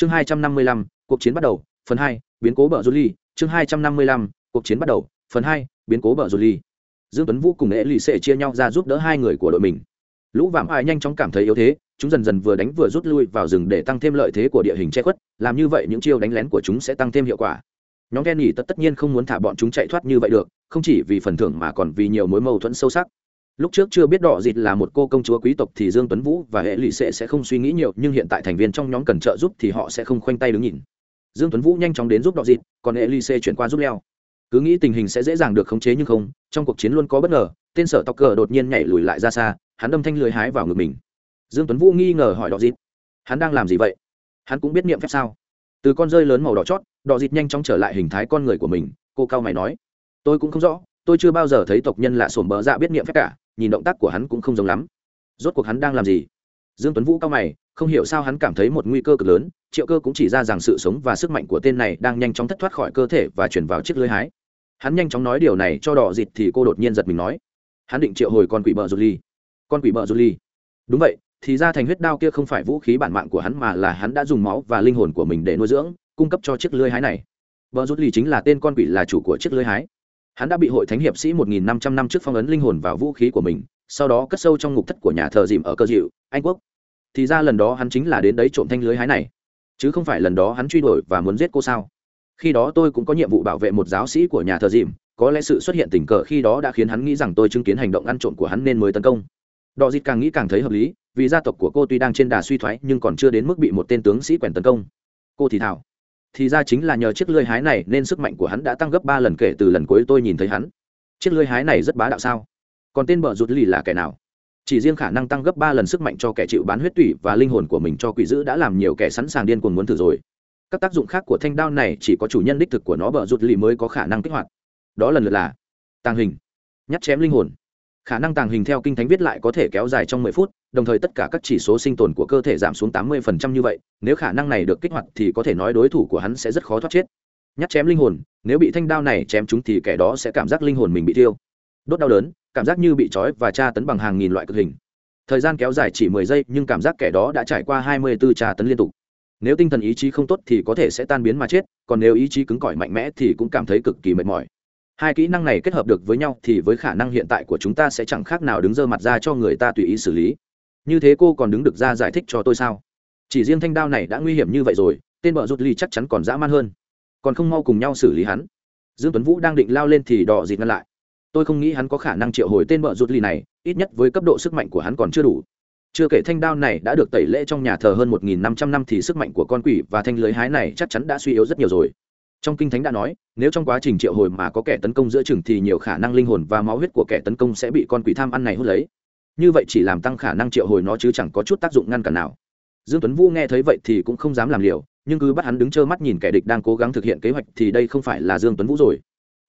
chương hai trăm năm mươi lăm, cuộc chiến bắt đầu, phần hai, biến cố bờ julie. Chương hai trăm năm mươi lăm, cuộc chiến bắt đầu, phần hai, biến cố bờ julie. Dương tuấn vũ cùng ế lì xệ chia nhau ra giúp đỡ hai người của đội mình. Lũ vạm ai nhanh chóng cảm thấy yếu thế, chúng dần dần vừa đánh vừa rút lui vào rừng để tăng thêm lợi thế của địa hình che khuất. Làm như vậy những chiêu đánh lén của chúng sẽ tăng thêm hiệu quả. Nhóm đen nhỉ tất tất nhiên không muốn thả bọn chúng chạy thoát như vậy được, không chỉ vì phần thưởng mà còn vì nhiều mối mâu thuẫn sâu sắc lúc trước chưa biết đỏ dịt là một cô công chúa quý tộc thì dương tuấn vũ và hệ lụy sệ sẽ không suy nghĩ nhiều, nhưng hiện tại thành viên trong nhóm cần trợ giúp thì họ sẽ không khoanh tay đứng nhìn. Dương tuấn vũ nhanh chóng đến giúp đỏ dịt, còn hệ lụy sệ chuyển qua giúp leo. Cứ nghĩ tình hình sẽ dễ dàng được khống chế nhưng không, trong cuộc chiến luôn có bất ngờ, tên sở tóc cờ đột nhiên nhảy lùi lại ra xa, hắn đâm thanh lưới hái vào ngực mình. Dương tuấn vũ nghi ngờ hỏi đỏ dịt, hắn đang làm gì vậy? Hắn cũng biết niệm phép sao? Từ con rơi lớn màu đỏ chót, đỏ dịt nhanh chóng trở lại hình thái con người của mình, cô cao mày nói, tôi cũng không rõ, tôi chưa bao giờ thấy tộc nhân lạ sổm bờ dạ biết niệm phép cả nhìn động tác của hắn cũng không giống lắm. Rốt cuộc hắn đang làm gì? Dương tuấn vũ cao mày, không hiểu sao hắn cảm thấy một nguy cơ cực lớn, triệu cơ cũng chỉ ra rằng sự sống và sức mạnh của tên này đang nhanh chóng thất thoát khỏi cơ thể và chuyển vào chiếc lưới hái. Hắn nhanh chóng nói điều này cho đỏ dịt thì cô đột nhiên giật mình nói. Hắn định triệu hồi con quỷ bợ rụt ly con quỷ bợ rụt ly đúng vậy, thì ra thành huyết đao kia không phải vũ khí bản mạng của hắn mà là hắn đã dùng máu và linh hồn của mình để nuôi dưỡng, cung cấp cho chiếc lưới hái này. Bợ rút ly chính là tên con quỷ là chủ của chiếc lưới hái hắn đã bị hội thánh hiệp sĩ một nghìn năm trăm năm trước phong ấn linh hồn vào vũ khí của mình, sau đó cất sâu trong ngục thất của nhà thờ dìm ở cơ dịu, anh quốc. Thì ra lần đó hắn chính là đến đấy trộm thanh lưới hái này. Chứ không phải lần đó hắn truy đuổi và muốn giết cô sao? Khi đó tôi cũng có nhiệm vụ bảo vệ một giáo sĩ của nhà thờ dìm, có lẽ sự xuất hiện tình cờ khi đó đã khiến hắn nghĩ rằng tôi chứng kiến hành động ăn trộm của hắn nên mới tấn công. Đò dịt càng nghĩ càng thấy hợp lý, vì gia tộc của cô tuy đang trên đà suy thoái nhưng còn chưa đến mức bị một tên tướng sĩ quèn tấn công. Cô thì thảo thì ra chính là nhờ chiếc lưới hái này nên sức mạnh của hắn đã tăng gấp ba lần kể từ lần cuối tôi nhìn thấy hắn. Chiếc lưới hái này rất bá đạo sao? Còn tên bờ rụt lì là kẻ nào? Chỉ riêng khả năng tăng gấp ba lần sức mạnh cho kẻ chịu bán huyết tủy và linh hồn của mình cho quỷ dữ đã làm nhiều kẻ sẵn sàng điên cuồng muốn thử rồi. Các tác dụng khác của thanh đao này chỉ có chủ nhân đích thực của nó bờ rụt lì mới có khả năng kích hoạt. Đó lần lượt là tàng hình, nhát chém linh hồn khả năng tàng hình theo kinh thánh viết lại có thể kéo dài trong mười phút, đồng thời tất cả các chỉ số sinh tồn của cơ thể giảm xuống tám mươi phần trăm như vậy, nếu khả năng này được kích hoạt thì có thể nói đối thủ của hắn sẽ rất khó thoát chết. Nhát chém linh hồn, nếu bị thanh đao này chém chúng thì kẻ đó sẽ cảm giác linh hồn mình bị tiêu đốt đau đớn, cảm giác như bị trói và tra tấn bằng hàng nghìn loại cực hình. Thời gian kéo dài chỉ mười giây, nhưng cảm giác kẻ đó đã trải qua hai mươi 24 tra tấn liên tục. Nếu tinh thần ý chí không tốt thì có thể sẽ tan biến mà chết, còn nếu ý chí cứng cỏi mạnh mẽ thì cũng cảm thấy cực kỳ mệt mỏi hai kỹ năng này kết hợp được với nhau thì với khả năng hiện tại của chúng ta sẽ chẳng khác nào đứng dơ mặt ra cho người ta tùy ý xử lý. Như thế cô còn đứng được ra giải thích cho tôi sao? Chỉ riêng thanh đao này đã nguy hiểm như vậy rồi, tên bờ rút ly chắc chắn còn dã man hơn. Còn không mau cùng nhau xử lý hắn. Dương tuấn vũ đang định lao lên thì đỏ dịt ngăn lại. Tôi không nghĩ hắn có khả năng triệu hồi tên bờ rút ly này, ít nhất với cấp độ sức mạnh của hắn còn chưa đủ. Chưa kể thanh đao này đã được tẩy lễ trong nhà thờ hơn 1.500 năm thì sức mạnh của con quỷ và thanh lưới hái này chắc chắn đã suy yếu rất nhiều rồi. Trong kinh thánh đã nói nếu trong quá trình triệu hồi mà có kẻ tấn công giữa chừng thì nhiều khả năng linh hồn và máu huyết của kẻ tấn công sẽ bị con quỷ tham ăn này hút lấy. Như vậy chỉ làm tăng khả năng triệu hồi nó chứ chẳng có chút tác dụng ngăn cản nào. Dương tuấn vũ nghe thấy vậy thì cũng không dám làm liều, nhưng cứ bắt hắn đứng trơ mắt nhìn kẻ địch đang cố gắng thực hiện kế hoạch thì đây không phải là dương tuấn vũ rồi.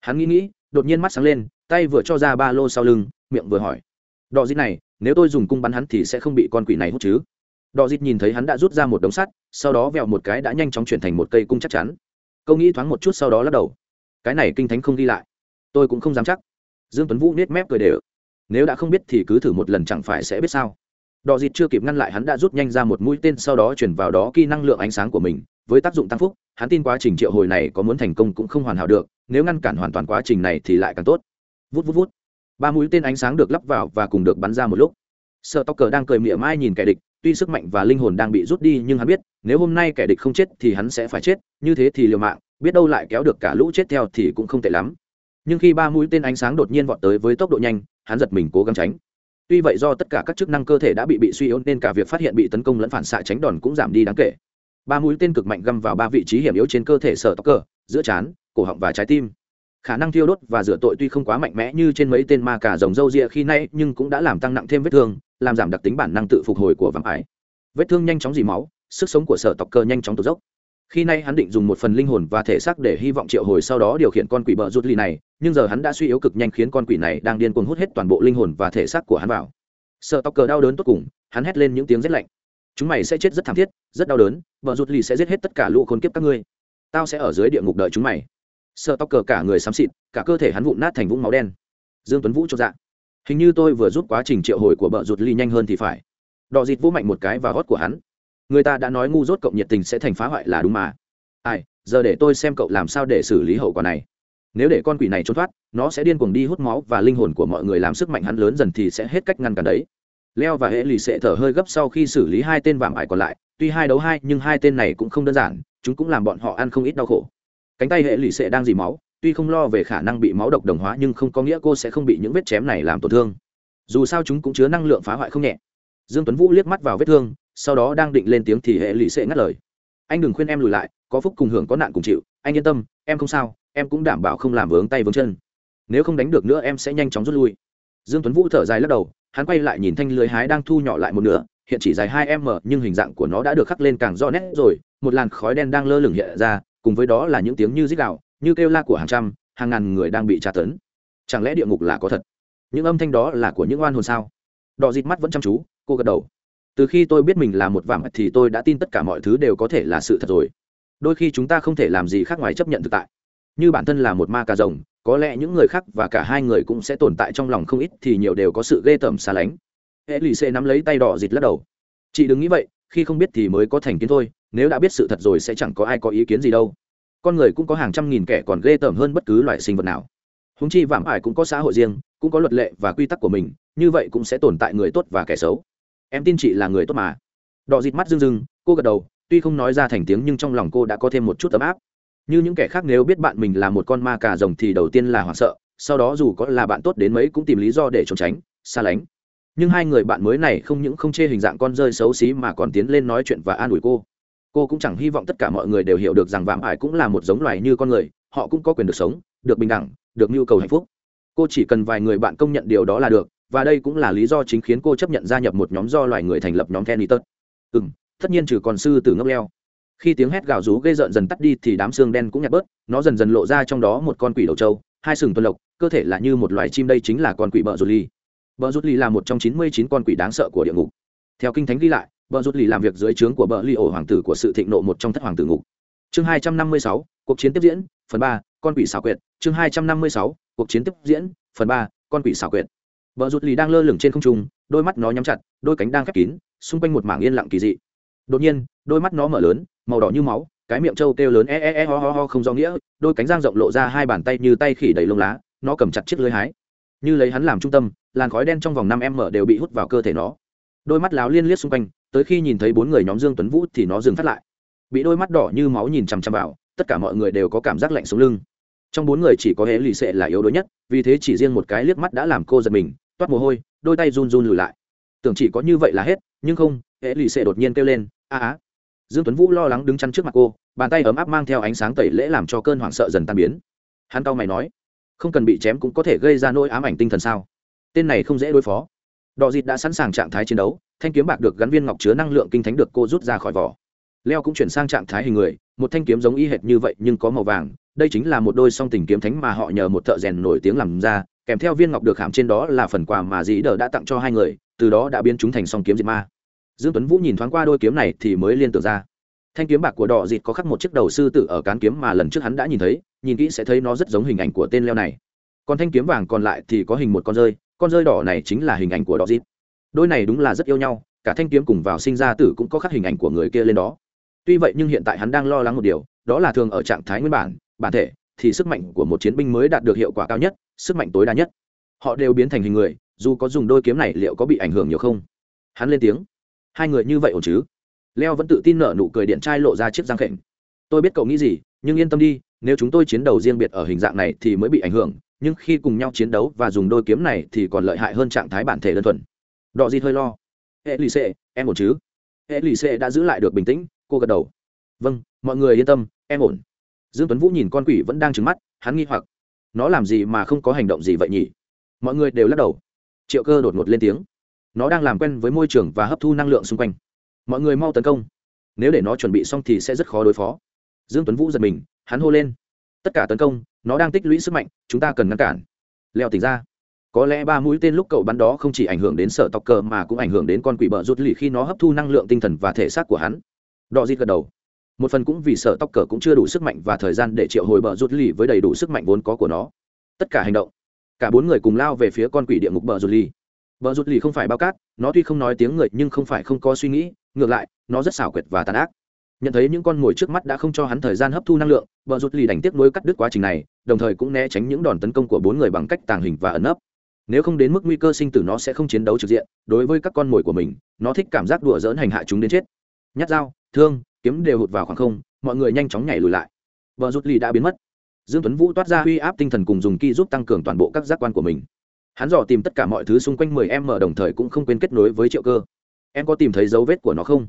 Hắn nghĩ nghĩ, đột nhiên mắt sáng lên, tay vừa cho ra ba lô sau lưng, miệng vừa hỏi. Đò dít này, nếu tôi dùng cung bắn hắn thì sẽ không bị con quỷ này hút chứ? Đò dít nhìn thấy hắn đã rút ra một đống sắt, sau đó vẹo một cái đã nhanh chóng chuyển thành một cây cung chắc chắn câu nghĩ thoáng một chút sau đó lắc đầu. Cái này kinh thánh không ghi lại. Tôi cũng không dám chắc. Dương tuấn vũ nết mép cười đều nếu đã không biết thì cứ thử một lần chẳng phải sẽ biết sao. Đò dịt chưa kịp ngăn lại hắn đã rút nhanh ra một mũi tên sau đó chuyển vào đó kỹ năng lượng ánh sáng của mình, với tác dụng tăng phúc, hắn tin quá trình triệu hồi này có muốn thành công cũng không hoàn hảo được, nếu ngăn cản hoàn toàn quá trình này thì lại càng tốt. Vút vút vút. Ba mũi tên ánh sáng được lắp vào và cùng được bắn ra một lúc. Sợ tóc cờ đang cười mỉa mai nhìn kẻ địch tuy sức mạnh và linh hồn đang bị rút đi nhưng hắn biết nếu hôm nay kẻ địch không chết thì hắn sẽ phải chết như thế thì liều mạng biết đâu lại kéo được cả lũ chết theo thì cũng không tệ lắm. Nhưng khi ba mũi tên ánh sáng đột nhiên vọt tới với tốc độ nhanh hắn giật mình cố gắng tránh. Tuy vậy do tất cả các chức năng cơ thể đã bị bị suy yếu nên cả việc phát hiện bị tấn công lẫn phản xạ tránh đòn cũng giảm đi đáng kể. Ba mũi tên cực mạnh găm vào ba vị trí hiểm yếu trên cơ thể sở tóc cờ, giữa trán cổ họng và trái tim. Khả năng thiêu đốt và rửa tội tuy không quá mạnh mẽ như trên mấy tên ma cả rồng râu ria khi nay nhưng cũng đã làm tăng nặng thêm vết thương làm giảm đặc tính bản năng tự phục hồi của vàng ái. Vết thương nhanh chóng dì máu, sức sống của sở tộc cơ nhanh chóng tụt dốc. Khi nay hắn định dùng một phần linh hồn và thể xác để hy vọng triệu hồi sau đó điều khiển con quỷ bờ rút ly này, nhưng giờ hắn đã suy yếu cực nhanh khiến con quỷ này đang điên cuồng hút hết toàn bộ linh hồn và thể xác của hắn vào. Sợ tóc cờ đau đớn tốt cùng, hắn hét lên những tiếng rét lạnh. Chúng mày sẽ chết rất thảm thiết, rất đau đớn vợ rút ly sẽ giết hết tất cả lũ khốn kiếp các ngươi. Tao sẽ ở dưới địa ngục đợi chúng mày. Sợ tóc cờ cả người xám xịt, cả cơ thể hắn vụn nát thành vũng máu đen. Dương tuấn vũ cho dạ hình như tôi vừa giúp quá trình triệu hồi của bợ rụt ly nhanh hơn thì phải. Đò dịt vũ mạnh một cái và gót của hắn. Người ta đã nói ngu dốt cộng nhiệt tình sẽ thành phá hoại là đúng mà. Ai, giờ để tôi xem cậu làm sao để xử lý hậu quả này. Nếu để con quỷ này trốn thoát, nó sẽ điên cuồng đi hút máu và linh hồn của mọi người làm sức mạnh hắn lớn dần thì sẽ hết cách ngăn cản đấy. Leo và hệ lì sẽ thở hơi gấp sau khi xử lý hai tên vạm ải còn lại. Tuy hai đấu hai, nhưng hai tên này cũng không đơn giản. Chúng cũng làm bọn họ ăn không ít đau khổ. Cánh tay hệ lì sẽ đang dì máu tuy không lo về khả năng bị máu độc đồng hóa nhưng không có nghĩa cô sẽ không bị những vết chém này làm tổn thương. Dù sao chúng cũng chứa năng lượng phá hoại không nhẹ. Dương tuấn vũ liếc mắt vào vết thương, sau đó đang định lên tiếng thì hệ lì sẽ ngắt lời. Anh đừng khuyên em lùi lại, có phúc cùng hưởng có nạn cùng chịu, anh yên tâm, em không sao, em cũng đảm bảo không làm vướng tay vướng chân. Nếu không đánh được nữa em sẽ nhanh chóng rút lui. Dương tuấn vũ thở dài lắc đầu, hắn quay lại nhìn thanh lưới hái đang thu nhỏ lại một nửa, hiện chỉ dài hai m nhưng hình dạng của nó đã được khắc lên càng rõ nét rồi, một làn khói đen đang lơ lửng hiện ra, cùng với đó là những tiếng như rít gạo như kêu la của hàng trăm, hàng ngàn người đang bị tra tấn. Chẳng lẽ địa ngục là có thật? Những âm thanh đó là của những oan hồn sao? Đỏ dịt mắt vẫn chăm chú, cô gật đầu. Từ khi tôi biết mình là một vàng thì tôi đã tin tất cả mọi thứ đều có thể là sự thật rồi. Đôi khi chúng ta không thể làm gì khác ngoài chấp nhận thực tại. Như bản thân là một ma cà rồng, có lẽ những người khác và cả hai người cũng sẽ tồn tại trong lòng không ít thì nhiều đều có sự ghê tởm xa lánh. Hệ lì xê nắm lấy tay đỏ dịt lắc đầu. Chị đừng nghĩ vậy, khi không biết thì mới có thành kiến thôi, nếu đã biết sự thật rồi sẽ chẳng có ai có ý kiến gì đâu con người cũng có hàng trăm nghìn kẻ còn ghê tởm hơn bất cứ loại sinh vật nào. Húng chi vảm ải cũng có xã hội riêng, cũng có luật lệ và quy tắc của mình, như vậy cũng sẽ tồn tại người tốt và kẻ xấu. Em tin chị là người tốt mà. Đọ dịt mắt rưng rưng, cô gật đầu, tuy không nói ra thành tiếng nhưng trong lòng cô đã có thêm một chút ấm áp. Như những kẻ khác nếu biết bạn mình là một con ma cà rồng thì đầu tiên là hoảng sợ, sau đó dù có là bạn tốt đến mấy cũng tìm lý do để trốn tránh, xa lánh. Nhưng hai người bạn mới này không những không chê hình dạng con rơi xấu xí mà còn tiến lên nói chuyện và an ủi cô cô cũng chẳng hy vọng tất cả mọi người đều hiểu được rằng vạm ải cũng là một giống loài như con người họ cũng có quyền được sống được bình đẳng được nhu cầu hạnh phúc cô chỉ cần vài người bạn công nhận điều đó là được và đây cũng là lý do chính khiến cô chấp nhận gia nhập một nhóm do loài người thành lập nhóm Thenitus. Ừ, tất nhiên trừ còn sư tử ngốc leo. Khi tiếng hét gào rú gây rợn dần tắt đi thì đám xương đen cũng nhạt bớt, nó dần dần lộ ra trong đó một con quỷ đầu trâu, hai sừng tuần lộc, cơ thể là như một loài chim đây chính là con quỷ bợ rụt ly. Bợ rụt ly là một trong 99 con quỷ đáng sợ của địa ngục. Theo kinh thánh ghi lại, bờ rút lì làm việc dưới trướng của bờ lì ổ hoàng tử của sự thịnh nộ một trong thất hoàng tử ngục. Chương 256, cuộc chiến tiếp diễn, phần ba, con quỷ xảo quyệt, chương 256, cuộc chiến tiếp diễn, phần ba, con quỷ xảo quyệt Bờ rút lì đang lơ lửng trên không trung, đôi mắt nó nhắm chặt, đôi cánh đang khép kín, xung quanh một mảng yên lặng kỳ dị. Đột nhiên, đôi mắt nó mở lớn, màu đỏ như máu, cái miệng trâu kêu lớn e e e ho ho ho không rõ nghĩa, đôi cánh giang rộng lộ ra hai bàn tay như tay khỉ đầy lông lá, nó cầm chặt chiếc lưới hái. Như lấy hắn làm trung tâm, làn khói đen trong vòng năm m đều bị hút vào cơ thể nó. Đôi mắt láo liên liếc xung quanh, tới khi nhìn thấy bốn người nhóm Dương Tuấn Vũ thì nó dừng phát lại. Bị đôi mắt đỏ như máu nhìn chằm chằm vào, tất cả mọi người đều có cảm giác lạnh sống lưng. Trong bốn người chỉ có Hễ Lì Sệ là yếu đuối nhất, vì thế chỉ riêng một cái liếc mắt đã làm cô giật mình, toát mồ hôi đôi tay run run lùi lại. Tưởng chỉ có như vậy là hết nhưng không hệ lì xệ đột nhiên kêu lên a á. Dương tuấn vũ lo lắng đứng chắn trước mặt cô bàn tay ấm áp mang theo ánh sáng tẩy lễ làm cho cơn hoảng sợ dần tan biến. Hắn cau mày nói không cần bị chém cũng có thể gây ra nỗi ám ảnh tinh thần sao? Tên này không dễ đối phó đọ dịt đã sẵn sàng trạng thái chiến đấu, thanh kiếm bạc được gắn viên ngọc chứa năng lượng kinh thánh được cô rút ra khỏi vỏ. Leo cũng chuyển sang trạng thái hình người, một thanh kiếm giống y hệt như vậy nhưng có màu vàng, đây chính là một đôi song tình kiếm thánh mà họ nhờ một thợ rèn nổi tiếng làm ra, kèm theo viên ngọc được hàm trên đó là phần quà mà dĩ đờ đã tặng cho hai người, từ đó đã biến chúng thành song kiếm diệt ma. Dương tuấn vũ nhìn thoáng qua đôi kiếm này thì mới liên tưởng ra. Thanh kiếm bạc của đỏ dịt có khắc một chiếc đầu sư tử ở cán kiếm mà lần trước hắn đã nhìn thấy, nhìn kỹ sẽ thấy nó rất giống hình ảnh của tên leo này. Còn thanh kiếm vàng còn lại thì có hình một con rơi con rơi đỏ này chính là hình ảnh của đỏ dịp đôi này đúng là rất yêu nhau, cả thanh kiếm cùng vào sinh ra tử cũng có khắc hình ảnh của người kia lên đó. Tuy vậy nhưng hiện tại hắn đang lo lắng một điều, đó là thường ở trạng thái nguyên bản bản thể thì sức mạnh của một chiến binh mới đạt được hiệu quả cao nhất, sức mạnh tối đa nhất. Họ đều biến thành hình người, dù có dùng đôi kiếm này liệu có bị ảnh hưởng nhiều không? Hắn lên tiếng. Hai người như vậy ổn chứ? Leo vẫn tự tin nở nụ cười điện trai lộ ra chiếc răng khệnh. Tôi biết cậu nghĩ gì, nhưng yên tâm đi, nếu chúng tôi chiến đấu riêng biệt ở hình dạng này thì mới bị ảnh hưởng nhưng khi cùng nhau chiến đấu và dùng đôi kiếm này thì còn lợi hại hơn trạng thái bản thể đơn thuần. Đọ gì hơi lo. Hệ lì xệ, em ổn chứ? Hệ lì xệ đã giữ lại được bình tĩnh, cô gật đầu. Vâng mọi người yên tâm, em ổn. Dương tuấn vũ nhìn con quỷ vẫn đang trứng mắt, hắn nghi hoặc. Nó làm gì mà không có hành động gì vậy nhỉ? Mọi người đều lắc đầu. Triệu cơ đột ngột lên tiếng. Nó đang làm quen với môi trường và hấp thu năng lượng xung quanh. Mọi người mau tấn công. Nếu để nó chuẩn bị xong thì sẽ rất khó đối phó. Dương tuấn vũ giật mình, hắn hô lên tất cả tấn công, nó đang tích lũy sức mạnh, chúng ta cần ngăn cản. Leo tỉnh ra. Có lẽ ba mũi tên lúc cậu bắn đó không chỉ ảnh hưởng đến sở tộc cờ mà cũng ảnh hưởng đến con quỷ bợ rút lì khi nó hấp thu năng lượng tinh thần và thể xác của hắn. Đọ dịt gật đầu. Một phần cũng vì sợ tóc cờ cũng chưa đủ sức mạnh và thời gian để triệu hồi bờ rút lì với đầy đủ sức mạnh vốn có của nó. Tất cả hành động. Cả bốn người cùng lao về phía con quỷ địa ngục bờ rút lì. Bờ rút lì không phải bao cát, nó tuy không nói tiếng người nhưng không phải không có suy nghĩ, ngược lại, nó rất xảo quyệt và tàn ác nhận thấy những con mồi trước mắt đã không cho hắn thời gian hấp thu năng lượng, vợ rụt lì đành tiếp nối cắt đứt quá trình này, đồng thời cũng né tránh những đòn tấn công của bốn người bằng cách tàng hình và ẩn ấp nếu không đến mức nguy cơ sinh tử nó sẽ không chiến đấu trực diện, đối với các con mồi của mình, nó thích cảm giác đùa dỡn hành hạ chúng đến chết. Nhát dao, thương, kiếm đều hụt vào khoảng không, mọi người nhanh chóng nhảy lùi lại. Vợ rút lì đã biến mất. Dương tuấn vũ toát ra uy áp tinh thần cùng dùng ki giúp tăng cường toàn bộ các giác quan của mình. Hắn dò tìm tất cả mọi thứ xung quanh mười em mở đồng thời cũng không quên kết nối với triệu cơ. Em có tìm thấy dấu vết của nó không?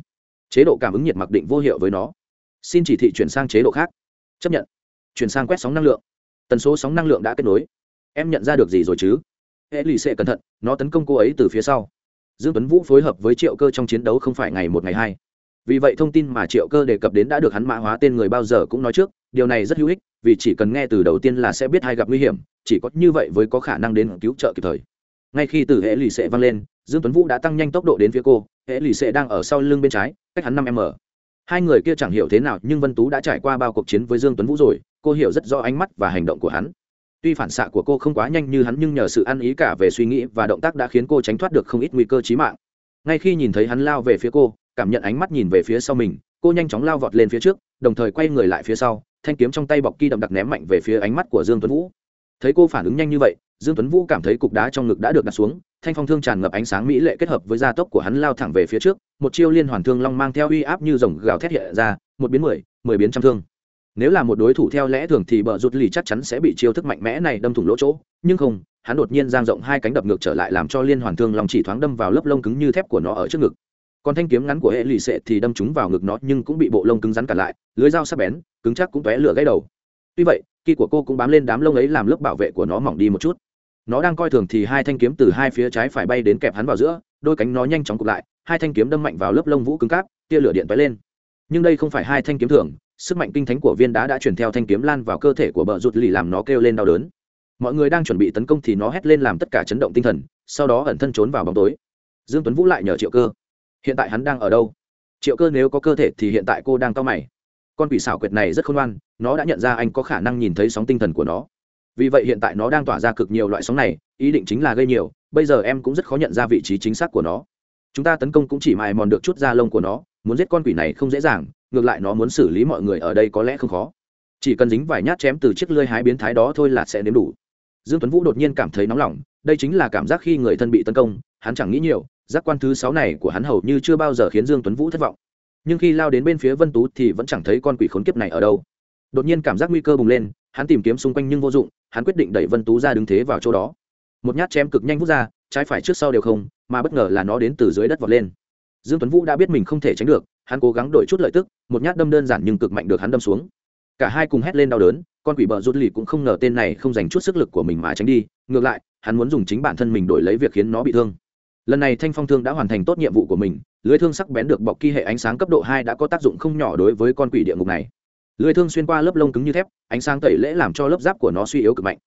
Chế độ cảm ứng nhiệt mặc định vô hiệu với nó. Xin chỉ thị chuyển sang chế độ khác. Chấp nhận. Chuyển sang quét sóng năng lượng. Tần số sóng năng lượng đã kết nối. Em nhận ra được gì rồi chứ? Hệ lì xệ cẩn thận, nó tấn công cô ấy từ phía sau. Dương tuấn vũ phối hợp với triệu cơ trong chiến đấu không phải ngày một, ngày hai. Vì vậy thông tin mà triệu cơ đề cập đến đã được hắn mã hóa tên người bao giờ cũng nói trước, điều này rất hữu ích, vì chỉ cần nghe từ đầu tiên là sẽ biết hai gặp nguy hiểm, chỉ có như vậy mới có khả năng đến cứu trợ kịp thời. Ngay khi từ hệ lì xệ vang lên, dương tuấn vũ đã tăng nhanh tốc độ đến phía cô hệ lì xệ đang ở sau lưng bên trái, cách hắn năm m. Hai người kia chẳng hiểu thế nào, nhưng vân tú đã trải qua bao cuộc chiến với dương tuấn vũ rồi, cô hiểu rất rõ ánh mắt và hành động của hắn. Tuy phản xạ của cô không quá nhanh như hắn, nhưng nhờ sự ăn ý cả về suy nghĩ và động tác đã khiến cô tránh thoát được không ít nguy cơ chí mạng. Ngay khi nhìn thấy hắn lao về phía cô, cảm nhận ánh mắt nhìn về phía sau mình, cô nhanh chóng lao vọt lên phía trước, đồng thời quay người lại phía sau, thanh kiếm trong tay bọc kia đậm đặc ném mạnh về phía ánh mắt của dương tuấn vũ. Thấy cô phản ứng nhanh như vậy, dương tuấn vũ cảm thấy cục đá trong ngực đã được đặt xuống thanh phong thương tràn ngập ánh sáng mỹ lệ kết hợp với gia tốc của hắn lao thẳng về phía trước, một chiêu liên hoàn thương long mang theo uy áp như dòng gào thét hiện ra, một biến mười mười biến trăm thương. Nếu là một đối thủ theo lẽ thường thì bờ rụt lì chắc chắn sẽ bị chiêu thức mạnh mẽ này đâm thủng lỗ chỗ, nhưng không, hắn đột nhiên giang rộng hai cánh đập ngược trở lại làm cho liên hoàn thương long chỉ thoáng đâm vào lớp lông cứng như thép của nó ở trước ngực. Còn thanh kiếm ngắn của hệ lì xệ thì đâm chúng vào ngực nó nhưng cũng bị bộ lông cứng rắn cả lại, lưới dao sắc bén, cứng chắc cũng tóe lửa gãy đầu. Tuy vậy kỳ của cô cũng bám lên đám lông ấy làm lớp bảo vệ của nó mỏng đi một chút nó đang coi thường thì hai thanh kiếm từ hai phía trái phải bay đến kẹp hắn vào giữa, đôi cánh nó nhanh chóng cụp lại, hai thanh kiếm đâm mạnh vào lớp lông vũ cứng cáp, tia lửa điện bay lên. Nhưng đây không phải hai thanh kiếm thường, sức mạnh kinh thánh của viên đá đã chuyển theo thanh kiếm lan vào cơ thể của bờ rụt lì làm nó kêu lên đau đớn. Mọi người đang chuẩn bị tấn công thì nó hét lên làm tất cả chấn động tinh thần, sau đó ẩn thân trốn vào bóng tối. Dương tuấn vũ lại nhờ triệu cơ. Hiện tại hắn đang ở đâu? Triệu cơ nếu có cơ thể thì hiện tại cô đang cao mày. Con quỷ xảo quyệt này rất khôn ngoan, nó đã nhận ra anh có khả năng nhìn thấy sóng tinh thần của nó vì vậy hiện tại nó đang tỏa ra cực nhiều loại sóng này, ý định chính là gây nhiều, bây giờ em cũng rất khó nhận ra vị trí chính xác của nó. Chúng ta tấn công cũng chỉ mài mòn được chút da lông của nó, muốn giết con quỷ này không dễ dàng, ngược lại nó muốn xử lý mọi người ở đây có lẽ không khó. Chỉ cần dính vài nhát chém từ chiếc lơi hái biến thái đó thôi là sẽ nếm đủ. Dương tuấn vũ đột nhiên cảm thấy nóng lòng, đây chính là cảm giác khi người thân bị tấn công, hắn chẳng nghĩ nhiều, giác quan thứ sáu này của hắn hầu như chưa bao giờ khiến dương tuấn vũ thất vọng. Nhưng khi lao đến bên phía vân tú thì vẫn chẳng thấy con quỷ khốn kiếp này ở đâu. Đột nhiên cảm giác nguy cơ bùng lên hắn tìm kiếm xung quanh nhưng vô dụng, hắn quyết định đẩy vân tú ra đứng thế vào chỗ đó. Một nhát chém cực nhanh vút ra, trái phải trước sau đều không, mà bất ngờ là nó đến từ dưới đất vọt lên. Dương tuấn vũ đã biết mình không thể tránh được, hắn cố gắng đổi chút lợi tức, một nhát đâm đơn giản nhưng cực mạnh được hắn đâm xuống. Cả hai cùng hét lên đau đớn, con quỷ bờ rút lì cũng không ngờ tên này không dành chút sức lực của mình mà tránh đi, ngược lại, hắn muốn dùng chính bản thân mình đổi lấy việc khiến nó bị thương. Lần này thanh phong thương đã hoàn thành tốt nhiệm vụ của mình, lưới thương sắc bén được bọc kỳ hệ ánh sáng cấp độ hai đã có tác dụng không nhỏ đối với con quỷ địa ngục này lưới thương xuyên qua lớp lông cứng như thép, ánh sáng tẩy lễ làm cho lớp giáp của nó suy yếu cực mạnh.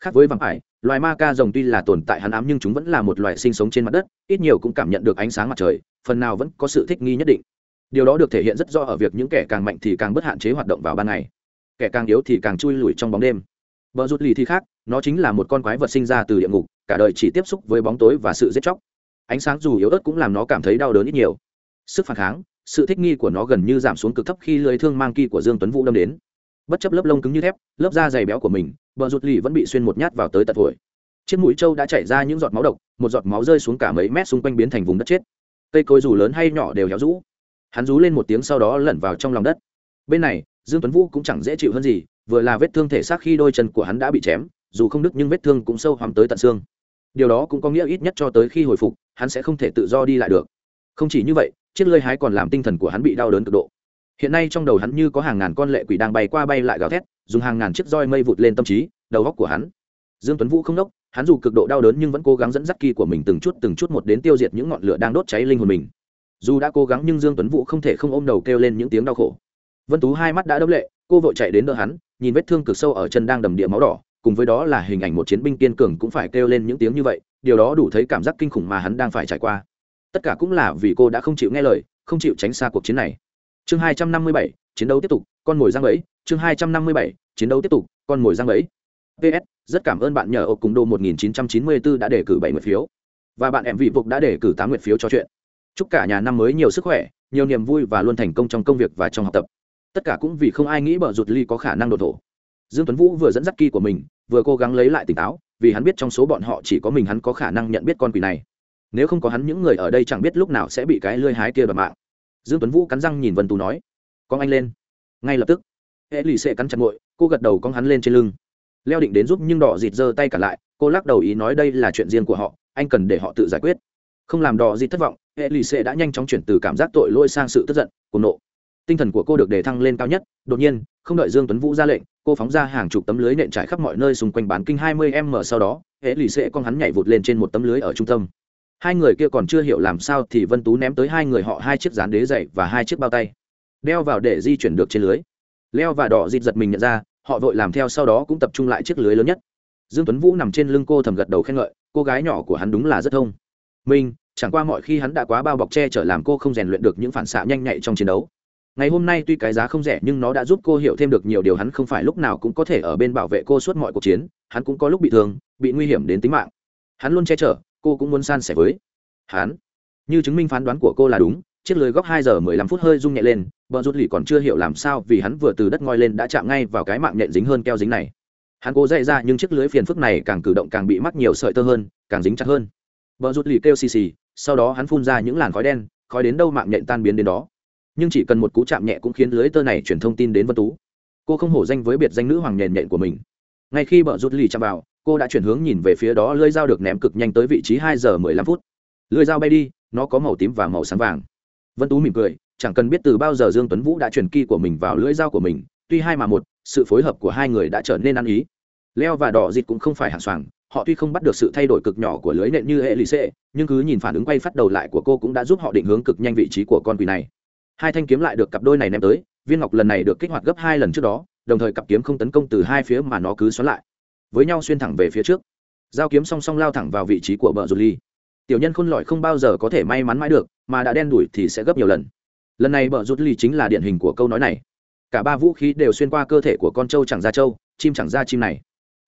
Khác với vàng ải, loài ma ca rồng tuy là tồn tại hắn ám nhưng chúng vẫn là một loài sinh sống trên mặt đất, ít nhiều cũng cảm nhận được ánh sáng mặt trời, phần nào vẫn có sự thích nghi nhất định. Điều đó được thể hiện rất rõ ở việc những kẻ càng mạnh thì càng bất hạn chế hoạt động vào ban ngày, kẻ càng yếu thì càng chui lùi trong bóng đêm. Vợ rút lì thì khác, nó chính là một con quái vật sinh ra từ địa ngục, cả đời chỉ tiếp xúc với bóng tối và sự giết chóc. Ánh sáng dù yếu ớt cũng làm nó cảm thấy đau đớn ít nhiều. Sức phản kháng sự thích nghi của nó gần như giảm xuống cực thấp khi lưới thương mang kỳ của dương tuấn vũ đâm đến. Bất chấp lớp lông cứng như thép, lớp da dày béo của mình, bờ rụt lì vẫn bị xuyên một nhát vào tới tận phổi. Chiếc mũi trâu đã chảy ra những giọt máu độc, một giọt máu rơi xuống cả mấy mét xung quanh biến thành vùng đất chết. Cây cối dù lớn hay nhỏ đều héo rũ. Hắn rú lên một tiếng sau đó lẩn vào trong lòng đất. Bên này, dương tuấn vũ cũng chẳng dễ chịu hơn gì, vừa là vết thương thể xác khi đôi chân của hắn đã bị chém, dù không đứt nhưng vết thương cũng sâu hoắm tới tận xương. Điều đó cũng có nghĩa ít nhất cho tới khi hồi phục, hắn sẽ không thể tự do đi lại được. Không chỉ như vậy chiếc lưỡi hái còn làm tinh thần của hắn bị đau đớn cực độ. Hiện nay trong đầu hắn như có hàng ngàn con lệ quỷ đang bay qua bay lại gào thét, dùng hàng ngàn chiếc roi mây vụt lên tâm trí, đầu góc của hắn. Dương tuấn vũ không đốc, hắn dù cực độ đau đớn nhưng vẫn cố gắng dẫn dắt kỳ của mình từng chút từng chút một đến tiêu diệt những ngọn lửa đang đốt cháy linh hồn mình. Dù đã cố gắng nhưng dương tuấn vũ không thể không ôm đầu kêu lên những tiếng đau khổ. Vân tú hai mắt đã đẫm lệ, cô vội chạy đến đỡ hắn, nhìn vết thương cực sâu ở chân đang đầm địa máu đỏ, cùng với đó là hình ảnh một chiến binh kiên cường cũng phải kêu lên những tiếng như vậy, điều đó đủ thấy cảm giác kinh khủng mà hắn đang phải trải qua tất cả cũng là vì cô đã không chịu nghe lời không chịu tránh xa cuộc chiến này. Chương 257, chiến đấu tiếp tục con mồi giang ấy chương 257, chiến đấu tiếp tục con mồi giang ấy ps rất cảm ơn bạn nhờ ộp cùng đô 1994 đã đề cử bảy nguyệt phiếu. Và bạn em vị vục đã đề cử tám nguyệt phiếu cho chuyện. Chúc cả nhà năm mới nhiều sức khỏe nhiều niềm vui và luôn thành công trong công việc và trong học tập. Tất cả cũng vì không ai nghĩ bờ rụt ly có khả năng đột thổ dương tuấn vũ vừa dẫn dắt kỳ của mình vừa cố gắng lấy lại tỉnh táo vì hắn biết trong số bọn họ chỉ có mình hắn có khả năng nhận biết con quỷ này nếu không có hắn những người ở đây chẳng biết lúc nào sẽ bị cái lưới hái kia đoạt mạng. Dương tuấn vũ cắn răng nhìn vân tú nói, con anh lên. Ngay lập tức, hệ lì xệ cắn chặt ngội cô gật đầu con hắn lên trên lưng. Leo định đến giúp nhưng đỏ dịt giơ tay cả lại, cô lắc đầu ý nói đây là chuyện riêng của họ, anh cần để họ tự giải quyết. Không làm đỏ dịt thất vọng, hệ lì xệ đã nhanh chóng chuyển từ cảm giác tội lỗi sang sự tức giận, cuồng nộ. Tinh thần của cô được đề thăng lên cao nhất, đột nhiên, không đợi dương tuấn vũ ra lệnh, cô phóng ra hàng chục tấm lưới nện trải khắp mọi nơi xung quanh bán kinh 20 m sau đó, hệ lì xệ con hắn nhảy vụt lên trên một tấm lưới ở trung tâm hai người kia còn chưa hiểu làm sao thì vân tú ném tới hai người họ hai chiếc dán đế dày và hai chiếc bao tay. Đeo vào để di chuyển được trên lưới. Leo và đỏ dịt giật mình nhận ra, họ vội làm theo sau đó cũng tập trung lại chiếc lưới lớn nhất. Dương tuấn vũ nằm trên lưng cô thầm gật đầu khen ngợi, cô gái nhỏ của hắn đúng là rất thông. Minh chẳng qua mọi khi hắn đã quá bao bọc che chở làm cô không rèn luyện được những phản xạ nhanh nhạy trong chiến đấu. Ngày hôm nay tuy cái giá không rẻ nhưng nó đã giúp cô hiểu thêm được nhiều điều hắn không phải lúc nào cũng có thể ở bên bảo vệ cô suốt mọi cuộc chiến, hắn cũng có lúc bị thương, bị nguy hiểm đến tính mạng. Hắn luôn che chở cô cũng muốn san sẻ với hắn. Như chứng minh phán đoán của cô là đúng, chiếc lưới góc hai giờ mười lăm phút hơi rung nhẹ lên, bờ rút lì còn chưa hiểu làm sao vì hắn vừa từ đất ngoi lên đã chạm ngay vào cái mạng nhện dính hơn keo dính này. Hắn cố dậy ra nhưng chiếc lưới phiền phức này càng cử động càng bị mắc nhiều sợi tơ hơn, càng dính chặt hơn. Bờ rút lì kêu xì xì, sau đó hắn phun ra những làn khói đen, khói đến đâu mạng nhện tan biến đến đó. Nhưng chỉ cần một cú chạm nhẹ cũng khiến lưới tơ này chuyển thông tin đến vân tú. Cô không hổ danh với biệt danh nữ hoàng nhện nhện của mình. Ngay khi bờ rút lì chạm vào cô đã chuyển hướng nhìn về phía đó, lưỡi dao được ném cực nhanh tới vị trí hai giờ mười lăm phút. Lưỡi dao bay đi, nó có màu tím và màu sáng vàng. Vân tú mỉm cười, chẳng cần biết từ bao giờ dương tuấn vũ đã chuyển kỳ của mình vào lưỡi dao của mình, tuy hai mà một, sự phối hợp của hai người đã trở nên ăn ý. Leo và đỏ dịt cũng không phải hàng xoàng, họ tuy không bắt được sự thay đổi cực nhỏ của lưới nện như hệ lì xệ, nhưng cứ nhìn phản ứng quay phát đầu lại của cô cũng đã giúp họ định hướng cực nhanh vị trí của con quỷ này. Hai thanh kiếm lại được cặp đôi này ném tới, viên ngọc lần này được kích hoạt gấp hai lần trước đó, đồng thời cặp kiếm không tấn công từ hai phía mà nó cứ xoắn lại với nhau xuyên thẳng về phía trước. Dao kiếm song song lao thẳng vào vị trí của bờ rô ly. Tiểu nhân khôn lỏi không bao giờ có thể may mắn mãi được, mà đã đen đủi thì sẽ gấp nhiều lần. Lần này bờ rút ly chính là điển hình của câu nói này. Cả ba vũ khí đều xuyên qua cơ thể của con trâu chẳng ra trâu, chim chẳng ra chim này.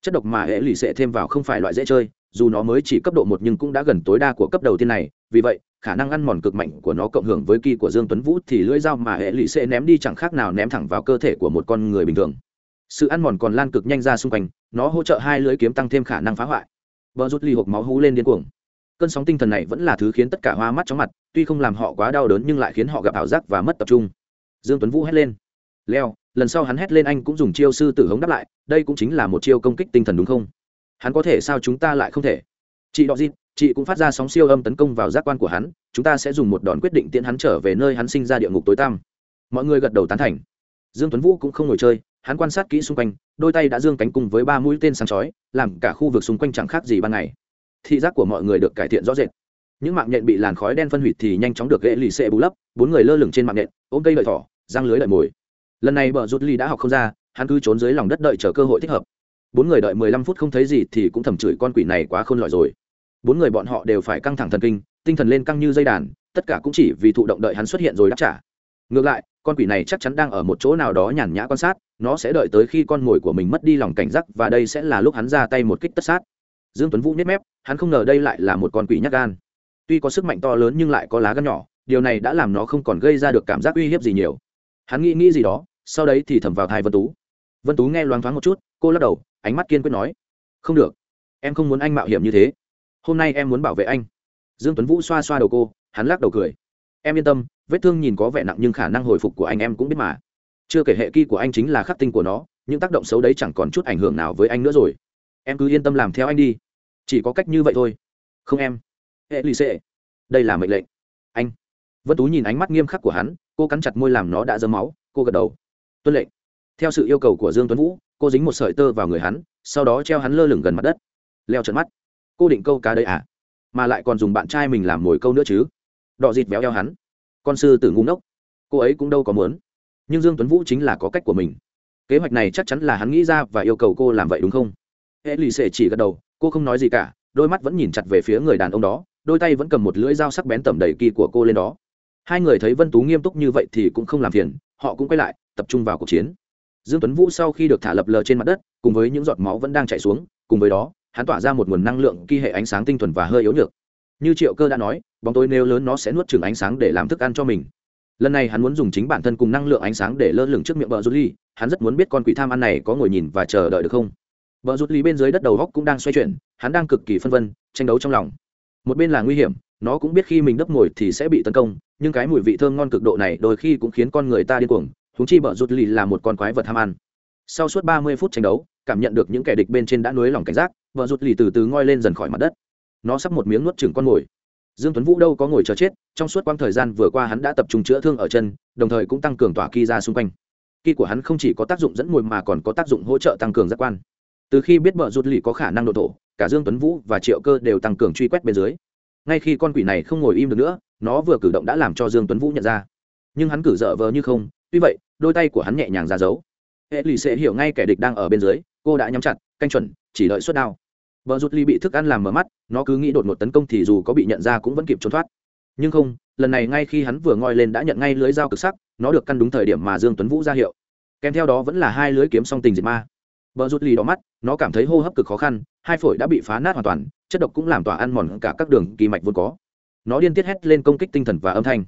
Chất độc mà hệ lụy sẽ thêm vào không phải loại dễ chơi, dù nó mới chỉ cấp độ một nhưng cũng đã gần tối đa của cấp đầu tiên này. Vì vậy, khả năng ăn mòn cực mạnh của nó cộng hưởng với kỳ của dương tuấn vũ thì lưỡi dao mà hệ lụy sẽ ném đi chẳng khác nào ném thẳng vào cơ thể của một con người bình thường sự ăn mòn còn lan cực nhanh ra xung quanh, nó hỗ trợ hai lưỡi kiếm tăng thêm khả năng phá hoại. Vợ rút ly hộp máu hú lên điên cuồng. Cơn sóng tinh thần này vẫn là thứ khiến tất cả hoa mắt chóng mặt, tuy không làm họ quá đau đớn nhưng lại khiến họ gặp ảo giác và mất tập trung. Dương tuấn vũ hét lên. Leo, lần sau hắn hét lên anh cũng dùng chiêu sư tử hống đáp lại, đây cũng chính là một chiêu công kích tinh thần đúng không? Hắn có thể sao chúng ta lại không thể? Chị đọ dịp chị cũng phát ra sóng siêu âm tấn công vào giác quan của hắn, chúng ta sẽ dùng một đòn quyết định tiễn hắn trở về nơi hắn sinh ra địa ngục tối tăm. Mọi người gật đầu tán thành. Dương tuấn vũ cũng không ngồi chơi hắn quan sát kỹ xung quanh, đôi tay đã dương cánh cùng với ba mũi tên sáng chói, làm cả khu vực xung quanh chẳng khác gì ban ngày. Thị giác của mọi người được cải thiện rõ rệt. Những mạng nhện bị làn khói đen phân hủy thì nhanh chóng được ghệ lì xệ bù lấp, bốn người lơ lửng trên mạng nhện, ôm cây lợi thỏ, răng lưới đợi mồi. Lần này bờ rút ly đã học không ra, hắn cứ trốn dưới lòng đất đợi chờ cơ hội thích hợp. Bốn người đợi mười lăm phút không thấy gì thì cũng thầm chửi con quỷ này quá khôn lỏi rồi. Bốn người bọn họ đều phải căng thẳng thần kinh, tinh thần lên căng như dây đàn, tất cả cũng chỉ vì thụ động đợi hắn xuất hiện rồi đáp trả. Ngược lại, con quỷ này chắc chắn đang ở một chỗ nào đó nhàn nhã quan sát nó sẽ đợi tới khi con mồi của mình mất đi lòng cảnh giác và đây sẽ là lúc hắn ra tay một kích tất sát. Dương tuấn vũ nhếch mép, hắn không ngờ đây lại là một con quỷ nhát gan. Tuy có sức mạnh to lớn nhưng lại có lá gan nhỏ, điều này đã làm nó không còn gây ra được cảm giác uy hiếp gì nhiều. Hắn nghĩ nghĩ gì đó, sau đấy thì thầm vào thai vân tú. Vân tú nghe loáng thoáng một chút, cô lắc đầu, ánh mắt kiên quyết nói, không được, em không muốn anh mạo hiểm như thế. Hôm nay em muốn bảo vệ anh. Dương tuấn vũ xoa xoa đầu cô, hắn lắc đầu cười. Em yên tâm, vết thương nhìn có vẻ nặng nhưng khả năng hồi phục của anh em cũng biết mà chưa kể hệ kỳ của anh chính là khắc tinh của nó, những tác động xấu đấy chẳng còn chút ảnh hưởng nào với anh nữa rồi. Em cứ yên tâm làm theo anh đi. Chỉ có cách như vậy thôi. Không em. Hệ lì xệ. Đây là mệnh lệnh. Anh. Vân tú nhìn ánh mắt nghiêm khắc của hắn, cô cắn chặt môi làm nó đã dơ máu, cô gật đầu. Tuân lệnh. Theo sự yêu cầu của dương tuấn vũ, cô dính một sợi tơ vào người hắn, sau đó treo hắn lơ lửng gần mặt đất. Leo trận mắt. Cô định câu cá đấy à? Mà lại còn dùng bạn trai mình làm mồi câu nữa chứ. Đọ dịt béo eo hắn. Con sư tử ngu ngốc. Cô ấy cũng đâu có muốn nhưng dương tuấn vũ chính là có cách của mình kế hoạch này chắc chắn là hắn nghĩ ra và yêu cầu cô làm vậy đúng không hệ lì xệ chỉ gật đầu cô không nói gì cả đôi mắt vẫn nhìn chặt về phía người đàn ông đó đôi tay vẫn cầm một lưỡi dao sắc bén tẩm đầy kỳ của cô lên đó hai người thấy vân tú nghiêm túc như vậy thì cũng không làm phiền họ cũng quay lại tập trung vào cuộc chiến dương tuấn vũ sau khi được thả lập lờ trên mặt đất cùng với những giọt máu vẫn đang chảy xuống cùng với đó hắn tỏa ra một nguồn năng lượng kỳ hệ ánh sáng tinh thuần và hơi yếu nhược như triệu cơ đã nói bóng tối nếu lớn nó sẽ nuốt chửng ánh sáng để làm thức ăn cho mình lần này hắn muốn dùng chính bản thân cùng năng lượng ánh sáng để lơ lửng trước miệng bờ rút ly. Hắn rất muốn biết con quỷ tham ăn này có ngồi nhìn và chờ đợi được không. Bờ rút ly bên dưới đất đầu góc cũng đang xoay chuyển, hắn đang cực kỳ phân vân, tranh đấu trong lòng. Một bên là nguy hiểm, nó cũng biết khi mình đấp ngồi thì sẽ bị tấn công, nhưng cái mùi vị thơm ngon cực độ này đôi khi cũng khiến con người ta điên cuồng thúng chi bờ rút ly là một con quái vật tham ăn. Sau suốt ba mươi phút tranh đấu, cảm nhận được những kẻ địch bên trên đã nuối lòng cảnh giác vợ rụt lì từ từ ngoi lên dần khỏi mặt đất. Nó sắp một miếng nuốt chừng con mồi. Dương tuấn vũ đâu có ngồi chờ chết trong suốt quãng thời gian vừa qua hắn đã tập trung chữa thương ở chân, đồng thời cũng tăng cường tỏa ki ra xung quanh. Ki của hắn không chỉ có tác dụng dẫn mùi mà còn có tác dụng hỗ trợ tăng cường giác quan. Từ khi biết vợ rụt lì có khả năng độ thổ, cả dương tuấn vũ và triệu cơ đều tăng cường truy quét bên dưới. Ngay khi con quỷ này không ngồi im được nữa, nó vừa cử động đã làm cho dương tuấn vũ nhận ra. Nhưng hắn cử dở vờ như không, tuy vậy, đôi tay của hắn nhẹ nhàng ra giấu hệ lì sẽ hiểu ngay kẻ địch đang ở bên dưới, cô đã nhắm chặt, canh chuẩn, chỉ đợi suất đao. Vợ rút ly bị thức ăn làm mở mắt, nó cứ nghĩ đột ngột tấn công thì dù có bị nhận ra cũng vẫn kịp trốn thoát nhưng không, lần này ngay khi hắn vừa ngoi lên đã nhận ngay lưới dao cực sắc, nó được căn đúng thời điểm mà dương tuấn vũ ra hiệu. Kèm theo đó vẫn là hai lưới kiếm song tình diệt ma. Vợ rút ly đỏ mắt, nó cảm thấy hô hấp cực khó khăn, hai phổi đã bị phá nát hoàn toàn, chất độc cũng làm tỏa ăn mòn cả các đường kỳ mạch vốn có. Nó điên tiết hét lên công kích tinh thần và âm thanh.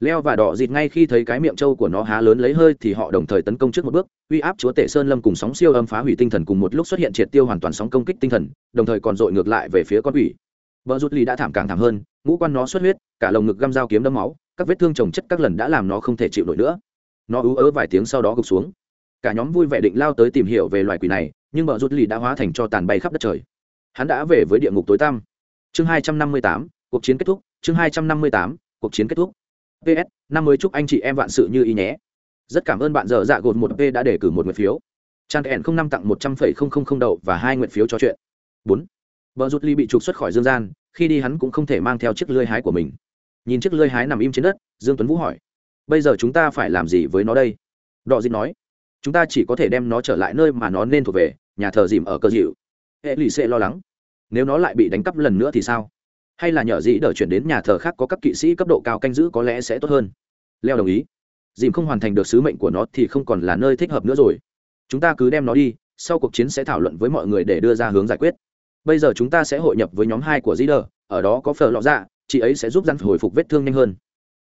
Leo và đỏ dịt ngay khi thấy cái miệng trâu của nó há lớn lấy hơi thì họ đồng thời tấn công trước một bước. Uy áp chúa tể sơn lâm cùng sóng siêu âm phá hủy tinh thần cùng một lúc xuất hiện triệt tiêu hoàn toàn sóng công kích tinh thần, đồng thời còn dội ngược lại về phía con quỷ. Vợ rút ly đã thảm càng thảm hơn ngũ quan nó xuất huyết, cả lồng ngực găm dao kiếm đâm máu, các vết thương trồng chất các lần đã làm nó không thể chịu nổi nữa. Nó ú ớ vài tiếng sau đó gục xuống. Cả nhóm vui vẻ định lao tới tìm hiểu về loài quỷ này, nhưng bờ rút lì đã hóa thành cho tàn bay khắp đất trời. Hắn đã về với địa ngục tối tăm. Chương hai trăm năm mươi tám, cuộc chiến kết thúc. Chương hai trăm năm mươi tám, cuộc chiến kết thúc. Ps năm mới chúc anh chị em vạn sự như ý nhé. Rất cảm ơn bạn giờ dạ gột một p đã để cử một nguyện phiếu. Trang ẻn không năm tặng một trăm phẩy không không không đậu và hai nguyện phiếu cho chuyện. Bốn vợ rút ly bị trục xuất khỏi dương gian, khi đi hắn cũng không thể mang theo chiếc lưới hái của mình. Nhìn chiếc lưới hái nằm im trên đất, dương tuấn vũ hỏi, bây giờ chúng ta phải làm gì với nó đây? Đọ dịt nói, chúng ta chỉ có thể đem nó trở lại nơi mà nó nên thuộc về, nhà thờ dìm ở cơ dịu. Hệ lì xệ lo lắng, nếu nó lại bị đánh cắp lần nữa thì sao? Hay là nhờ dĩ đỡ chuyển đến nhà thờ khác có các kỵ sĩ cấp độ cao canh giữ có lẽ sẽ tốt hơn? Leo đồng ý, dìm không hoàn thành được sứ mệnh của nó thì không còn là nơi thích hợp nữa rồi. Chúng ta cứ đem nó đi, sau cuộc chiến sẽ thảo luận với mọi người để đưa ra hướng giải quyết bây giờ chúng ta sẽ hội nhập với nhóm hai của dĩ ở đó có phở lọ dạ chị ấy sẽ giúp răn hồi phục vết thương nhanh hơn.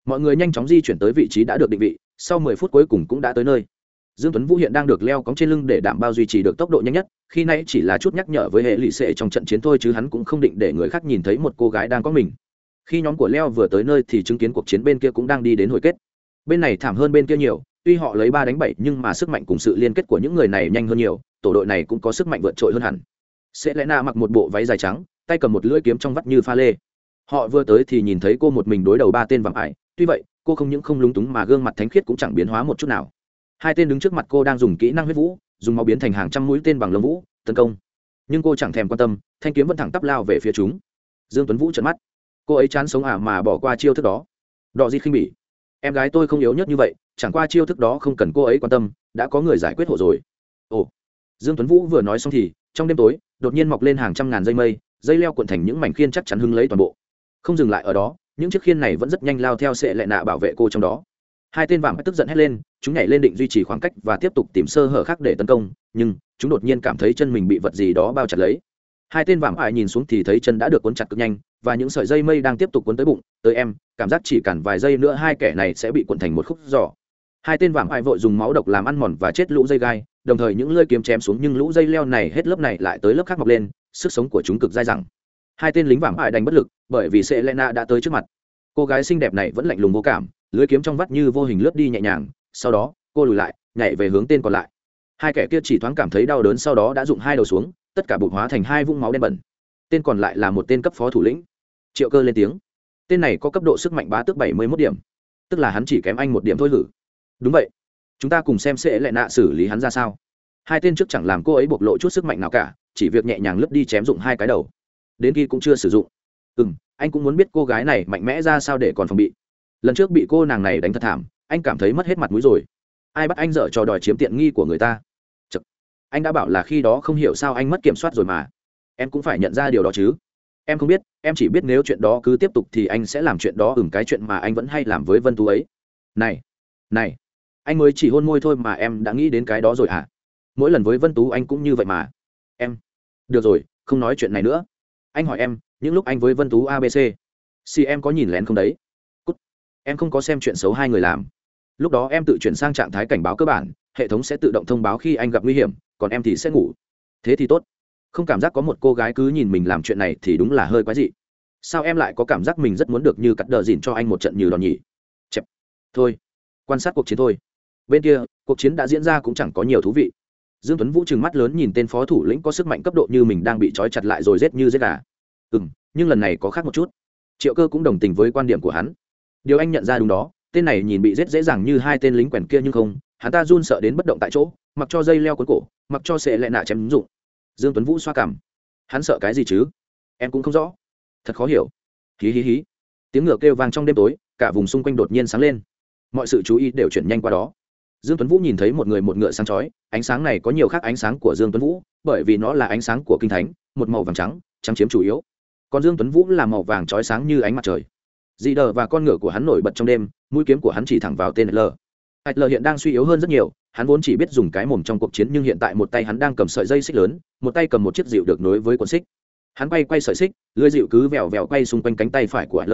Mọi người nhanh chóng di chuyển tới vị trí đã được định vị, sau mười phút cuối cùng cũng đã tới nơi. Dương tuấn vũ hiện đang được leo cóng trên lưng để đảm bảo duy trì được tốc độ nhanh nhất, khi nãy chỉ là chút nhắc nhở với hệ lụy sệ trong trận chiến thôi chứ hắn cũng không định để người khác nhìn thấy một cô gái đang có mình. Khi nhóm của leo vừa tới nơi thì chứng kiến cuộc chiến bên kia cũng đang đi đến hồi kết. Bên này thảm hơn bên kia nhiều, tuy họ lấy ba đánh bảy nhưng mà sức mạnh cùng sự liên kết của những người này nhanh hơn nhiều, tổ đội này cũng có sức mạnh vượt trội hơn hẳn sẽ lẽ na mặc một bộ váy dài trắng, tay cầm một lưỡi kiếm trong vắt như pha lê. Họ vừa tới thì nhìn thấy cô một mình đối đầu ba tên vạm ải, tuy vậy, cô không những không lúng túng mà gương mặt thánh khiết cũng chẳng biến hóa một chút nào. Hai tên đứng trước mặt cô đang dùng kỹ năng huyết vũ, dùng máu biến thành hàng trăm mũi tên bằng lông vũ, tấn công. Nhưng cô chẳng thèm quan tâm, thanh kiếm vẫn thẳng tắp lao về phía chúng. Dương tuấn vũ trợn mắt. Cô ấy chán sống ả à mà bỏ qua chiêu thức đó. Đỏ di khinh bỉ. Em gái tôi không yếu nhất như vậy, chẳng qua chiêu thức đó không cần cô ấy quan tâm, đã có người giải quyết hộ rồi. Ồ. Dương tuấn vũ vừa nói xong thì trong đêm tối, đột nhiên mọc lên hàng trăm ngàn dây mây, dây leo cuộn thành những mảnh khiên chắc chắn hưng lấy toàn bộ. Không dừng lại ở đó, những chiếc khiên này vẫn rất nhanh lao theo sệ lệ nạ bảo vệ cô trong đó. Hai tên vàng tức giận hét lên, chúng nhảy lên định duy trì khoảng cách và tiếp tục tìm sơ hở khác để tấn công, nhưng chúng đột nhiên cảm thấy chân mình bị vật gì đó bao chặt lấy. Hai tên vàng ải nhìn xuống thì thấy chân đã được cuốn chặt cực nhanh, và những sợi dây mây đang tiếp tục cuốn tới bụng, tới em, cảm giác chỉ cản vài giây nữa hai kẻ này sẽ bị cuộn thành một khúc giỏ. Hai tên vàng ải vội dùng máu độc làm ăn mòn và chết lũ dây gai đồng thời những lưỡi kiếm chém xuống nhưng lũ dây leo này hết lớp này lại tới lớp khác mọc lên, sức sống của chúng cực dai dẳng. Hai tên lính vàng ải đành bất lực, bởi vì selena đã tới trước mặt. Cô gái xinh đẹp này vẫn lạnh lùng vô cảm lưỡi kiếm trong vắt như vô hình lướt đi nhẹ nhàng, sau đó, cô lùi lại, nhảy về hướng tên còn lại. Hai kẻ kia chỉ thoáng cảm thấy đau đớn sau đó đã dụng hai đầu xuống, tất cả bụt hóa thành hai vũng máu đen bẩn. Tên còn lại là một tên cấp phó thủ lĩnh. Triệu cơ lên tiếng. Tên này có cấp độ sức mạnh bá tước bảy mươi mốt điểm, tức là hắn chỉ kém anh một điểm thôi hử. Đúng vậy chúng ta cùng xem sẽ lại nạ xử lý hắn ra sao. Hai tên trước chẳng làm cô ấy bộc lộ chút sức mạnh nào cả, chỉ việc nhẹ nhàng lướt đi chém dụng hai cái đầu. Đến khi cũng chưa sử dụng. Ừ m anh cũng muốn biết cô gái này mạnh mẽ ra sao để còn phòng bị. Lần trước bị cô nàng này đánh thật thảm, anh cảm thấy mất hết mặt mũi rồi. Ai bắt anh dở trò đòi chiếm tiện nghi của người ta? Chật. anh đã bảo là khi đó không hiểu sao anh mất kiểm soát rồi mà. Em cũng phải nhận ra điều đó chứ. Em không biết, em chỉ biết nếu chuyện đó cứ tiếp tục thì anh sẽ làm chuyện đó ừng cái chuyện mà anh vẫn hay làm với vân tú ấy. Này này anh mới chỉ hôn môi thôi mà em đã nghĩ đến cái đó rồi à mỗi lần với vân tú anh cũng như vậy mà. Em. Được rồi, không nói chuyện này nữa. Anh hỏi em, những lúc anh với vân tú abc xì em có nhìn lén không đấy? Cút. em không có xem chuyện xấu hai người làm. Lúc đó em tự chuyển sang trạng thái cảnh báo cơ bản, hệ thống sẽ tự động thông báo khi anh gặp nguy hiểm, còn em thì sẽ ngủ. Thế thì tốt. Không cảm giác có một cô gái cứ nhìn mình làm chuyện này thì đúng là hơi quái dị. Sao em lại có cảm giác mình rất muốn được như cắt đờ dìn cho anh một trận như đòn nhỉ? Chẹp. Thôi. Quan sát cuộc chiến thôi bên kia, cuộc chiến đã diễn ra cũng chẳng có nhiều thú vị. Dương tuấn vũ trừng mắt lớn nhìn tên phó thủ lĩnh có sức mạnh cấp độ như mình đang bị trói chặt lại rồi rết như rết gà. Ừ nhưng lần này có khác một chút. Triệu cơ cũng đồng tình với quan điểm của hắn. Điều anh nhận ra đúng đó, tên này nhìn bị rết dễ dàng như hai tên lính quèn kia nhưng không, hắn ta run sợ đến bất động tại chỗ, mặc cho dây leo cuốn cổ, mặc cho sệ lệ nạ chém dụng. Dương tuấn vũ xoa cảm. Hắn sợ cái gì chứ? Em cũng không rõ. Thật khó hiểu. Hí hí hí. Tiếng ngựa kêu vang trong đêm tối, cả vùng xung quanh đột nhiên sáng lên. Mọi sự chú ý đều chuyển nhanh qua đó dương tuấn vũ nhìn thấy một người một ngựa sáng chói, ánh sáng này có nhiều khác ánh sáng của dương tuấn vũ, bởi vì nó là ánh sáng của kinh thánh, một màu vàng trắng trắng chiếm chủ yếu. Còn dương tuấn vũ là màu vàng chói sáng như ánh mặt trời. Dị đờ và con ngựa của hắn nổi bật trong đêm, mũi kiếm của hắn chỉ thẳng vào tên l l hiện đang suy yếu hơn rất nhiều, hắn vốn chỉ biết dùng cái mồm trong cuộc chiến nhưng hiện tại một tay hắn đang cầm sợi dây xích lớn, một tay cầm một chiếc dịu được nối với cuộn xích. Hắn quay quay sợi xích lưới dịu cứ vèo vèo quay xung quanh cánh tay phải của l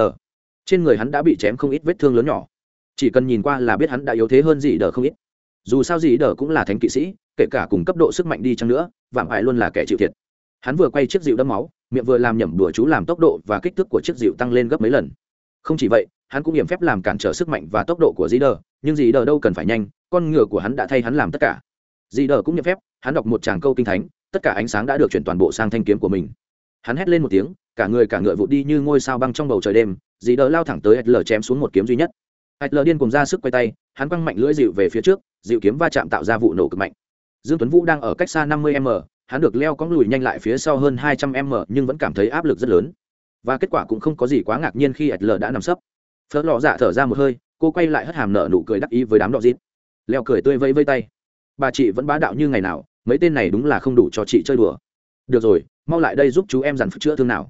trên người hắn đã bị chém không ít vết thương lớn nhỏ chỉ cần nhìn qua là biết hắn đã yếu thế hơn dị đờ không ít. Dù sao dị đờ cũng là thánh kỵ sĩ, kể cả cùng cấp độ sức mạnh đi chăng nữa, vạm hại luôn là kẻ chịu thiệt. Hắn vừa quay chiếc dịu đâm máu, miệng vừa làm nhẩm đùa chú làm tốc độ và kích thước của chiếc dịu tăng lên gấp mấy lần. Không chỉ vậy, hắn cũng hiểm phép làm cản trở sức mạnh và tốc độ của dĩ đờ, nhưng dĩ đờ đâu cần phải nhanh, con ngựa của hắn đã thay hắn làm tất cả. Dĩ đờ cũng hiểm phép, hắn đọc một tràng câu kinh thánh, tất cả ánh sáng đã được chuyển toàn bộ sang thanh kiếm của mình. Hắn hét lên một tiếng, cả người cả ngựa vụt đi như ngôi sao băng trong bầu trời đêm dĩ đờ lao thẳng tới lờ chém xuống một kiếm duy nhất lờ điên cùng ra sức quay tay, hắn quăng mạnh lưỡi dịu về phía trước, dịu kiếm va chạm tạo ra vụ nổ cực mạnh. Dương tuấn vũ đang ở cách xa 50 m, hắn được leo cong lùi nhanh lại phía sau hơn 200 m nhưng vẫn cảm thấy áp lực rất lớn. Và kết quả cũng không có gì quá ngạc nhiên khi lờ đã nằm sấp. Phớt lọ dạ thở ra một hơi, cô quay lại hất hàm nở nụ cười đắc ý với đám đọ dít leo cười tươi vây vây tay. Bà chị vẫn bá đạo như ngày nào, mấy tên này đúng là không đủ cho chị chơi đùa. Được rồi, mau lại đây giúp chú em dằn chữa thương nào.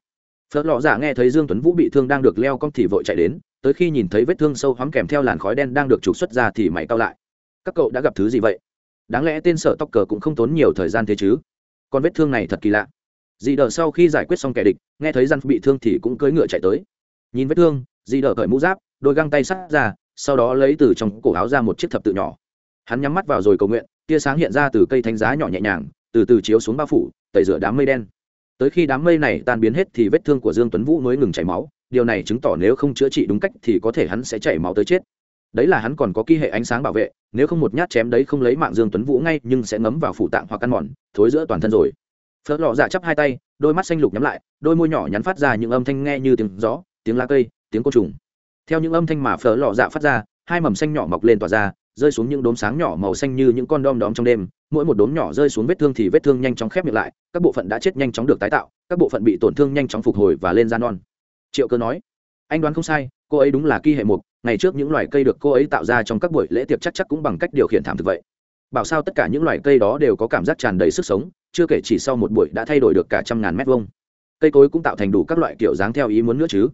Phớt lọ dạ nghe thấy dương tuấn vũ bị thương đang được leo cong thì vội chạy đến tới khi nhìn thấy vết thương sâu hoắm kèm theo làn khói đen đang được trục xuất ra thì mày cao lại. Các cậu đã gặp thứ gì vậy? Đáng lẽ tên sợ tóc cờ cũng không tốn nhiều thời gian thế chứ. Còn vết thương này thật kỳ lạ. Dì đờ sau khi giải quyết xong kẻ địch, nghe thấy răn bị thương thì cũng cưỡi ngựa chạy tới. Nhìn vết thương, dì đờ cởi mũ giáp, đôi găng tay sắt ra, sau đó lấy từ trong cổ áo ra một chiếc thập tự nhỏ. Hắn nhắm mắt vào rồi cầu nguyện, tia sáng hiện ra từ cây thánh giá nhỏ nhẹ nhàng, từ từ chiếu xuống bao phủ, tẩy rửa đám mây đen. Tới khi đám mây này tan biến hết thì vết thương của dương tuấn vũ mới ngừng chảy máu điều này chứng tỏ nếu không chữa trị đúng cách thì có thể hắn sẽ chảy máu tới chết. Đấy là hắn còn có ký hệ ánh sáng bảo vệ, nếu không một nhát chém đấy không lấy mạng dương tuấn vũ ngay, nhưng sẽ ngấm vào phủ tạng hoặc căn mòn, thối giữa toàn thân rồi. Phớt lọ dạ chắp hai tay, đôi mắt xanh lục nhắm lại, đôi môi nhỏ nhắn phát ra những âm thanh nghe như tiếng gió, tiếng lá cây, tiếng côn trùng. Theo những âm thanh mà phở lọ dạ phát ra, hai mầm xanh nhỏ mọc lên tỏa ra, rơi xuống những đốm sáng nhỏ màu xanh như những con đom đóm trong đêm, mỗi một đốm nhỏ rơi xuống vết thương thì vết thương nhanh chóng khép miệng lại, các bộ phận đã chết nhanh chóng được tái tạo, các bộ phận bị tổn thương nhanh chóng phục hồi và lên da non triệu cơ nói anh đoán không sai cô ấy đúng là kỳ hệ mục ngày trước những loài cây được cô ấy tạo ra trong các buổi lễ tiệc chắc chắc cũng bằng cách điều khiển thảm thực vậy. Bảo sao tất cả những loài cây đó đều có cảm giác tràn đầy sức sống chưa kể chỉ sau một buổi đã thay đổi được cả trăm ngàn mét vuông. Cây cối cũng tạo thành đủ các loại kiểu dáng theo ý muốn nữa chứ.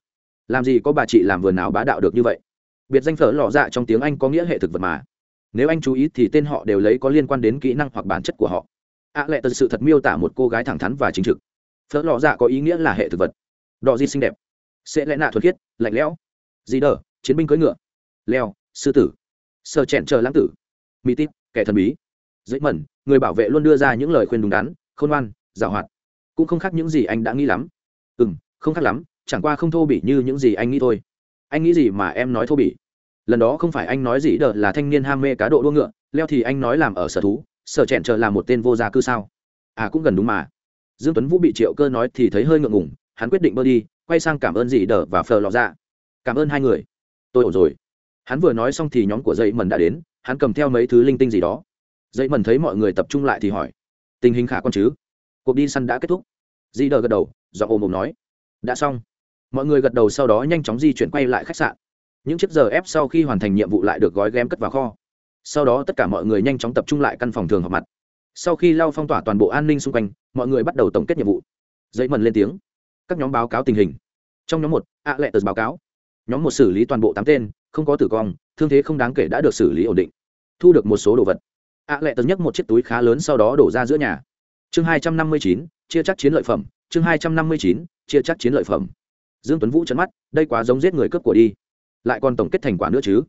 Làm gì có bà chị làm vườn nào bá đạo được như vậy? Biệt danh phở lò dạ trong tiếng anh có nghĩa hệ thực vật mà. Nếu anh chú ý thì tên họ đều lấy có liên quan đến kỹ năng hoặc bản chất của họ. Ạ à, lệ thật sự thật miêu tả một cô gái thẳng thắn và chính trực. Phở lò dạ có ý nghĩa là hệ thực vật. Đỏ di xinh đẹp sẽ lẽ nạ thuật khiết, lạnh lẽo. Dì đờ, chiến binh cưỡi ngựa. Leo, sư tử. Sơ chẹn chờ lãng tử. Mỹ tít, kẻ thần bí. Dễ mẩn, người bảo vệ luôn đưa ra những lời khuyên đúng đắn, khôn ngoan giảo hoạt. Cũng không khác những gì anh đã nghĩ lắm. Ừ m không khác lắm, chẳng qua không thô bỉ như những gì anh nghĩ thôi. Anh nghĩ gì mà em nói thô bỉ? Lần đó không phải anh nói gì đờ là thanh niên ham mê cá độ đua ngựa, leo thì anh nói làm ở sở thú sở chẹn chờ là một tên vô gia cư sao? À cũng gần đúng mà. Dương tuấn vũ bị triệu cơ nói thì thấy hơi ngượng ngùng, hắn quyết định bơ đi quay sang cảm ơn dì đờ và phờ lò ra dạ. cảm ơn hai người. Tôi ổn rồi. Hắn vừa nói xong thì nhóm của dây mần đã đến, hắn cầm theo mấy thứ linh tinh gì đó. Dây mần thấy mọi người tập trung lại thì hỏi, tình hình khả quan chứ? Cuộc đi săn đã kết thúc. Dì đờ gật đầu do ôm ôm nói, đã xong. Mọi người gật đầu sau đó nhanh chóng di chuyển quay lại khách sạn. Những chiếc giờ ép sau khi hoàn thành nhiệm vụ lại được gói ghém cất vào kho. Sau đó tất cả mọi người nhanh chóng tập trung lại căn phòng thường họp mặt. Sau khi lau phong tỏa toàn bộ an ninh xung quanh, mọi người bắt đầu tổng kết nhiệm vụ. Dây mần lên tiếng các nhóm báo cáo tình hình. Trong nhóm một ạ lệ tờ báo cáo. Nhóm một xử lý toàn bộ tám tên, không có tử vong, thương thế không đáng kể đã được xử lý ổn định. Thu được một số đồ vật. Ạ lệ tờ nhấc một chiếc túi khá lớn sau đó đổ ra giữa nhà. Chương hai trăm năm mươi chín, chia chắc chiến lợi phẩm. Chương hai trăm năm mươi chín, chia chắc chiến lợi phẩm. Dương tuấn vũ chấn mắt, đây quá giống giết người cướp của đi. Lại còn tổng kết thành quả nữa chứ?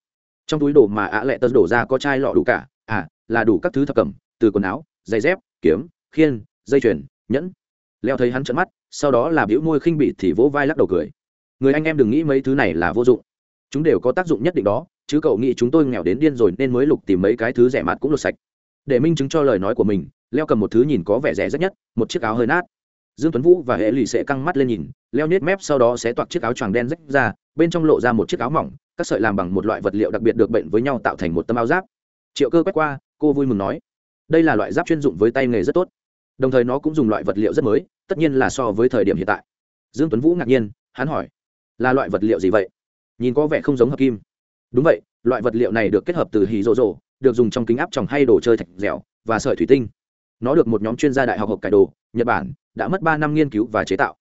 Trong túi đồ mà ạ lệ tớ đổ ra có chai lọ đủ cả. À là đủ các thứ thập cẩm, từ quần áo, giày dép, kiếm, khiên, dây chuyền, nhẫn leo thấy hắn trợn mắt, sau đó là biểu môi khinh bị thì vỗ vai lắc đầu cười. Người anh em đừng nghĩ mấy thứ này là vô dụng. Chúng đều có tác dụng nhất định đó, chứ cậu nghĩ chúng tôi nghèo đến điên rồi nên mới lục tìm mấy cái thứ rẻ mạt cũng lột sạch. Để minh chứng cho lời nói của mình, leo cầm một thứ nhìn có vẻ rẻ rất nhất, một chiếc áo hơi nát. Dương tuấn vũ và hệ lì sẽ căng mắt lên nhìn, leo nhét mép sau đó sẽ toạc chiếc áo choàng đen rách ra, bên trong lộ ra một chiếc áo mỏng, các sợi làm bằng một loại vật liệu đặc biệt được bệnh với nhau tạo thành một tấm áo giáp. Triệu cơ quét qua, cô vui mừng nói, đây là loại giáp chuyên dụng với tay nghề rất tốt đồng thời nó cũng dùng loại vật liệu rất mới, tất nhiên là so với thời điểm hiện tại. Dương tuấn vũ ngạc nhiên, hắn hỏi, là loại vật liệu gì vậy? Nhìn có vẻ không giống hợp kim. Đúng vậy, loại vật liệu này được kết hợp từ hì rộ rộ, được dùng trong kính áp tròng hay đồ chơi thạch dẻo và sợi thủy tinh. Nó được một nhóm chuyên gia đại học học cải đồ, nhật bản, đã mất ba năm nghiên cứu và chế tạo.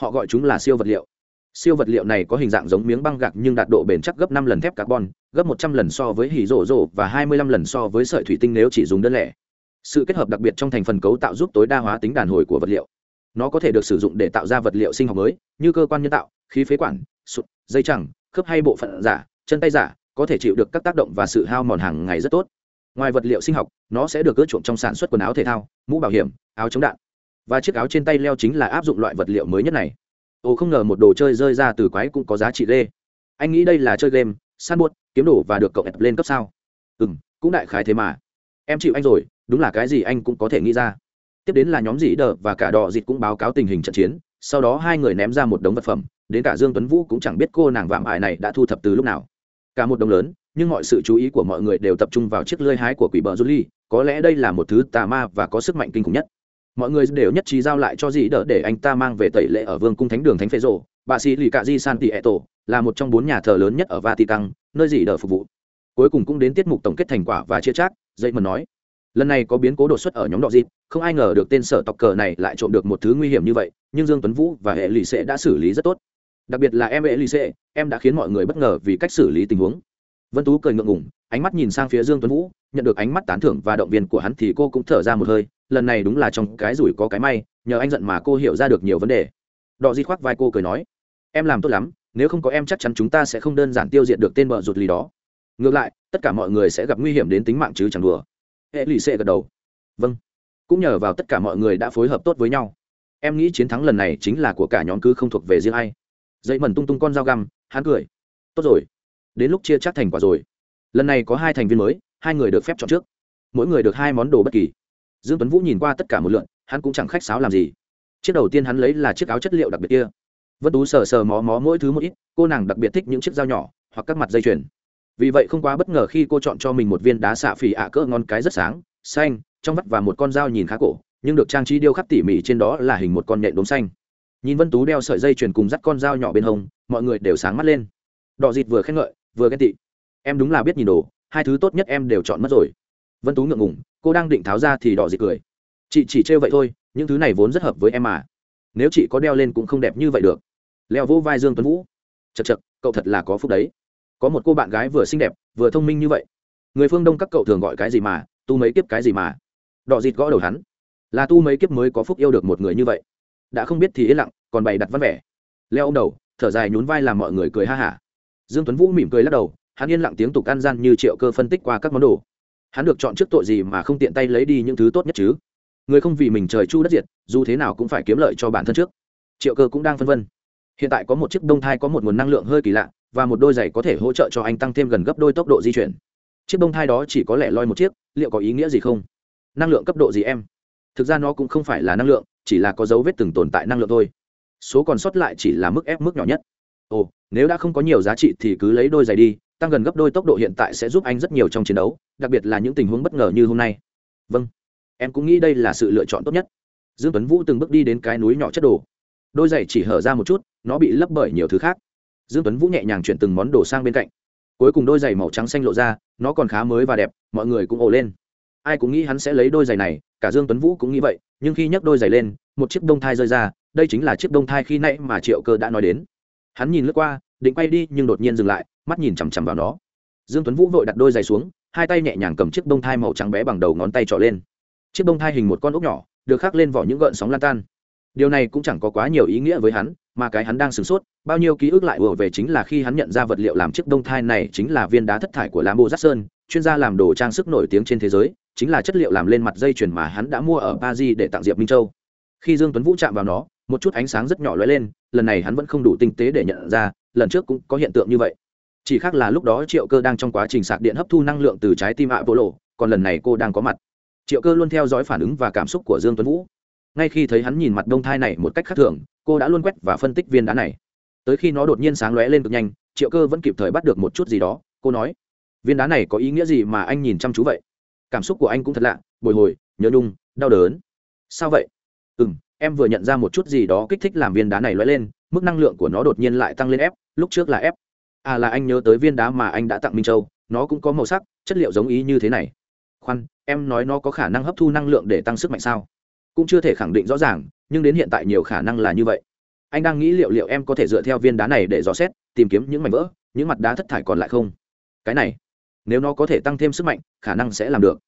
Họ gọi chúng là siêu vật liệu. Siêu vật liệu này có hình dạng giống miếng băng gạc nhưng đạt độ bền chắc gấp năm lần thép carbon, gấp một trăm lần so với hỉ rổ rổ và hai mươi lăm lần so với sợi thủy tinh nếu chỉ dùng đơn lẻ sự kết hợp đặc biệt trong thành phần cấu tạo giúp tối đa hóa tính đàn hồi của vật liệu. Nó có thể được sử dụng để tạo ra vật liệu sinh học mới, như cơ quan nhân tạo, khí phế quản, sụt, dây chẳng, khớp hay bộ phận giả, chân tay giả, có thể chịu được các tác động và sự hao mòn hàng ngày rất tốt. Ngoài vật liệu sinh học, nó sẽ được ưa chuộng trong sản xuất quần áo thể thao, mũ bảo hiểm, áo chống đạn. Và chiếc áo trên tay leo chính là áp dụng loại vật liệu mới nhất này. Ồ, không ngờ một đồ chơi rơi ra từ quái cũng có giá trị lê. anh nghĩ đây là chơi game, săn buốt, kiếm đồ và được cậu ép lên cấp sao? Ừ m cũng đại khái thế mà. Em chịu anh rồi đúng là cái gì anh cũng có thể nghĩ ra tiếp đến là nhóm dĩ đờ và cả đò dịt cũng báo cáo tình hình trận chiến sau đó hai người ném ra một đống vật phẩm đến cả dương tuấn vũ cũng chẳng biết cô nàng vạm ải này đã thu thập từ lúc nào cả một đống lớn nhưng mọi sự chú ý của mọi người đều tập trung vào chiếc lơi hái của quỷ bờ Julie, có lẽ đây là một thứ tà ma và có sức mạnh kinh khủng nhất. Mọi người đều nhất trí giao lại cho dĩ đỡ để anh ta mang về tẩy lễ ở Vương cung Thánh đường Thánh phế Rồ, bà sĩ lì cạ di Santi Eto, là một trong bốn nhà thờ lớn nhất ở Vatican, nơi dĩ đỡ phục vụ. Cuối cùng cũng đến tiết mục tổng kết thành quả và chia chác, dậy mần nói. Lần này có biến cố đột xuất ở nhóm đỏ dịp, không ai ngờ được tên sở tộc cờ này lại trộm được một thứ nguy hiểm như vậy, nhưng Dương Tuấn Vũ và hệ lì sẽ đã xử lý rất tốt. Đặc biệt là em hệ lì sẽ, em đã khiến mọi người bất ngờ vì cách xử lý tình huống. Vân tú cười ngượng ngùng ánh mắt nhìn sang phía dương tuấn vũ nhận được ánh mắt tán thưởng và động viên của hắn thì cô cũng thở ra một hơi lần này đúng là trong cái rủi có cái may nhờ anh giận mà cô hiểu ra được nhiều vấn đề. Đọ di khoác vai cô cười nói em làm tốt lắm nếu không có em chắc chắn chúng ta sẽ không đơn giản tiêu diệt được tên bợ rụt lì đó. Ngược lại tất cả mọi người sẽ gặp nguy hiểm đến tính mạng chứ chẳng đùa hệ lì xệ gật đầu. Vâng. Cũng nhờ vào tất cả mọi người đã phối hợp tốt với nhau. Em nghĩ chiến thắng lần này chính là của cả nhóm cứ không thuộc về riêng ai. Dậy mần tung tung con dao găm, hắn cười. Tốt rồi. Đến lúc chia chắc thành quả rồi. Lần này có hai thành viên mới, hai người được phép chọn trước. Mỗi người được hai món đồ bất kỳ. Dương tuấn vũ nhìn qua tất cả một lượn hắn cũng chẳng khách sáo làm gì. Chiếc đầu tiên hắn lấy là chiếc áo chất liệu đặc biệt kia. Vân tú sờ sờ mó mó mỗi thứ một ít, cô nàng đặc biệt thích những chiếc dao nhỏ hoặc các mặt dây chuyền vì vậy không quá bất ngờ khi cô chọn cho mình một viên đá xạ phỉ ạ cỡ ngon cái rất sáng, xanh, trong vắt và một con dao nhìn khá cổ, nhưng được trang trí điêu khắc tỉ mỉ trên đó là hình một con nhện đốm xanh. Nhìn vân tú đeo sợi dây chuyền cùng dắt con dao nhỏ bên hông, mọi người đều sáng mắt lên. Đỏ dịt vừa khen ngợi, vừa ghen tị. Em đúng là biết nhìn đồ, hai thứ tốt nhất em đều chọn mất rồi. Vân tú ngượng ngủng cô đang định tháo ra thì đỏ dịt cười. Chị chỉ trêu vậy thôi, những thứ này vốn rất hợp với em mà. Nếu chị có đeo lên cũng không đẹp như vậy được. Leo vô vai dương tuấn vũ. Chật chật cậu thật là có phúc đấy có một cô bạn gái vừa xinh đẹp, vừa thông minh như vậy. Người phương đông các cậu thường gọi cái gì mà, tu mấy kiếp cái gì mà. Đỏ dịt gõ đầu hắn. Là tu mấy kiếp mới có phúc yêu được một người như vậy. Đã không biết thì yên lặng, còn bày đặt văn vẻ. Leo ông đầu, thở dài nhún vai làm mọi người cười ha hả. Dương tuấn vũ mỉm cười lắc đầu, hắn yên lặng tiếng tục ăn gian như triệu cơ phân tích qua các món đồ. Hắn được chọn trước tội gì mà không tiện tay lấy đi những thứ tốt nhất chứ? Người không vì mình trời chu đất diệt, dù thế nào cũng phải kiếm lợi cho bản thân trước. Triệu cơ cũng đang phân vân. Hiện tại có một chiếc đông thai có một nguồn năng lượng hơi kỳ lạ và một đôi giày có thể hỗ trợ cho anh tăng thêm gần gấp đôi tốc độ di chuyển. Chiếc bông thai đó chỉ có lẻ loi một chiếc, liệu có ý nghĩa gì không? Năng lượng cấp độ gì em? Thực ra nó cũng không phải là năng lượng, chỉ là có dấu vết từng tồn tại năng lượng thôi. Số còn sót lại chỉ là mức ép mức nhỏ nhất. Ồ, nếu đã không có nhiều giá trị thì cứ lấy đôi giày đi, tăng gần gấp đôi tốc độ hiện tại sẽ giúp anh rất nhiều trong chiến đấu, đặc biệt là những tình huống bất ngờ như hôm nay. Vâng. Em cũng nghĩ đây là sự lựa chọn tốt nhất. Dương tuấn vũ từng bước đi đến cái núi nhỏ chất đồ. Đôi giày chỉ hở ra một chút, nó bị lấp bởi nhiều thứ khác dương tuấn vũ nhẹ nhàng chuyển từng món đồ sang bên cạnh. Cuối cùng đôi giày màu trắng xanh lộ ra, nó còn khá mới và đẹp, mọi người cũng ồ lên. Ai cũng nghĩ hắn sẽ lấy đôi giày này, cả dương tuấn vũ cũng nghĩ vậy, nhưng khi nhấc đôi giày lên, một chiếc đông thai rơi ra, đây chính là chiếc đông thai khi nãy mà triệu cơ đã nói đến. Hắn nhìn lướt qua, định quay đi nhưng đột nhiên dừng lại, mắt nhìn chằm chằm vào nó. Dương tuấn vũ vội đặt đôi giày xuống, hai tay nhẹ nhàng cầm chiếc đông thai màu trắng bé bằng đầu ngón tay trỏ lên. Chiếc đông thai hình một con ốc nhỏ, được khắc lên vỏ những gợn sóng lan tan. Điều này cũng chẳng có quá nhiều ý nghĩa với hắn mà cái hắn đang sửng sốt, bao nhiêu ký ức lại ùa về chính là khi hắn nhận ra vật liệu làm chiếc đông thai này chính là viên đá thất thải của lambo giác sơn chuyên gia làm đồ trang sức nổi tiếng trên thế giới, chính là chất liệu làm lên mặt dây chuyền mà hắn đã mua ở paris để tặng diệp minh châu. Khi dương tuấn vũ chạm vào nó, một chút ánh sáng rất nhỏ lóe lên, lần này hắn vẫn không đủ tinh tế để nhận ra, lần trước cũng có hiện tượng như vậy. Chỉ khác là lúc đó triệu cơ đang trong quá trình sạc điện hấp thu năng lượng từ trái tim ạ vô lộ còn lần này cô đang có mặt. Triệu cơ luôn theo dõi phản ứng và cảm xúc của dương tuấn vũ ngay khi thấy hắn nhìn mặt đông thai này một cách khác thường, cô đã luôn quét và phân tích viên đá này. Tới khi nó đột nhiên sáng lóe lên cực nhanh, triệu cơ vẫn kịp thời bắt được một chút gì đó. Cô nói, viên đá này có ý nghĩa gì mà anh nhìn chăm chú vậy? Cảm xúc của anh cũng thật lạ, bồi hồi, nhớ nhung, đau đớn. Sao vậy? Ừ m em vừa nhận ra một chút gì đó kích thích làm viên đá này lóe lên, mức năng lượng của nó đột nhiên lại tăng lên ép lúc trước là ép à là anh nhớ tới viên đá mà anh đã tặng minh châu, nó cũng có màu sắc, chất liệu giống ý như thế này. Khoan, em nói nó có khả năng hấp thu năng lượng để tăng sức mạnh sao? Cũng chưa thể khẳng định rõ ràng, nhưng đến hiện tại nhiều khả năng là như vậy. Anh đang nghĩ liệu liệu em có thể dựa theo viên đá này để dò xét, tìm kiếm những mảnh vỡ, những mặt đá thất thải còn lại không? Cái này, nếu nó có thể tăng thêm sức mạnh, khả năng sẽ làm được.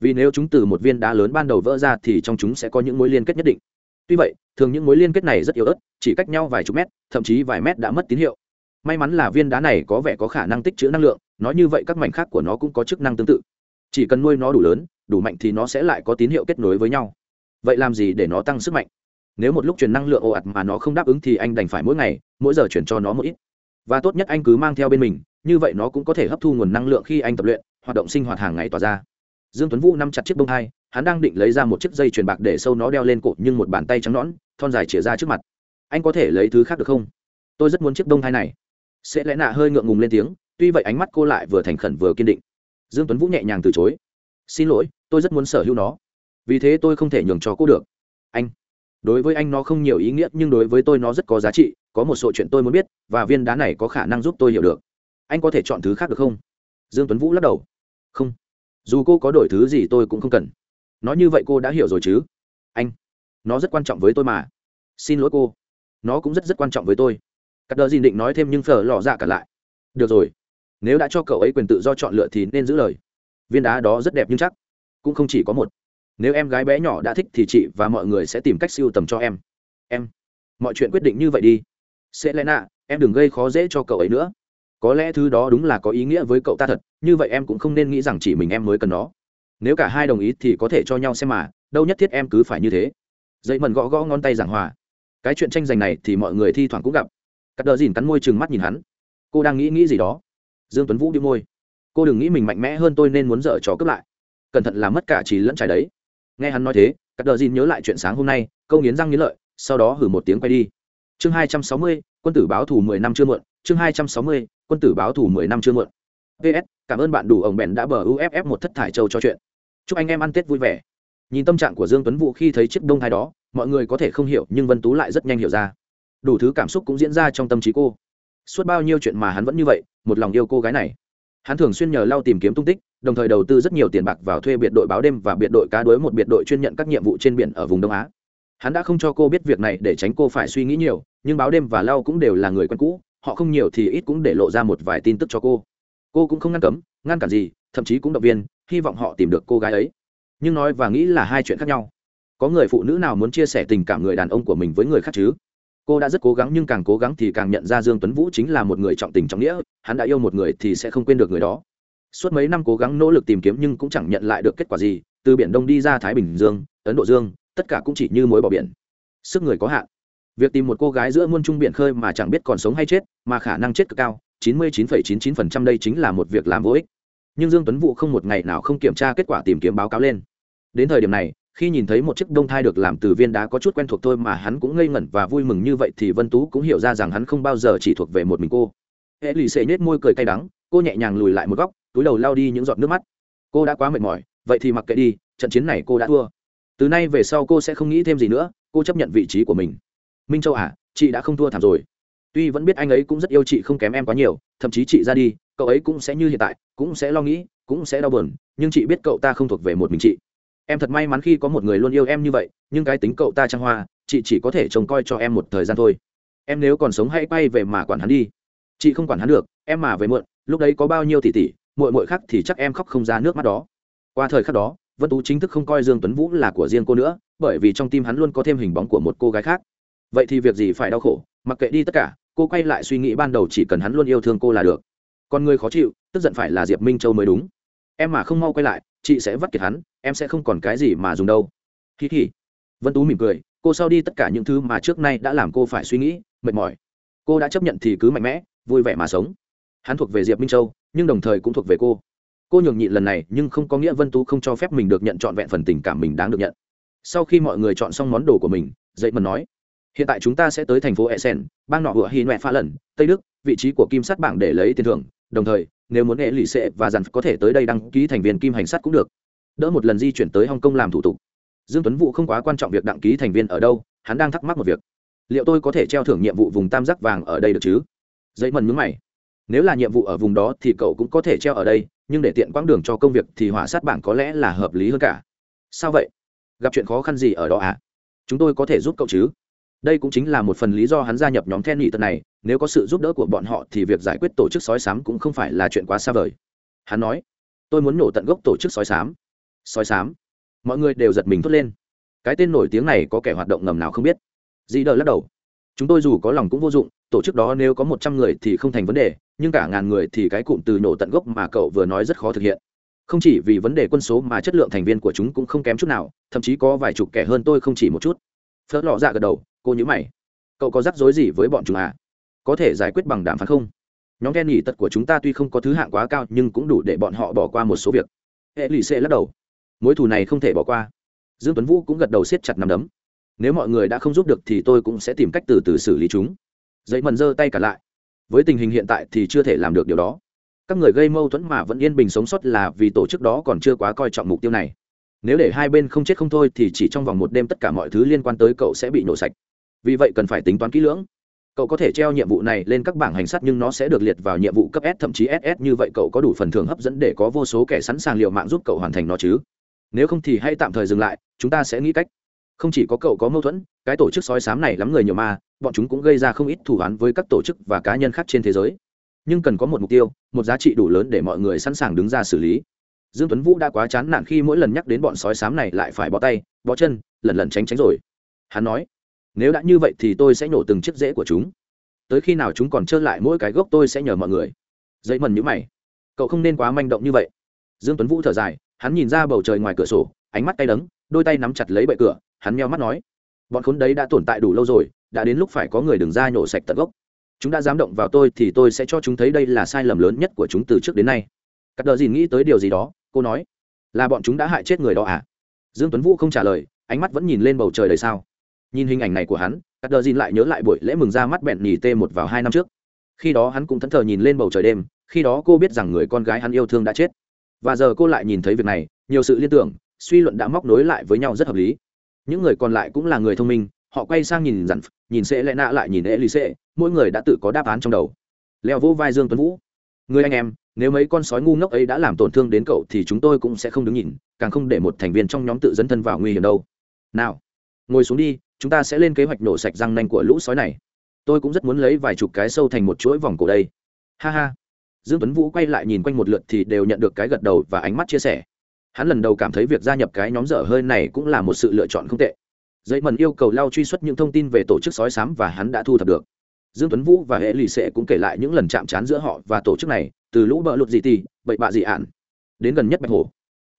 Vì nếu chúng từ một viên đá lớn ban đầu vỡ ra thì trong chúng sẽ có những mối liên kết nhất định. Tuy vậy, thường những mối liên kết này rất yếu ớt, chỉ cách nhau vài chục mét, thậm chí vài mét đã mất tín hiệu. May mắn là viên đá này có vẻ có khả năng tích trữ năng lượng, nói như vậy các mảnh khác của nó cũng có chức năng tương tự. Chỉ cần nuôi nó đủ lớn, đủ mạnh thì nó sẽ lại có tín hiệu kết nối với nhau vậy làm gì để nó tăng sức mạnh? Nếu một lúc truyền năng lượng ồ ạt mà nó không đáp ứng thì anh đành phải mỗi ngày, mỗi giờ chuyển cho nó một ít. Và tốt nhất anh cứ mang theo bên mình, như vậy nó cũng có thể hấp thu nguồn năng lượng khi anh tập luyện, hoạt động sinh hoạt hàng ngày tỏa ra. Dương tuấn vũ nắm chặt chiếc bông hai, hắn đang định lấy ra một chiếc dây chuyền bạc để sâu nó đeo lên cổ nhưng một bàn tay trắng nõn, thon dài chĩa ra trước mặt. Anh có thể lấy thứ khác được không? Tôi rất muốn chiếc bông hai này. Sẽ lẽ nạ hơi ngượng ngùng lên tiếng, tuy vậy ánh mắt cô lại vừa thành khẩn vừa kiên định. Dương tuấn vũ nhẹ nhàng từ chối. Xin lỗi, tôi rất muốn sở hữu nó vì thế tôi không thể nhường cho cô được. Anh. Đối với anh nó không nhiều ý nghĩa, nhưng đối với tôi nó rất có giá trị, có một số chuyện tôi muốn biết, và viên đá này có khả năng giúp tôi hiểu được. Anh có thể chọn thứ khác được không? Dương tuấn vũ lắc đầu. Không. Dù cô có đổi thứ gì tôi cũng không cần. Nói như vậy cô đã hiểu rồi chứ? Anh. Nó rất quan trọng với tôi mà. Xin lỗi cô. Nó cũng rất rất quan trọng với tôi. Cắt đờ dìn định nói thêm nhưng phở lò dạ cả lại. Được rồi. Nếu đã cho cậu ấy quyền tự do chọn lựa thì nên giữ lời. Viên đá đó rất đẹp nhưng chắc cũng không chỉ có một nếu em gái bé nhỏ đã thích thì chị và mọi người sẽ tìm cách siêu tầm cho em. Em, mọi chuyện quyết định như vậy đi. Sẽ lẽ nạ em đừng gây khó dễ cho cậu ấy nữa. Có lẽ thứ đó đúng là có ý nghĩa với cậu ta thật, như vậy em cũng không nên nghĩ rằng chỉ mình em mới cần nó. Nếu cả hai đồng ý thì có thể cho nhau xem mà, đâu nhất thiết em cứ phải như thế. Dậy mần gõ gõ ngón tay giảng hòa. Cái chuyện tranh giành này thì mọi người thi thoảng cũng gặp. Cắt đờ dìn cắn môi chừng mắt nhìn hắn. Cô đang nghĩ nghĩ gì đó. Dương tuấn vũ đi môi. Cô đừng nghĩ mình mạnh mẽ hơn tôi nên muốn dở trò cướp lại. Cẩn thận làm mất cả trí lẫn trái đấy nghe hắn nói thế, cắt đờ dìn nhớ lại chuyện sáng hôm nay, câu nghiến răng nghiến lợi, sau đó hử một tiếng quay đi. Chương hai trăm sáu mươi, quân tử báo thù mười năm chưa muộn, chương hai trăm sáu mươi, quân tử báo thù mười năm chưa muộn. Ps cảm ơn bạn đủ ổng bèn đã bờ uff một thất thải châu cho chuyện. Chúc anh em ăn tết vui vẻ. Nhìn tâm trạng của dương tuấn vũ khi thấy chiếc đông thai đó, mọi người có thể không hiểu, nhưng vân tú lại rất nhanh hiểu ra. Đủ thứ cảm xúc cũng diễn ra trong tâm trí cô. Suốt bao nhiêu chuyện mà hắn vẫn như vậy, một lòng yêu cô gái này hắn thường xuyên nhờ lau tìm kiếm tung tích, đồng thời đầu tư rất nhiều tiền bạc vào thuê biệt đội báo đêm và biệt đội cá đuối một biệt đội chuyên nhận các nhiệm vụ trên biển ở vùng đông á. Hắn đã không cho cô biết việc này để tránh cô phải suy nghĩ nhiều, nhưng báo đêm và lau cũng đều là người quen cũ, họ không nhiều thì ít cũng để lộ ra một vài tin tức cho cô. Cô cũng không ngăn cấm, ngăn cản gì, thậm chí cũng động viên, hy vọng họ tìm được cô gái ấy. Nhưng nói và nghĩ là hai chuyện khác nhau. Có người phụ nữ nào muốn chia sẻ tình cảm người đàn ông của mình với người khác chứ? Cô đã rất cố gắng nhưng càng cố gắng thì càng nhận ra dương tuấn vũ chính là một người trọng tình trọng nghĩa hắn đã yêu một người thì sẽ không quên được người đó. Suốt mấy năm cố gắng nỗ lực tìm kiếm nhưng cũng chẳng nhận lại được kết quả gì từ biển đông đi ra thái bình dương ấn độ dương tất cả cũng chỉ như mối bỏ biển. Sức người có hạn. Việc tìm một cô gái giữa muôn trung biển khơi mà chẳng biết còn sống hay chết mà khả năng chết cực cao 99,99% đây chính là một việc làm vô ích. Nhưng dương tuấn vũ không một ngày nào không kiểm tra kết quả tìm kiếm báo cáo lên. Đến thời điểm này khi nhìn thấy một chiếc đông thai được làm từ viên đá có chút quen thuộc thôi mà hắn cũng ngây ngẩn và vui mừng như vậy thì vân tú cũng hiểu ra rằng hắn không bao giờ chỉ thuộc về một mình cô. Hệ lì xệ nết môi cười cay đắng, cô nhẹ nhàng lùi lại một góc, túi đầu lao đi những giọt nước mắt. Cô đã quá mệt mỏi, vậy thì mặc kệ đi, trận chiến này cô đã thua. Từ nay về sau cô sẽ không nghĩ thêm gì nữa, cô chấp nhận vị trí của mình. Minh châu à chị đã không thua thảm rồi. Tuy vẫn biết anh ấy cũng rất yêu chị không kém em quá nhiều, thậm chí chị ra đi, cậu ấy cũng sẽ như hiện tại, cũng sẽ lo nghĩ, cũng sẽ đau buồn, nhưng chị biết cậu ta không thuộc về một mình chị em thật may mắn khi có một người luôn yêu em như vậy, nhưng cái tính cậu ta trang hoa, chị chỉ có thể trông coi cho em một thời gian thôi. Em nếu còn sống hãy quay về mà quản hắn đi. Chị không quản hắn được, em mà về muộn, lúc đấy có bao nhiêu tỷ tỷ muội muội khác thì chắc em khóc không ra nước mắt đó. Qua thời khắc đó, vân tú chính thức không coi dương tuấn vũ là của riêng cô nữa, bởi vì trong tim hắn luôn có thêm hình bóng của một cô gái khác. Vậy thì việc gì phải đau khổ? Mặc kệ đi tất cả, cô quay lại suy nghĩ ban đầu chỉ cần hắn luôn yêu thương cô là được. Còn người khó chịu, tức giận phải là diệp minh châu mới đúng. Em mà không mau quay lại chị sẽ vắt kiệt hắn, em sẽ không còn cái gì mà dùng đâu. Kỳ hỉ vân tú mỉm cười, cô sau đi tất cả những thứ mà trước nay đã làm cô phải suy nghĩ, mệt mỏi. Cô đã chấp nhận thì cứ mạnh mẽ, vui vẻ mà sống. Hắn thuộc về diệp minh châu, nhưng đồng thời cũng thuộc về cô. Cô nhường nhịn lần này, nhưng không có nghĩa vân tú không cho phép mình được nhận trọn vẹn phần tình cảm mình đáng được nhận. Sau khi mọi người chọn xong món đồ của mình, dậy mần nói, hiện tại chúng ta sẽ tới thành phố essen, bang nọ hựa hy nẹ pha lần, tây đức, vị trí của kim sắt bảng để lấy tiền thưởng, đồng thời nếu muốn hệ lụy sệ và dàn có thể tới đây đăng ký thành viên kim hành sắt cũng được. Đỡ một lần di chuyển tới hồng kông làm thủ tục. Dương tuấn vũ không quá quan trọng việc đăng ký thành viên ở đâu, hắn đang thắc mắc một việc. Liệu tôi có thể treo thưởng nhiệm vụ vùng tam giác vàng ở đây được chứ? Dây mần nhướng mày. Nếu là nhiệm vụ ở vùng đó thì cậu cũng có thể treo ở đây, nhưng để tiện quãng đường cho công việc thì hỏa sát bảng có lẽ là hợp lý hơn cả. Sao vậy? Gặp chuyện khó khăn gì ở đó à? Chúng tôi có thể giúp cậu chứ? Đây cũng chính là một phần lý do hắn gia nhập nhóm then nghị tật này, nếu có sự giúp đỡ của bọn họ thì việc giải quyết tổ chức sói sám cũng không phải là chuyện quá xa vời. Hắn nói, tôi muốn nổ tận gốc tổ chức sói sám. Sói sám? Mọi người đều giật mình thốt lên. Cái tên nổi tiếng này có kẻ hoạt động ngầm nào không biết? Dĩ đờ lắc đầu. Chúng tôi dù có lòng cũng vô dụng, tổ chức đó nếu có một trăm người thì không thành vấn đề, nhưng cả ngàn người thì cái cụm từ nổ tận gốc mà cậu vừa nói rất khó thực hiện. Không chỉ vì vấn đề quân số mà chất lượng thành viên của chúng cũng không kém chút nào, thậm chí có vài chục kẻ hơn tôi không chỉ một chút. Phớt lọ dạ gật đầu cô nhữ mày. Cậu có rắc rối gì với bọn chúng à? Có thể giải quyết bằng đàm phán không? Nhóm ghen nghỉ tật của chúng ta tuy không có thứ hạng quá cao nhưng cũng đủ để bọn họ bỏ qua một số việc. Hệ lì xê lắc đầu. Mối thù này không thể bỏ qua. Dương tuấn vũ cũng gật đầu siết chặt nằm đấm. Nếu mọi người đã không giúp được thì tôi cũng sẽ tìm cách từ từ xử lý chúng. Dậy mần giơ tay cả lại. Với tình hình hiện tại thì chưa thể làm được điều đó. Các người gây mâu thuẫn mà vẫn yên bình sống sót là vì tổ chức đó còn chưa quá coi trọng mục tiêu này. Nếu để hai bên không chết không thôi thì chỉ trong vòng một đêm tất cả mọi thứ liên quan tới cậu sẽ bị nổ sạch vì vậy cần phải tính toán kỹ lưỡng. Cậu có thể treo nhiệm vụ này lên các bảng hành sát nhưng nó sẽ được liệt vào nhiệm vụ cấp s, thậm chí ss như vậy cậu có đủ phần thưởng hấp dẫn để có vô số kẻ sẵn sàng liệu mạng giúp cậu hoàn thành nó chứ. Nếu không thì hãy tạm thời dừng lại, chúng ta sẽ nghĩ cách. Không chỉ có cậu có mâu thuẫn, cái tổ chức sói sám này lắm người nhiều ma bọn chúng cũng gây ra không ít thủ án với các tổ chức và cá nhân khác trên thế giới. Nhưng cần có một mục tiêu, một giá trị đủ lớn để mọi người sẵn sàng đứng ra xử lý. Dương tuấn vũ đã quá chán nản khi mỗi lần nhắc đến bọn sói sám này lại phải bó tay bó chân, lần lần tránh tránh rồi. Hắn nói nếu đã như vậy thì tôi sẽ nhổ từng chiếc rễ của chúng. Tới khi nào chúng còn trơ lại mỗi cái gốc tôi sẽ nhờ mọi người. Dậy mần nhữ mày. Cậu không nên quá manh động như vậy. Dương tuấn vũ thở dài, hắn nhìn ra bầu trời ngoài cửa sổ, ánh mắt tay đắng, đôi tay nắm chặt lấy bệ cửa, hắn meo mắt nói, bọn khốn đấy đã tồn tại đủ lâu rồi, đã đến lúc phải có người đừng ra nhổ sạch tận gốc. Chúng đã dám động vào tôi thì tôi sẽ cho chúng thấy đây là sai lầm lớn nhất của chúng từ trước đến nay. Cắt đờ dìn nghĩ tới điều gì đó, cô nói, là bọn chúng đã hại chết người đó à? Dương tuấn vũ không trả lời, ánh mắt vẫn nhìn lên bầu trời đầy sao nhìn hình ảnh này của hắn cắt đờ dìn lại nhớ lại buổi lễ mừng ra mắt bẹn nhì tê một vào hai năm trước. Khi đó hắn cũng thẫn thờ nhìn lên bầu trời đêm, khi đó cô biết rằng người con gái hắn yêu thương đã chết. Và giờ cô lại nhìn thấy việc này, nhiều sự liên tưởng, suy luận đã móc nối lại với nhau rất hợp lý. Những người còn lại cũng là người thông minh, họ quay sang nhìn dặn, nhìn sẽ lẽ nạ lại nhìn e lì xệ mỗi người đã tự có đáp án trong đầu. Leo vô vai dương tuấn vũ. Người anh em, nếu mấy con sói ngu ngốc ấy đã làm tổn thương đến cậu thì chúng tôi cũng sẽ không đứng nhìn, càng không để một thành viên trong nhóm tự dẫn thân vào nguy hiểm đâu. Nào, ngồi xuống đi chúng ta sẽ lên kế hoạch nổ sạch răng nanh của lũ sói này. Tôi cũng rất muốn lấy vài chục cái sâu thành một chuỗi vòng cổ đây. Ha ha. Dương tuấn vũ quay lại nhìn quanh một lượt thì đều nhận được cái gật đầu và ánh mắt chia sẻ. Hắn lần đầu cảm thấy việc gia nhập cái nhóm dở hơi này cũng là một sự lựa chọn không tệ. Dây mần yêu cầu lao truy xuất những thông tin về tổ chức sói sám và hắn đã thu thập được. Dương tuấn vũ và hệ lì sệ cũng kể lại những lần chạm trán giữa họ và tổ chức này, từ lũ bợ lụt dị tì, bậy bạ dị ạn, đến gần nhất bạch hồ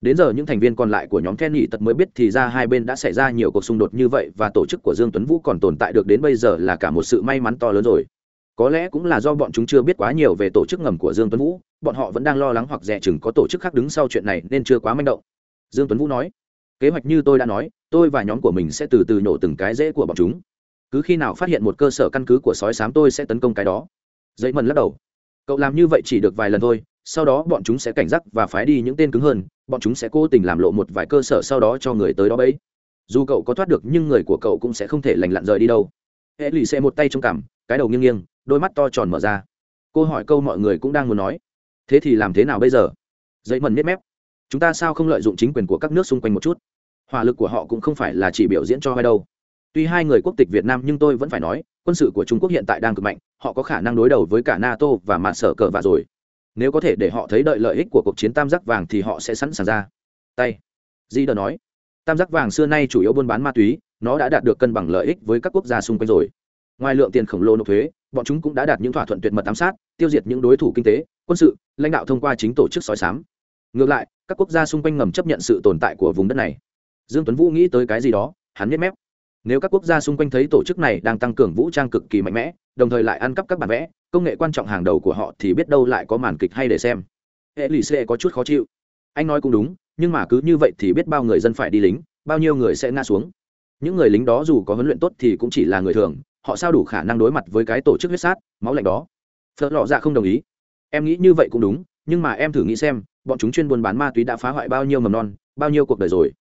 đến giờ những thành viên còn lại của nhóm ken nhị tật mới biết thì ra hai bên đã xảy ra nhiều cuộc xung đột như vậy và tổ chức của dương tuấn vũ còn tồn tại được đến bây giờ là cả một sự may mắn to lớn rồi. Có lẽ cũng là do bọn chúng chưa biết quá nhiều về tổ chức ngầm của dương tuấn vũ, bọn họ vẫn đang lo lắng hoặc dè chừng có tổ chức khác đứng sau chuyện này nên chưa quá manh động. Dương tuấn vũ nói, kế hoạch như tôi đã nói, tôi và nhóm của mình sẽ từ từ nhổ từng cái rễ của bọn chúng. Cứ khi nào phát hiện một cơ sở căn cứ của sói sám tôi sẽ tấn công cái đó. Dậy mần lắc đầu, cậu làm như vậy chỉ được vài lần thôi sau đó bọn chúng sẽ cảnh giác và phái đi những tên cứng hơn, bọn chúng sẽ cố tình làm lộ một vài cơ sở sau đó cho người tới đó bấy. Dù cậu có thoát được nhưng người của cậu cũng sẽ không thể lành lặn rời đi đâu. Hệ lì xe một tay trong cằm, cái đầu nghiêng nghiêng, đôi mắt to tròn mở ra. Cô hỏi câu mọi người cũng đang muốn nói. Thế thì làm thế nào bây giờ? Dậy mần nếp mép. Chúng ta sao không lợi dụng chính quyền của các nước xung quanh một chút? Hỏa lực của họ cũng không phải là chỉ biểu diễn cho hay đâu. Tuy hai người quốc tịch việt nam nhưng tôi vẫn phải nói, quân sự của trung quốc hiện tại đang cực mạnh, họ có khả năng đối đầu với cả nato và mạn sở cờ và rồi nếu có thể để họ thấy đợi lợi ích của cuộc chiến tam giác vàng thì họ sẽ sẵn sàng ra. Tay. Di đờ nói. Tam giác vàng xưa nay chủ yếu buôn bán ma túy, nó đã đạt được cân bằng lợi ích với các quốc gia xung quanh rồi. Ngoài lượng tiền khổng lồ nộp thuế, bọn chúng cũng đã đạt những thỏa thuận tuyệt mật ám sát, tiêu diệt những đối thủ kinh tế, quân sự, lãnh đạo thông qua chính tổ chức sói sám. Ngược lại, các quốc gia xung quanh ngầm chấp nhận sự tồn tại của vùng đất này. Dương tuấn vũ nghĩ tới cái gì đó, hắn nhếch mép. Nếu các quốc gia xung quanh thấy tổ chức này đang tăng cường vũ trang cực kỳ mạnh mẽ đồng thời lại ăn cắp các bản vẽ, công nghệ quan trọng hàng đầu của họ thì biết đâu lại có màn kịch hay để xem. Hệ lì xê có chút khó chịu. Anh nói cũng đúng, nhưng mà cứ như vậy thì biết bao người dân phải đi lính, bao nhiêu người sẽ ngã xuống. Những người lính đó dù có huấn luyện tốt thì cũng chỉ là người thường, họ sao đủ khả năng đối mặt với cái tổ chức huyết sát, máu lạnh đó? Phớt lọ dạ không đồng ý. Em nghĩ như vậy cũng đúng, nhưng mà em thử nghĩ xem, bọn chúng chuyên buôn bán ma túy đã phá hoại bao nhiêu mầm non, bao nhiêu cuộc đời rồi.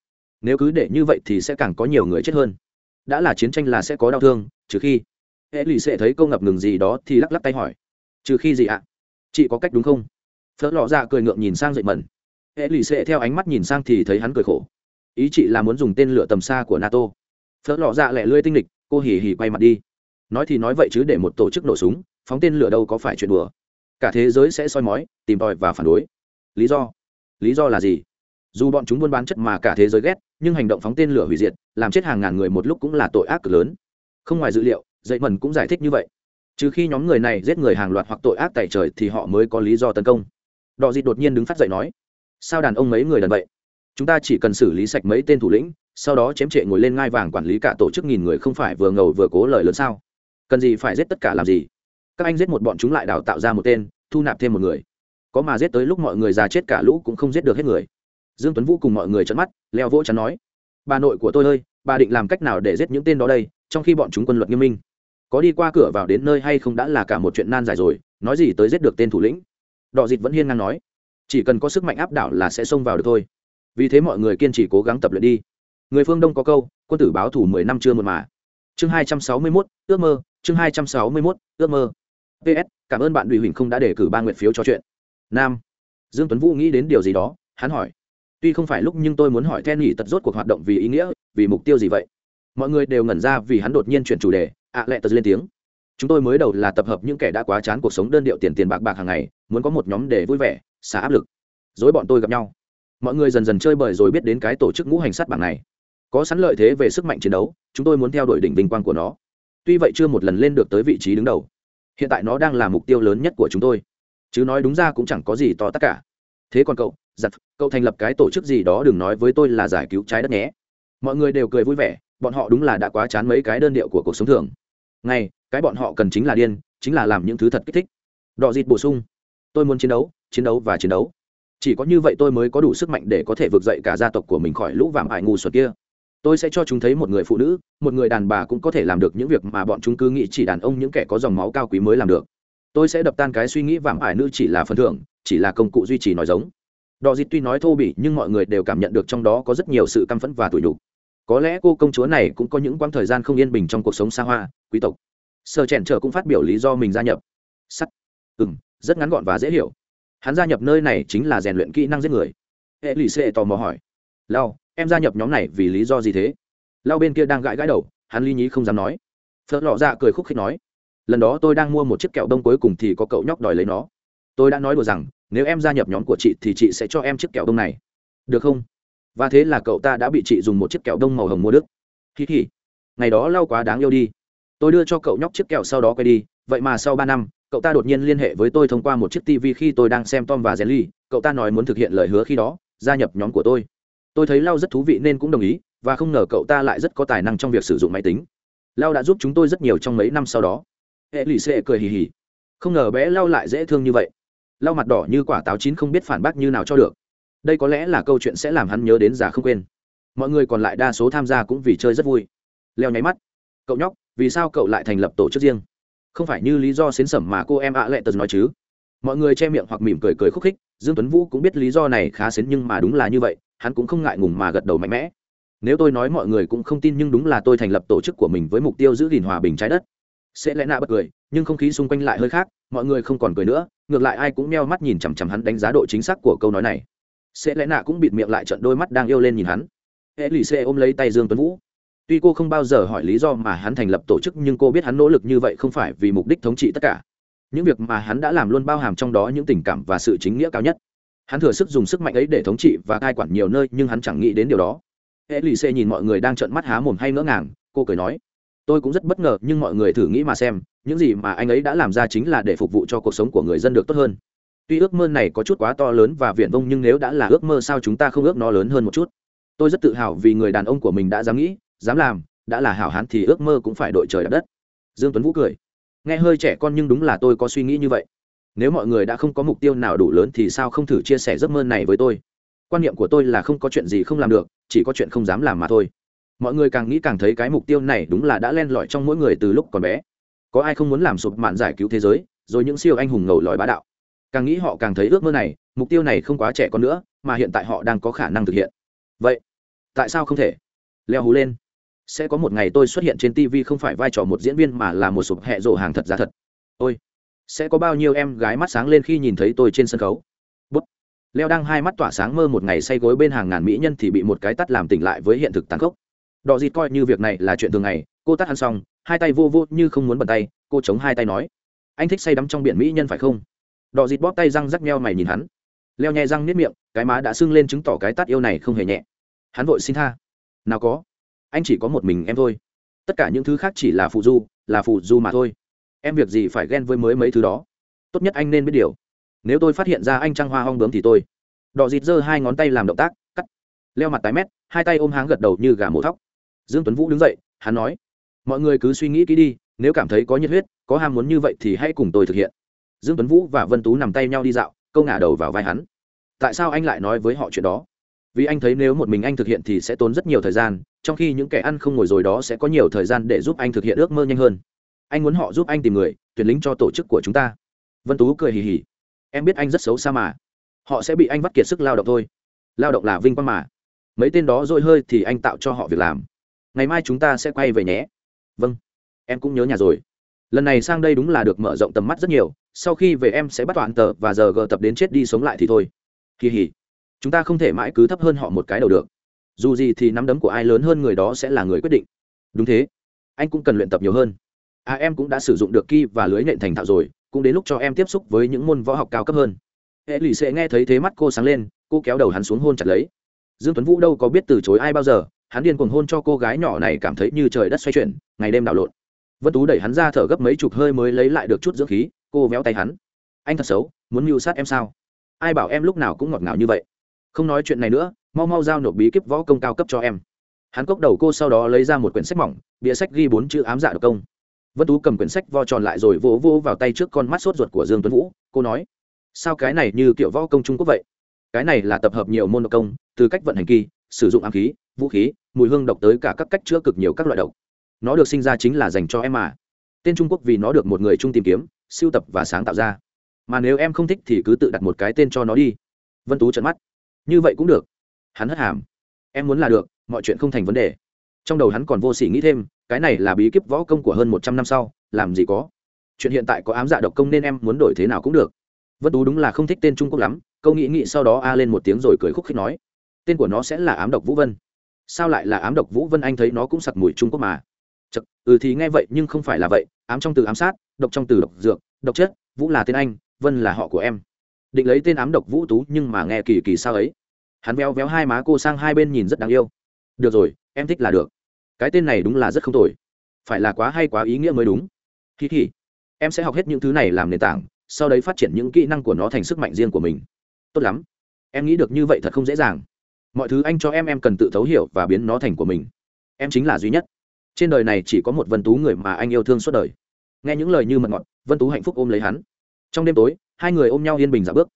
Nếu cứ để như vậy thì sẽ càng có nhiều người chết hơn. Đã là chiến tranh là sẽ có đau thương, trừ khi hệ lì sẽ thấy câu ngập ngừng gì đó thì lắc lắc tay hỏi. Trừ khi gì ạ? Chị có cách đúng không? Phớt lọ dạ cười ngượng nhìn sang dậy mẩn. Hệ lì sẽ theo ánh mắt nhìn sang thì thấy hắn cười khổ. Ý chị là muốn dùng tên lửa tầm xa của nato. Phớt lọ dạ lẹ lươi tinh lịch cô hì hì quay mặt đi. Nói thì nói vậy chứ để một tổ chức nổ súng, phóng tên lửa đâu có phải chuyện đùa. Cả thế giới sẽ soi mói, tìm tòi và phản đối. Lý do? Lý do là gì? Dù bọn chúng buôn bán chất mà cả thế giới ghét, nhưng hành động phóng tên lửa hủy diệt, làm chết hàng ngàn người một lúc cũng là tội ác cực lớn. Không ngoài dữ liệu dậy mần cũng giải thích như vậy. Trừ khi nhóm người này giết người hàng loạt hoặc tội ác tại trời thì họ mới có lý do tấn công. Đò dịt đột nhiên đứng phát dậy nói, sao đàn ông mấy người đàn vậy? Chúng ta chỉ cần xử lý sạch mấy tên thủ lĩnh, sau đó chém trệ ngồi lên ngai vàng quản lý cả tổ chức nghìn người không phải vừa ngầu vừa cố lời lớn sao? Cần gì phải giết tất cả làm gì? Các anh giết một bọn chúng lại đào tạo ra một tên, thu nạp thêm một người. Có mà giết tới lúc mọi người già chết cả lũ cũng không giết được hết người. Dương tuấn vũ cùng mọi người trợn mắt, leo vỗ chắn nói, bà nội của tôi ơi, bà định làm cách nào để giết những tên đó đây, trong khi bọn chúng quân luật nghiêm minh? Có đi qua cửa vào đến nơi hay không đã là cả một chuyện nan giải rồi, nói gì tới giết được tên thủ lĩnh. Đỏ dịt vẫn hiên ngang nói, chỉ cần có sức mạnh áp đảo là sẽ xông vào được thôi. Vì thế mọi người kiên trì cố gắng tập luyện đi. Người phương đông có câu, quân tử báo thủ mười năm chưa một mà. Chương hai trăm sáu mươi mốt, ước mơ, chương hai trăm sáu mươi mốt, ước mơ. Ps cảm ơn bạn đùi huỳnh không đã đề cử ba nguyện phiếu cho chuyện. Nam, dương tuấn vũ nghĩ đến điều gì đó, hắn hỏi. Tuy không phải lúc nhưng tôi muốn hỏi then nghỉ tật rốt cuộc hoạt động vì ý nghĩa, vì mục tiêu gì vậy? Mọi người đều ngẩn ra vì hắn đột nhiên chuyển chủ đề ạ à lẹ tật lên tiếng. Chúng tôi mới đầu là tập hợp những kẻ đã quá chán cuộc sống đơn điệu tiền tiền bạc bạc hàng ngày, muốn có một nhóm để vui vẻ, xả áp lực. Dối bọn tôi gặp nhau. Mọi người dần dần chơi bời rồi biết đến cái tổ chức ngũ hành sát bảng này. Có sẵn lợi thế về sức mạnh chiến đấu, chúng tôi muốn theo đuổi đỉnh vinh quang của nó. Tuy vậy chưa một lần lên được tới vị trí đứng đầu. Hiện tại nó đang là mục tiêu lớn nhất của chúng tôi. Chứ nói đúng ra cũng chẳng có gì to tất cả. Thế còn cậu giặt cậu thành lập cái tổ chức gì đó đừng nói với tôi là giải cứu trái đất nhé. Mọi người đều cười vui vẻ, bọn họ đúng là đã quá chán mấy cái đơn điệu của cuộc sống thường ngay, cái bọn họ cần chính là điên, chính là làm những thứ thật kích thích. Đọ dịt bổ sung. Tôi muốn chiến đấu chiến đấu và chiến đấu. Chỉ có như vậy tôi mới có đủ sức mạnh để có thể vực dậy cả gia tộc của mình khỏi lũ vàm ải ngu xuẩn kia. Tôi sẽ cho chúng thấy một người phụ nữ, một người đàn bà cũng có thể làm được những việc mà bọn chúng cứ nghĩ chỉ đàn ông những kẻ có dòng máu cao quý mới làm được. Tôi sẽ đập tan cái suy nghĩ vàm ải nữ chỉ là phần thưởng, chỉ là công cụ duy trì nói giống. Đò dịt tuy nói thô bỉ nhưng mọi người đều cảm nhận được trong đó có rất nhiều sự căm phẫn và tủi nhục có lẽ cô công chúa này cũng có những quãng thời gian không yên bình trong cuộc sống xa hoa, quý tộc. Sơ trẻn trở cũng phát biểu lý do mình gia nhập. Sắt. Ừ m rất ngắn gọn và dễ hiểu. Hắn gia nhập nơi này chính là rèn luyện kỹ năng giết người. Hệ lì xê tò mò hỏi. Lao, em gia nhập nhóm này vì lý do gì thế? Lao bên kia đang gãi gãi đầu, hắn ly nhí không dám nói. Phớt lọ ra cười khúc khích nói. Lần đó tôi đang mua một chiếc kẹo đông cuối cùng thì có cậu nhóc đòi lấy nó. Tôi đã nói đùa rằng, nếu em gia nhập nhóm của chị thì chị sẽ cho em chiếc kẹo đông này. Được không? Và thế là cậu ta đã bị chị dùng một chiếc kẹo đông màu hồng mua đức hì hì. Ngày đó lau quá đáng yêu đi. Tôi đưa cho cậu nhóc chiếc kẹo sau đó quay đi. Vậy mà sau ba năm, cậu ta đột nhiên liên hệ với tôi thông qua một chiếc tv khi tôi đang xem tom và jelly cậu ta nói muốn thực hiện lời hứa khi đó, gia nhập nhóm của tôi. Tôi thấy lau rất thú vị nên cũng đồng ý, và không ngờ cậu ta lại rất có tài năng trong việc sử dụng máy tính. Lau đã giúp chúng tôi rất nhiều trong mấy năm sau đó. Hệ lì xệ cười hì hì. Không ngờ bé lau lại dễ thương như vậy. Lau mặt đỏ như quả táo chín không biết phản bác như nào cho được đây có lẽ là câu chuyện sẽ làm hắn nhớ đến già không quên. Mọi người còn lại đa số tham gia cũng vì chơi rất vui. Leo nháy mắt. Cậu nhóc, vì sao cậu lại thành lập tổ chức riêng? Không phải như lý do xến sẩm mà cô em ạ lệ tật nói chứ? Mọi người che miệng hoặc mỉm cười cười khúc khích, dương tuấn vũ cũng biết lý do này khá xến nhưng mà đúng là như vậy, hắn cũng không ngại ngùng mà gật đầu mạnh mẽ. Nếu tôi nói mọi người cũng không tin nhưng đúng là tôi thành lập tổ chức của mình với mục tiêu giữ gìn hòa bình trái đất. Sẽ lẽ nạ bật cười, nhưng không khí xung quanh lại hơi khác, mọi người không còn cười nữa, ngược lại ai cũng meo mắt nhìn chằm chằm hắn đánh giá độ chính xác của câu nói này sẽ lẽ nạ cũng bịt miệng lại trận đôi mắt đang yêu lên nhìn hắn. Hệ lì xê ôm lấy tay dương tuấn vũ. Tuy cô không bao giờ hỏi lý do mà hắn thành lập tổ chức, nhưng cô biết hắn nỗ lực như vậy không phải vì mục đích thống trị tất cả. Những việc mà hắn đã làm luôn bao hàm trong đó những tình cảm và sự chính nghĩa cao nhất. Hắn thừa sức dùng sức mạnh ấy để thống trị và cai quản nhiều nơi, nhưng hắn chẳng nghĩ đến điều đó. Hệ lì xê nhìn mọi người đang trợn mắt há mồm hay ngỡ ngàng, cô cười nói, tôi cũng rất bất ngờ, nhưng mọi người thử nghĩ mà xem, những gì mà anh ấy đã làm ra chính là để phục vụ cho cuộc sống của người dân được tốt hơn tuy ước mơ này có chút quá to lớn và viển vông nhưng nếu đã là ước mơ sao chúng ta không ước nó lớn hơn một chút? Tôi rất tự hào vì người đàn ông của mình đã dám nghĩ, dám làm, đã là hảo hán thì ước mơ cũng phải đội trời đạp đất. Dương tuấn vũ cười. Nghe hơi trẻ con nhưng đúng là tôi có suy nghĩ như vậy. Nếu mọi người đã không có mục tiêu nào đủ lớn thì sao không thử chia sẻ giấc mơ này với tôi? Quan niệm của tôi là không có chuyện gì không làm được, chỉ có chuyện không dám làm mà thôi. Mọi người càng nghĩ càng thấy cái mục tiêu này đúng là đã len lỏi trong mỗi người từ lúc còn bé. Có ai không muốn làm sụp mạn giải cứu thế giới, rồi những siêu anh hùng ngầu lòi bá đạo? Càng nghĩ họ càng thấy ước mơ này, mục tiêu này không quá trẻ con nữa, mà hiện tại họ đang có khả năng thực hiện. Vậy, tại sao không thể? Leo hú lên. Sẽ có một ngày tôi xuất hiện trên tv không phải vai trò một diễn viên mà là một sụp hẹ rổ hàng thật giá thật. Ôi, sẽ có bao nhiêu em gái mắt sáng lên khi nhìn thấy tôi trên sân khấu? Bút. Leo đang hai mắt tỏa sáng mơ một ngày say gối bên hàng ngàn mỹ nhân thì bị một cái tắt làm tỉnh lại với hiện thực tàn khốc. Đò dịt coi như việc này là chuyện thường ngày, cô tắt ăn xong, hai tay vô vô như không muốn bật tay, cô chống hai tay nói. Anh thích say đắm trong biển mỹ nhân phải không? Đỏ dịt bóp tay răng rắc meo mày nhìn hắn. Leo nhẹ răng nếp miệng, cái má đã sưng lên chứng tỏ cái tát yêu này không hề nhẹ. Hắn vội xin tha. Nào có. Anh chỉ có một mình em thôi. Tất cả những thứ khác chỉ là phụ du, là phụ du mà thôi. Em việc gì phải ghen với mới mấy thứ đó? Tốt nhất anh nên biết điều. Nếu tôi phát hiện ra anh trăng hoa hong bướm thì tôi. Đỏ dịt giơ hai ngón tay làm động tác, cắt. Leo mặt tái mét, hai tay ôm háng gật đầu như gà mổ thóc. Dương tuấn vũ đứng dậy, hắn nói, mọi người cứ suy nghĩ kỹ đi, nếu cảm thấy có nhiệt huyết, có ham muốn như vậy thì hãy cùng tôi thực hiện dương tuấn vũ và vân tú nằm tay nhau đi dạo, câu ngả đầu vào vai hắn. Tại sao anh lại nói với họ chuyện đó? Vì anh thấy nếu một mình anh thực hiện thì sẽ tốn rất nhiều thời gian, trong khi những kẻ ăn không ngồi rồi đó sẽ có nhiều thời gian để giúp anh thực hiện ước mơ nhanh hơn. Anh muốn họ giúp anh tìm người, tuyển lính cho tổ chức của chúng ta. Vân tú cười hì hì. Em biết anh rất xấu xa mà. Họ sẽ bị anh vắt kiệt sức lao động thôi. Lao động là vinh quang mà. Mấy tên đó dội hơi thì anh tạo cho họ việc làm. Ngày mai chúng ta sẽ quay về nhé. Vâng. Em cũng nhớ nhà rồi. Lần này sang đây đúng là được mở rộng tầm mắt rất nhiều sau khi về em sẽ bắt toàn tờ và giờ gờ tập đến chết đi sống lại thì thôi. Kỳ hỉ. Chúng ta không thể mãi cứ thấp hơn họ một cái đầu được. Dù gì thì nắm đấm của ai lớn hơn người đó sẽ là người quyết định. Đúng thế. Anh cũng cần luyện tập nhiều hơn. À em cũng đã sử dụng được ki và lưới nện thành thạo rồi, cũng đến lúc cho em tiếp xúc với những môn võ học cao cấp hơn. Hệ lụy sẽ nghe thấy thế mắt cô sáng lên, cô kéo đầu hắn xuống hôn chặt lấy. Dương tuấn vũ đâu có biết từ chối ai bao giờ, hắn điên cuồng hôn cho cô gái nhỏ này cảm thấy như trời đất xoay chuyển, ngày đêm đảo lộn. Vân tú đẩy hắn ra thở gấp mấy chục hơi mới lấy lại được chút dưỡng khí cô véo tay hắn. Anh thật xấu, muốn mưu sát em sao? Ai bảo em lúc nào cũng ngọt ngào như vậy? Không nói chuyện này nữa, mau mau giao nộp bí kíp võ công cao cấp cho em. Hắn cốc đầu cô sau đó lấy ra một quyển sách mỏng, bìa sách ghi bốn chữ ám dạ độc công. Vân tú cầm quyển sách vo tròn lại rồi vỗ vỗ vào tay trước con mắt sốt ruột của dương tuấn vũ. Cô nói, sao cái này như kiểu võ công trung quốc vậy? Cái này là tập hợp nhiều môn độc công, từ cách vận hành kỳ, sử dụng ám khí, vũ khí, mùi hương độc tới cả các cách chữa cực nhiều các loại độc. Nó được sinh ra chính là dành cho em mà. Tên trung quốc vì nó được một người chung tìm kiếm sưu tập và sáng tạo ra. Mà nếu em không thích thì cứ tự đặt một cái tên cho nó đi. Vân tú trợn mắt. Như vậy cũng được. Hắn hất hàm. Em muốn là được mọi chuyện không thành vấn đề. Trong đầu hắn còn vô s ỉ nghĩ thêm cái này là bí kíp võ công của hơn một trăm năm sau làm gì có. Chuyện hiện tại có ám dạ độc công nên em muốn đổi thế nào cũng được. Vân tú đúng là không thích tên trung quốc lắm câu nghĩ nghĩ sau đó a lên một tiếng rồi cười khúc khích nói. Tên của nó sẽ là ám độc vũ vân. Sao lại là ám độc vũ vân anh thấy nó cũng sặc mùi trung quốc mà. Chật, ừ thì nghe vậy nhưng không phải là vậy ám trong từ ám sát độc trong từ độc dược, độc chất, vũ là tên anh, vân là họ của em. Định lấy tên ám độc vũ tú nhưng mà nghe kỳ kỳ sao ấy. Hắn véo véo hai má cô sang hai bên nhìn rất đáng yêu. Được rồi, em thích là được. Cái tên này đúng là rất không tồi. Phải là quá hay quá ý nghĩa mới đúng. Kỳ kỳ em sẽ học hết những thứ này làm nền tảng, sau đấy phát triển những kỹ năng của nó thành sức mạnh riêng của mình. Tốt lắm. Em nghĩ được như vậy thật không dễ dàng. Mọi thứ anh cho em em cần tự thấu hiểu và biến nó thành của mình. Em chính là duy nhất. Trên đời này chỉ có một vân tú người mà anh yêu thương suốt đời nghe những lời như mật ngọt, vân tú hạnh phúc ôm lấy hắn. Trong đêm tối, hai người ôm nhau yên bình giả bước.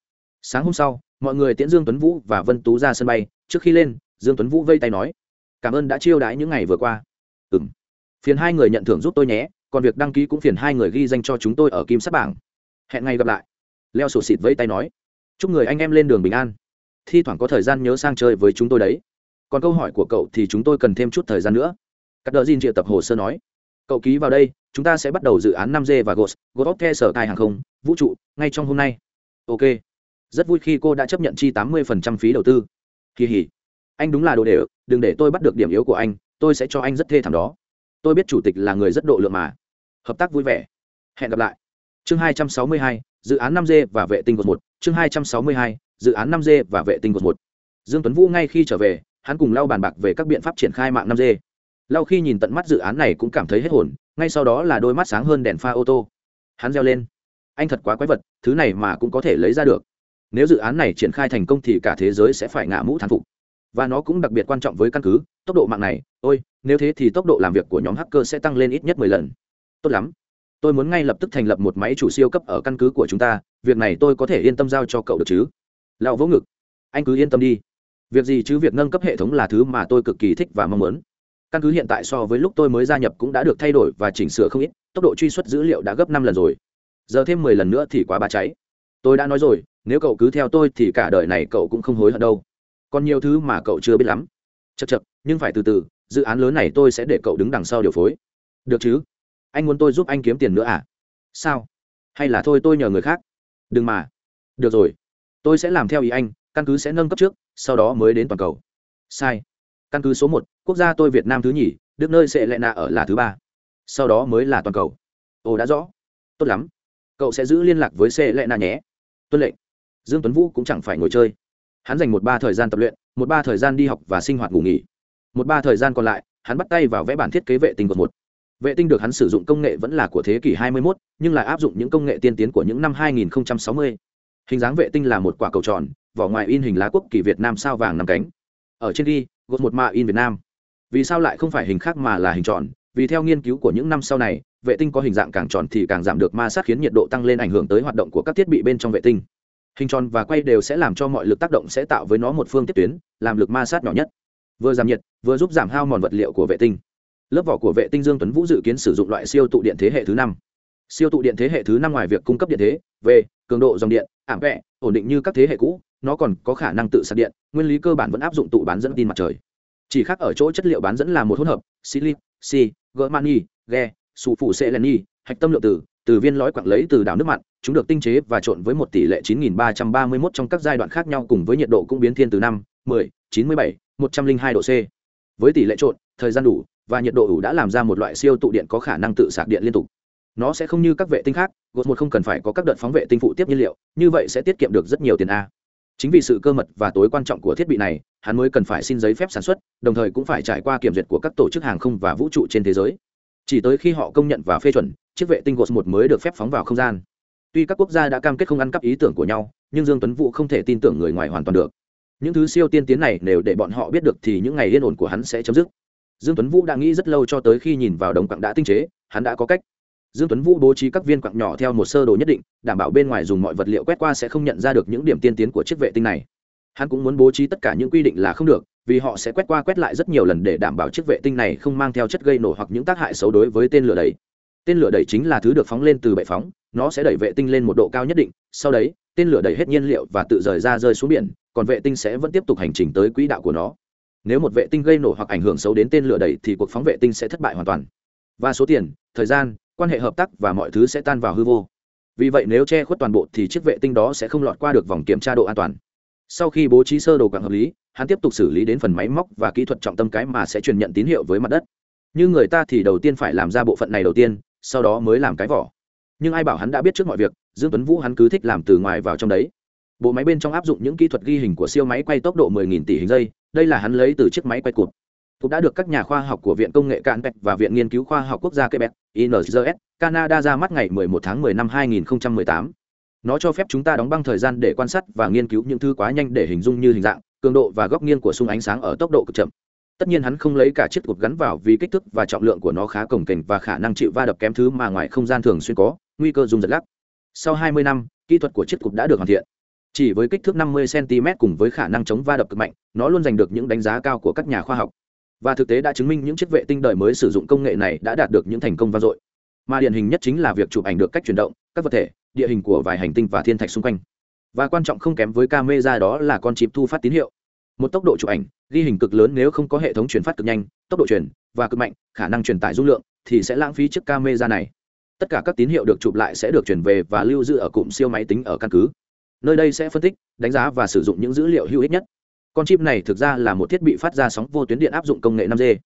Sáng hôm sau, mọi người tiễn dương tuấn vũ và vân tú ra sân bay. Trước khi lên, dương tuấn vũ vây tay nói, cảm ơn đã chiêu đãi những ngày vừa qua. Ừ m phiền hai người nhận thưởng giúp tôi nhé, còn việc đăng ký cũng phiền hai người ghi danh cho chúng tôi ở kim sắp bảng. Hẹn ngày gặp lại. Leo sổ xịt vây tay nói, chúc người anh em lên đường bình an. Thi thoảng có thời gian nhớ sang chơi với chúng tôi đấy. Còn câu hỏi của cậu thì chúng tôi cần thêm chút thời gian nữa. Các đợt xin triệu tập hồ sơ nói cậu ký vào đây chúng ta sẽ bắt đầu dự án 5 g và gos gos the sở tài hàng không vũ trụ ngay trong hôm nay. Ok. Rất vui khi cô đã chấp nhận chi 80% phí đầu tư. Kỳ hỉ. Anh đúng là đồ để đừng để tôi bắt được điểm yếu của anh tôi sẽ cho anh rất thê thảm đó. Tôi biết chủ tịch là người rất độ lượng mà. Hợp tác vui vẻ. Hẹn gặp lại. Chương 262, dự án 5 g và vệ tinh gột một. Chương 262, dự án 5 g và vệ tinh gột một. Dương tuấn vũ ngay khi trở về hắn cùng lau bàn bạc về các biện pháp triển khai mạng 5 g lau khi nhìn tận mắt dự án này cũng cảm thấy hết hồn, ngay sau đó là đôi mắt sáng hơn đèn pha ô tô. Hắn reo lên. Anh thật quá quái vật, thứ này mà cũng có thể lấy ra được. Nếu dự án này triển khai thành công thì cả thế giới sẽ phải ngã mũ thán phục. Và nó cũng đặc biệt quan trọng với căn cứ, tốc độ mạng này, ôi, nếu thế thì tốc độ làm việc của nhóm hacker sẽ tăng lên ít nhất mười lần. Tốt lắm. Tôi muốn ngay lập tức thành lập một máy chủ siêu cấp ở căn cứ của chúng ta, việc này tôi có thể yên tâm giao cho cậu được chứ? Lão vỗ ngực. Anh cứ yên tâm đi. Việc gì chứ? Việc nâng cấp hệ thống là thứ mà tôi cực kỳ thích và mong muốn căn cứ hiện tại so với lúc tôi mới gia nhập cũng đã được thay đổi và chỉnh sửa không ít, tốc độ truy xuất dữ liệu đã gấp năm lần rồi. Giờ thêm mười lần nữa thì quá ba cháy. Tôi đã nói rồi, nếu cậu cứ theo tôi thì cả đời này cậu cũng không hối hận đâu. Còn nhiều thứ mà cậu chưa biết lắm. Chật chật nhưng phải từ từ, dự án lớn này tôi sẽ để cậu đứng đằng sau điều phối. Được chứ? Anh muốn tôi giúp anh kiếm tiền nữa à? Sao? Hay là thôi tôi nhờ người khác? Đừng mà. Được rồi. Tôi sẽ làm theo ý anh, căn cứ sẽ nâng cấp trước, sau đó mới đến toàn cầu. Sai căn cứ số một quốc gia tôi việt nam thứ nhì đức nơi sẽ lệ nạ ở là thứ ba. Sau đó mới là toàn cầu. Ồ đã rõ. Tốt lắm. Cậu sẽ giữ liên lạc với sẽ lệ nạ nhé. Tuân lệnh. Dương tuấn vũ cũng chẳng phải ngồi chơi. Hắn dành một ba thời gian tập luyện một ba thời gian đi học và sinh hoạt ngủ nghỉ. Một ba thời gian còn lại hắn bắt tay vào vẽ bản thiết kế vệ tinh của một vệ tinh được hắn sử dụng công nghệ vẫn là của thế kỷ 21, nhưng lại áp dụng những công nghệ tiên tiến của những năm 2060. hình dáng vệ tinh là một quả cầu tròn vỏ ngoài in hình lá quốc kỳ việt nam sao vàng năm cánh. Ở trên ghi gột một mạ in việt nam. Vì sao lại không phải hình khác mà là hình tròn? Vì theo nghiên cứu của những năm sau này, vệ tinh có hình dạng càng tròn thì càng giảm được ma sát khiến nhiệt độ tăng lên ảnh hưởng tới hoạt động của các thiết bị bên trong vệ tinh. Hình tròn và quay đều sẽ làm cho mọi lực tác động sẽ tạo với nó một phương tiếp tuyến, làm lực ma sát nhỏ nhất. Vừa giảm nhiệt, vừa giúp giảm hao mòn vật liệu của vệ tinh. Lớp vỏ của vệ tinh dương tuấn vũ dự kiến sử dụng loại siêu tụ điện thế hệ thứ năm. Siêu tụ điện thế hệ thứ năm ngoài việc cung cấp điện thế về cường độ dòng điện, ảm vẹ, ổn định như các thế hệ cũ nó còn có khả năng tự sạc điện nguyên lý cơ bản vẫn áp dụng tụ bán dẫn tin mặt trời chỉ khác ở chỗ chất liệu bán dẫn là một hỗn hợp silic si germani ge sụ phụ seleni hạch tâm lượng tử từ viên lõi quặng lấy từ đảo nước mặn chúng được tinh chế và trộn với một tỷ lệ 9331 trong các giai đoạn khác nhau cùng với nhiệt độ cũng biến thiên từ 5, 10, 97, 102 độ C. Với tỷ lệ trộn, thời gian đủ và nhiệt độ đủ đã làm ra một loại siêu tụ điện có khả năng tự sạc điện liên tục. Nó sẽ không như các vệ tinh khác, gột một không cần phải có các đợt phóng vệ tinh phụ tiếp nhiên liệu, như vậy sẽ tiết kiệm được rất nhiều tiền a. Chính vì sự cơ mật và tối quan trọng của thiết bị này, hắn mới cần phải xin giấy phép sản xuất, đồng thời cũng phải trải qua kiểm duyệt của các tổ chức hàng không và vũ trụ trên thế giới. Chỉ tới khi họ công nhận và phê chuẩn, chiếc vệ tinh gos một mới được phép phóng vào không gian. Tuy các quốc gia đã cam kết không ăn cắp ý tưởng của nhau nhưng dương tuấn vũ không thể tin tưởng người ngoài hoàn toàn được. Những thứ siêu tiên tiến này nếu để bọn họ biết được thì những ngày yên ổn của hắn sẽ chấm dứt. Dương tuấn vũ đã nghĩ rất lâu cho tới khi nhìn vào đồng quặng đã tinh chế hắn đã có cách dương tuấn vũ bố trí các viên quặng nhỏ theo một sơ đồ nhất định, đảm bảo bên ngoài dùng mọi vật liệu quét qua sẽ không nhận ra được những điểm tiên tiến của chiếc vệ tinh này. Hắn cũng muốn bố trí tất cả những quy định là không được, vì họ sẽ quét qua quét lại rất nhiều lần để đảm bảo chiếc vệ tinh này không mang theo chất gây nổ hoặc những tác hại xấu đối với tên lửa đẩy. tên lửa đẩy chính là thứ được phóng lên từ bệ phóng, nó sẽ đẩy vệ tinh lên một độ cao nhất định, sau đấy, tên lửa đẩy hết nhiên liệu và tự rời ra rơi xuống biển, còn vệ tinh sẽ vẫn tiếp tục hành trình tới quỹ đạo của nó. Nếu một vệ tinh gây nổ hoặc ảnh hưởng xấu đến tên lửa đẩy thì cuộc phóng vệ tinh sẽ thất bại hoàn toàn. Và số tiền, thời gian quan hệ hợp tác và mọi thứ sẽ tan vào hư vô. Vì vậy nếu che khuất toàn bộ thì chiếc vệ tinh đó sẽ không lọt qua được vòng kiểm tra độ an toàn. Sau khi bố trí sơ đồ càng hợp lý, hắn tiếp tục xử lý đến phần máy móc và kỹ thuật trọng tâm cái mà sẽ truyền nhận tín hiệu với mặt đất. Như người ta thì đầu tiên phải làm ra bộ phận này đầu tiên, sau đó mới làm cái vỏ. Nhưng ai bảo hắn đã biết trước mọi việc, dương tuấn vũ hắn cứ thích làm từ ngoài vào trong đấy. Bộ máy bên trong áp dụng những kỹ thuật ghi hình của siêu máy quay tốc độ 10.000 tỷ hình giây đây là hắn lấy từ chiếc máy quay cụt cũng đã được các nhà khoa học của viện công nghệ cạn và viện nghiên cứu khoa học quốc gia quebec inrs canada ra mắt ngày 11 tháng 10 năm 2018 nó cho phép chúng ta đóng băng thời gian để quan sát và nghiên cứu những thứ quá nhanh để hình dung như hình dạng, cường độ và góc nghiêng của xung ánh sáng ở tốc độ cực chậm. Tất nhiên hắn không lấy cả chiếc cột gắn vào vì kích thước và trọng lượng của nó khá cồng kềnh và khả năng chịu va đập kém thứ mà ngoài không gian thường xuyên có, nguy cơ rung giật lắc. Sau 20 năm, kỹ thuật của chiếc cột đã được hoàn thiện. Chỉ với kích thước 50 cm cùng với khả năng chống va đập cực mạnh, nó luôn giành được những đánh giá cao của các nhà khoa học và thực tế đã chứng minh những chiếc vệ tinh đời mới sử dụng công nghệ này đã đạt được những thành công vang dội. Mà điển hình nhất chính là việc chụp ảnh được cách chuyển động, các vật thể, địa hình của vài hành tinh và thiên thạch xung quanh. Và quan trọng không kém với camera đó là con chip thu phát tín hiệu. Một tốc độ chụp ảnh, ghi hình cực lớn nếu không có hệ thống truyền phát cực nhanh, tốc độ truyền và cực mạnh, khả năng truyền tải dung lượng thì sẽ lãng phí chiếc camera này. Tất cả các tín hiệu được chụp lại sẽ được chuyển về và lưu giữ ở cụm siêu máy tính ở căn cứ. Nơi đây sẽ phân tích, đánh giá và sử dụng những dữ liệu hữu ích nhất con chip này thực ra là một thiết bị phát ra sóng vô tuyến điện áp dụng công nghệ 5G.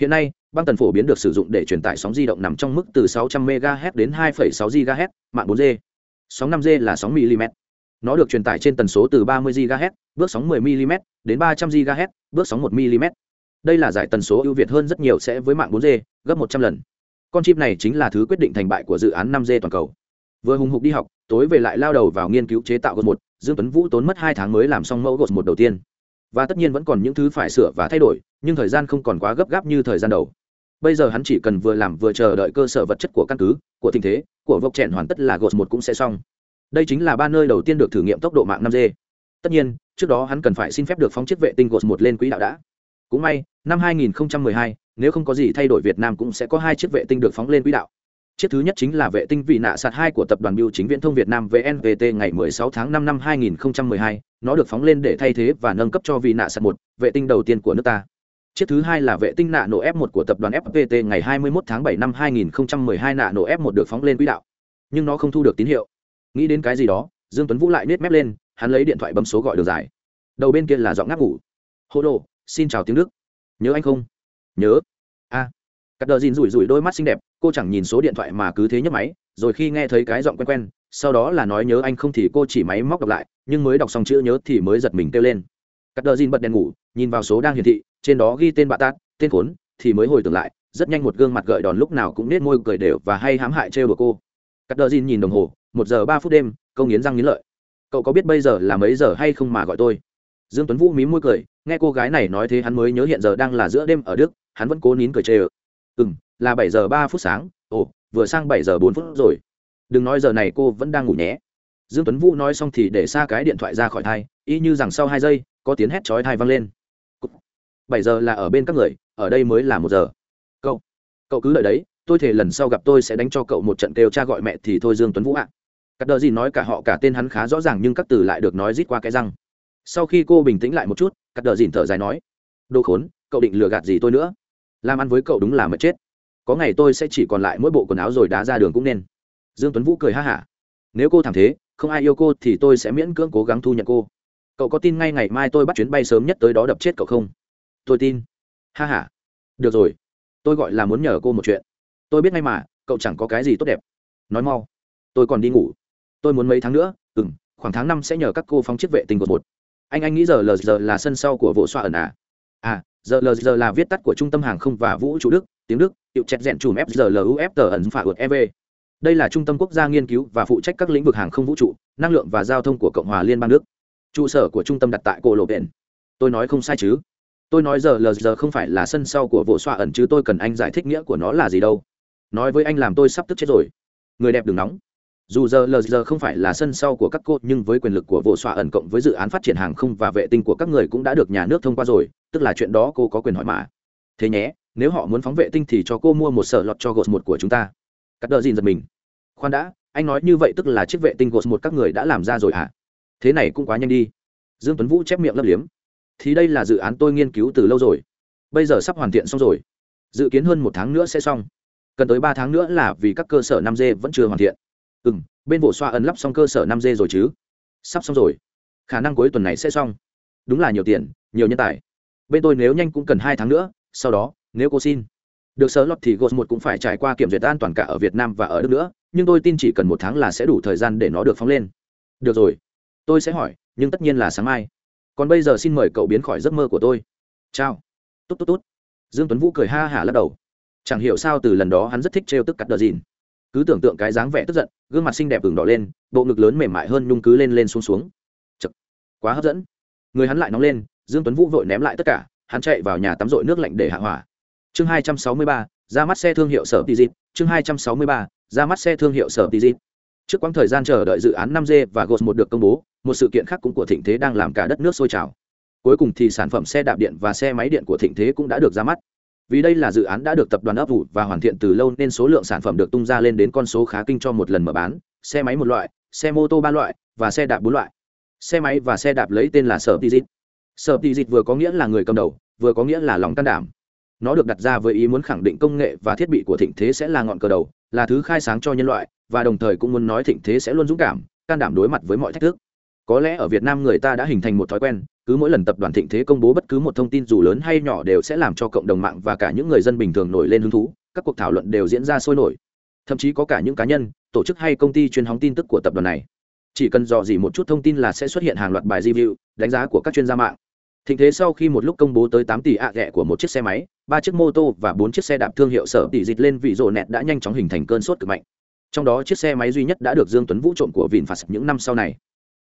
Hiện nay, băng tần phổ biến được sử dụng để truyền tải sóng di động nằm trong mức từ 600 MHz đến 2,6 GHz, mạng 4G. Sóng 5G là sóng mm. Nó được truyền tải trên tần số từ 30 GHz, bước sóng 10 mm đến 300 GHz, bước sóng 1 mm. đây là giải tần số ưu việt hơn rất nhiều sẽ với mạng 4G, gấp 100 lần. Con chip này chính là thứ quyết định thành bại của dự án 5G toàn cầu. Vừa hùng hục đi học, tối về lại lao đầu vào nghiên cứu chế tạo gột một, Dương Tuấn Vũ tốn mất 2 tháng mới làm xong mẫu gột một đầu tiên. Và tất nhiên vẫn còn những thứ phải sửa và thay đổi, nhưng thời gian không còn quá gấp gáp như thời gian đầu. Bây giờ hắn chỉ cần vừa làm vừa chờ đợi cơ sở vật chất của căn cứ, của tình thế, của vộc chèn hoàn tất là gột một cũng sẽ xong. Đây chính là ba nơi đầu tiên được thử nghiệm tốc độ mạng 5G. Tất nhiên, trước đó hắn cần phải xin phép được phóng chiếc vệ tinh gột một lên quỹ đạo đã cũng may năm 2012, nếu không có gì thay đổi việt nam cũng sẽ có hai chiếc vệ tinh được phóng lên quỹ đạo chiếc thứ nhất chính là vệ tinh vị nạ sạt hai của tập đoàn biêu chính viễn thông việt nam vnvt ngày 16 tháng 5 năm 2012, nó được phóng lên để thay thế và nâng cấp cho vị nạ sạt một, vệ tinh đầu tiên của nước ta. Chiếc thứ hai là vệ tinh nạ nổ f 1 của tập đoàn fpt ngày 21 tháng 7 năm 2012 nạ nổ f 1 được phóng lên quỹ đạo. Nhưng nó không thu được tín hiệu. Nghĩ đến cái gì đó, dương tuấn vũ lại nết mép lên, hắn lấy điện thoại bấm số gọi đường dài đầu bên kia là giọng ngáp ngủ. Hô đồ xin chào tiếng đức. Nhớ anh không? Nhớ. A. À. cắt đờ dìn rủi rủi đôi mắt xinh đẹp, cô chẳng nhìn số điện thoại mà cứ thế nhấc máy, rồi khi nghe thấy cái giọng quen quen sau đó là nói nhớ anh không thì cô chỉ máy móc đọc lại, nhưng mới đọc xong chữ nhớ thì mới giật mình kêu lên. Cắt đờ dìn bật đèn ngủ, nhìn vào số đang hiển thị, trên đó ghi tên bạ tát, tên khốn, thì mới hồi tưởng lại, rất nhanh một gương mặt gợi đòn lúc nào cũng nết môi cười đều và hay hãm hại trêu của cô. Cắt đờ dìn nhìn đồng hồ, một giờ ba phút đêm, câu nghiến răng nghiến lợi. Cậu có biết bây giờ là mấy giờ hay không mà gọi tôi? Dương tuấn vũ mí môi cười, nghe cô gái này nói thế hắn mới nhớ hiện giờ đang là giữa đêm ở đức, hắn vẫn cố nín cười chê ơ ừ là bảy giờ ba phút sáng, ồ, vừa sang bảy giờ bốn phút rồi đừng nói giờ này cô vẫn đang ngủ nhé. Dương tuấn vũ nói xong thì để xa cái điện thoại ra khỏi thai, y như rằng sau hai giây, có tiếng hét chói thai vang lên. Bảy giờ là ở bên các người, ở đây mới là một giờ. Cậu. Cậu cứ đợi đấy, tôi thể lần sau gặp tôi sẽ đánh cho cậu một trận kêu cha gọi mẹ thì thôi dương tuấn vũ ạ. À. cắt đờ gì nói cả họ cả tên hắn khá rõ ràng nhưng các từ lại được nói rít qua cái răng. Sau khi cô bình tĩnh lại một chút, cắt đờ dìn thở dài nói. Đồ khốn, cậu định lừa gạt gì tôi nữa? Làm ăn với cậu đúng là mệt chết. Có ngày tôi sẽ chỉ còn lại mỗi bộ quần áo rồi đá ra đường cũng nên dương tuấn vũ cười ha hả. Nếu cô thảm thế, không ai yêu cô thì tôi sẽ miễn cưỡng cố gắng thu nhận cô. Cậu có tin ngay ngày mai tôi bắt chuyến bay sớm nhất tới đó đập chết cậu không? Tôi tin. Ha hả được rồi. Tôi gọi là muốn nhờ cô một chuyện. Tôi biết ngay mà, cậu chẳng có cái gì tốt đẹp. Nói mau. Tôi còn đi ngủ. Tôi muốn mấy tháng nữa. Ừ m khoảng tháng năm sẽ nhờ các cô phóng chiếc vệ tinh của một. Anh anh nghĩ giờ lờ giờ là sân sau của vỗ xoa ẩn à? À giờ lờ giờ là viết tắt của trung tâm hàng không và vũ trụ đức, tiếng đức hiệu chẹt rẽn chùm fzluf tờ ẩn phả ượt ev đây là trung tâm quốc gia nghiên cứu và phụ trách các lĩnh vực hàng không vũ trụ, năng lượng và giao thông của cộng hòa liên bang đức. Trụ sở của trung tâm đặt tại cổ lộ viện tôi nói không sai chứ? Tôi nói giờ lờ giờ không phải là sân sau của vụ xoa ẩn chứ tôi cần anh giải thích nghĩa của nó là gì đâu. Nói với anh làm tôi sắp tức chết rồi. Người đẹp đừng nóng. Dù giờ lờ giờ không phải là sân sau của các cô, nhưng với quyền lực của vụ xoa ẩn cộng với dự án phát triển hàng không và vệ tinh của các người cũng đã được nhà nước thông qua rồi, tức là chuyện đó cô có quyền hỏi mà. Thế nhé, nếu họ muốn phóng vệ tinh thì cho cô mua một sở lọt cho gột một của chúng ta cắt đờ dìn giật mình. Khoan đã, anh nói như vậy tức là chiếc vệ tinh gột một các người đã làm ra rồi à thế này cũng quá nhanh đi. Dương tuấn vũ chép miệng lấp liếm. Thì đây là dự án tôi nghiên cứu từ lâu rồi. Bây giờ sắp hoàn thiện xong rồi. Dự kiến hơn một tháng nữa sẽ xong. Cần tới ba tháng nữa là vì các cơ sở năm d vẫn chưa hoàn thiện. Ừ m bên bộ xoa ấn lắp xong cơ sở năm d rồi chứ? Sắp xong rồi. Khả năng cuối tuần này sẽ xong. Đúng là nhiều tiền, nhiều nhân tài. Bên tôi nếu nhanh cũng cần hai tháng nữa, sau đó, nếu cô xin được sơ lọt thì gos một cũng phải trải qua kiểm duyệt an toàn cả ở việt nam và ở đức nữa, nhưng tôi tin chỉ cần một tháng là sẽ đủ thời gian để nó được phóng lên. Được rồi. Tôi sẽ hỏi, nhưng tất nhiên là sáng mai. Còn bây giờ xin mời cậu biến khỏi giấc mơ của tôi. Chào. Tốt tốt tốt dương tuấn vũ cười ha hả lắc đầu. Chẳng hiểu sao từ lần đó hắn rất thích trêu tức cắt đờ dìn. Cứ tưởng tượng cái dáng vẻ tức giận, gương mặt xinh đẹp ửng đỏ lên, bộ ngực lớn mềm mại hơn nhung cứ lên lên xuống xuống. Chật. quá hấp dẫn. Người hắn lại nóng lên, dương tuấn vũ vội ném lại tất cả, hắn chạy vào nhà tắm rội nước lạnh để hạ hỏa chương 263, ra mắt xe thương hiệu sở tizit chương 263, ra mắt xe thương hiệu sở tizit trước quãng thời gian chờ đợi dự án 5G và GOS một được công bố một sự kiện khác cũng của thịnh thế đang làm cả đất nước sôi trào. Cuối cùng thì sản phẩm xe đạp điện và xe máy điện của thịnh thế cũng đã được ra mắt. Vì đây là dự án đã được tập đoàn ấp ủ và hoàn thiện từ lâu nên số lượng sản phẩm được tung ra lên đến con số khá kinh cho một lần mở bán. Xe máy một loại xe mô tô ba loại và xe đạp bốn loại. Xe máy và xe đạp lấy tên là sở tizit sở tizit vừa có nghĩa là người cầm đầu vừa có nghĩa là lòng can đảm nó được đặt ra với ý muốn khẳng định công nghệ và thiết bị của thịnh thế sẽ là ngọn cờ đầu, là thứ khai sáng cho nhân loại, và đồng thời cũng muốn nói thịnh thế sẽ luôn dũng cảm, can đảm đối mặt với mọi thách thức. Có lẽ ở việt nam người ta đã hình thành một thói quen, cứ mỗi lần tập đoàn thịnh thế công bố bất cứ một thông tin dù lớn hay nhỏ đều sẽ làm cho cộng đồng mạng và cả những người dân bình thường nổi lên hứng thú, các cuộc thảo luận đều diễn ra sôi nổi. Thậm chí có cả những cá nhân, tổ chức hay công ty truyền hóng tin tức của tập đoàn này. Chỉ cần dò dỉ một chút thông tin là sẽ xuất hiện hàng loạt bài review, đánh giá của các chuyên gia mạng. Thịnh thế sau khi một lúc công bố tới tám tỷ ạ ghẹ của một chiếc xe máy ba chiếc mô tô và bốn chiếc xe đạp thương hiệu sở tỷ dịch lên vị rộ nẹt đã nhanh chóng hình thành cơn sốt cực mạnh. Trong đó chiếc xe máy duy nhất đã được dương tuấn vũ trộm của vịn phạt những năm sau này.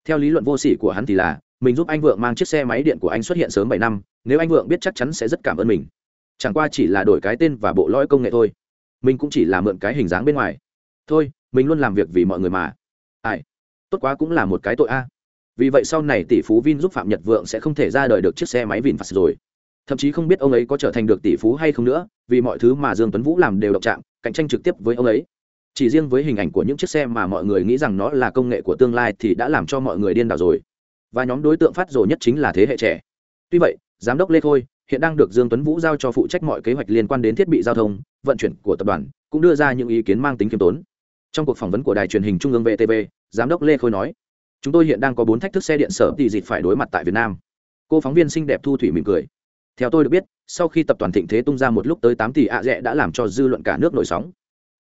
Theo lý luận vô sỉ của hắn thì là, mình giúp anh vượng mang chiếc xe máy điện của anh xuất hiện sớm bảy năm, nếu anh vượng biết chắc chắn sẽ rất cảm ơn mình. Chẳng qua chỉ là đổi cái tên và bộ lõi công nghệ thôi. Mình cũng chỉ là mượn cái hình dáng bên ngoài. Thôi, mình luôn làm việc vì mọi người mà. Ai? Tốt quá cũng là một cái tội a. Vì vậy sau này tỷ phú vin giúp phạm nhật vượng sẽ không thể ra đời được chiếc xe máy vin phạt rồi thậm chí không biết ông ấy có trở thành được tỷ phú hay không nữa, vì mọi thứ mà dương tuấn vũ làm đều động chạm cạnh tranh trực tiếp với ông ấy. Chỉ riêng với hình ảnh của những chiếc xe mà mọi người nghĩ rằng nó là công nghệ của tương lai thì đã làm cho mọi người điên đảo rồi. Và nhóm đối tượng phát rồ nhất chính là thế hệ trẻ. Tuy vậy, giám đốc lê khôi hiện đang được dương tuấn vũ giao cho phụ trách mọi kế hoạch liên quan đến thiết bị giao thông, vận chuyển của tập đoàn, cũng đưa ra những ý kiến mang tính khiêm tốn. Trong cuộc phỏng vấn của đài truyền hình trung ương vtv giám đốc lê khôi nói, chúng tôi hiện đang có bốn thách thức xe điện sở thì dịch phải đối mặt tại việt nam. Cô phóng viên xinh đẹp thu thủy mỉm cười theo tôi được biết, sau khi tập đoàn thịnh thế tung ra một lúc tới tám tỷ ạ rẽ đã làm cho dư luận cả nước nổi sóng.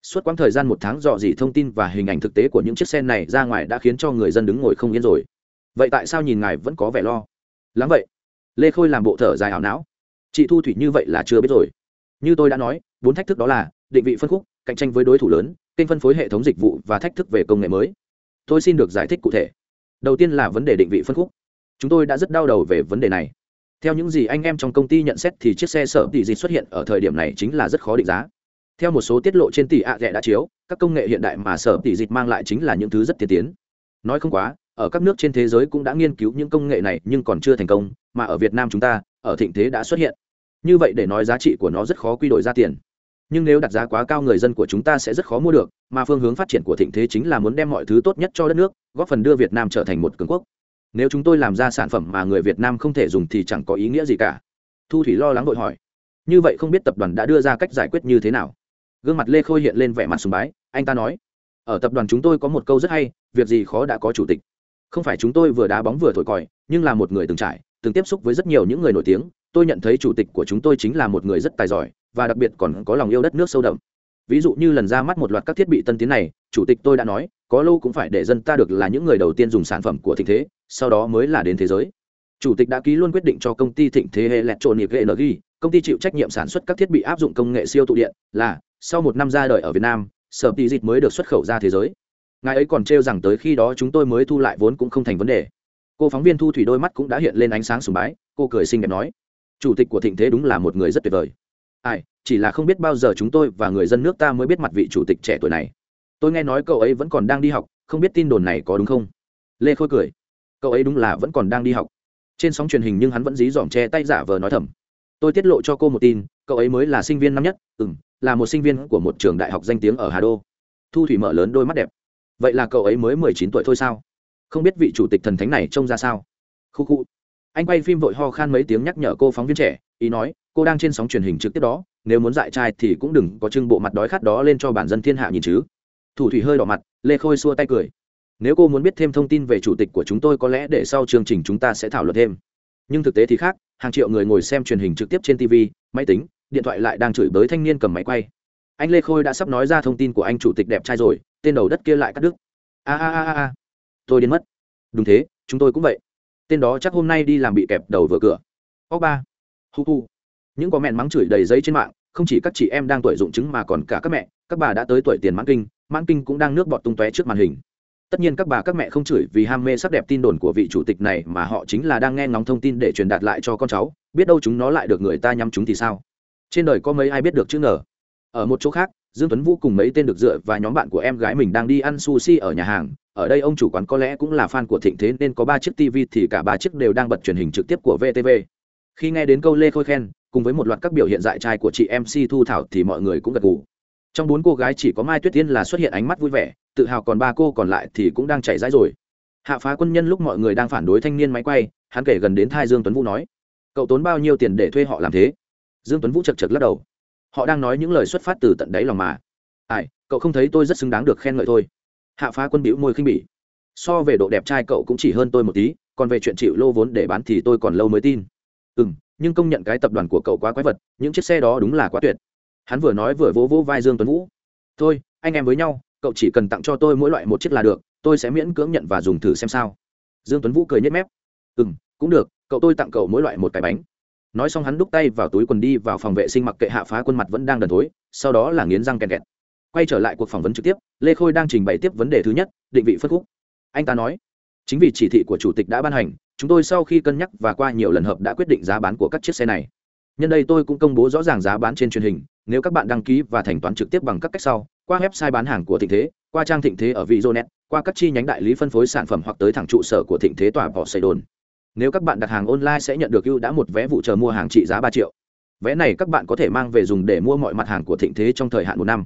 Suốt quãng thời gian một tháng dò dỉ thông tin và hình ảnh thực tế của những chiếc xe này ra ngoài đã khiến cho người dân đứng ngồi không yên rồi. Vậy tại sao nhìn ngài vẫn có vẻ lo? Lắm vậy. Lê khôi làm bộ thở dài ảo não. Chị thu thủy như vậy là chưa biết rồi. Như tôi đã nói, bốn thách thức đó là định vị phân khúc, cạnh tranh với đối thủ lớn, kênh phân phối hệ thống dịch vụ và thách thức về công nghệ mới. Tôi xin được giải thích cụ thể. Đầu tiên là vấn đề định vị phân khúc. Chúng tôi đã rất đau đầu về vấn đề này theo những gì anh em trong công ty nhận xét thì chiếc xe sở tỷ dịch xuất hiện ở thời điểm này chính là rất khó định giá. Theo một số tiết lộ trên tỷ ạ à rẻ đã chiếu, các công nghệ hiện đại mà sở tỷ dịch mang lại chính là những thứ rất tiên tiến. Nói không quá, ở các nước trên thế giới cũng đã nghiên cứu những công nghệ này nhưng còn chưa thành công, mà ở việt nam chúng ta, ở thịnh thế đã xuất hiện. Như vậy để nói giá trị của nó rất khó quy đổi ra tiền. Nhưng nếu đặt giá quá cao người dân của chúng ta sẽ rất khó mua được, mà phương hướng phát triển của thịnh thế chính là muốn đem mọi thứ tốt nhất cho đất nước, góp phần đưa việt nam trở thành một cường quốc nếu chúng tôi làm ra sản phẩm mà người việt nam không thể dùng thì chẳng có ý nghĩa gì cả. Thu thủy lo lắng vội hỏi. Như vậy không biết tập đoàn đã đưa ra cách giải quyết như thế nào? Gương mặt lê khôi hiện lên vẻ mặt sùng bái. Anh ta nói, ở tập đoàn chúng tôi có một câu rất hay, việc gì khó đã có chủ tịch. Không phải chúng tôi vừa đá bóng vừa thổi còi, nhưng là một người từng trải, từng tiếp xúc với rất nhiều những người nổi tiếng. Tôi nhận thấy chủ tịch của chúng tôi chính là một người rất tài giỏi, và đặc biệt còn có lòng yêu đất nước sâu đậm. Ví dụ như lần ra mắt một loạt các thiết bị tân tiến này chủ tịch tôi đã nói, có lâu cũng phải để dân ta được là những người đầu tiên dùng sản phẩm của thịnh thế, sau đó mới là đến thế giới. Chủ tịch đã ký luôn quyết định cho công ty thịnh thế hệ lẹt trộn electronic energy, công ty chịu trách nhiệm sản xuất các thiết bị áp dụng công nghệ siêu tụ điện, là, sau một năm ra đời ở việt nam, sở tỷ dịch mới được xuất khẩu ra thế giới. Ngài ấy còn trêu rằng tới khi đó chúng tôi mới thu lại vốn cũng không thành vấn đề. Cô phóng viên thu thủy đôi mắt cũng đã hiện lên ánh sáng sùng bái, cô cười xinh đẹp nói, chủ tịch của thịnh thế đúng là một người rất tuyệt vời. Ai, chỉ là không biết bao giờ chúng tôi và người dân nước ta mới biết mặt vị chủ tịch trẻ tuổi này tôi nghe nói cậu ấy vẫn còn đang đi học, không biết tin đồn này có đúng không? Lê khôi cười. Cậu ấy đúng là vẫn còn đang đi học. Trên sóng truyền hình nhưng hắn vẫn dí dỏm che tay giả vờ nói thầm. Tôi tiết lộ cho cô một tin, cậu ấy mới là sinh viên năm nhất ừ m là một sinh viên của một trường đại học danh tiếng ở hà đô. Thu thủy mở lớn đôi mắt đẹp. Vậy là cậu ấy mới mười chín tuổi thôi sao? Không biết vị chủ tịch thần thánh này trông ra sao? Khu khu. Anh quay phim vội ho khan mấy tiếng nhắc nhở cô phóng viên trẻ, ý nói, cô đang trên sóng truyền hình trực tiếp đó, nếu muốn dại trai thì cũng đừng có trưng bộ mặt đói khát đó lên cho bản dân thiên hạ nhìn chứ thủ thủy hơi đỏ mặt, lê khôi xua tay cười. Nếu cô muốn biết thêm thông tin về chủ tịch của chúng tôi có lẽ để sau chương trình chúng ta sẽ thảo luận thêm. Nhưng thực tế thì khác, hàng triệu người ngồi xem truyền hình trực tiếp trên tv máy tính, điện thoại lại đang chửi bới thanh niên cầm máy quay. Anh lê khôi đã sắp nói ra thông tin của anh chủ tịch đẹp trai rồi, tên đầu đất kia lại cắt đứt. A a a a tôi đến mất. Đúng thế, chúng tôi cũng vậy. Tên đó chắc hôm nay đi làm bị kẹp đầu vừa cửa. Óc ba. Hu hu. Những có mẹn mắng chửi đầy giấy trên mạng, không chỉ các chị em đang tuổi dụng chứng mà còn cả các mẹ, các bà đã tới tuổi tiền mãn kinh mãn kinh cũng đang nước bọt tung tóe trước màn hình. Tất nhiên các bà các mẹ không chửi vì ham mê sắc đẹp tin đồn của vị chủ tịch này mà họ chính là đang nghe ngóng thông tin để truyền đạt lại cho con cháu, biết đâu chúng nó lại được người ta nhắm chúng thì sao? Trên đời có mấy ai biết được chứ ngờ ở một chỗ khác, dương tuấn vũ cùng mấy tên được dựa và nhóm bạn của em gái mình đang đi ăn sushi ở nhà hàng. Ở đây ông chủ quán có lẽ cũng là fan của thịnh thế nên có ba chiếc tv thì cả ba chiếc đều đang bật truyền hình trực tiếp của vtv khi nghe đến câu lê khôi khen, cùng với một loạt các biểu hiện dại trai của chị mc thu thảo thì mọi người cũng gật gù trong bốn cô gái chỉ có mai tuyết tiên là xuất hiện ánh mắt vui vẻ, tự hào còn ba cô còn lại thì cũng đang chảy rãi rồi. Hạ phá quân nhân lúc mọi người đang phản đối thanh niên máy quay, hắn kể gần đến thai dương tuấn vũ nói, cậu tốn bao nhiêu tiền để thuê họ làm thế? Dương tuấn vũ chật chật lắc đầu. Họ đang nói những lời xuất phát từ tận đáy lòng mà. Ai, cậu không thấy tôi rất xứng đáng được khen ngợi thôi. Hạ phá quân bĩu môi khinh bỉ. So về độ đẹp trai cậu cũng chỉ hơn tôi một tí, còn về chuyện chịu lô vốn để bán thì tôi còn lâu mới tin. Ừ nhưng công nhận cái tập đoàn của cậu quá quái vật, những chiếc xe đó đúng là quá tuyệt hắn vừa nói vừa vỗ vỗ vai dương tuấn vũ. Thôi, anh em với nhau, cậu chỉ cần tặng cho tôi mỗi loại một chiếc là được, tôi sẽ miễn cưỡng nhận và dùng thử xem sao. Dương tuấn vũ cười nhếch mép. Ừ m cũng được, cậu tôi tặng cậu mỗi loại một cái bánh. Nói xong hắn đúc tay vào túi quần đi vào phòng vệ sinh mặc kệ hạ phá quân mặt vẫn đang đần thối, sau đó là nghiến răng kẹt kẹt. Quay trở lại cuộc phỏng vấn trực tiếp, lê khôi đang trình bày tiếp vấn đề thứ nhất, định vị phân khúc. Anh ta nói, chính vì chỉ thị của chủ tịch đã ban hành, chúng tôi sau khi cân nhắc và qua nhiều lần hợp đã quyết định giá bán của các chiếc xe này nhân đây tôi cũng công bố rõ ràng giá bán trên truyền hình, nếu các bạn đăng ký và thanh toán trực tiếp bằng các cách sau, qua website bán hàng của thịnh thế, qua trang thịnh thế ở vizonet, qua các chi nhánh đại lý phân phối sản phẩm hoặc tới thẳng trụ sở của thịnh thế tòa bỏ xây đồn nếu các bạn đặt hàng online sẽ nhận được ưu đã một vé vụ chờ mua hàng trị giá ba triệu. Vé này các bạn có thể mang về dùng để mua mọi mặt hàng của thịnh thế trong thời hạn một năm.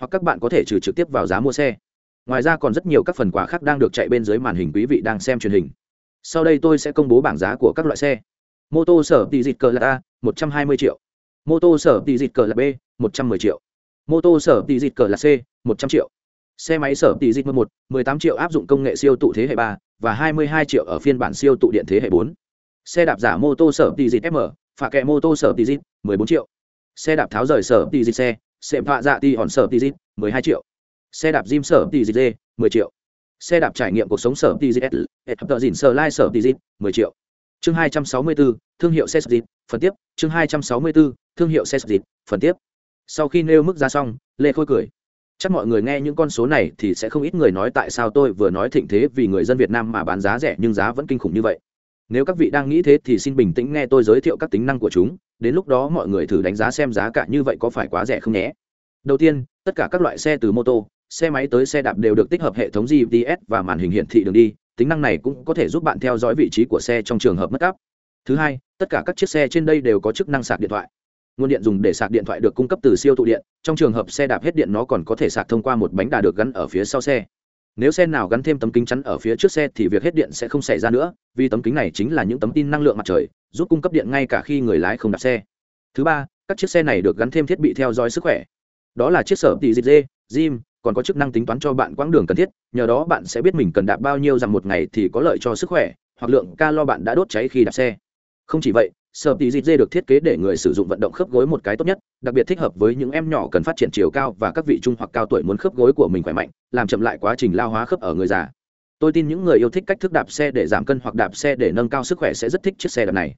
Hoặc các bạn có thể trừ trực tiếp vào giá mua xe. Ngoài ra còn rất nhiều các phần quà khác đang được chạy bên dưới màn hình quý vị đang xem truyền hình. Sau đây tôi sẽ công bố bảng giá của các loại xe mô tô sở tỷ dịt cờ là a một trăm hai mươi triệu mô tô sở tỷ dịt cờ là b một trăm mười triệu mô tô sở tỷ dịt cờ là c một trăm triệu xe máy sở tỷ dịt một mười tám triệu áp dụng công nghệ siêu tụ thế hệ ba và hai mươi hai triệu ở phiên bản siêu tụ điện thế hệ bốn xe đạp giả mô tô sở tỷ dịt m phà kẹ mô tô sở tỷ dịt mười bốn triệu xe đạp tháo rời sở tỷ dịt xe xệm phạ dạ tỷ hòn sở tỷ dịt mười hai triệu xe đạp gym sở tỷ dịt d mười triệu xe đạp trải nghiệm cuộc sống sở tỷ dịt s hợp tờ dịn sở lai sở tỷ dịt mười triệu chương hai trăm sáu mươi bốn, thương hiệu xe dịp phần tiếp, chương hai trăm sáu mươi bốn, thương hiệu xe dịp phần tiếp. Sau khi nêu mức giá xong, lê khôi cười. Chắc mọi người nghe những con số này thì sẽ không ít người nói tại sao tôi vừa nói thịnh thế vì người dân việt nam mà bán giá rẻ nhưng giá vẫn kinh khủng như vậy. Nếu các vị đang nghĩ thế thì xin bình tĩnh nghe tôi giới thiệu các tính năng của chúng, đến lúc đó mọi người thử đánh giá xem giá cả như vậy có phải quá rẻ không nhé. Đầu tiên, tất cả các loại xe từ mô tô, xe máy tới xe đạp đều được tích hợp hệ thống gps và màn hình hiển thị đường đi tính năng này cũng có thể giúp bạn theo dõi vị trí của xe trong trường hợp mất cắp. Thứ hai, tất cả các chiếc xe trên đây đều có chức năng sạc điện thoại. Nguồn điện dùng để sạc điện thoại được cung cấp từ siêu tụ điện, trong trường hợp xe đạp hết điện nó còn có thể sạc thông qua một bánh đà được gắn ở phía sau xe. Nếu xe nào gắn thêm tấm kính chắn ở phía trước xe thì việc hết điện sẽ không xảy ra nữa, vì tấm kính này chính là những tấm tin năng lượng mặt trời, giúp cung cấp điện ngay cả khi người lái không đạp xe. Thứ ba, các chiếc xe này được gắn thêm thiết bị theo dõi sức khỏe. Đó là chiếc sở tỷ dịch dê, gym còn có chức năng tính toán cho bạn quãng đường cần thiết, nhờ đó bạn sẽ biết mình cần đạp bao nhiêu dặm một ngày thì có lợi cho sức khỏe, hoặc lượng calo bạn đã đốt cháy khi đạp xe. Không chỉ vậy sở tỷ dịt dê được thiết kế để người sử dụng vận động khớp gối một cái tốt nhất, đặc biệt thích hợp với những em nhỏ cần phát triển chiều cao và các vị trung hoặc cao tuổi muốn khớp gối của mình khỏe mạnh, làm chậm lại quá trình lao hóa khớp ở người già. Tôi tin những người yêu thích cách thức đạp xe để giảm cân hoặc đạp xe để nâng cao sức khỏe sẽ rất thích chiếc xe đạp này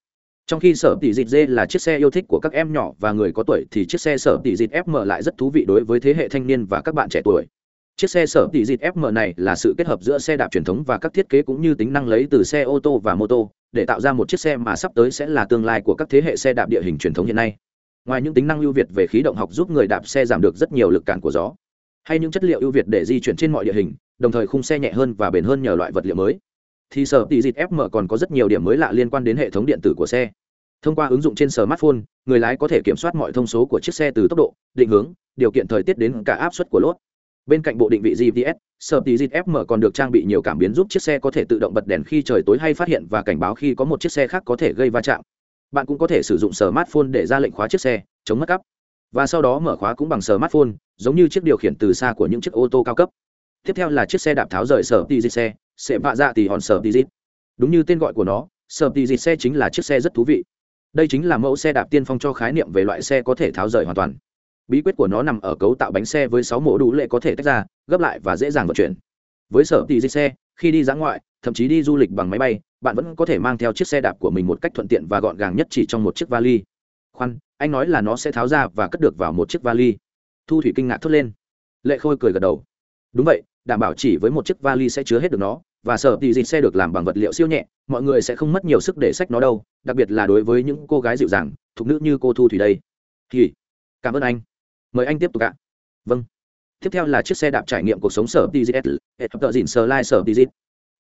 trong khi sở tỷ dịt dê là chiếc xe yêu thích của các em nhỏ và người có tuổi thì chiếc xe sở tỷ dịt fm lại rất thú vị đối với thế hệ thanh niên và các bạn trẻ tuổi. Chiếc xe sở tỷ dịt fm này là sự kết hợp giữa xe đạp truyền thống và các thiết kế cũng như tính năng lấy từ xe ô tô và mô tô, để tạo ra một chiếc xe mà sắp tới sẽ là tương lai của các thế hệ xe đạp địa hình truyền thống hiện nay. Ngoài những tính năng ưu việt về khí động học giúp người đạp xe giảm được rất nhiều lực cản của gió, hay những chất liệu ưu việt để di chuyển trên mọi địa hình, đồng thời khung xe nhẹ hơn và bền hơn nhờ loại vật liệu mới thì sở tỷ dịt fm còn có rất nhiều điểm mới lạ liên quan đến hệ thống điện tử của xe. Thông qua ứng dụng trên smartphone, người lái có thể kiểm soát mọi thông số của chiếc xe từ tốc độ, định hướng, điều kiện thời tiết đến cả áp suất của lốt bên cạnh bộ định vị gps sở tỷ dịt fm còn được trang bị nhiều cảm biến giúp chiếc xe có thể tự động bật đèn khi trời tối hay phát hiện và cảnh báo khi có một chiếc xe khác có thể gây va chạm. Bạn cũng có thể sử dụng smartphone để ra lệnh khóa chiếc xe, chống mất cắp. Và sau đó mở khóa cũng bằng smartphone, giống như chiếc điều khiển từ xa của những chiếc ô tô cao cấp. Tiếp theo là chiếc xe đạp tháo rời sở tỷ dịt xe sẽ vạ dạ thì hòn sở tí dịt. Đúng như tên gọi của nó, sở tí dịt xe chính là chiếc xe rất thú vị. Đây chính là mẫu xe đạp tiên phong cho khái niệm về loại xe có thể tháo rời hoàn toàn. Bí quyết của nó nằm ở cấu tạo bánh xe với sáu mẫu đủ lệ có thể tách ra, gấp lại và dễ dàng vận chuyển. Với sở tỷ di xe, khi đi dã ngoại, thậm chí đi du lịch bằng máy bay, bạn vẫn có thể mang theo chiếc xe đạp của mình một cách thuận tiện và gọn gàng nhất chỉ trong một chiếc vali. Khoan, anh nói là nó sẽ tháo ra và cất được vào một chiếc vali. Thu thủy kinh ngạc thốt lên. Lệ khôi cười gật đầu. Đúng vậy đảm bảo chỉ với một chiếc vali sẽ chứa hết được nó, và sở tỷ dịt xe được làm bằng vật liệu siêu nhẹ, mọi người sẽ không mất nhiều sức để xách nó đâu, đặc biệt là đối với những cô gái dịu dàng, thục nữ như cô thu thủy đây. Thì, cảm ơn anh. Mời anh tiếp tục ạ. Vâng. Tiếp theo là chiếc xe đạp trải nghiệm cuộc sống sở tz hệ thập tợ dịn sờ lai sở tz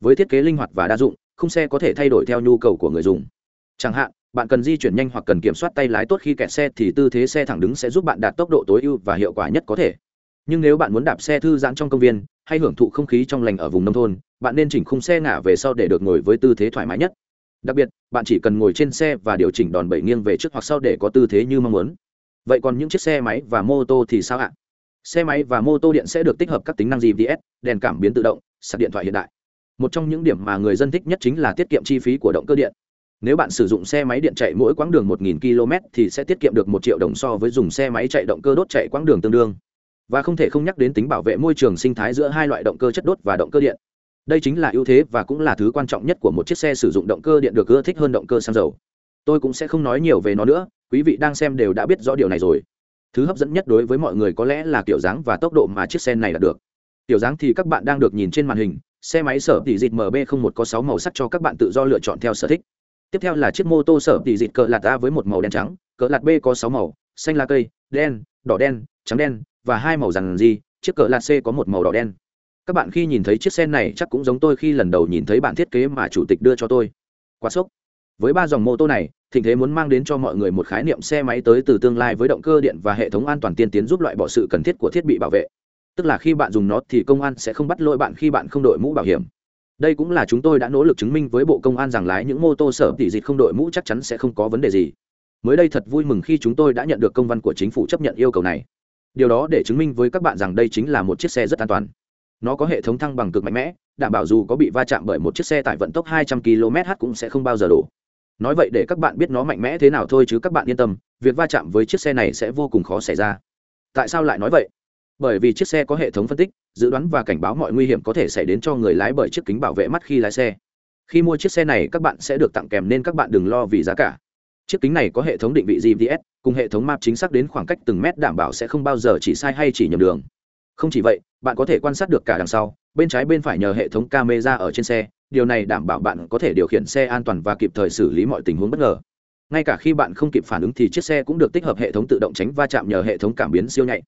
với thiết kế linh hoạt và đa dụng, khung xe có thể thay đổi theo nhu cầu của người dùng. Chẳng hạn, bạn cần di chuyển nhanh hoặc cần kiểm soát tay lái tốt khi kẹt xe thì tư thế xe thẳng đứng sẽ giúp bạn đạt tốc độ tối ưu và hiệu quả nhất có thể nhưng nếu bạn muốn đạp xe thư giãn trong công viên, hay hưởng thụ không khí trong lành ở vùng nông thôn, bạn nên chỉnh khung xe ngả về sau để được ngồi với tư thế thoải mái nhất. Đặc biệt, bạn chỉ cần ngồi trên xe và điều chỉnh đòn bẩy nghiêng về trước hoặc sau để có tư thế như mong muốn. Vậy còn những chiếc xe máy và mô tô thì sao ạ? Xe máy và mô tô điện sẽ được tích hợp các tính năng gps đèn cảm biến tự động, sạc điện thoại hiện đại. Một trong những điểm mà người dân thích nhất chính là tiết kiệm chi phí của động cơ điện. Nếu bạn sử dụng xe máy điện chạy mỗi quãng đường 1.000 km thì sẽ tiết kiệm được 1 triệu đồng so với dùng xe máy chạy động cơ đốt chạy quãng đường tương đương và không thể không nhắc đến tính bảo vệ môi trường sinh thái giữa hai loại động cơ chất đốt và động cơ điện. Đây chính là ưu thế và cũng là thứ quan trọng nhất của một chiếc xe sử dụng động cơ điện được ưa thích hơn động cơ xăng dầu. Tôi cũng sẽ không nói nhiều về nó nữa, quý vị đang xem đều đã biết rõ điều này rồi. Thứ hấp dẫn nhất đối với mọi người có lẽ là kiểu dáng và tốc độ mà chiếc xe này đạt được. Kiểu dáng thì các bạn đang được nhìn trên màn hình, xe máy sở tỷ dịt mb một có sáu màu sắc cho các bạn tự do lựa chọn theo sở thích. Tiếp theo là chiếc mô tô sở tỷ dịt cỡ lạt a với một màu đen trắng cỡ lạt b có sáu màu, xanh lá cây, đen, đỏ đen, trắng đen và hai màu rằng gì chiếc cỡ lạt c có một màu đỏ đen. Các bạn khi nhìn thấy chiếc xe này chắc cũng giống tôi khi lần đầu nhìn thấy bản thiết kế mà chủ tịch đưa cho tôi. Quá sốc. Với ba dòng mô tô này, thịnh thế muốn mang đến cho mọi người một khái niệm xe máy tới từ tương lai với động cơ điện và hệ thống an toàn tiên tiến giúp loại bỏ sự cần thiết của thiết bị bảo vệ. Tức là khi bạn dùng nó thì công an sẽ không bắt lỗi bạn khi bạn không đội mũ bảo hiểm. Đây cũng là chúng tôi đã nỗ lực chứng minh với bộ công an rằng lái những mô tô sở tỷ dịch không đội mũ chắc chắn sẽ không có vấn đề gì. Mới đây thật vui mừng khi chúng tôi đã nhận được công văn của chính phủ chấp nhận yêu cầu này điều đó để chứng minh với các bạn rằng đây chính là một chiếc xe rất an toàn. Nó có hệ thống thăng bằng cực mạnh mẽ, đảm bảo dù có bị va chạm bởi một chiếc xe tải vận tốc 200 km/h cũng sẽ không bao giờ đổ. Nói vậy để các bạn biết nó mạnh mẽ thế nào thôi chứ các bạn yên tâm, việc va chạm với chiếc xe này sẽ vô cùng khó xảy ra. Tại sao lại nói vậy? Bởi vì chiếc xe có hệ thống phân tích, dự đoán và cảnh báo mọi nguy hiểm có thể xảy đến cho người lái bởi chiếc kính bảo vệ mắt khi lái xe. Khi mua chiếc xe này, các bạn sẽ được tặng kèm nên các bạn đừng lo vì giá cả chiếc kính này có hệ thống định vị gps cùng hệ thống map chính xác đến khoảng cách từng mét đảm bảo sẽ không bao giờ chỉ sai hay chỉ nhầm đường. Không chỉ vậy, bạn có thể quan sát được cả đằng sau, bên trái bên phải nhờ hệ thống camera ở trên xe, điều này đảm bảo bạn có thể điều khiển xe an toàn và kịp thời xử lý mọi tình huống bất ngờ. Ngay cả khi bạn không kịp phản ứng thì chiếc xe cũng được tích hợp hệ thống tự động tránh va chạm nhờ hệ thống cảm biến siêu nhạy.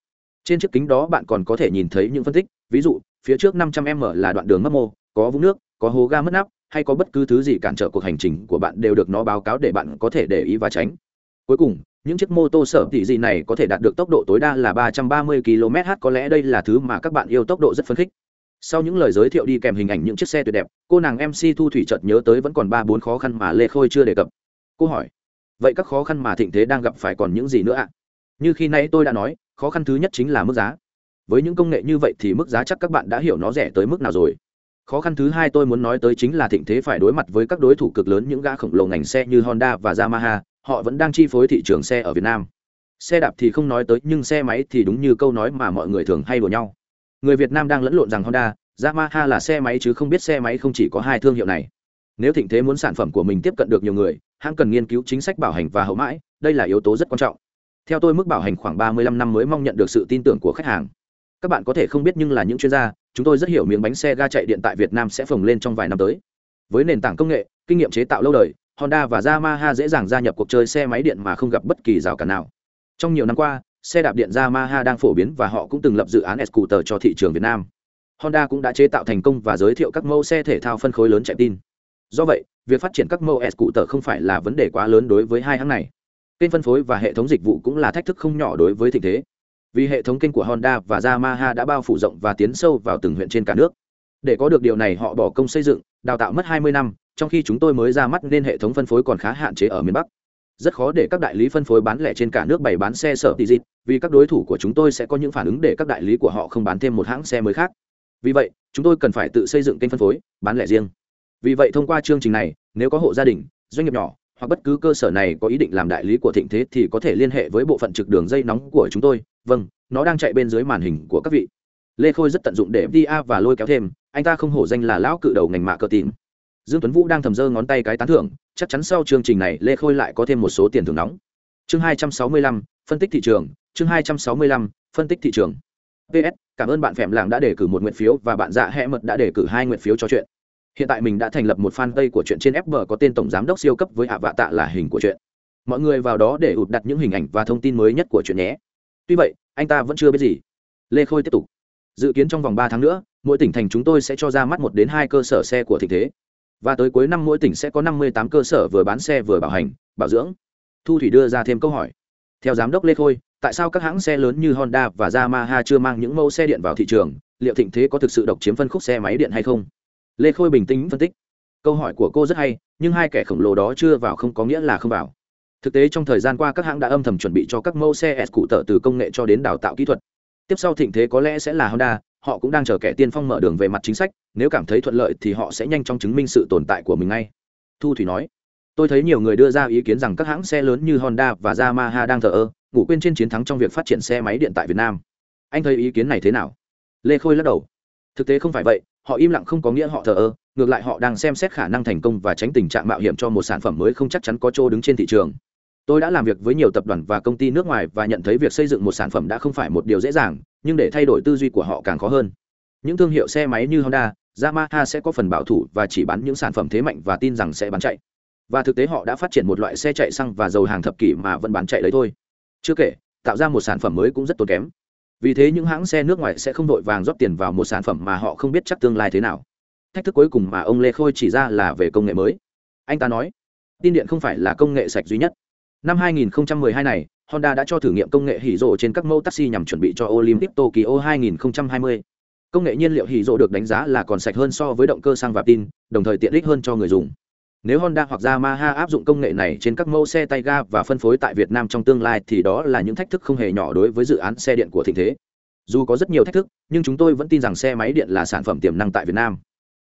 Trên chiếc kính đó bạn còn có thể nhìn thấy những phân tích, ví dụ, phía trước 500 m là đoạn đường mất mô, có vũng nước, có hố ga mất nắp hay có bất cứ thứ gì cản trở cuộc hành trình của bạn đều được nó báo cáo để bạn có thể để ý và tránh. Cuối cùng, những chiếc mô tô sở tỷ gì này có thể đạt được tốc độ tối đa là 330 km/h có lẽ đây là thứ mà các bạn yêu tốc độ rất phấn khích. Sau những lời giới thiệu đi kèm hình ảnh những chiếc xe tuyệt đẹp, cô nàng mc thu thủy chợt nhớ tới vẫn còn ba bốn khó khăn mà lê khôi chưa đề cập. Cô hỏi, vậy các khó khăn mà thịnh thế đang gặp phải còn những gì nữa ạ? Như khi nãy tôi đã nói, khó khăn thứ nhất chính là mức giá. Với những công nghệ như vậy thì mức giá chắc các bạn đã hiểu nó rẻ tới mức nào rồi khó khăn thứ hai tôi muốn nói tới chính là thịnh thế phải đối mặt với các đối thủ cực lớn, những gã khổng lồ ngành xe như honda và yamaha, họ vẫn đang chi phối thị trường xe ở việt nam. Xe đạp thì không nói tới, nhưng xe máy thì đúng như câu nói mà mọi người thường hay đùa nhau. Người việt nam đang lẫn lộn rằng honda, yamaha là xe máy chứ không biết xe máy không chỉ có hai thương hiệu này. Nếu thịnh thế muốn sản phẩm của mình tiếp cận được nhiều người, hãng cần nghiên cứu chính sách bảo hành và hậu mãi, đây là yếu tố rất quan trọng. Theo tôi, mức bảo hành khoảng ba mươi lăm năm mới mong nhận được sự tin tưởng của khách hàng các bạn có thể không biết nhưng là những chuyên gia chúng tôi rất hiểu miếng bánh xe ga chạy điện tại việt nam sẽ phồng lên trong vài năm tới với nền tảng công nghệ kinh nghiệm chế tạo lâu đời honda và yamaha dễ dàng gia nhập cuộc chơi xe máy điện mà không gặp bất kỳ rào cản nào trong nhiều năm qua xe đạp điện Yamaha đang phổ biến và họ cũng từng lập dự án scooter cho thị trường Việt Nam. Honda cũng đã chế tạo thành công và giới thiệu các mẫu xe thể thao phân khối lớn chạy tin. Do vậy, việc phát triển các mẫu scooter không phải là vấn đề quá lớn đối với hai hãng này. Kênh phân phối và hệ thống dịch vụ cũng là thách thức không nhỏ đối với tình thế. Vì hệ thống kênh của Honda và Yamaha đã bao phủ rộng và tiến sâu vào từng huyện trên cả nước. Để có được điều này họ bỏ công xây dựng, đào tạo mất 20 năm, trong khi chúng tôi mới ra mắt nên hệ thống phân phối còn khá hạn chế ở miền Bắc. Rất khó để các đại lý phân phối bán lẻ trên cả nước bày bán xe sở tỷ dịp vì các đối thủ của chúng tôi sẽ có những phản ứng để các đại lý của họ không bán thêm một hãng xe mới khác. Vì vậy chúng tôi cần phải tự xây dựng kênh phân phối bán lẻ riêng. Vì vậy thông qua chương trình này nếu có hộ gia đình doanh nghiệp nhỏ hoặc bất cứ cơ sở này có ý định làm đại lý của thịnh thế thì có thể liên hệ với bộ phận trực đường dây nóng của chúng tôi vâng nó đang chạy bên dưới màn hình của các vị. Lê khôi rất tận dụng để fda và lôi kéo thêm anh ta không hổ danh là lão cự đầu ngành mạ cờ tìm dương tuấn vũ đang thầm dơ ngón tay cái tán thưởng chắc chắn sau chương trình này lê khôi lại có thêm một số tiền thưởng nóng. Chương 265, phân tích thị trường chương 265, phân tích thị trường. Ps cảm ơn bạn phèm làng đã đề cử một nguyện phiếu và bạn dạ hẹ mật đã đề cử hai nguyện phiếu cho chuyện. Hiện tại mình đã thành lập một fanpage của chuyện trên fb có tên tổng giám đốc siêu cấp với ạ vạ tạ là hình của chuyện. Mọi người vào đó để ụt đặt những hình ảnh và thông tin mới nhất của chuyện nhé tuy vậy, anh ta vẫn chưa biết gì. Lê khôi tiếp tục. Dự kiến trong vòng ba tháng nữa, mỗi tỉnh thành chúng tôi sẽ cho ra mắt một đến hai cơ sở xe của thịnh thế. Và tới cuối năm mỗi tỉnh sẽ có năm mươi tám cơ sở vừa bán xe vừa bảo hành, bảo dưỡng. Thu thủy đưa ra thêm câu hỏi. Theo giám đốc lê khôi, tại sao các hãng xe lớn như honda và yamaha chưa mang những mẫu xe điện vào thị trường? Liệu thịnh thế có thực sự độc chiếm phân khúc xe máy điện hay không? Lê khôi bình tĩnh phân tích. Câu hỏi của cô rất hay, nhưng hai kẻ khổng lồ đó chưa vào không có nghĩa là không vào thực tế trong thời gian qua các hãng đã âm thầm chuẩn bị cho các mẫu xe s cụ tợ từ công nghệ cho đến đào tạo kỹ thuật. Tiếp sau thịnh thế có lẽ sẽ là honda, họ cũng đang chờ kẻ tiên phong mở đường về mặt chính sách, nếu cảm thấy thuận lợi thì họ sẽ nhanh chóng chứng minh sự tồn tại của mình ngay. Thu thủy nói, tôi thấy nhiều người đưa ra ý kiến rằng các hãng xe lớn như honda và yamaha đang thờ ơ, ngủ quên trên chiến thắng trong việc phát triển xe máy điện tại việt nam. Anh thấy ý kiến này thế nào? Lê khôi lắc đầu. Thực tế không phải vậy, họ im lặng không có nghĩa họ thờ ơ, ngược lại họ đang xem xét khả năng thành công và tránh tình trạng mạo hiểm cho một sản phẩm mới không chắc chắn có chỗ đứng trên thị trường tôi đã làm việc với nhiều tập đoàn và công ty nước ngoài và nhận thấy việc xây dựng một sản phẩm đã không phải một điều dễ dàng, nhưng để thay đổi tư duy của họ càng khó hơn. Những thương hiệu xe máy như honda, yamaha sẽ có phần bảo thủ và chỉ bán những sản phẩm thế mạnh và tin rằng sẽ bán chạy. Và thực tế họ đã phát triển một loại xe chạy xăng và dầu hàng thập kỷ mà vẫn bán chạy đấy thôi. Chưa kể, tạo ra một sản phẩm mới cũng rất tốn kém. Vì thế những hãng xe nước ngoài sẽ không đội vàng rót tiền vào một sản phẩm mà họ không biết chắc tương lai thế nào. Thách thức cuối cùng mà ông lê khôi chỉ ra là về công nghệ mới. Anh ta nói, tin điện không phải là công nghệ sạch duy nhất năm 2012 này, honda đã cho thử nghiệm công nghệ hỉ rộ trên các mẫu taxi nhằm chuẩn bị cho olympic tokyo 2020 công nghệ nhiên liệu hỉ rộ được đánh giá là còn sạch hơn so với động cơ xăng và tin đồng thời tiện ích hơn cho người dùng. Nếu honda hoặc yamaha áp dụng công nghệ này trên các mẫu xe tay ga và phân phối tại việt nam trong tương lai thì đó là những thách thức không hề nhỏ đối với dự án xe điện của thịnh thế. Dù có rất nhiều thách thức, nhưng chúng tôi vẫn tin rằng xe máy điện là sản phẩm tiềm năng tại việt nam.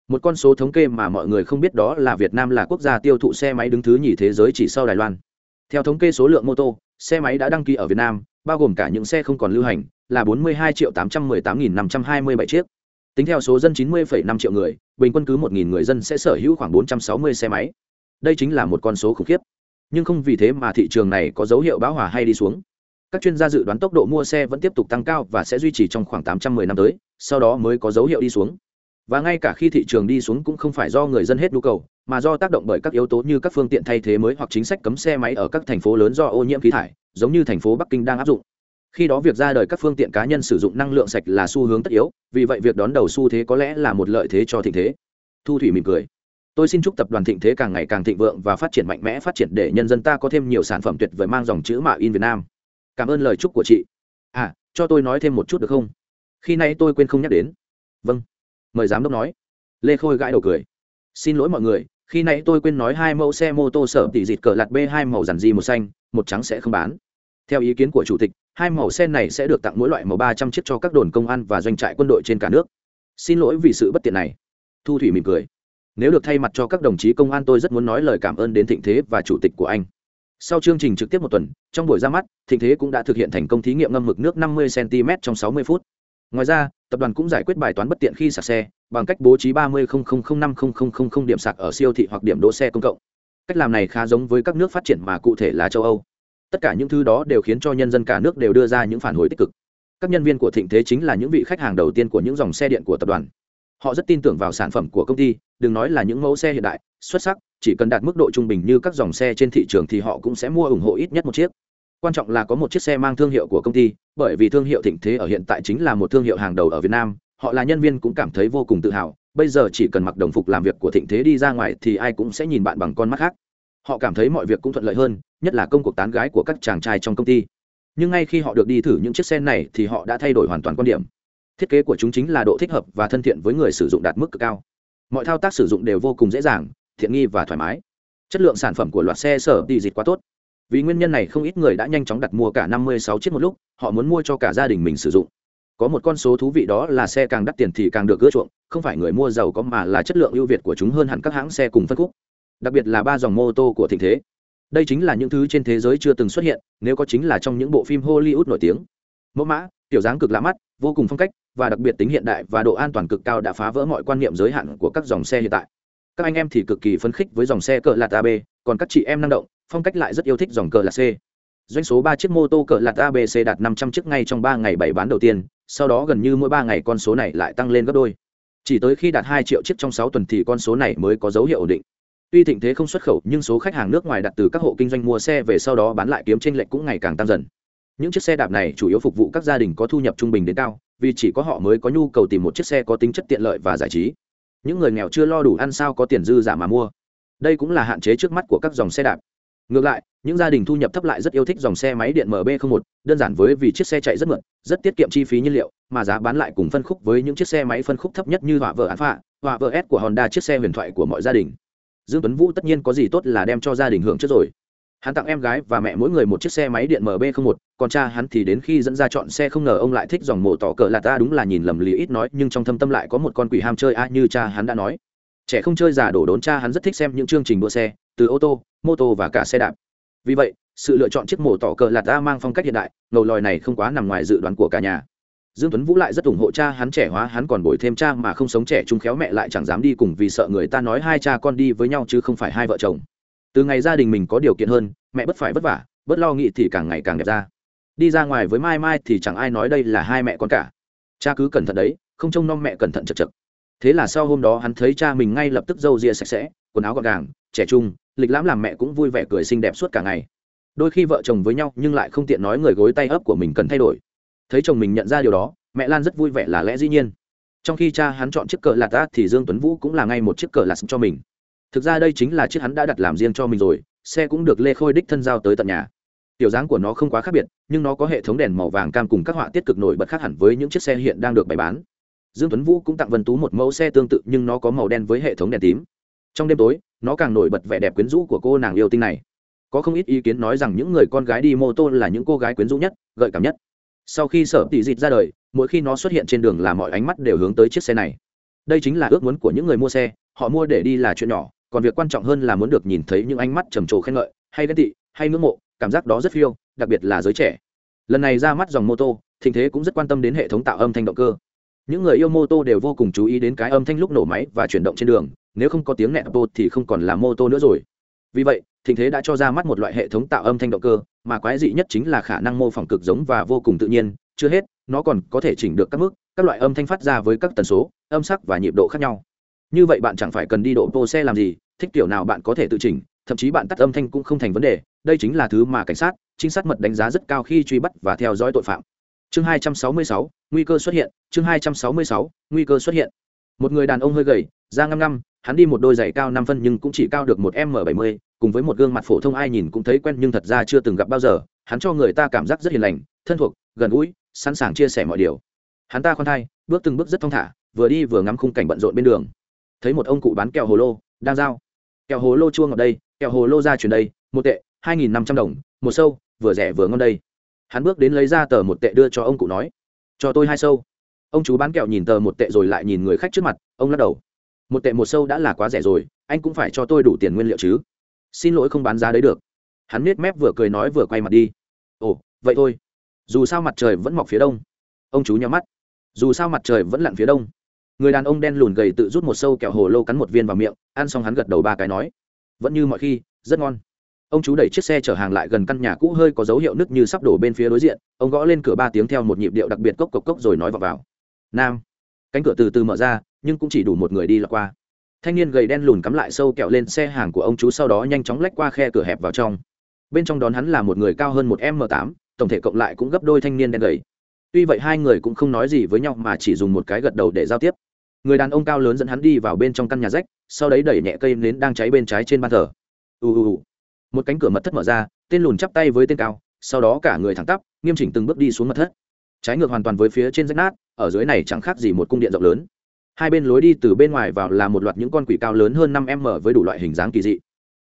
Một con số thống kê mà mọi người không biết đó là việt nam là quốc gia tiêu thụ xe máy đứng thứ nhì thế giới chỉ sau đài loan theo thống kê số lượng mô tô xe máy đã đăng ký ở việt nam bao gồm cả những xe không còn lưu hành là 42 triệu 818 527 chiếc. Tính theo số dân 90,5 triệu người bình quân cứ 1.000 người dân sẽ sở hữu khoảng 460 xe máy. Đây chính là một con số khủng khiếp. Nhưng không vì thế mà thị trường này có dấu hiệu bão hòa hay đi xuống. Các chuyên gia dự đoán tốc độ mua xe vẫn tiếp tục tăng cao và sẽ duy trì trong khoảng 810 năm tới sau đó mới có dấu hiệu đi xuống. Và ngay cả khi thị trường đi xuống cũng không phải do người dân hết nhu cầu mà do tác động bởi các yếu tố như các phương tiện thay thế mới hoặc chính sách cấm xe máy ở các thành phố lớn do ô nhiễm khí thải, giống như thành phố bắc kinh đang áp dụng. Khi đó việc ra đời các phương tiện cá nhân sử dụng năng lượng sạch là xu hướng tất yếu, vì vậy việc đón đầu xu thế có lẽ là một lợi thế cho thịnh thế. Thu thủy mỉm cười. Tôi xin chúc tập đoàn thịnh thế càng ngày càng thịnh vượng và phát triển mạnh mẽ phát triển để nhân dân ta có thêm nhiều sản phẩm tuyệt vời mang dòng chữ mạ in việt nam. Cảm ơn lời chúc của chị. À cho tôi nói thêm một chút được không? Khi nay tôi quên không nhắc đến. Vâng. Mời giám đốc nói. Lê khôi gãi đầu cười. Xin lỗi mọi người khi nãy tôi quên nói hai mẫu xe mô tô sở tỷ dịt cờ lạt b hai màu dàn di một xanh, một trắng sẽ không bán. Theo ý kiến của chủ tịch, hai màu xe này sẽ được tặng mỗi loại màu ba trăm chiếc cho các đồn công an và doanh trại quân đội trên cả nước. Xin lỗi vì sự bất tiện này. Thu thủy mỉm cười. Nếu được thay mặt cho các đồng chí công an tôi rất muốn nói lời cảm ơn đến thịnh thế và chủ tịch của anh. Sau chương trình trực tiếp một tuần, trong buổi ra mắt, thịnh thế cũng đã thực hiện thành công thí nghiệm ngâm mực nước 50 cm trong 60 phút ngoài ra, tập đoàn cũng giải quyết bài toán bất tiện khi sạc xe, bằng cách bố trí 30 năm điểm sạc ở siêu thị hoặc điểm đỗ xe công cộng. Cách làm này khá giống với các nước phát triển mà cụ thể là châu âu. Tất cả những thứ đó đều khiến cho nhân dân cả nước đều đưa ra những phản hồi tích cực. Các nhân viên của thịnh thế chính là những vị khách hàng đầu tiên của những dòng xe điện của tập đoàn. Họ rất tin tưởng vào sản phẩm của công ty, đừng nói là những mẫu xe hiện đại, xuất sắc, chỉ cần đạt mức độ trung bình như các dòng xe trên thị trường thì họ cũng sẽ mua ủng hộ ít nhất một chiếc quan trọng là có một chiếc xe mang thương hiệu của công ty, bởi vì thương hiệu thịnh thế ở hiện tại chính là một thương hiệu hàng đầu ở việt nam, họ là nhân viên cũng cảm thấy vô cùng tự hào, bây giờ chỉ cần mặc đồng phục làm việc của thịnh thế đi ra ngoài thì ai cũng sẽ nhìn bạn bằng con mắt khác. Họ cảm thấy mọi việc cũng thuận lợi hơn, nhất là công cuộc tán gái của các chàng trai trong công ty. Nhưng ngay khi họ được đi thử những chiếc xe này thì họ đã thay đổi hoàn toàn quan điểm. Thiết kế của chúng chính là độ thích hợp và thân thiện với người sử dụng đạt mức cực cao. Mọi thao tác sử dụng đều vô cùng dễ dàng, thiện nghi và thoải mái. Chất lượng sản phẩm của loạt xe sở đi dịch quá tốt vì nguyên nhân này không ít người đã nhanh chóng đặt mua cả năm mươi sáu chiếc một lúc, họ muốn mua cho cả gia đình mình sử dụng. Có một con số thú vị đó là xe càng đắt tiền thì càng được ưa chuộng, không phải người mua giàu có mà là chất lượng ưu việt của chúng hơn hẳn các hãng xe cùng phân khúc. Đặc biệt là ba dòng mô tô của thịnh thế. Đây chính là những thứ trên thế giới chưa từng xuất hiện, nếu có chính là trong những bộ phim hollywood nổi tiếng. Mẫu mã, kiểu dáng cực lạ mắt, vô cùng phong cách, và đặc biệt tính hiện đại và độ an toàn cực cao đã phá vỡ mọi quan niệm giới hạn của các dòng xe hiện tại. Các anh em thì cực kỳ phấn khích với dòng xe cỡ lạt ab còn các chị em năng động, phong cách lại rất yêu thích dòng cờ là c. Doanh số ba chiếc mô tô cỡ lạt abc đạt năm trăm chiếc ngay trong ba ngày bảy bán đầu tiên, sau đó gần như mỗi ba ngày con số này lại tăng lên gấp đôi. Chỉ tới khi đạt hai triệu chiếc trong sáu tuần thì con số này mới có dấu hiệu ổn định. Tuy thịnh thế không xuất khẩu, nhưng số khách hàng nước ngoài đặt từ các hộ kinh doanh mua xe về sau đó bán lại kiếm trên lệch cũng ngày càng tăng dần. Những chiếc xe đạp này chủ yếu phục vụ các gia đình có thu nhập trung bình đến cao, vì chỉ có họ mới có nhu cầu tìm một chiếc xe có tính chất tiện lợi và giải trí. Những người nghèo chưa lo đủ ăn sao có tiền dư giả mà mua đây cũng là hạn chế trước mắt của các dòng xe đạp. Ngược lại, những gia đình thu nhập thấp lại rất yêu thích dòng xe máy điện mb 01 đơn giản với vì chiếc xe chạy rất mượn rất tiết kiệm chi phí nhiên liệu, mà giá bán lại cùng phân khúc với những chiếc xe máy phân khúc thấp nhất như họa vợ án phạ họa vợ s của honda chiếc xe huyền thoại của mọi gia đình. Dương tuấn vũ tất nhiên có gì tốt là đem cho gia đình hưởng trước rồi. Hắn tặng em gái và mẹ mỗi người một chiếc xe máy điện mb 01 còn cha hắn thì đến khi dẫn ra chọn xe không ngờ ông lại thích dòng mổ tỏ cờ là ta đúng là nhìn lầm lì ít nói, nhưng trong thâm tâm lại có một con quỷ ham chơi a, như cha hắn đã nói trẻ không chơi giả đổ đốn cha hắn rất thích xem những chương trình đua xe, từ ô tô, mô tô và cả xe đạp. Vì vậy, sự lựa chọn chiếc mổ tỏ cờ lạt ta mang phong cách hiện đại, ngầu lòi này không quá nằm ngoài dự đoán của cả nhà. Dương tuấn vũ lại rất ủng hộ cha hắn trẻ hóa, hắn còn bồi thêm cha mà không sống trẻ trung khéo mẹ lại chẳng dám đi cùng vì sợ người ta nói hai cha con đi với nhau chứ không phải hai vợ chồng. Từ ngày gia đình mình có điều kiện hơn, mẹ bất phải vất vả bất lo nghĩ thì càng ngày càng đẹp ra. Đi ra ngoài với mai mai thì chẳng ai nói đây là hai mẹ con cả. Cha cứ cẩn thận đấy, không trông nom mẹ cẩn thận chật chật thế là sau hôm đó hắn thấy cha mình ngay lập tức râu ria sạch sẽ, quần áo gọn gàng, trẻ trung, lịch lãm làm mẹ cũng vui vẻ cười xinh đẹp suốt cả ngày. Đôi khi vợ chồng với nhau nhưng lại không tiện nói người gối tay ấp của mình cần thay đổi. Thấy chồng mình nhận ra điều đó, mẹ lan rất vui vẻ là lẽ dĩ nhiên. Trong khi cha hắn chọn chiếc cờ lạt ta thì dương tuấn vũ cũng là ngay một chiếc cờ lạt cho mình. Thực ra đây chính là chiếc hắn đã đặt làm riêng cho mình rồi, xe cũng được lê khôi đích thân giao tới tận nhà. Tiểu dáng của nó không quá khác biệt, nhưng nó có hệ thống đèn màu vàng cam cùng các họa tiết cực nổi bật khác hẳn với những chiếc xe hiện đang được bày bán dương tuấn vũ cũng tặng vân tú một mẫu xe tương tự, nhưng nó có màu đen với hệ thống đèn tím. Trong đêm tối, nó càng nổi bật vẻ đẹp quyến rũ của cô nàng yêu tinh này. Có không ít ý kiến nói rằng những người con gái đi mô tô là những cô gái quyến rũ nhất, gợi cảm nhất. Sau khi sở tỷ dịt ra đời, mỗi khi nó xuất hiện trên đường là mọi ánh mắt đều hướng tới chiếc xe này. Đây chính là ước muốn của những người mua xe, họ mua để đi là chuyện nhỏ, còn việc quan trọng hơn là muốn được nhìn thấy những ánh mắt trầm trồ khen ngợi, hay ghen tị, hay ngưỡng mộ, cảm giác đó rất phiêu, đặc biệt là giới trẻ. Lần này ra mắt dòng mô tô, thịnh thế cũng rất quan tâm đến hệ thống tạo âm thanh động cơ những người yêu mô tô đều vô cùng chú ý đến cái âm thanh lúc nổ máy và chuyển động trên đường nếu không có tiếng nẹt bột thì không còn là mô tô nữa rồi. Vì vậy thịnh thế đã cho ra mắt một loại hệ thống tạo âm thanh động cơ mà quái dị nhất chính là khả năng mô phỏng cực giống và vô cùng tự nhiên chưa hết nó còn có thể chỉnh được các mức các loại âm thanh phát ra với các tần số âm sắc và nhịp độ khác nhau. Như vậy bạn chẳng phải cần đi độ tô xe làm gì thích kiểu nào bạn có thể tự chỉnh thậm chí bạn tắt âm thanh cũng không thành vấn đề đây chính là thứ mà cảnh sát trinh sát mật đánh giá rất cao khi truy bắt và theo dõi tội phạm. Chương 266, nguy cơ xuất hiện chương 266, nguy cơ xuất hiện. Một người đàn ông hơi gầy da ngăm ngăm hắn đi một đôi giày cao năm phân nhưng cũng chỉ cao được một m bảy mươi cùng với một gương mặt phổ thông ai nhìn cũng thấy quen nhưng thật ra chưa từng gặp bao giờ hắn cho người ta cảm giác rất hiền lành thân thuộc gần gũi sẵn sàng chia sẻ mọi điều. Hắn ta khoan thai bước từng bước rất thong thả vừa đi vừa ngắm khung cảnh bận rộn bên đường. Thấy một ông cụ bán kẹo hồ lô đang giao. Kẹo hồ lô chua ngọt đây kẹo hồ lô ra chuyển đây một tệ hai nghìn năm trăm đồng một sâu vừa rẻ vừa ngon đây. Hắn bước đến lấy ra tờ một tệ đưa cho ông cụ nói cho tôi hai sâu. Ông chú bán kẹo nhìn tờ một tệ rồi lại nhìn người khách trước mặt, ông lắc đầu. Một tệ một sâu đã là quá rẻ rồi, anh cũng phải cho tôi đủ tiền nguyên liệu chứ. Xin lỗi không bán giá đấy được. Hắn nết mép vừa cười nói vừa quay mặt đi. Ồ, vậy thôi. Dù sao mặt trời vẫn mọc phía đông. Ông chú nhắm mắt. Dù sao mặt trời vẫn lặn phía đông. Người đàn ông đen lùn gầy tự rút một sâu kẹo hồ lô cắn một viên vào miệng, ăn xong hắn gật đầu ba cái nói. Vẫn như mọi khi, rất ngon ông chú đẩy chiếc xe chở hàng lại gần căn nhà cũ hơi có dấu hiệu nứt như sắp đổ bên phía đối diện, ông gõ lên cửa ba tiếng theo một nhịp điệu đặc biệt cốc cốc cốc rồi nói vào vào. Nam. Cánh cửa từ từ mở ra, nhưng cũng chỉ đủ một người đi lọt qua. Thanh niên gầy đen lùn cắm lại sâu kẹo lên xe hàng của ông chú sau đó nhanh chóng lách qua khe cửa hẹp vào trong. Bên trong đón hắn là một người cao hơn một m tám, tổng thể cộng lại cũng gấp đôi thanh niên đen gầy. Tuy vậy hai người cũng không nói gì với nhau mà chỉ dùng một cái gật đầu để giao tiếp. Người đàn ông cao lớn dẫn hắn đi vào bên trong căn nhà rách, sau đấy đẩy nhẹ cây nến đang cháy bên trái trên ban thờ. Ù ù một cánh cửa mật thất mở ra, tên lùn chắp tay với tên cao, sau đó cả người thẳng tắp, nghiêm chỉnh từng bước đi xuống mật thất. Trái ngược hoàn toàn với phía trên rách nát, ở dưới này chẳng khác gì một cung điện rộng lớn. Hai bên lối đi từ bên ngoài vào là một loạt những con quỷ cao lớn hơn năm m với đủ loại hình dáng kỳ dị.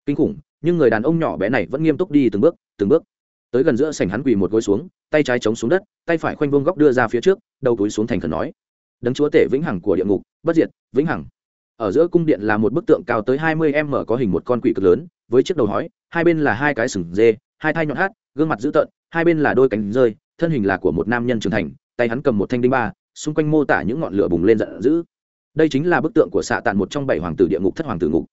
Kinh khủng, nhưng người đàn ông nhỏ bé này vẫn nghiêm túc đi từng bước từng bước. Tới gần giữa sảnh hắn quỳ một gối xuống, tay trái chống xuống đất, tay phải khoanh vuông góc đưa ra phía trước, đầu túi xuống thành khẩn nói đấng chúa tể vĩnh hằng của địa ngục, bất diệt, vĩnh hằng ở giữa cung điện là một bức tượng cao tới hai mươi m có hình một con quỷ cực lớn, với chiếc đầu hói, hai bên là hai cái sừng dê, hai thai nhọn hát, gương mặt dữ tợn, hai bên là đôi cánh rơi, thân hình là của một nam nhân trưởng thành, tay hắn cầm một thanh đinh ba, xung quanh mô tả những ngọn lửa bùng lên giận dữ. Đây chính là bức tượng của xạ tàn một trong bảy hoàng tử địa ngục thất hoàng tử ngục.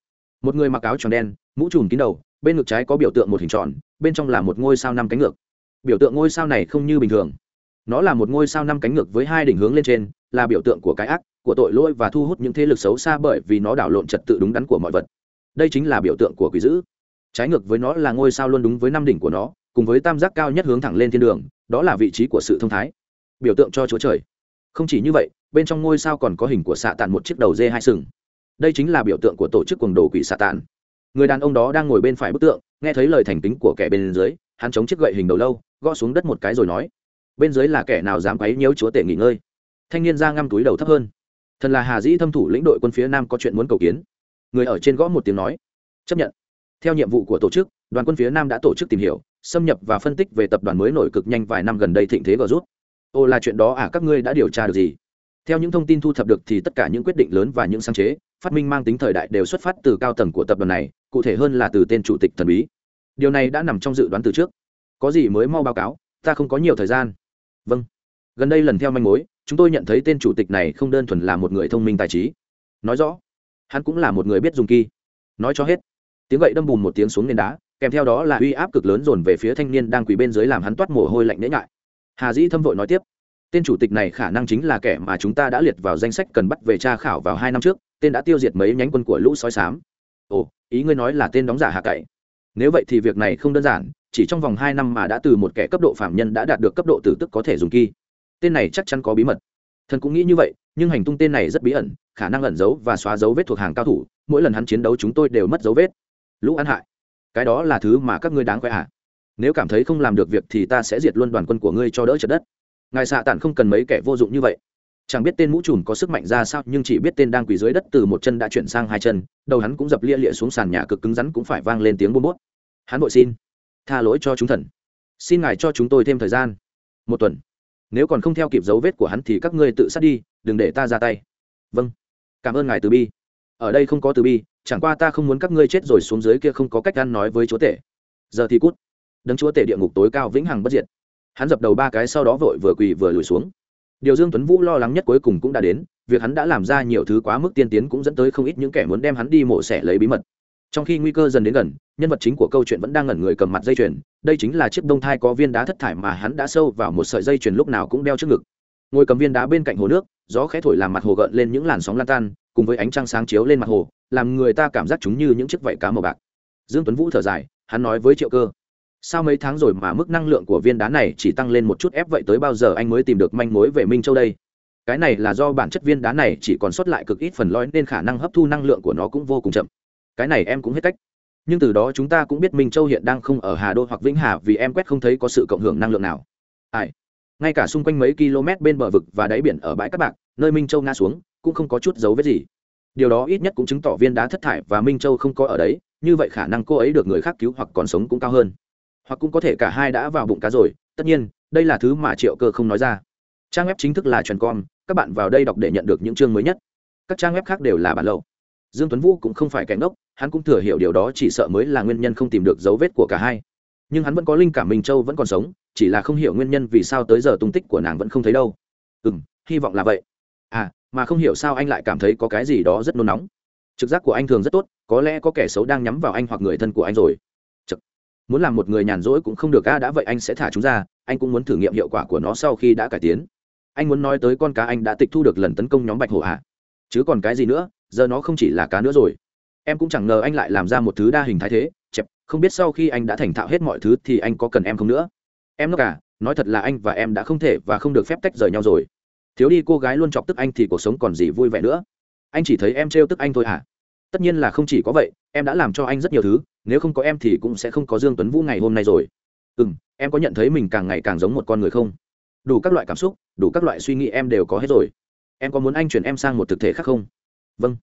Một người mặc áo tròn đen, mũ trùm kín đầu, bên ngực trái có biểu tượng một hình tròn, bên trong là một ngôi sao năm cánh ngược. Biểu tượng ngôi sao này không như bình thường. Nó là một ngôi sao năm cánh ngược với hai đỉnh hướng lên trên là biểu tượng của cái ác, của tội lỗi và thu hút những thế lực xấu xa bởi vì nó đảo lộn trật tự đúng đắn của mọi vật. Đây chính là biểu tượng của quỷ dữ. Trái ngược với nó là ngôi sao luôn đúng với năm đỉnh của nó, cùng với tam giác cao nhất hướng thẳng lên thiên đường, đó là vị trí của sự thông thái. Biểu tượng cho chúa trời. Không chỉ như vậy, bên trong ngôi sao còn có hình của xạ tàn một chiếc đầu dê hai sừng. Đây chính là biểu tượng của tổ chức quần đồ quỷ xạ tàn. Người đàn ông đó đang ngồi bên phải bức tượng, nghe thấy lời thành tính của kẻ bên dưới, hắn chống chiếc gậy hình đầu lâu, gõ xuống đất một cái rồi nói, bên dưới là kẻ nào dám quấy nhiễu chúa tể nghỉ ngơi? Thanh niên ra ngăm túi đầu thấp hơn. Thần là hà dĩ thâm thủ lĩnh đội quân phía nam có chuyện muốn cầu kiến. Người ở trên gõ một tiếng nói. Chấp nhận. Theo nhiệm vụ của tổ chức, đoàn quân phía nam đã tổ chức tìm hiểu, xâm nhập và phân tích về tập đoàn mới nổi cực nhanh vài năm gần đây thịnh thế gờ rút. Ô là chuyện đó à các ngươi đã điều tra được gì? Theo những thông tin thu thập được thì tất cả những quyết định lớn và những sáng chế, phát minh mang tính thời đại đều xuất phát từ cao tầng của tập đoàn này, cụ thể hơn là từ tên chủ tịch thần bí. Điều này đã nằm trong dự đoán từ trước. Có gì mới mau báo cáo, ta không có nhiều thời gian. Vâng. Gần đây lần theo manh mối chúng tôi nhận thấy tên chủ tịch này không đơn thuần là một người thông minh tài trí. Nói rõ, hắn cũng là một người biết dùng kỳ nói cho hết, tiếng gậy đâm bùn một tiếng xuống nền đá, kèm theo đó là uy áp cực lớn dồn về phía thanh niên đang quỳ bên dưới làm hắn toát mồ hôi lạnh nhễ ngại hà dĩ thâm vội nói tiếp, tên chủ tịch này khả năng chính là kẻ mà chúng ta đã liệt vào danh sách cần bắt về tra khảo vào hai năm trước, tên đã tiêu diệt mấy nhánh quân của lũ sói sám ồ, ý ngươi nói là tên đóng giả hạ cậy. Nếu vậy thì việc này không đơn giản, chỉ trong vòng hai năm mà đã từ một kẻ cấp độ phạm nhân đã đạt được cấp độ tử tức có thể dùng kỳ tên này chắc chắn có bí mật. Thần cũng nghĩ như vậy, nhưng hành tung tên này rất bí ẩn, khả năng ẩn giấu và xóa dấu vết thuộc hàng cao thủ, mỗi lần hắn chiến đấu chúng tôi đều mất dấu vết. Lũ ăn hại cái đó là thứ mà các ngươi đáng khoe hạ. nếu cảm thấy không làm được việc thì ta sẽ diệt luôn đoàn quân của ngươi cho đỡ trật đất. Ngài xạ tản không cần mấy kẻ vô dụng như vậy. Chẳng biết tên mũ trùm có sức mạnh ra sao, nhưng chỉ biết tên đang quỳ dưới đất từ một chân đã chuyển sang hai chân, đầu hắn cũng dập lia lịa xuống sàn nhà cực cứng rắn cũng phải vang lên tiếng bôn bốt hắn vội xin, tha lỗi cho chúng thần. Xin ngài cho chúng tôi thêm thời gian. Một tuần nếu còn không theo kịp dấu vết của hắn thì các ngươi tự sát đi, đừng để ta ra tay. Vâng. Cảm ơn ngài từ bi. Ở đây không có từ bi, chẳng qua ta không muốn các ngươi chết rồi xuống dưới kia không có cách ăn nói với chúa tể. Giờ thì cút. Đấng chúa tể địa ngục tối cao vĩnh hằng bất diệt. Hắn dập đầu ba cái sau đó vội vừa quỳ vừa lùi xuống. Điều dương tuấn vũ lo lắng nhất cuối cùng cũng đã đến, việc hắn đã làm ra nhiều thứ quá mức tiên tiến cũng dẫn tới không ít những kẻ muốn đem hắn đi mổ xẻ lấy bí mật. Trong khi nguy cơ dần đến gần nhân vật chính của câu chuyện vẫn đang ngẩn người cầm mặt dây chuyền, đây chính là chiếc đông thai có viên đá thất thải mà hắn đã sâu vào một sợi dây chuyền lúc nào cũng đeo trước ngực. Ngồi cầm viên đá bên cạnh hồ nước, gió khẽ thổi làm mặt hồ gợn lên những làn sóng lan tan, cùng với ánh trăng sáng chiếu lên mặt hồ, làm người ta cảm giác chúng như những chiếc vảy cá màu bạc. Dương tuấn vũ thở dài, hắn nói với triệu cơ sao mấy tháng rồi mà mức năng lượng của viên đá này chỉ tăng lên một chút ép vậy tới bao giờ anh mới tìm được manh mối về minh châu đây? Cái này là do bản chất viên đá này chỉ còn sót lại cực ít phần lõi nên khả năng hấp thu năng lượng của nó cũng vô cùng chậm. Cái này em cũng hết cách nhưng từ đó chúng ta cũng biết minh châu hiện đang không ở hà đô hoặc vĩnh hà vì em quét không thấy có sự cộng hưởng năng lượng nào. Ai? Ngay cả xung quanh mấy km bên bờ vực và đáy biển ở bãi cát bạc, nơi minh châu ngã xuống, cũng không có chút dấu vết gì. Điều đó ít nhất cũng chứng tỏ viên đá thất thải và minh châu không có ở đấy, như vậy khả năng cô ấy được người khác cứu hoặc còn sống cũng cao hơn. Hoặc cũng có thể cả hai đã vào bụng cá rồi. Tất nhiên, đây là thứ mà triệu cơ không nói ra. Trang web chính thức là trần com, các bạn vào đây đọc để nhận được những chương mới nhất. Các trang web khác đều là bản lậu dương tuấn vũ cũng không phải kẻ ngốc, hắn cũng thừa hiểu điều đó chỉ sợ mới là nguyên nhân không tìm được dấu vết của cả hai. Nhưng hắn vẫn có linh cảm minh châu vẫn còn sống, chỉ là không hiểu nguyên nhân vì sao tới giờ tung tích của nàng vẫn không thấy đâu. Ừ m hy vọng là vậy. À mà không hiểu sao anh lại cảm thấy có cái gì đó rất nôn nóng. Trực giác của anh thường rất tốt, có lẽ có kẻ xấu đang nhắm vào anh hoặc người thân của anh rồi. Chật. muốn làm một người nhàn rỗi cũng không được a đã vậy anh sẽ thả chúng ra, anh cũng muốn thử nghiệm hiệu quả của nó sau khi đã cải tiến. Anh muốn nói tới con cá anh đã tịch thu được lần tấn công nhóm bạch hổ à? chứ còn cái gì nữa giờ nó không chỉ là cá nữa rồi. Em cũng chẳng ngờ anh lại làm ra một thứ đa hình thái thế, chẹp, không biết sau khi anh đã thành thạo hết mọi thứ thì anh có cần em không nữa. Em nó cả, nói thật là anh và em đã không thể và không được phép tách rời nhau rồi. Thiếu đi cô gái luôn chọc tức anh thì cuộc sống còn gì vui vẻ nữa. Anh chỉ thấy em trêu tức anh thôi hả? Tất nhiên là không chỉ có vậy, em đã làm cho anh rất nhiều thứ, nếu không có em thì cũng sẽ không có dương tuấn vũ ngày hôm nay rồi. Ừ m em có nhận thấy mình càng ngày càng giống một con người không? Đủ các loại cảm xúc, đủ các loại suy nghĩ em đều có hết rồi. Em có muốn anh chuyển em sang một thực thể khác không? Vâng.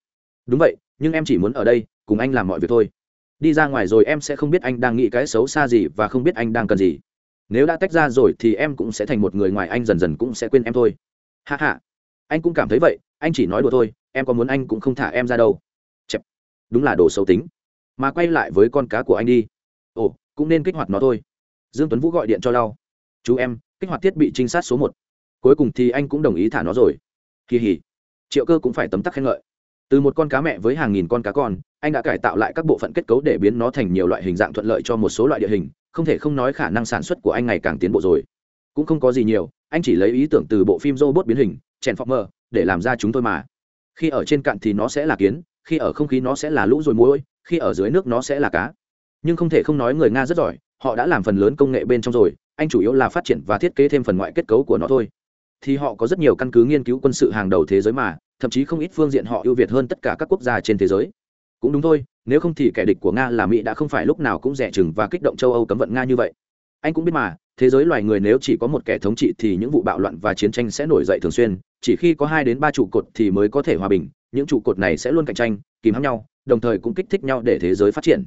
Đúng vậy, nhưng em chỉ muốn ở đây, cùng anh làm mọi việc thôi. Đi ra ngoài rồi em sẽ không biết anh đang nghĩ cái xấu xa gì và không biết anh đang cần gì. Nếu đã tách ra rồi thì em cũng sẽ thành một người ngoài anh dần dần cũng sẽ quên em thôi. Hạ hạ anh cũng cảm thấy vậy, anh chỉ nói đùa thôi, em có muốn anh cũng không thả em ra đâu. Chẹp. đúng là đồ xấu tính. Mà quay lại với con cá của anh đi. Ồ, cũng nên kích hoạt nó thôi. Dương tuấn vũ gọi điện cho lau. Chú em, kích hoạt thiết bị trinh sát số một. Cuối cùng thì anh cũng đồng ý thả nó rồi. Kỳ hỉ. Triệu cơ cũng phải tấm tắc khen ngợi từ một con cá mẹ với hàng nghìn con cá con, anh đã cải tạo lại các bộ phận kết cấu để biến nó thành nhiều loại hình dạng thuận lợi cho một số loại địa hình, không thể không nói khả năng sản xuất của anh ngày càng tiến bộ rồi. Cũng không có gì nhiều, anh chỉ lấy ý tưởng từ bộ phim robot biến hình chèn mơ để làm ra chúng tôi mà. Khi ở trên cạn thì nó sẽ là kiến, khi ở không khí nó sẽ là lũ rồi muối, khi ở dưới nước nó sẽ là cá. Nhưng không thể không nói người nga rất giỏi, họ đã làm phần lớn công nghệ bên trong rồi, anh chủ yếu là phát triển và thiết kế thêm phần ngoại kết cấu của nó thôi. Thì họ có rất nhiều căn cứ nghiên cứu quân sự hàng đầu thế giới mà thậm chí không ít phương diện họ ưu việt hơn tất cả các quốc gia trên thế giới. Cũng đúng thôi, nếu không thì kẻ địch của nga là mỹ đã không phải lúc nào cũng rẻ chừng và kích động châu âu cấm vận nga như vậy. Anh cũng biết mà, thế giới loài người nếu chỉ có một kẻ thống trị thì những vụ bạo loạn và chiến tranh sẽ nổi dậy thường xuyên, chỉ khi có hai đến ba trụ cột thì mới có thể hòa bình, những trụ cột này sẽ luôn cạnh tranh, kìm hãm nhau, đồng thời cũng kích thích nhau để thế giới phát triển.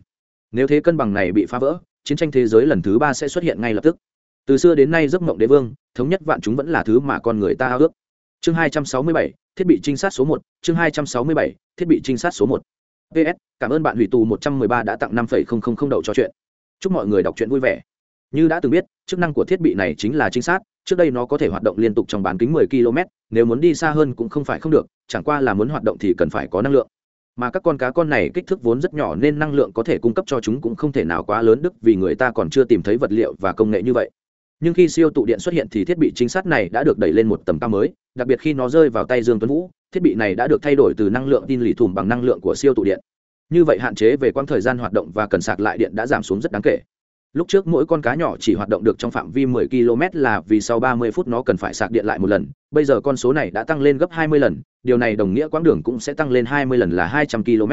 Nếu thế cân bằng này bị phá vỡ, chiến tranh thế giới lần thứ ba sẽ xuất hiện ngay lập tức. Từ xưa đến nay giấc mộng đế vương, thống nhất vạn chúng vẫn là thứ mà con người ta ao ước chương 267, thiết bị trinh sát số 1, chương 267, thiết bị trinh sát số 1. ps cảm ơn bạn hủy tù 113 đã tặng 5,000 đậu cho chuyện. Chúc mọi người đọc truyện vui vẻ. Như đã từng biết chức năng của thiết bị này chính là trinh sát trước đây nó có thể hoạt động liên tục trong bán kính 10 km nếu muốn đi xa hơn cũng không phải không được chẳng qua là muốn hoạt động thì cần phải có năng lượng. Mà các con cá con này kích thước vốn rất nhỏ nên năng lượng có thể cung cấp cho chúng cũng không thể nào quá lớn đức vì người ta còn chưa tìm thấy vật liệu và công nghệ như vậy nhưng khi siêu tụ điện xuất hiện thì thiết bị chính xác này đã được đẩy lên một tầm cao mới, đặc biệt khi nó rơi vào tay dương tuấn vũ, thiết bị này đã được thay đổi từ năng lượng tin lì thùm bằng năng lượng của siêu tụ điện. Như vậy hạn chế về quãng thời gian hoạt động và cần sạc lại điện đã giảm xuống rất đáng kể. Lúc trước mỗi con cá nhỏ chỉ hoạt động được trong phạm vi 10 km là vì sau 30 phút nó cần phải sạc điện lại một lần, bây giờ con số này đã tăng lên gấp 20 lần, điều này đồng nghĩa quãng đường cũng sẽ tăng lên 20 lần là 200 km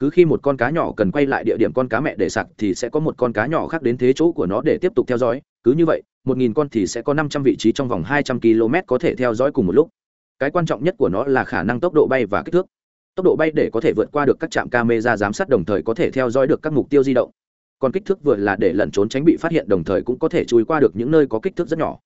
cứ khi một con cá nhỏ cần quay lại địa điểm con cá mẹ để sạc thì sẽ có một con cá nhỏ khác đến thế chỗ của nó để tiếp tục theo dõi, cứ như vậy 1.000 con thì sẽ có 500 vị trí trong vòng 200 km có thể theo dõi cùng một lúc. Cái quan trọng nhất của nó là khả năng tốc độ bay và kích thước. Tốc độ bay để có thể vượt qua được các trạm camera giám sát đồng thời có thể theo dõi được các mục tiêu di động. Còn kích thước vừa là để lẩn trốn tránh bị phát hiện đồng thời cũng có thể chui qua được những nơi có kích thước rất nhỏ.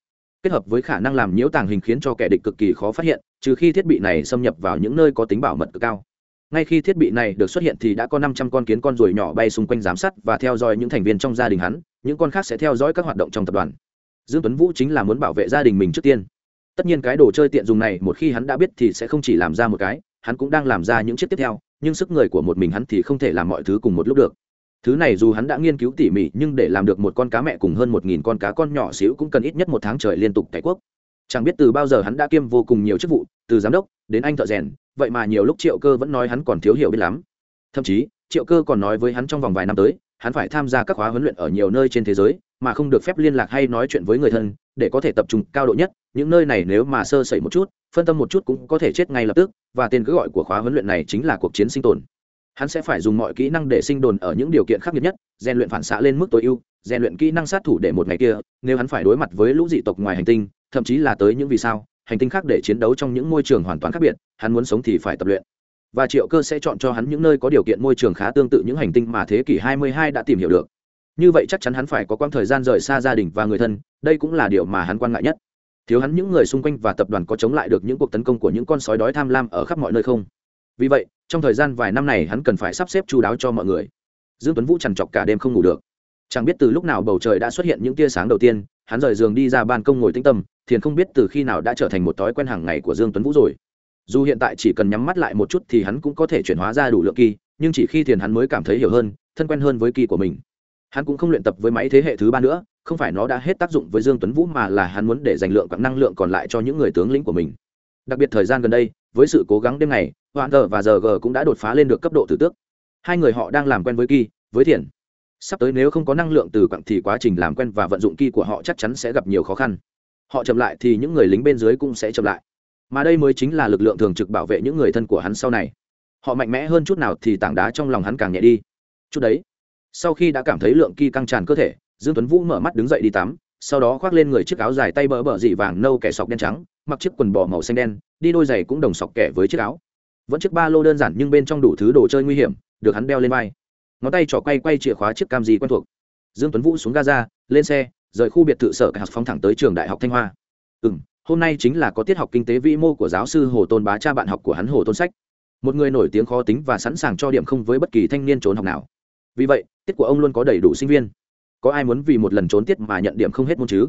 Kết hợp với khả năng làm nhiễu tàng hình khiến cho kẻ địch cực kỳ khó phát hiện, trừ khi thiết bị này xâm nhập vào những nơi có tính bảo mật cực cao. Ngay khi thiết bị này được xuất hiện thì đã có năm trăm con kiến con ruồi nhỏ bay xung quanh giám sát và theo dõi những thành viên trong gia đình hắn, những con khác sẽ theo dõi các hoạt động trong tập đoàn dương tuấn vũ chính là muốn bảo vệ gia đình mình trước tiên. Tất nhiên cái đồ chơi tiện dùng này một khi hắn đã biết thì sẽ không chỉ làm ra một cái, hắn cũng đang làm ra những chiếc tiếp theo, nhưng sức người của một mình hắn thì không thể làm mọi thứ cùng một lúc được. Thứ này dù hắn đã nghiên cứu tỉ mỉ, nhưng để làm được một con cá mẹ cùng hơn một nghìn con cá con nhỏ xíu cũng cần ít nhất một tháng trời liên tục cải quốc chẳng biết từ bao giờ hắn đã kiêm vô cùng nhiều chức vụ, từ giám đốc đến anh thợ rèn, vậy mà nhiều lúc triệu cơ vẫn nói hắn còn thiếu hiểu biết lắm. Thậm chí, triệu cơ còn nói với hắn trong vòng vài năm tới hắn phải tham gia các khóa huấn luyện ở nhiều nơi trên thế giới, mà không được phép liên lạc hay nói chuyện với người thân, để có thể tập trung cao độ nhất, những nơi này nếu mà sơ sẩy một chút, phân tâm một chút cũng có thể chết ngay lập tức, và tên cứ gọi của khóa huấn luyện này chính là cuộc chiến sinh tồn. Hắn sẽ phải dùng mọi kỹ năng để sinh tồn ở những điều kiện khắc nghiệt nhất, rèn luyện phản xạ lên mức tối ưu, rèn luyện kỹ năng sát thủ để một ngày kia, nếu hắn phải đối mặt với lũ dị tộc ngoài hành tinh, thậm chí là tới những vì sao, hành tinh khác để chiến đấu trong những môi trường hoàn toàn khác biệt, hắn muốn sống thì phải tập luyện và triệu cơ sẽ chọn cho hắn những nơi có điều kiện môi trường khá tương tự những hành tinh mà thế kỷ 22 đã tìm hiểu được. Như vậy chắc chắn hắn phải có quãng thời gian rời xa gia đình và người thân, đây cũng là điều mà hắn quan ngại nhất. Thiếu hắn những người xung quanh và tập đoàn có chống lại được những cuộc tấn công của những con sói đói tham lam ở khắp mọi nơi không? Vì vậy, trong thời gian vài năm này hắn cần phải sắp xếp chú đáo cho mọi người. Dương tuấn vũ trằn trọc cả đêm không ngủ được. Chẳng biết từ lúc nào bầu trời đã xuất hiện những tia sáng đầu tiên, hắn rời giường đi ra ban công ngồi tĩnh tâm, thiền không biết từ khi nào đã trở thành một thói quen hàng ngày của dương tuấn vũ rồi dù hiện tại chỉ cần nhắm mắt lại một chút thì hắn cũng có thể chuyển hóa ra đủ lượng kỳ, nhưng chỉ khi thiền hắn mới cảm thấy hiểu hơn, thân quen hơn với kỳ của mình. Hắn cũng không luyện tập với máy thế hệ thứ ba nữa, không phải nó đã hết tác dụng với dương tuấn vũ mà là hắn muốn để dành lượng quãng năng lượng còn lại cho những người tướng lĩnh của mình. Đặc biệt thời gian gần đây, với sự cố gắng đêm ngày hoạn tờ và giờ g cũng đã đột phá lên được cấp độ tử tước. Hai người họ đang làm quen với kỳ, với thiền. Sắp tới nếu không có năng lượng từ quặng thì quá trình làm quen và vận dụng kỳ của họ chắc chắn sẽ gặp nhiều khó khăn. Họ chậm lại thì những người lính bên dưới cũng sẽ chậm lại mà đây mới chính là lực lượng thường trực bảo vệ những người thân của hắn sau này. Họ mạnh mẽ hơn chút nào thì tảng đá trong lòng hắn càng nhẹ đi. Chút đấy, sau khi đã cảm thấy lượng ki căng tràn cơ thể, dương tuấn vũ mở mắt đứng dậy đi tắm, sau đó khoác lên người chiếc áo dài tay bờ bờ dị vàng nâu kẻ sọc đen trắng, mặc chiếc quần bò màu xanh đen, đi đôi giày cũng đồng sọc kẻ với chiếc áo. Vẫn chiếc ba lô đơn giản nhưng bên trong đủ thứ đồ chơi nguy hiểm, được hắn đeo lên vai. Ngón tay trỏ quay quay chìa khóa chiếc cam gì quen thuộc. Dương tuấn vũ xuống gaza lên xe, rời khu biệt thự sở cả học phóng thẳng tới trường đại học thanh hoa. Ừ hôm nay chính là có tiết học kinh tế vĩ mô của giáo sư hồ tôn bá cha bạn học của hắn hồ tôn sách. Một người nổi tiếng khó tính và sẵn sàng cho điểm không với bất kỳ thanh niên trốn học nào. Vì vậy, tiết của ông luôn có đầy đủ sinh viên. Có ai muốn vì một lần trốn tiết mà nhận điểm không hết môn chứ?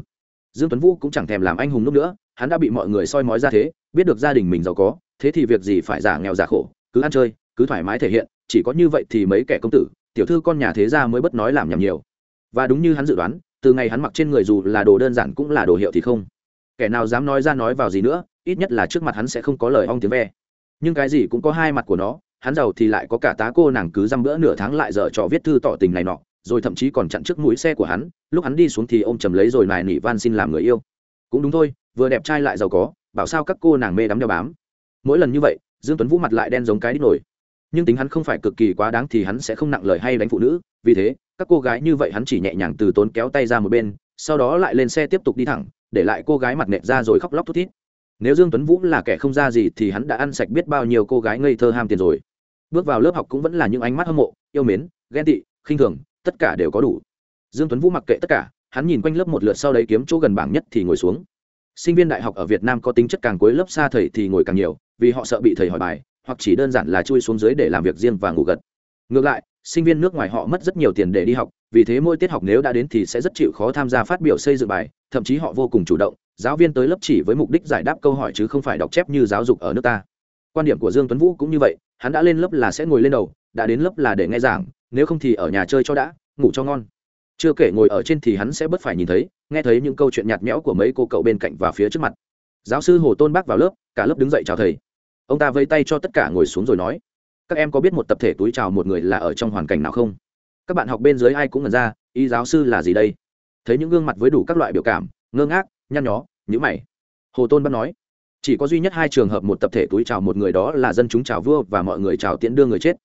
Dương tuấn vũ cũng chẳng thèm làm anh hùng lúc nữa, hắn đã bị mọi người soi mói ra thế, biết được gia đình mình giàu có, thế thì việc gì phải giả nghèo giả khổ, cứ ăn chơi, cứ thoải mái thể hiện, chỉ có như vậy thì mấy kẻ công tử, tiểu thư con nhà thế gia mới bất nói làm nhầm nhiều. Và đúng như hắn dự đoán, từ ngày hắn mặc trên người dù là đồ đơn giản cũng là đồ hiệu thì không kẻ nào dám nói ra nói vào gì nữa, ít nhất là trước mặt hắn sẽ không có lời ong tiếng ve. Nhưng cái gì cũng có hai mặt của nó, hắn giàu thì lại có cả tá cô nàng cứ dăm bữa nửa tháng lại dở trò viết thư tỏ tình này nọ, rồi thậm chí còn chặn trước mũi xe của hắn, lúc hắn đi xuống thì ô m chầm lấy rồi nài nỉ van xin làm người yêu. Cũng đúng thôi, vừa đẹp trai lại giàu có, bảo sao các cô nàng mê đắm đeo bám. Mỗi lần như vậy, dương tuấn vũ mặt lại đen giống cái đít nổi. Nhưng tính hắn không phải cực kỳ quá đáng thì hắn sẽ không nặng lời hay đánh phụ nữ, vì thế, các cô gái như vậy hắn chỉ nhẹ nhàng từ tốn kéo tay ra một bên, sau đó lại lên xe tiếp tục đi thẳng để lại cô gái mặt nẹt ra rồi khóc lóc thút thít. Nếu dương tuấn vũ là kẻ không ra gì thì hắn đã ăn sạch biết bao nhiêu cô gái ngây thơ ham tiền rồi. Bước vào lớp học cũng vẫn là những ánh mắt hâm mộ, yêu mến, ghen tị, khinh thường, tất cả đều có đủ. Dương tuấn vũ mặc kệ tất cả, hắn nhìn quanh lớp một lượt sau đấy kiếm chỗ gần bảng nhất thì ngồi xuống. Sinh viên đại học ở việt nam có tính chất càng cuối lớp xa thầy thì ngồi càng nhiều, vì họ sợ bị thầy hỏi bài, hoặc chỉ đơn giản là chui xuống dưới để làm việc riêng và ngủ gật. Ngược lại sinh viên nước ngoài họ mất rất nhiều tiền để đi học, vì thế mỗi tiết học nếu đã đến thì sẽ rất chịu khó tham gia phát biểu xây dựng bài, thậm chí họ vô cùng chủ động, giáo viên tới lớp chỉ với mục đích giải đáp câu hỏi chứ không phải đọc chép như giáo dục ở nước ta. Quan điểm của dương tuấn vũ cũng như vậy, hắn đã lên lớp là sẽ ngồi lên đầu, đã đến lớp là để nghe giảng, nếu không thì ở nhà chơi cho đã, ngủ cho ngon. Chưa kể ngồi ở trên thì hắn sẽ bất phải nhìn thấy, nghe thấy những câu chuyện nhạt nhẽo của mấy cô cậu bên cạnh và phía trước mặt. Giáo sư hồ tôn bác vào lớp, cả lớp đứng dậy chào thầy. Ông ta vây tay cho tất cả ngồi xuống rồi nói các em có biết một tập thể túi chào một người là ở trong hoàn cảnh nào không? Các bạn học bên dưới ai cũng ngần ra y giáo sư là gì đây? Thấy những gương mặt với đủ các loại biểu cảm, ngơ ngác, nhăn nhó nhữ mày. Hồ tôn bắt nói, chỉ có duy nhất hai trường hợp một tập thể túi chào một người đó là dân chúng chào vua và mọi người chào tiễn đưa người chết.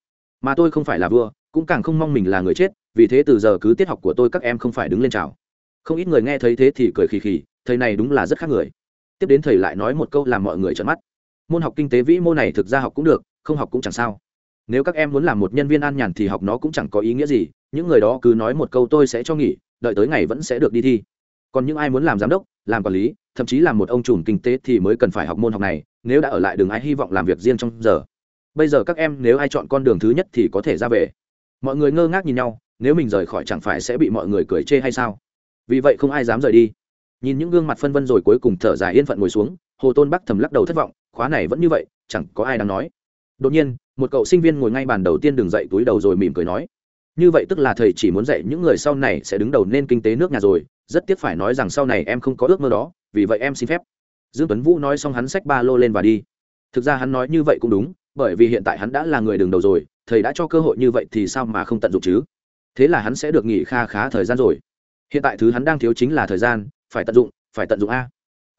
Mà tôi không phải là vua, cũng càng không mong mình là người chết, vì thế từ giờ cứ tiết học của tôi các em không phải đứng lên chào. Không ít người nghe thấy thế thì cười khì khì, thầy này đúng là rất khác người. Tiếp đến thầy lại nói một câu làm mọi người trợn mắt. Môn học kinh tế vĩ mô này thực ra học cũng được, không học cũng chẳng sao nếu các em muốn làm một nhân viên an nhàn thì học nó cũng chẳng có ý nghĩa gì, những người đó cứ nói một câu tôi sẽ cho nghỉ, đợi tới ngày vẫn sẽ được đi thi. Còn những ai muốn làm giám đốc, làm quản lý, thậm chí làm một ông trùm kinh tế thì mới cần phải học môn học này, nếu đã ở lại đừng ai hy vọng làm việc riêng trong giờ. Bây giờ các em nếu ai chọn con đường thứ nhất thì có thể ra về. Mọi người ngơ ngác nhìn nhau, nếu mình rời khỏi chẳng phải sẽ bị mọi người cười chê hay sao? Vì vậy không ai dám rời đi. Nhìn những gương mặt phân vân rồi cuối cùng thở dài yên phận ngồi xuống, hồ tôn bắc thầm lắc đầu thất vọng, khóa này vẫn như vậy, chẳng có ai đang nói đột nhiên, một cậu sinh viên ngồi ngay bàn đầu tiên đường dậy túi đầu rồi mỉm cười nói, như vậy tức là thầy chỉ muốn dạy những người sau này sẽ đứng đầu nên kinh tế nước nhà rồi, rất tiếc phải nói rằng sau này em không có ước mơ đó, vì vậy em xin phép. Dương tuấn vũ nói xong hắn xách ba lô lên và đi. Thực ra hắn nói như vậy cũng đúng, bởi vì hiện tại hắn đã là người đứng đầu rồi, thầy đã cho cơ hội như vậy thì sao mà không tận dụng chứ? Thế là hắn sẽ được nghỉ kha khá thời gian rồi. Hiện tại thứ hắn đang thiếu chính là thời gian, phải tận dụng, phải tận dụng a.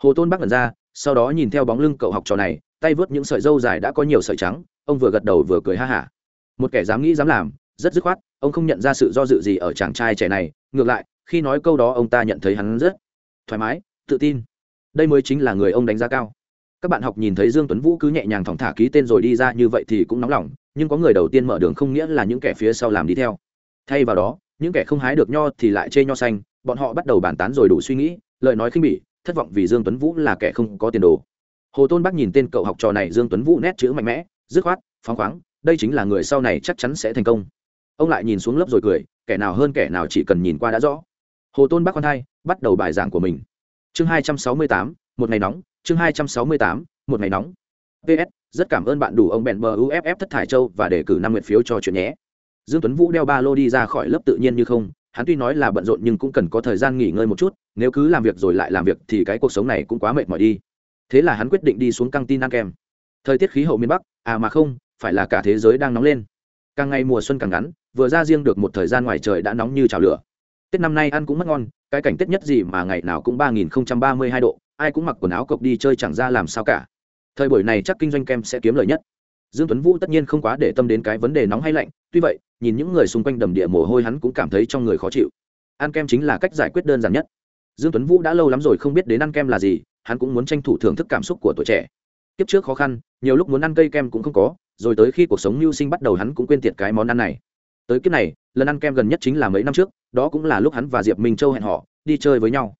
Hồ tôn bắc lần ra, sau đó nhìn theo bóng lưng cậu học trò này tay vớt những sợi dâu dài đã có nhiều sợi trắng, ông vừa gật đầu vừa cười ha hả. Một kẻ dám nghĩ dám làm, rất dứt khoát, ông không nhận ra sự do dự gì ở chàng trai trẻ này, ngược lại, khi nói câu đó ông ta nhận thấy hắn rất thoải mái, tự tin. Đây mới chính là người ông đánh giá cao. Các bạn học nhìn thấy dương tuấn vũ cứ nhẹ nhàng thong thả ký tên rồi đi ra như vậy thì cũng nóng lòng, nhưng có người đầu tiên mở đường không nghĩa là những kẻ phía sau làm đi theo. Thay vào đó, những kẻ không hái được nho thì lại chê nho xanh, bọn họ bắt đầu bàn tán rồi đủ suy nghĩ, lời nói khinh bỉ, thất vọng vì dương tuấn vũ là kẻ không có tiền đồ hồ tôn bắc nhìn tên cậu học trò này dương tuấn vũ nét chữ mạnh mẽ, dứt khoát, phóng khoáng, đây chính là người sau này chắc chắn sẽ thành công. Ông lại nhìn xuống lớp rồi cười, kẻ nào hơn kẻ nào chỉ cần nhìn qua đã rõ. Hồ tôn bắc con hai bắt đầu bài giảng của mình. Chương hai trăm sáu mươi tám, một ngày nóng, chương hai trăm sáu mươi tám, một ngày nóng. Ps rất cảm ơn bạn đủ ông bèn bờ uff thất thải châu và đề cử năm nguyện phiếu cho chuyện nhé. Dương tuấn vũ đeo ba lô đi ra khỏi lớp tự nhiên như không, hắn tuy nói là bận rộn nhưng cũng cần có thời gian nghỉ ngơi một chút, nếu cứ làm việc rồi lại làm việc thì cái cuộc sống này cũng quá mệt mỏi đi thế là hắn quyết định đi xuống căng tin ăn kem. Thời tiết khí hậu miền bắc à mà không, phải là cả thế giới đang nóng lên. Càng ngày mùa xuân càng ngắn, vừa ra riêng được một thời gian ngoài trời đã nóng như chảo lửa. Tết năm nay ăn cũng mất ngon, cái cảnh tết nhất gì mà ngày nào cũng ba nghìn không trăm ba mươi hai độ, ai cũng mặc quần áo cộc đi chơi chẳng ra làm sao cả. Thời buổi này chắc kinh doanh kem sẽ kiếm lời nhất. Dương tuấn vũ tất nhiên không quá để tâm đến cái vấn đề nóng hay lạnh, tuy vậy, nhìn những người xung quanh đầm địa mồ hôi hắn cũng cảm thấy trong người khó chịu. Ăn kem chính là cách giải quyết đơn giản nhất. Dương tuấn vũ đã lâu lắm rồi không biết đến ăn kem là gì hắn cũng muốn tranh thủ thưởng thức cảm xúc của tuổi trẻ. Kiếp trước khó khăn, nhiều lúc muốn ăn cây kem cũng không có, rồi tới khi cuộc sống mưu sinh bắt đầu hắn cũng quên tiệt cái món ăn này. Tới kiếp này, lần ăn kem gần nhất chính là mấy năm trước, đó cũng là lúc hắn và diệp minh châu hẹn họ đi chơi với nhau.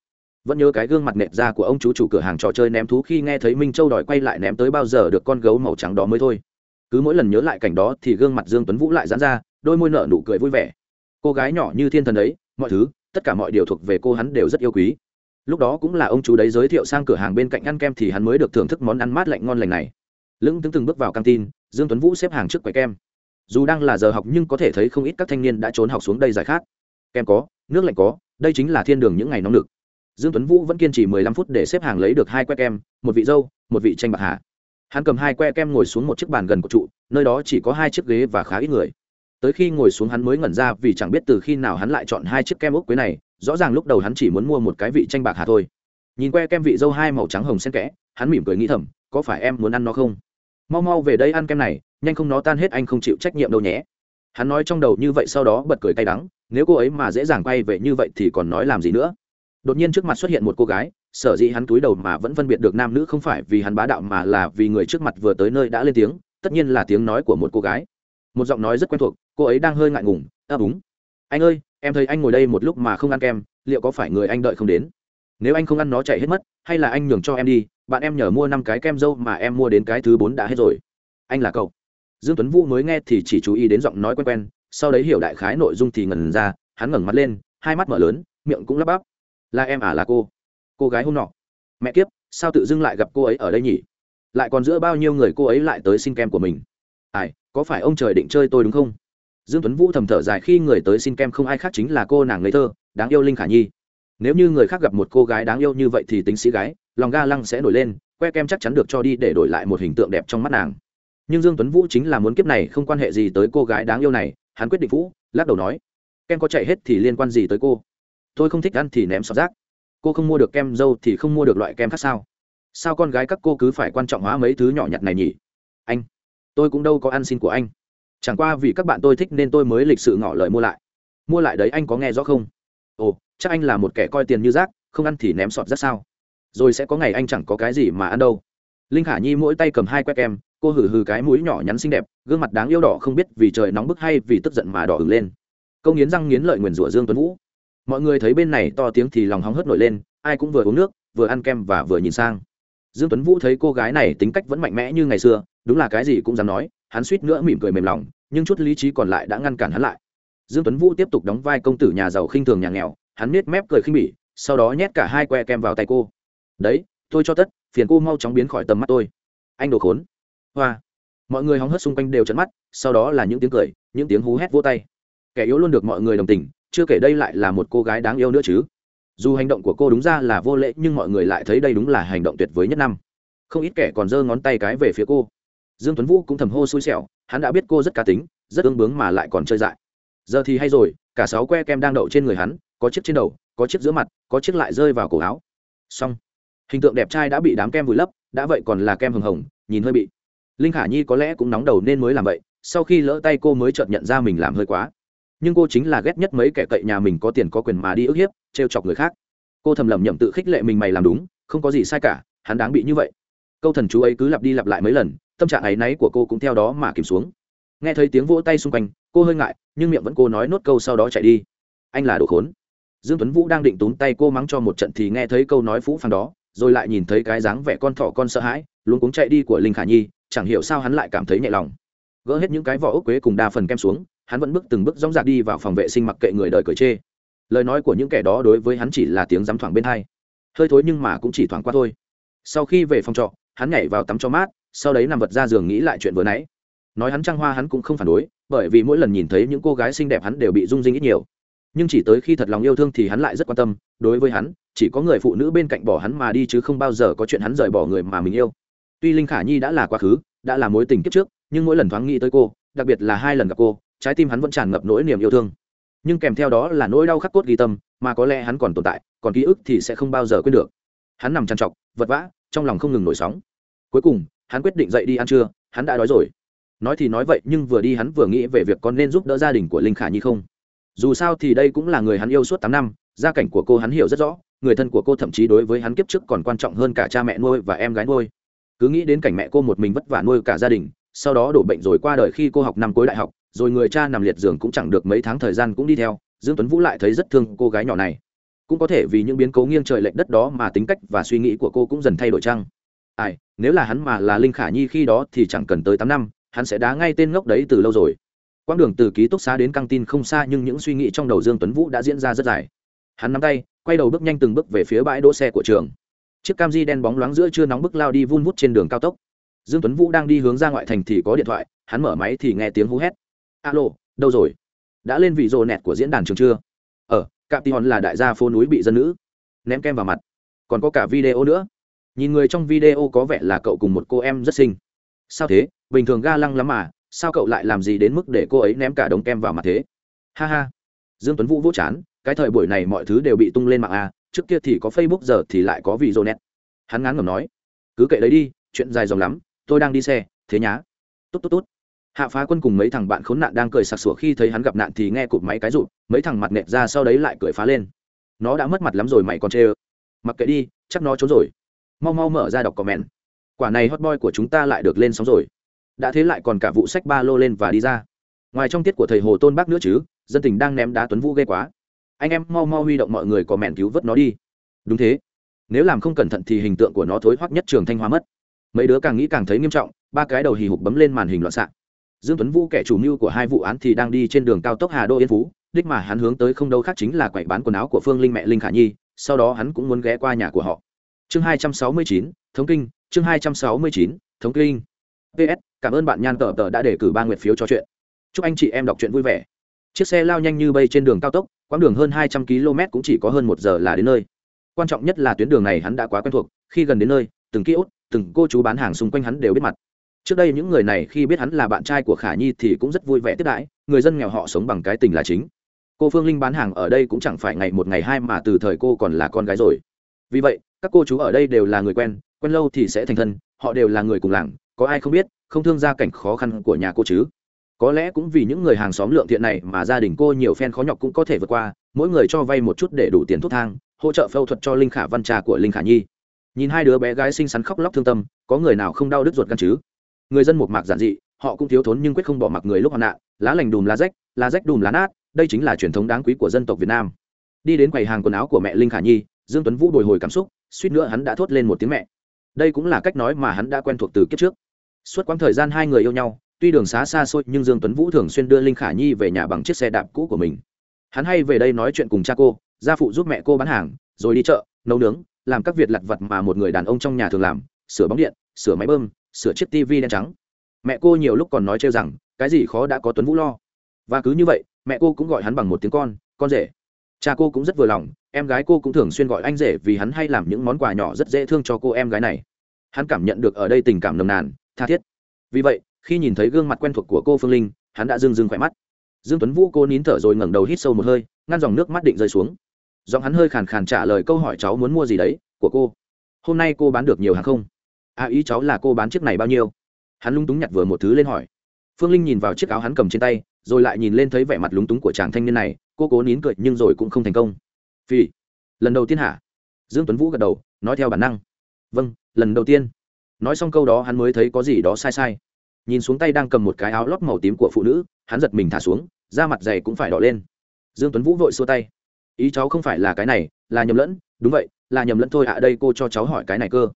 Vẫn nhớ cái gương mặt nẹt ra của ông chú chủ cửa hàng trò chơi ném thú khi nghe thấy minh châu đòi quay lại ném tới bao giờ được con gấu màu trắng đó mới thôi. Cứ mỗi lần nhớ lại cảnh đó thì gương mặt dương tuấn vũ lại giãn ra, đôi môi nở nụ cười vui vẻ. Cô gái nhỏ như thiên thần ấy, mọi thứ, tất cả mọi điều thuộc về cô hắn đều rất yêu quý lúc đó cũng là ông chú đấy giới thiệu sang cửa hàng bên cạnh ăn kem thì hắn mới được thưởng thức món ăn mát lạnh ngon lành này. Lững tướng từng bước vào căng tin, dương tuấn vũ xếp hàng trước quầy kem. Dù đang là giờ học nhưng có thể thấy không ít các thanh niên đã trốn học xuống đây giải khát. Kem có, nước lạnh có, đây chính là thiên đường những ngày nóng nực. Dương tuấn vũ vẫn kiên trì 15 phút để xếp hàng lấy được hai que kem, một vị dâu, một vị tranh bạc hà. Hắn cầm hai que kem ngồi xuống một chiếc bàn gần của trụ, nơi đó chỉ có hai chiếc ghế và khá ít người tới khi ngồi xuống hắn mới ngẩn ra vì chẳng biết từ khi nào hắn lại chọn hai chiếc kem ốc quế này, rõ ràng lúc đầu hắn chỉ muốn mua một cái vị tranh bạc hà thôi. Nhìn que kem vị dâu hai màu trắng hồng xen kẽ, hắn mỉm cười nghĩ thầm, có phải em muốn ăn nó không? Mau mau về đây ăn kem này, nhanh không nó tan hết anh không chịu trách nhiệm đâu nhé. Hắn nói trong đầu như vậy sau đó bật cười cay đắng, nếu cô ấy mà dễ dàng quay về như vậy thì còn nói làm gì nữa? Đột nhiên trước mặt xuất hiện một cô gái, sở dĩ hắn túi đầu mà vẫn phân biệt được nam nữ không phải vì hắn bá đạo mà là vì người trước mặt vừa tới nơi đã lên tiếng, tất nhiên là tiếng nói của một cô gái. Một giọng nói rất quen thuộc cô ấy đang hơi ngại ngùng ấp úng anh ơi, em thấy anh ngồi đây một lúc mà không ăn kem, liệu có phải người anh đợi không đến? Nếu anh không ăn nó chạy hết mất, hay là anh nhường cho em đi, bạn em nhờ mua năm cái kem dâu mà em mua đến cái thứ bốn đã hết rồi. Anh là cậu. Dương tuấn vũ mới nghe thì chỉ chú ý đến giọng nói quen quen, sau đấy hiểu đại khái nội dung thì ngần ra, hắn ngẩng mặt lên, hai mắt mở lớn, miệng cũng lắp bắp. Là em à là cô. Cô gái hôm nọ. Mẹ kiếp, sao tự dưng lại gặp cô ấy ở đây nhỉ? Lại còn giữa bao nhiêu người cô ấy lại tới xin kem của mình? Ai, có phải ông trời định chơi tôi đúng không? Dương tuấn vũ thầm thở dài khi người tới xin kem không ai khác chính là cô nàng ngây thơ, đáng yêu linh khả nhi. Nếu như người khác gặp một cô gái đáng yêu như vậy thì tính sĩ gái, lòng ga lăng sẽ nổi lên, que kem chắc chắn được cho đi để đổi lại một hình tượng đẹp trong mắt nàng. Nhưng dương tuấn vũ chính là muốn kiếp này không quan hệ gì tới cô gái đáng yêu này, hắn quyết định vũ, lắc đầu nói, kem có chạy hết thì liên quan gì tới cô? Tôi không thích ăn thì ném sọt rác. Cô không mua được kem dâu thì không mua được loại kem khác sao? Sao con gái các cô cứ phải quan trọng hóa mấy thứ nhỏ nhặt này nhỉ? Anh, tôi cũng đâu có ăn xin của anh chẳng qua vì các bạn tôi thích nên tôi mới lịch sự ngỏ lời mua lại. Mua lại đấy anh có nghe rõ không? Ồ, chắc anh là một kẻ coi tiền như rác, không ăn thì ném sọt rác sao? Rồi sẽ có ngày anh chẳng có cái gì mà ăn đâu. Linh khả nhi mỗi tay cầm hai que kem, cô hử hừ cái mũi nhỏ nhắn xinh đẹp, gương mặt đáng yêu đỏ không biết vì trời nóng bức hay vì tức giận mà đỏ ửng lên. Câu nghiến răng nghiến lợi nguyền rủa dương tuấn vũ. Mọi người thấy bên này to tiếng thì lòng hóng hớt nổi lên, ai cũng vừa uống nước, vừa ăn kem và vừa nhìn sang. Dương tuấn vũ thấy cô gái này tính cách vẫn mạnh mẽ như ngày xưa, đúng là cái gì cũng dám nói hắn suýt nữa mỉm cười mềm lòng, nhưng chút lý trí còn lại đã ngăn cản hắn lại. Dương tuấn vũ tiếp tục đóng vai công tử nhà giàu khinh thường nhà nghèo, hắn nết mép cười khinh bỉ, sau đó nhét cả hai que kem vào tay cô. Đấy, tôi cho tất, phiền cô mau chóng biến khỏi tầm mắt tôi. Anh đồ khốn. Hoa. Mọi người hóng hớt xung quanh đều trợn mắt, sau đó là những tiếng cười, những tiếng hú hét vô tay. Kẻ yếu luôn được mọi người đồng tình, chưa kể đây lại là một cô gái đáng yêu nữa chứ. Dù hành động của cô đúng ra là vô lễ, nhưng mọi người lại thấy đây đúng là hành động tuyệt vời nhất năm. Không ít kẻ còn giơ ngón tay cái về phía cô dương tuấn vũ cũng thầm hô xui xẻo, hắn đã biết cô rất cá tính, rất ương bướng mà lại còn chơi dại. Giờ thì hay rồi, cả sáu que kem đang đậu trên người hắn, có chiếc trên đầu, có chiếc giữa mặt, có chiếc lại rơi vào cổ áo. Xong. Hình tượng đẹp trai đã bị đám kem vùi lấp, đã vậy còn là kem hồng hồng, nhìn hơi bị. Linh khả nhi có lẽ cũng nóng đầu nên mới làm vậy, sau khi lỡ tay cô mới chợt nhận ra mình làm hơi quá. Nhưng cô chính là ghét nhất mấy kẻ cậy nhà mình có tiền có quyền mà đi ức hiếp, trêu chọc người khác. Cô thầm lầm nhầm tự khích lệ mình mày làm đúng, không có gì sai cả, hắn đáng bị như vậy. Câu thần chú ấy cứ lặp đi lặp lại mấy lần tâm trạng áy náy của cô cũng theo đó mà kìm xuống. Nghe thấy tiếng vỗ tay xung quanh, cô hơi ngại, nhưng miệng vẫn cô nói nốt câu sau đó chạy đi. Anh là đồ khốn. Dương tuấn vũ đang định túm tay cô mắng cho một trận thì nghe thấy câu nói phũ phàng đó, rồi lại nhìn thấy cái dáng vẻ con thỏ con sợ hãi luôn cuống chạy đi của linh khả nhi, chẳng hiểu sao hắn lại cảm thấy nhẹ lòng. Gỡ hết những cái vỏ ốc quế cùng đa phần kem xuống, hắn vẫn bước từng bước rong rạc đi vào phòng vệ sinh mặc kệ người đời cười chê. Lời nói của những kẻ đó đối với hắn chỉ là tiếng dám thoảng bên hai. Hơi thối nhưng mà cũng chỉ thoảng qua thôi. Sau khi về phòng trọ, hắn nhảy vào tắm cho mát sau đấy nằm vật ra giường nghĩ lại chuyện vừa nãy. Nói hắn trăng hoa hắn cũng không phản đối, bởi vì mỗi lần nhìn thấy những cô gái xinh đẹp hắn đều bị rung rinh ít nhiều. Nhưng chỉ tới khi thật lòng yêu thương thì hắn lại rất quan tâm, đối với hắn, chỉ có người phụ nữ bên cạnh bỏ hắn mà đi chứ không bao giờ có chuyện hắn rời bỏ người mà mình yêu. Tuy linh khả nhi đã là quá khứ, đã là mối tình kiếp trước, nhưng mỗi lần thoáng nghĩ tới cô, đặc biệt là hai lần gặp cô, trái tim hắn vẫn tràn ngập nỗi niềm yêu thương. Nhưng kèm theo đó là nỗi đau khắc cốt ghi tâm, mà có lẽ hắn còn tồn tại, còn ký ức thì sẽ không bao giờ quên được. Hắn nằm trằn trọc, vật vã, trong lòng không ngừng nổi sóng. Cuối cùng hắn quyết định dậy đi ăn trưa, hắn đã đói rồi. Nói thì nói vậy, nhưng vừa đi hắn vừa nghĩ về việc con nên giúp đỡ gia đình của linh khả nhi không? Dù sao thì đây cũng là người hắn yêu suốt tám năm, gia cảnh của cô hắn hiểu rất rõ, người thân của cô thậm chí đối với hắn kiếp trước còn quan trọng hơn cả cha mẹ nuôi và em gái nuôi. Cứ nghĩ đến cảnh mẹ cô một mình vất vả nuôi cả gia đình, sau đó đổ bệnh rồi qua đời khi cô học năm cuối đại học, rồi người cha nằm liệt giường cũng chẳng được mấy tháng thời gian cũng đi theo, dương tuấn vũ lại thấy rất thương cô gái nhỏ này. Cũng có thể vì những biến cố nghiêng trời lệch đất đó mà tính cách và suy nghĩ của cô cũng dần thay đổi chăng? Ai nếu là hắn mà là linh khả nhi khi đó thì chẳng cần tới tám năm hắn sẽ đá ngay tên ngốc đấy từ lâu rồi. Quãng đường từ ký túc xá đến căng tin không xa nhưng những suy nghĩ trong đầu dương tuấn vũ đã diễn ra rất dài. Hắn nắm tay quay đầu bước nhanh từng bước về phía bãi đỗ xe của trường. Chiếc cam di đen bóng loáng giữa chưa nóng bức lao đi vun vút trên đường cao tốc. Dương tuấn vũ đang đi hướng ra ngoại thành thì có điện thoại hắn mở máy thì nghe tiếng hú hét. Alo đâu rồi? Đã lên vị rồ nẹt của diễn đàn trường chưa? Ở ờ, cạm hòn là đại gia phố núi bị dân nữ. Ném kem vào mặt. Còn có cả video nữa nhìn người trong video có vẻ là cậu cùng một cô em rất xinh. Sao thế? Bình thường ga lăng lắm mà, sao cậu lại làm gì đến mức để cô ấy ném cả đống kem vào mặt thế? Ha ha. Dương tuấn vũ vỗ chán, cái thời buổi này mọi thứ đều bị tung lên mạng a, trước kia thì có facebook, giờ thì lại có video net hắn ngán ngẩm nói, cứ kệ đấy đi, chuyện dài dòng lắm, tôi đang đi xe, thế nhá. Tốt tốt tốt. Hạ phá quân cùng mấy thằng bạn khốn nạn đang cười sặc sủa khi thấy hắn gặp nạn thì nghe cụp máy cái rụt, mấy thằng mặt nẹt ra sau đấy lại cười phá lên. Nó đã mất mặt lắm rồi mày còn chê ơ. Mặc kệ đi, chắc nó trốn rồi mau mau mở ra đọc comment. Quả này hot boy của chúng ta lại được lên sóng rồi. Đã thế lại còn cả vụ sách ba lô lên và đi ra. Ngoài trong tiết của thầy hồ tôn bác nữa chứ, dân tình đang ném đá tuấn vũ ghê quá. Anh em mau mau huy động mọi người có mẹn cứu vớt nó đi. Đúng thế. Nếu làm không cẩn thận thì hình tượng của nó thối hoắc nhất trường thanh hóa mất. Mấy đứa càng nghĩ càng thấy nghiêm trọng, ba cái đầu hì hục bấm lên màn hình loạn xạ. Dương tuấn vũ kẻ chủ mưu của hai vụ án thì đang đi trên đường cao tốc hà đô yên phú, đích mà hắn hướng tới không đâu khác chính là quầy bán quần áo của phương linh mẹ linh khả nhi, sau đó hắn cũng muốn ghé qua nhà của họ chương 269, thống kinh chương 269, thống kinh. Ps cảm ơn bạn nhan tờ tờ đã để cử ba nguyện phiếu cho chuyện. Chúc anh chị em đọc truyện vui vẻ. Chiếc xe lao nhanh như bay trên đường cao tốc quãng đường hơn hai trăm km cũng chỉ có hơn một giờ là đến nơi. Quan trọng nhất là tuyến đường này hắn đã quá quen thuộc khi gần đến nơi từng ký ốt từng cô chú bán hàng xung quanh hắn đều biết mặt. Trước đây những người này khi biết hắn là bạn trai của khả nhi thì cũng rất vui vẻ tiếp đãi người dân nghèo họ sống bằng cái tình là chính. Cô phương linh bán hàng ở đây cũng chẳng phải ngày một ngày hai mà từ thời cô còn là con gái rồi. Vì vậy các cô chú ở đây đều là người quen quen lâu thì sẽ thành thân, họ đều là người cùng làng, có ai không biết, không thương gia cảnh khó khăn của nhà cô chứ. Có lẽ cũng vì những người hàng xóm lượng thiện này mà gia đình cô nhiều phen khó nhọc cũng có thể vượt qua, mỗi người cho vay một chút để đủ tiền thuốc thang, hỗ trợ phẫu thuật cho linh khả văn trà của linh khả nhi. Nhìn hai đứa bé gái xinh xắn khóc lóc thương tâm, có người nào không đau đứt ruột gan chứ? Người dân một mạc giản dị, họ cũng thiếu thốn nhưng quyết không bỏ mặc người lúc hoạn nạn, lá lành đùm lá rách lá rách đùm lá nát, đây chính là truyền thống đáng quý của dân tộc việt nam. Đi đến quầy hàng quần áo của mẹ linh khả nhi, dương tuấn vũ bồi hồi cảm xúc suýt nữa hắn đã thốt lên một tiếng mẹ. Đây cũng là cách nói mà hắn đã quen thuộc từ kiếp trước. Suốt quãng thời gian hai người yêu nhau, tuy đường xá xa xôi, nhưng dương tuấn vũ thường xuyên đưa linh khả nhi về nhà bằng chiếc xe đạp cũ của mình. Hắn hay về đây nói chuyện cùng cha cô, gia phụ giúp mẹ cô bán hàng, rồi đi chợ, nấu nướng, làm các việc lặt vặt mà một người đàn ông trong nhà thường làm, sửa bóng điện, sửa máy bơm, sửa chiếc tivi đen trắng. Mẹ cô nhiều lúc còn nói trêu rằng, cái gì khó đã có tuấn vũ lo. Và cứ như vậy, mẹ cô cũng gọi hắn bằng một tiếng con con rể cha cô cũng rất vừa lòng, em gái cô cũng thường xuyên gọi anh rể vì hắn hay làm những món quà nhỏ rất dễ thương cho cô em gái này. Hắn cảm nhận được ở đây tình cảm nồng nàn, tha thiết. Vì vậy, khi nhìn thấy gương mặt quen thuộc của cô phương linh, hắn đã dưng dưng khỏe mắt. Dương tuấn vũ cô nín thở rồi ngẩng đầu hít sâu một hơi, ngăn dòng nước mắt định rơi xuống. Giọng hắn hơi khàn khàn trả lời câu hỏi cháu muốn mua gì đấy, của cô. Hôm nay cô bán được nhiều hàng không? À ý cháu là cô bán chiếc này bao nhiêu? Hắn lung túng nhặt vừa một thứ lên hỏi. Phương linh nhìn vào chiếc áo hắn cầm trên tay, rồi lại nhìn lên thấy vẻ mặt lúng túng của chàng thanh niên này cô cố nín cười nhưng rồi cũng không thành công. Phi lần đầu tiên hả? Dương tuấn vũ gật đầu nói theo bản năng. Vâng lần đầu tiên. Nói xong câu đó hắn mới thấy có gì đó sai sai. Nhìn xuống tay đang cầm một cái áo lót màu tím của phụ nữ hắn giật mình thả xuống da mặt dày cũng phải đỏ lên. Dương tuấn vũ vội xua tay. Ý cháu không phải là cái này là nhầm lẫn đúng vậy là nhầm lẫn thôi ạ à, đây cô cho cháu hỏi cái này cơ.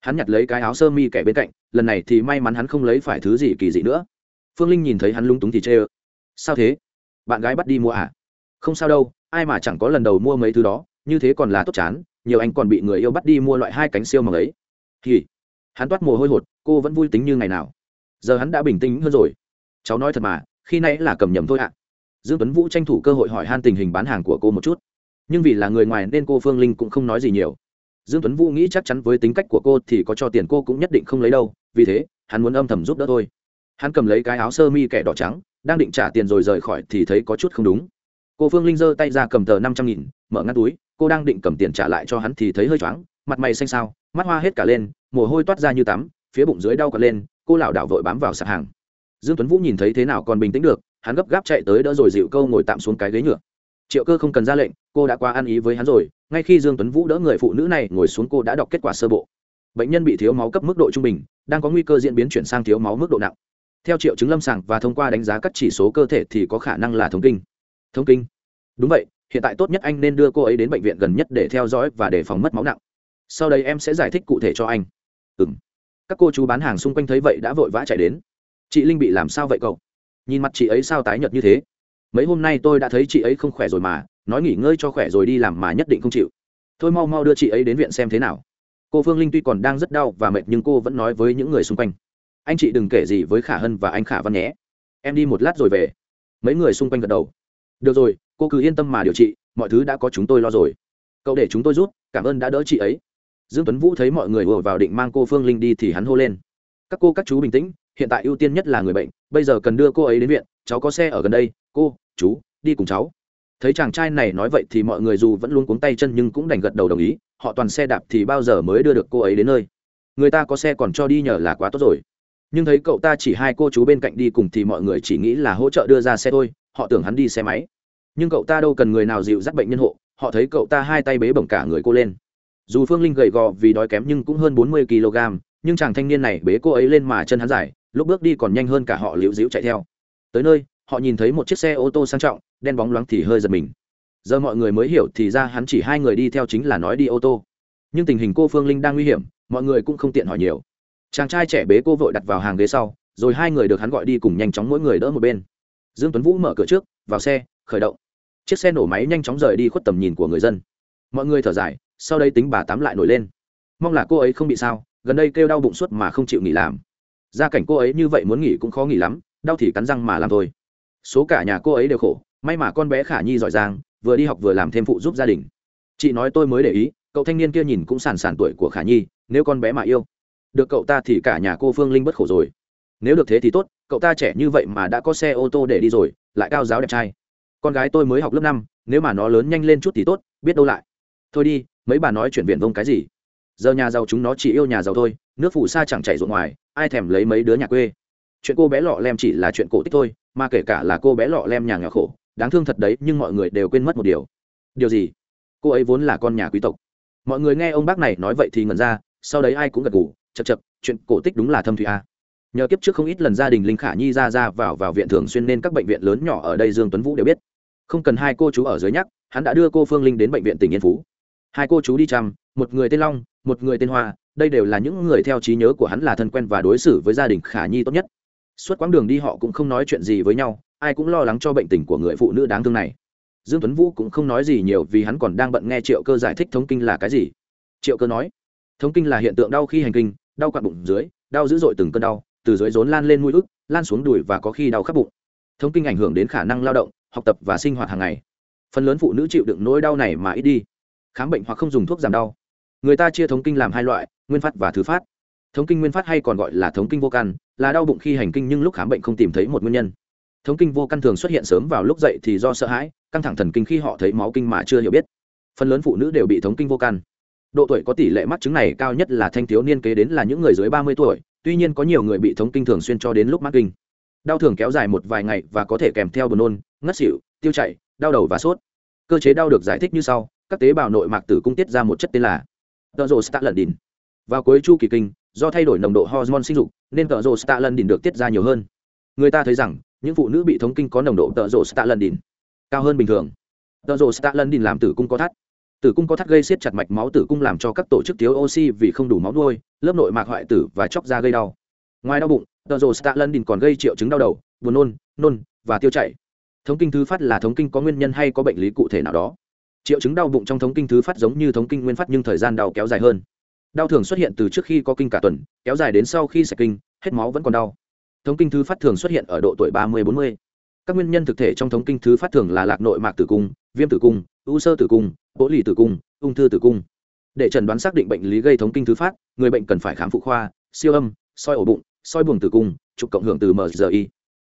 Hắn nhặt lấy cái áo sơ mi kẻ bên cạnh lần này thì may mắn hắn không lấy phải thứ gì kỳ dị nữa. Phương linh nhìn thấy hắn lung túng thì chê ơ. Sao thế? Bạn gái bắt đi mua à không sao đâu, ai mà chẳng có lần đầu mua mấy thứ đó, như thế còn là tốt chán, nhiều anh còn bị người yêu bắt đi mua loại hai cánh siêu mà ấy. Thì hắn toát mồ hôi hột, cô vẫn vui tính như ngày nào. Giờ hắn đã bình tĩnh hơn rồi. Cháu nói thật mà, khi nãy là cầm nhầm thôi ạ. Dương tuấn vũ tranh thủ cơ hội hỏi han tình hình bán hàng của cô một chút. Nhưng vì là người ngoài nên cô phương linh cũng không nói gì nhiều. Dương tuấn vũ nghĩ chắc chắn với tính cách của cô thì có cho tiền cô cũng nhất định không lấy đâu, vì thế, hắn muốn âm thầm giúp đỡ thôi. Hắn cầm lấy cái áo sơ mi kẻ đỏ trắng, đang định trả tiền rồi rời khỏi thì thấy có chút không đúng cô phương linh giơ tay ra cầm tờ năm trăm nghìn, mở ngăn túi, cô đang định cầm tiền trả lại cho hắn thì thấy hơi choáng, mặt mày xanh xao, mắt hoa hết cả lên, mồ hôi toát ra như tắm, phía bụng dưới đau cả lên, cô lảo đảo vội bám vào sạp hàng. Dương tuấn vũ nhìn thấy thế nào còn bình tĩnh được, hắn gấp gáp chạy tới đỡ rồi dịu câu ngồi tạm xuống cái ghế nhựa. Triệu cơ không cần ra lệnh, cô đã qua ăn ý với hắn rồi, ngay khi dương tuấn vũ đỡ người phụ nữ này ngồi xuống cô đã đọc kết quả sơ bộ. Bệnh nhân bị thiếu máu cấp mức độ trung bình, đang có nguy cơ diễn biến chuyển sang thiếu máu mức độ nặng. Theo triệu chứng lâm sàng và thông qua đánh giá các chỉ số cơ thể thì có khả năng là thống kinh thống kinh. Đúng vậy, hiện tại tốt nhất anh nên đưa cô ấy đến bệnh viện gần nhất để theo dõi và đề phòng mất máu nặng. Sau đây em sẽ giải thích cụ thể cho anh. Ừ m các cô chú bán hàng xung quanh thấy vậy đã vội vã chạy đến. Chị linh bị làm sao vậy cậu? Nhìn mặt chị ấy sao tái nhợt như thế? Mấy hôm nay tôi đã thấy chị ấy không khỏe rồi mà, nói nghỉ ngơi cho khỏe rồi đi làm mà nhất định không chịu. Thôi mau mau đưa chị ấy đến viện xem thế nào. Cô phương linh tuy còn đang rất đau và mệt nhưng cô vẫn nói với những người xung quanh. Anh chị đừng kể gì với khả hân và anh khả văn nhé. Em đi một lát rồi về. Mấy người xung quanh gật đầu được rồi, cô cứ yên tâm mà điều trị, mọi thứ đã có chúng tôi lo rồi. Cậu để chúng tôi rút, cảm ơn đã đỡ chị ấy. Dương tuấn vũ thấy mọi người ùa vào định mang cô phương linh đi thì hắn hô lên. Các cô, các chú bình tĩnh, hiện tại ưu tiên nhất là người bệnh, bây giờ cần đưa cô ấy đến viện, cháu có xe ở gần đây, cô, chú, đi cùng cháu. Thấy chàng trai này nói vậy thì mọi người dù vẫn luôn cuống tay chân nhưng cũng đành gật đầu đồng ý, họ toàn xe đạp thì bao giờ mới đưa được cô ấy đến nơi. Người ta có xe còn cho đi nhờ là quá tốt rồi. Nhưng thấy cậu ta chỉ hai cô chú bên cạnh đi cùng thì mọi người chỉ nghĩ là hỗ trợ đưa ra xe thôi họ tưởng hắn đi xe máy. Nhưng cậu ta đâu cần người nào dịu dắt bệnh nhân hộ, họ thấy cậu ta hai tay bế bổng cả người cô lên. Dù phương linh gầy gò vì đói kém nhưng cũng hơn bốn mươi kg, nhưng chàng thanh niên này bế cô ấy lên mà chân hắn dài, lúc bước đi còn nhanh hơn cả họ liễu dĩu chạy theo. Tới nơi, họ nhìn thấy một chiếc xe ô tô sang trọng, đen bóng loáng thì hơi giật mình. Giờ mọi người mới hiểu thì ra hắn chỉ hai người đi theo chính là nói đi ô tô. Nhưng tình hình cô phương linh đang nguy hiểm, mọi người cũng không tiện hỏi nhiều. Chàng trai trẻ bế cô vội đặt vào hàng ghế sau, rồi hai người được hắn gọi đi cùng nhanh chóng mỗi người đỡ một bên dương tuấn vũ mở cửa trước, vào xe, khởi động. Chiếc xe nổ máy nhanh chóng rời đi khuất tầm nhìn của người dân. Mọi người thở dài, sau đây tính bà tám lại nổi lên. Mong là cô ấy không bị sao, gần đây kêu đau bụng suốt mà không chịu nghỉ làm. Gia cảnh cô ấy như vậy muốn nghỉ cũng khó nghỉ lắm, đau thì cắn răng mà làm thôi. Số cả nhà cô ấy đều khổ, may mà con bé khả nhi giỏi giang, vừa đi học vừa làm thêm phụ giúp gia đình. Chị nói tôi mới để ý, cậu thanh niên kia nhìn cũng sàn sàn tuổi của khả nhi, nếu con bé mà yêu, được cậu ta thì cả nhà cô phương linh bất khổ rồi nếu được thế thì tốt, cậu ta trẻ như vậy mà đã có xe ô tô để đi rồi, lại cao giáo đẹp trai. Con gái tôi mới học lớp năm, nếu mà nó lớn nhanh lên chút thì tốt, biết đâu lại. Thôi đi, mấy bà nói chuyện viển vông cái gì? Giờ nhà giàu chúng nó chỉ yêu nhà giàu thôi, nước phủ xa chẳng chảy ruộng ngoài, ai thèm lấy mấy đứa nhà quê. Chuyện cô bé lọ lem chỉ là chuyện cổ tích thôi, mà kể cả là cô bé lọ lem nhà nghèo khổ, đáng thương thật đấy, nhưng mọi người đều quên mất một điều. Điều gì? Cô ấy vốn là con nhà quý tộc. Mọi người nghe ông bác này nói vậy thì ngẩn ra, sau đấy ai cũng gật gù chật chật chuyện cổ tích đúng là thâm thủy a à nhờ kiếp trước không ít lần gia đình linh khả nhi ra ra vào vào viện thường xuyên nên các bệnh viện lớn nhỏ ở đây dương tuấn vũ đều biết. Không cần hai cô chú ở dưới nhắc, hắn đã đưa cô phương linh đến bệnh viện tỉnh yên phú. Hai cô chú đi chăm, một người tên long, một người tên hoa, đây đều là những người theo trí nhớ của hắn là thân quen và đối xử với gia đình khả nhi tốt nhất. Suốt quãng đường đi họ cũng không nói chuyện gì với nhau, ai cũng lo lắng cho bệnh tình của người phụ nữ đáng thương này. Dương tuấn vũ cũng không nói gì nhiều vì hắn còn đang bận nghe triệu cơ giải thích thống kinh là cái gì. Triệu cơ nói, thống kinh là hiện tượng đau khi hành kinh, đau quặn bụng dưới, đau dữ dội từng cơn đau từ dưới rốn lan lên mũi ức, lan xuống đùi và có khi đau khắp bụng. Thống kinh ảnh hưởng đến khả năng lao động, học tập và sinh hoạt hàng ngày. Phần lớn phụ nữ chịu đựng nỗi đau này mà ít đi. Khám bệnh hoặc không dùng thuốc giảm đau. Người ta chia thống kinh làm hai loại, nguyên phát và thứ phát. Thống kinh nguyên phát hay còn gọi là thống kinh vô căn là đau bụng khi hành kinh nhưng lúc khám bệnh không tìm thấy một nguyên nhân. Thống kinh vô căn thường xuất hiện sớm vào lúc dậy thì do sợ hãi, căng thẳng thần kinh khi họ thấy máu kinh mà chưa hiểu biết. Phần lớn phụ nữ đều bị thống kinh vô căn độ tuổi có tỷ lệ mắc chứng này cao nhất là thanh thiếu niên kế đến là những người dưới ba mươi tuổi tuy nhiên có nhiều người bị thống kinh thường xuyên cho đến lúc mắc kinh. Đau thường kéo dài một vài ngày và có thể kèm theo buồn nôn, ngất xỉu, tiêu chảy, đau đầu và sốt. Cơ chế đau được giải thích như sau, các tế bào nội mạc tử cung tiết ra một chất tên là tợ lần stalandin vào cuối chu kỳ kinh, do thay đổi nồng độ hormone sinh dục, nên tợ lần stalandin được tiết ra nhiều hơn. Người ta thấy rằng, những phụ nữ bị thống kinh có nồng độ tợ lần stalandin cao hơn bình thường. Tợ lần stalandin làm tử cung có thắt tử cung có thắt gây siết chặt mạch máu tử cung làm cho các tổ chức thiếu oxy vì không đủ máu nuôi, lớp nội mạc hoại tử và chóc da gây đau. Ngoài đau bụng, tờ rồ stalandin còn gây triệu chứng đau đầu, buồn nôn nôn và tiêu chảy. Thống kinh thứ phát là thống kinh có nguyên nhân hay có bệnh lý cụ thể nào đó? Triệu chứng đau bụng trong thống kinh thứ phát giống như thống kinh nguyên phát nhưng thời gian đau kéo dài hơn. Đau thường xuất hiện từ trước khi có kinh cả tuần, kéo dài đến sau khi sạch kinh, hết máu vẫn còn đau. Thống kinh thứ phát thường xuất hiện ở độ tuổi ba mươi bốn mươi. Các nguyên nhân thực thể trong thống kinh thứ phát thường là lạc nội mạc tử cung, viêm tử cung, u sơ tử cung bỗ lì tử cung, ung thư tử cung. Để trần đoán xác định bệnh lý gây thống kinh thứ phát, người bệnh cần phải khám phụ khoa, siêu âm, soi ổ bụng, soi buồng tử cung, chụp cộng hưởng từ mgi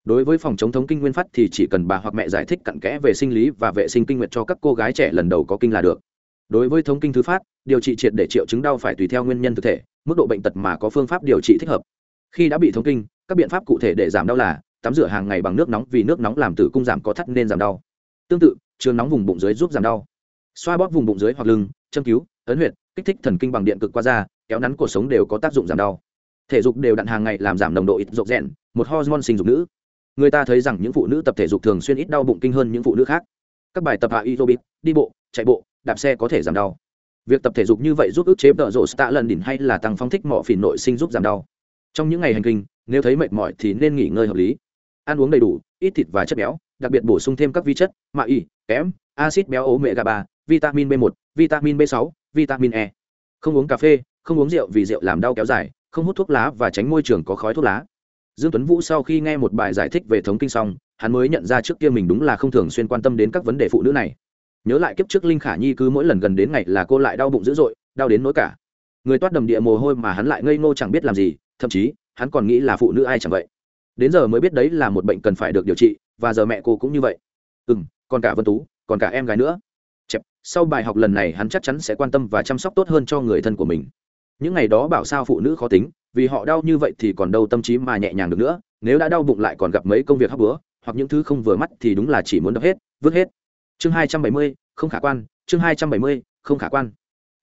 đối với phòng chống thống kinh nguyên phát thì chỉ cần bà hoặc mẹ giải thích cặn kẽ về sinh lý và vệ sinh kinh nguyệt cho các cô gái trẻ lần đầu có kinh là được. Đối với thống kinh thứ phát, điều trị triệt để triệu chứng đau phải tùy theo nguyên nhân thực thể, mức độ bệnh tật mà có phương pháp điều trị thích hợp. Khi đã bị thống kinh, các biện pháp cụ thể để giảm đau là tắm rửa hàng ngày bằng nước nóng vì nước nóng làm tử cung giảm có thắt nên giảm đau. Tương tự, trường nóng vùng bụng dưới giúp giảm đau xoa bóp vùng bụng dưới hoặc lưng, châm cứu, ấn huyệt, kích thích thần kinh bằng điện cực qua da, kéo nắn cuộc sống đều có tác dụng giảm đau. Thể dục đều đặn hàng ngày làm giảm nồng độ ít rộn rẽn một hormone sinh dục nữ. Người ta thấy rằng những phụ nữ tập thể dục thường xuyên ít đau bụng kinh hơn những phụ nữ khác. Các bài tập hạ aerobic, đi bộ, chạy bộ, đạp xe có thể giảm đau. Việc tập thể dục như vậy giúp ức chế tợ rộ stạ lần đỉnh hay là tăng phong thích mỏ phỉ nội sinh giúp giảm đau. Trong những ngày hành kinh, nếu thấy mệt mỏi thì nên nghỉ ngơi hợp lý. Ăn uống đầy đủ, ít thịt và chất béo, đặc biệt bổ sung thêm các vi chất mạ y kém acid béo ố mẹ gà ba vitamin b 1 vitamin b 6 vitamin e. Không uống cà phê, không uống rượu vì rượu làm đau kéo dài, không hút thuốc lá và tránh môi trường có khói thuốc lá. Dương tuấn vũ sau khi nghe một bài giải thích về thống kinh xong, hắn mới nhận ra trước kia mình đúng là không thường xuyên quan tâm đến các vấn đề phụ nữ này. Nhớ lại kiếp trước linh khả nhi cứ mỗi lần gần đến ngày là cô lại đau bụng dữ dội, đau đến nỗi cả. Người toát đầm địa mồ hôi mà hắn lại ngây ngô chẳng biết làm gì, thậm chí, hắn còn nghĩ là phụ nữ ai chẳng vậy. Đến giờ mới biết đấy là một bệnh cần phải được điều trị, và giờ mẹ cô cũng như vậy. Ừ m còn cả vân tú, còn cả em gái nữa sau bài học lần này hắn chắc chắn sẽ quan tâm và chăm sóc tốt hơn cho người thân của mình. Những ngày đó bảo sao phụ nữ khó tính, vì họ đau như vậy thì còn đâu tâm trí mà nhẹ nhàng được nữa, nếu đã đau bụng lại còn gặp mấy công việc hấp bữa hoặc những thứ không vừa mắt thì đúng là chỉ muốn đập hết, vứt hết. Chương hai trăm bảy mươi, không khả quan, chương hai trăm bảy mươi, không khả quan.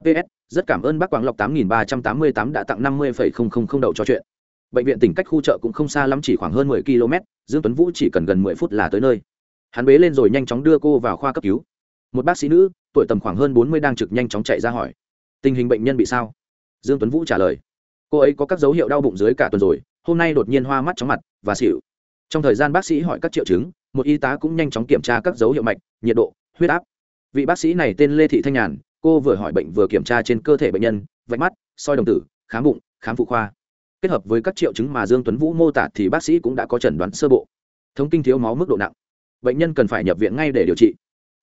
Ps rất cảm ơn bác quảng lộc tám nghìn ba trăm tám mươi tám đã tặng năm mươi phẩy không không không đậu cho chuyện. Bệnh viện tỉnh cách khu chợ cũng không xa lắm, chỉ khoảng hơn mười km dương tuấn vũ chỉ cần gần mười phút là tới nơi. Hắn bế lên rồi nhanh chóng đưa cô vào khoa cấp cứu. Một bác sĩ nữ tuổi tầm khoảng hơn bốn mươi đang trực nhanh chóng chạy ra hỏi. Tình hình bệnh nhân bị sao? Dương tuấn vũ trả lời. Cô ấy có các dấu hiệu đau bụng dưới cả tuần rồi, hôm nay đột nhiên hoa mắt chóng mặt, và xỉu. Trong thời gian bác sĩ hỏi các triệu chứng, một y tá cũng nhanh chóng kiểm tra các dấu hiệu mạch, nhiệt độ, huyết áp. Vị bác sĩ này tên lê thị thanh nhàn, cô vừa hỏi bệnh vừa kiểm tra trên cơ thể bệnh nhân, vạch mắt, soi đồng tử, khám bụng, khám phụ khoa. Kết hợp với các triệu chứng mà dương tuấn vũ mô tả thì bác sĩ cũng đã có chẩn đoán sơ bộ. Thống kinh thiếu máu mức độ nặng. Bệnh nhân cần phải nhập viện ngay để điều trị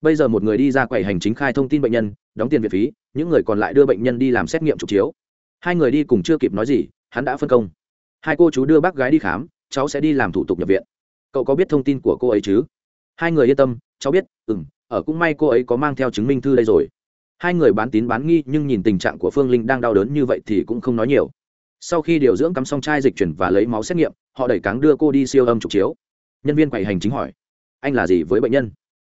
bây giờ một người đi ra quầy hành chính khai thông tin bệnh nhân, đóng tiền viện phí, những người còn lại đưa bệnh nhân đi làm xét nghiệm trục chiếu. Hai người đi cùng chưa kịp nói gì, hắn đã phân công. Hai cô chú đưa bác gái đi khám, cháu sẽ đi làm thủ tục nhập viện. Cậu có biết thông tin của cô ấy chứ? Hai người yên tâm, cháu biết ừ m ở cũng may cô ấy có mang theo chứng minh thư đây rồi. Hai người bán tín bán nghi, nhưng nhìn tình trạng của phương linh đang đau đớn như vậy thì cũng không nói nhiều. Sau khi điều dưỡng cắm xong chai dịch chuyển và lấy máu xét nghiệm, họ đẩy cáng đưa cô đi siêu âm trục chiếu. Nhân viên quầy hành chính hỏi, anh là gì với bệnh nhân?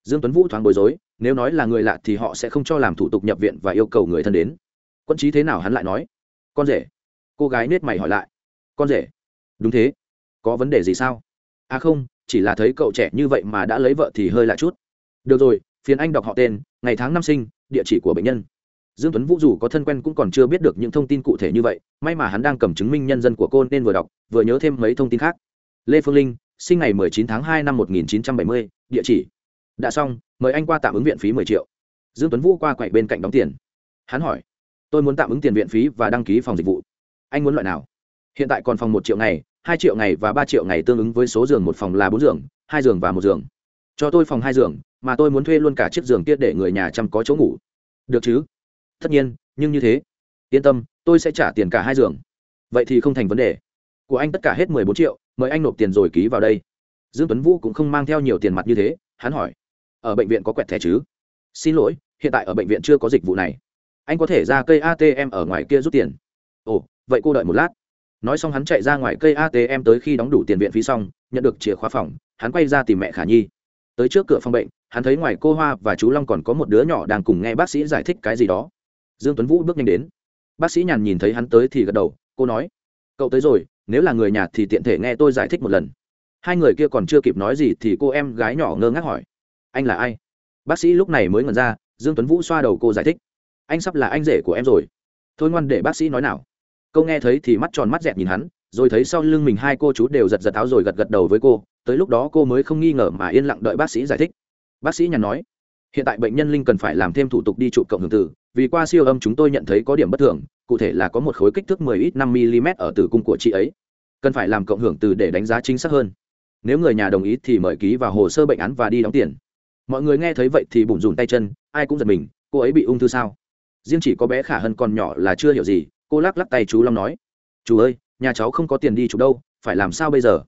Dương tuấn vũ thoáng bối rối nếu nói là người lạ thì họ sẽ không cho làm thủ tục nhập viện và yêu cầu người thân đến. Quân trí thế nào hắn lại nói? Con rể. Cô gái nết mày hỏi lại. Con rể. Đúng thế. Có vấn đề gì sao? À không chỉ là thấy cậu trẻ như vậy mà đã lấy vợ thì hơi lạ chút. Được rồi phiền anh đọc họ tên ngày tháng năm sinh địa chỉ của bệnh nhân. Dương tuấn vũ dù có thân quen cũng còn chưa biết được những thông tin cụ thể như vậy may mà hắn đang cầm chứng minh nhân dân của cô nên vừa đọc vừa nhớ thêm mấy thông tin khác. Lê phương linh sinh ngày 19 tháng 2 năm 1970, địa chỉ đã xong, mời anh qua tạm ứng viện phí 10 triệu. Dương tuấn vũ qua quậy bên cạnh đóng tiền. Hắn hỏi, tôi muốn tạm ứng tiền viện phí và đăng ký phòng dịch vụ. Anh muốn loại nào? Hiện tại còn phòng một triệu ngày, hai triệu ngày và ba triệu ngày tương ứng với số giường, một phòng là bốn giường, hai giường và một giường. Cho tôi phòng hai giường, mà tôi muốn thuê luôn cả chiếc giường kia để người nhà chăm có chỗ ngủ. Được chứ? Tất nhiên, nhưng như thế. Yên tâm, tôi sẽ trả tiền cả hai giường. Vậy thì không thành vấn đề. Của anh tất cả hết mười bốn triệu, mời anh nộp tiền rồi ký vào đây. Dương tuấn vũ cũng không mang theo nhiều tiền mặt như thế, hắn hỏi ở bệnh viện có quẹt thẻ chứ? Xin lỗi, hiện tại ở bệnh viện chưa có dịch vụ này. Anh có thể ra cây atm ở ngoài kia rút tiền. Ồ, vậy cô đợi một lát. Nói xong hắn chạy ra ngoài cây atm tới khi đóng đủ tiền viện phí xong, nhận được chìa khóa phòng, hắn quay ra tìm mẹ khả nhi. Tới trước cửa phòng bệnh, hắn thấy ngoài cô hoa và chú long còn có một đứa nhỏ đang cùng nghe bác sĩ giải thích cái gì đó. Dương tuấn vũ bước nhanh đến. Bác sĩ nhàn nhìn thấy hắn tới thì gật đầu, cô nói, cậu tới rồi, nếu là người nhà thì tiện thể nghe tôi giải thích một lần. Hai người kia còn chưa kịp nói gì thì cô em gái nhỏ ngơ ngác hỏi anh là ai? Bác sĩ lúc này mới ngẩn ra, dương tuấn vũ xoa đầu cô giải thích. Anh sắp là anh rể của em rồi. Thôi ngoan để bác sĩ nói nào. Câu nghe thấy thì mắt tròn mắt dẹt nhìn hắn, rồi thấy sau lưng mình hai cô chú đều giật giật áo rồi gật gật đầu với cô, tới lúc đó cô mới không nghi ngờ mà yên lặng đợi bác sĩ giải thích. Bác sĩ nhàn nói, hiện tại bệnh nhân linh cần phải làm thêm thủ tục đi trụ cộng hưởng tử, vì qua siêu âm chúng tôi nhận thấy có điểm bất thường, cụ thể là có một khối kích thước 10 ít 5 mm ở tử cung của chị ấy. Cần phải làm cộng hưởng từ để đánh giá chính xác hơn. Nếu người nhà đồng ý thì mời ký vào hồ sơ bệnh án và đi đóng tiền mọi người nghe thấy vậy thì bùn rùn tay chân, ai cũng giật mình, cô ấy bị ung thư sao? Riêng chỉ có bé khả hân còn nhỏ là chưa hiểu gì, cô lắc lắc tay chú long nói, chú ơi, nhà cháu không có tiền đi chụp đâu, phải làm sao bây giờ?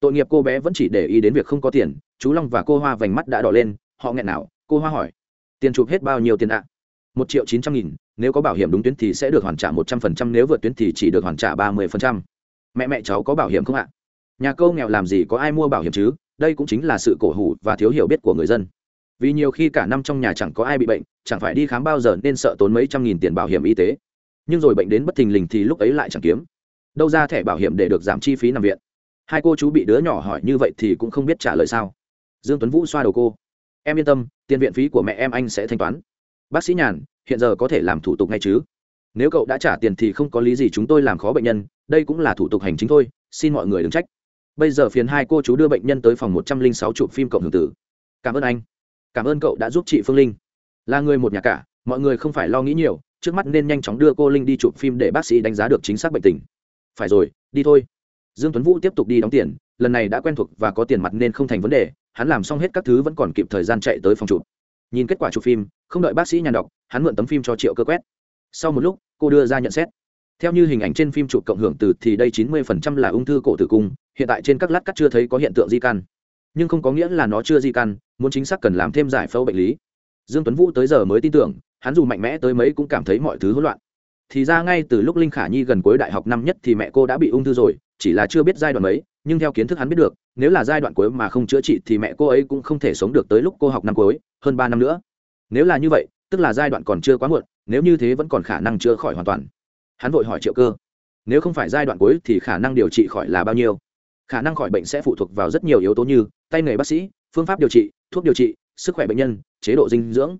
Tội nghiệp cô bé vẫn chỉ để ý đến việc không có tiền, chú long và cô hoa vành mắt đã đỏ lên, họ nghẹn nào, cô hoa hỏi, tiền chụp hết bao nhiêu tiền ạ? Một triệu chín trăm nghìn, nếu có bảo hiểm đúng tuyến thì sẽ được hoàn trả một trăm phần trăm, nếu vượt tuyến thì chỉ được hoàn trả ba mươi phần trăm. Mẹ mẹ cháu có bảo hiểm không ạ? Nhà câu nghèo làm gì có ai mua bảo hiểm chứ, đây cũng chính là sự cổ hủ và thiếu hiểu biết của người dân vì nhiều khi cả năm trong nhà chẳng có ai bị bệnh, chẳng phải đi khám bao giờ nên sợ tốn mấy trăm nghìn tiền bảo hiểm y tế. Nhưng rồi bệnh đến bất thình lình thì lúc ấy lại chẳng kiếm. Đâu ra thẻ bảo hiểm để được giảm chi phí nằm viện. Hai cô chú bị đứa nhỏ hỏi như vậy thì cũng không biết trả lời sao. Dương tuấn vũ xoa đầu cô. Em yên tâm, tiền viện phí của mẹ em anh sẽ thanh toán. Bác sĩ nhàn, hiện giờ có thể làm thủ tục ngay chứ? Nếu cậu đã trả tiền thì không có lý gì chúng tôi làm khó bệnh nhân, đây cũng là thủ tục hành chính thôi, xin mọi người đừng trách. Bây giờ phiền hai cô chú đưa bệnh nhân tới phòng một trăm linh sáu chụp phim cộng hưởng tử. Cảm ơn anh cảm ơn cậu đã giúp chị phương linh. Là người một nhà cả, mọi người không phải lo nghĩ nhiều, trước mắt nên nhanh chóng đưa cô linh đi chụp phim để bác sĩ đánh giá được chính xác bệnh tình. Phải rồi, đi thôi. Dương tuấn vũ tiếp tục đi đóng tiền, lần này đã quen thuộc và có tiền mặt nên không thành vấn đề, hắn làm xong hết các thứ vẫn còn kịp thời gian chạy tới phòng chụp. Nhìn kết quả chụp phim, không đợi bác sĩ nhàn đọc, hắn mượn tấm phim cho triệu cơ quét. Sau một lúc, cô đưa ra nhận xét. Theo như hình ảnh trên phim chụp cộng hưởng từ thì đây 90% là ung thư cổ tử cung, hiện tại trên các lát cắt chưa thấy có hiện tượng di căn nhưng không có nghĩa là nó chưa di căn, muốn chính xác cần làm thêm giải phẫu bệnh lý. Dương tuấn vũ tới giờ mới tin tưởng, hắn dù mạnh mẽ tới mấy cũng cảm thấy mọi thứ hỗn loạn. Thì ra ngay từ lúc linh khả nhi gần cuối đại học năm nhất thì mẹ cô đã bị ung thư rồi, chỉ là chưa biết giai đoạn mấy, nhưng theo kiến thức hắn biết được, nếu là giai đoạn cuối mà không chữa trị thì mẹ cô ấy cũng không thể sống được tới lúc cô học năm cuối, hơn ba năm nữa. Nếu là như vậy, tức là giai đoạn còn chưa quá muộn, nếu như thế vẫn còn khả năng chữa khỏi hoàn toàn. Hắn vội hỏi triệu cơ, nếu không phải giai đoạn cuối thì khả năng điều trị khỏi là bao nhiêu? Khả năng khỏi bệnh sẽ phụ thuộc vào rất nhiều yếu tố như tay nghề bác sĩ, phương pháp điều trị, thuốc điều trị, sức khỏe bệnh nhân, chế độ dinh dưỡng.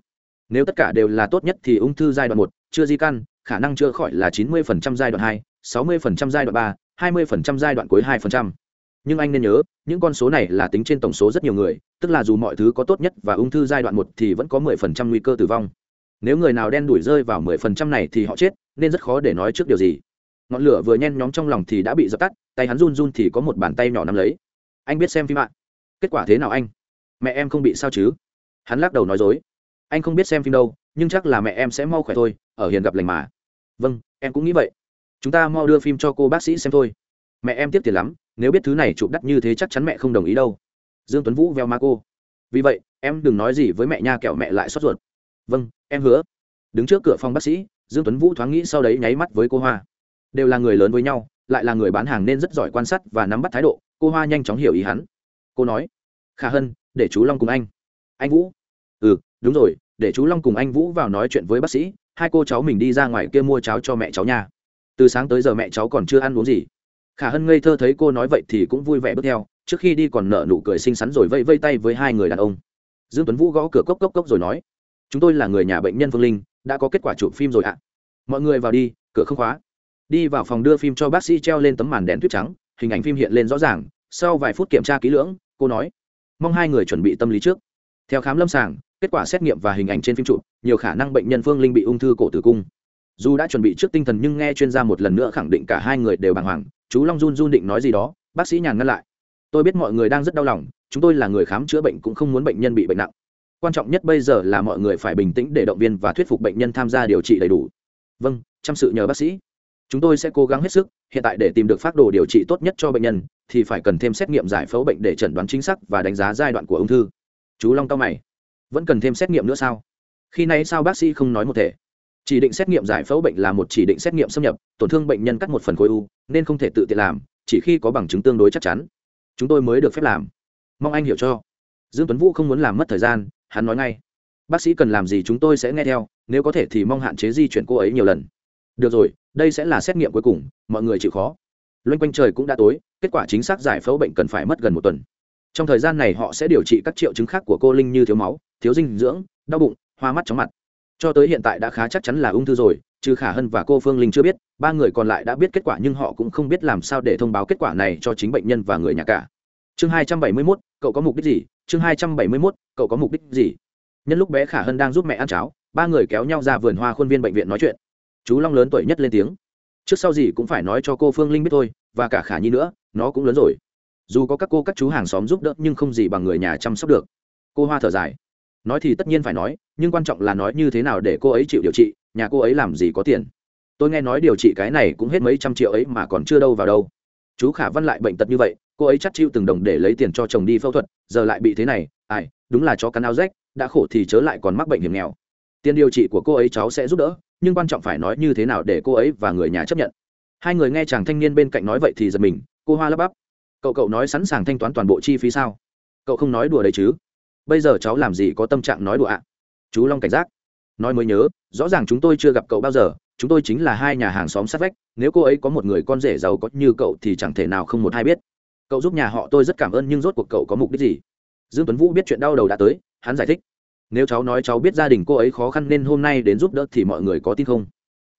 Nếu tất cả đều là tốt nhất thì ung thư giai đoạn một, chưa di căn, khả năng chữa khỏi là chín mươi giai đoạn hai, sáu mươi giai đoạn ba 20% giai đoạn cuối 2%. nhưng anh nên nhớ, những con số này là tính trên tổng số rất nhiều người, tức là dù mọi thứ có tốt nhất và ung thư giai đoạn một thì vẫn có 10% nguy cơ tử vong. Nếu người nào đen đuổi rơi vào 10% này thì họ chết, nên rất khó để nói trước điều gì ngọn lửa vừa nhen nhóm trong lòng thì đã bị dập tắt, tay hắn run run thì có một bàn tay nhỏ nắm lấy. Anh biết xem phim ạ. Kết quả thế nào anh? Mẹ em không bị sao chứ? Hắn lắc đầu nói dối. Anh không biết xem phim đâu, nhưng chắc là mẹ em sẽ mau khỏe thôi, ở hiền gặp lành mà. Vâng em cũng nghĩ vậy. Chúng ta mau đưa phim cho cô bác sĩ xem thôi. Mẹ em tiếp tiền lắm, nếu biết thứ này chụp đắt như thế chắc chắn mẹ không đồng ý đâu. Dương tuấn vũ veo ma cô. Vì vậy, em đừng nói gì với mẹ nha kẹo mẹ lại xót ruột. Vâng em hứa. Đứng trước cửa phòng bác sĩ, dương tuấn vũ thoáng nghĩ sau đấy nháy mắt với cô hoa đều là người lớn với nhau, lại là người bán hàng nên rất giỏi quan sát và nắm bắt thái độ, cô hoa nhanh chóng hiểu ý hắn. Cô nói, khả hân, để chú long cùng anh. Anh vũ? Ừ đúng rồi, để chú long cùng anh vũ vào nói chuyện với bác sĩ, hai cô cháu mình đi ra ngoài kia mua cháo cho mẹ cháu nha. Từ sáng tới giờ mẹ cháu còn chưa ăn uống gì? Khả hân ngây thơ thấy cô nói vậy thì cũng vui vẻ bước theo, trước khi đi còn nở nụ cười xinh xắn rồi vây vây tay với hai người đàn ông. Dương tuấn vũ gõ cửa cốc cốc cốc rồi nói, chúng tôi là người nhà bệnh nhân phương linh, đã có kết quả chụp phim rồi ạ. Mọi người vào đi, cửa không khóa đi vào phòng đưa phim cho bác sĩ treo lên tấm màn đèn tuyết trắng, hình ảnh phim hiện lên rõ ràng, sau vài phút kiểm tra kỹ lưỡng, cô nói, mong hai người chuẩn bị tâm lý trước. Theo khám lâm sàng, kết quả xét nghiệm và hình ảnh trên phim chụp, nhiều khả năng bệnh nhân phương linh bị ung thư cổ tử cung. Dù đã chuẩn bị trước tinh thần nhưng nghe chuyên gia một lần nữa khẳng định cả hai người đều bàng hoàng, chú long run run định nói gì đó, bác sĩ nhàn ngăn lại, tôi biết mọi người đang rất đau lòng, chúng tôi là người khám chữa bệnh cũng không muốn bệnh nhân bị bệnh nặng. Quan trọng nhất bây giờ là mọi người phải bình tĩnh để động viên và thuyết phục bệnh nhân tham gia điều trị đầy đủ. Vâng chăm sự nhờ bác sĩ chúng tôi sẽ cố gắng hết sức, hiện tại để tìm được phác đồ điều trị tốt nhất cho bệnh nhân, thì phải cần thêm xét nghiệm giải phẫu bệnh để chẩn đoán chính xác và đánh giá giai đoạn của ung thư. Chú long cao mày. Vẫn cần thêm xét nghiệm nữa sao? Khi nay sao bác sĩ không nói một thể? Chỉ định xét nghiệm giải phẫu bệnh là một chỉ định xét nghiệm xâm nhập, tổn thương bệnh nhân cắt một phần khối u, nên không thể tự tiện làm, chỉ khi có bằng chứng tương đối chắc chắn. Chúng tôi mới được phép làm. Mong anh hiểu cho. Dương tuấn vũ không muốn làm mất thời gian, hắn nói ngay. Bác sĩ cần làm gì chúng tôi sẽ nghe theo, nếu có thể thì mong hạn chế di chuyển cô ấy nhiều lần. Được rồi đây sẽ là xét nghiệm cuối cùng mọi người chịu khó. Loanh quanh trời cũng đã tối kết quả chính xác giải phẫu bệnh cần phải mất gần một tuần. Trong thời gian này họ sẽ điều trị các triệu chứng khác của cô linh như thiếu máu thiếu dinh dưỡng đau bụng hoa mắt chóng mặt. Cho tới hiện tại đã khá chắc chắn là ung thư rồi trừ khả hân và cô phương linh chưa biết ba người còn lại đã biết kết quả nhưng họ cũng không biết làm sao để thông báo kết quả này cho chính bệnh nhân và người nhà cả. Chương hai trăm bảy mươi 271, cậu có mục đích gì? Chương hai trăm bảy mươi 271, cậu có mục đích gì? Nhân lúc bé khả hân đang giúp mẹ ăn cháo ba người kéo nhau ra vườn hoa khuôn viên bệnh viện nói chuyện chú long lớn tuổi nhất lên tiếng. Trước sau gì cũng phải nói cho cô phương linh biết thôi, và cả khả nhi nữa, nó cũng lớn rồi. Dù có các cô các chú hàng xóm giúp đỡ nhưng không gì bằng người nhà chăm sóc được. Cô hoa thở dài. Nói thì tất nhiên phải nói, nhưng quan trọng là nói như thế nào để cô ấy chịu điều trị, nhà cô ấy làm gì có tiền. Tôi nghe nói điều trị cái này cũng hết mấy trăm triệu ấy mà còn chưa đâu vào đâu. Chú khả văn lại bệnh tật như vậy, cô ấy chắc chịu từng đồng để lấy tiền cho chồng đi phẫu thuật, giờ lại bị thế này, ai, đúng là chó cắn áo rách, đã khổ thì chớ lại còn mắc bệnh hiểm nghèo tiền điều trị của cô ấy cháu sẽ giúp đỡ, nhưng quan trọng phải nói như thế nào để cô ấy và người nhà chấp nhận. Hai người nghe chàng thanh niên bên cạnh nói vậy thì giật mình, cô hoa lắp bắp. Cậu cậu nói sẵn sàng thanh toán toàn bộ chi phí sao? Cậu không nói đùa đấy chứ? Bây giờ cháu làm gì có tâm trạng nói đùa ạ? Chú long cảnh giác. Nói mới nhớ, rõ ràng chúng tôi chưa gặp cậu bao giờ, chúng tôi chính là hai nhà hàng xóm sát vách, nếu cô ấy có một người con rể giàu có như cậu thì chẳng thể nào không một ai biết. Cậu giúp nhà họ tôi rất cảm ơn nhưng rốt cuộc cậu có mục đích gì? Dương tuấn vũ biết chuyện đau đầu đã tới, hắn giải thích nếu cháu nói cháu biết gia đình cô ấy khó khăn nên hôm nay đến giúp đỡ thì mọi người có tin không?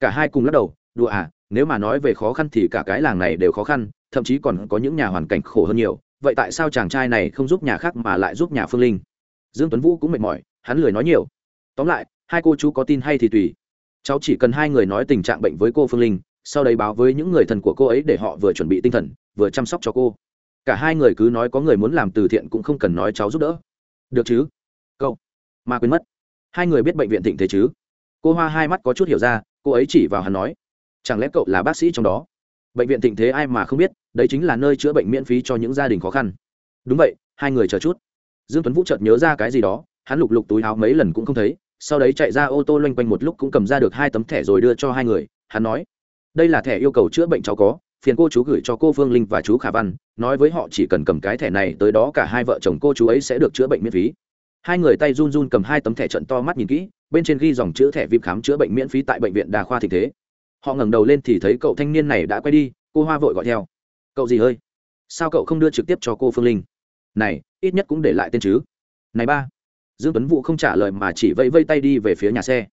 Cả hai cùng lắc đầu, đùa à nếu mà nói về khó khăn thì cả cái làng này đều khó khăn, thậm chí còn có những nhà hoàn cảnh khổ hơn nhiều, vậy tại sao chàng trai này không giúp nhà khác mà lại giúp nhà phương linh? Dương tuấn vũ cũng mệt mỏi, hắn lười nói nhiều. Tóm lại, hai cô chú có tin hay thì tùy. Cháu chỉ cần hai người nói tình trạng bệnh với cô phương linh, sau đấy báo với những người thân của cô ấy để họ vừa chuẩn bị tinh thần, vừa chăm sóc cho cô. Cả hai người cứ nói có người muốn làm từ thiện cũng không cần nói cháu giúp đỡ. Được chứ? Câu mà quên mất. Hai người biết bệnh viện thịnh thế chứ? Cô hoa hai mắt có chút hiểu ra, cô ấy chỉ vào hắn nói, chẳng lẽ cậu là bác sĩ trong đó? Bệnh viện thịnh thế ai mà không biết, đấy chính là nơi chữa bệnh miễn phí cho những gia đình khó khăn. Đúng vậy, hai người chờ chút. Dương tuấn vũ chợt nhớ ra cái gì đó, hắn lục lục túi áo mấy lần cũng không thấy, sau đấy chạy ra ô tô loanh quanh một lúc cũng cầm ra được hai tấm thẻ rồi đưa cho hai người, hắn nói, đây là thẻ yêu cầu chữa bệnh cháu có, phiền cô chú gửi cho cô phương linh và chú khả văn, nói với họ chỉ cần cầm cái thẻ này tới đó cả hai vợ chồng cô chú ấy sẽ được chữa bệnh miễn phí hai người tay run run cầm hai tấm thẻ trận to mắt nhìn kỹ, bên trên ghi dòng chữ thẻ vip khám chữa bệnh miễn phí tại bệnh viện đa khoa thịnh thế. Họ ngẩng đầu lên thì thấy cậu thanh niên này đã quay đi, cô hoa vội gọi theo. Cậu gì ơi? Sao cậu không đưa trực tiếp cho cô phương linh? Này, ít nhất cũng để lại tên chứ. Này ba. Dương tuấn vũ không trả lời mà chỉ vẫy vây tay đi về phía nhà xe.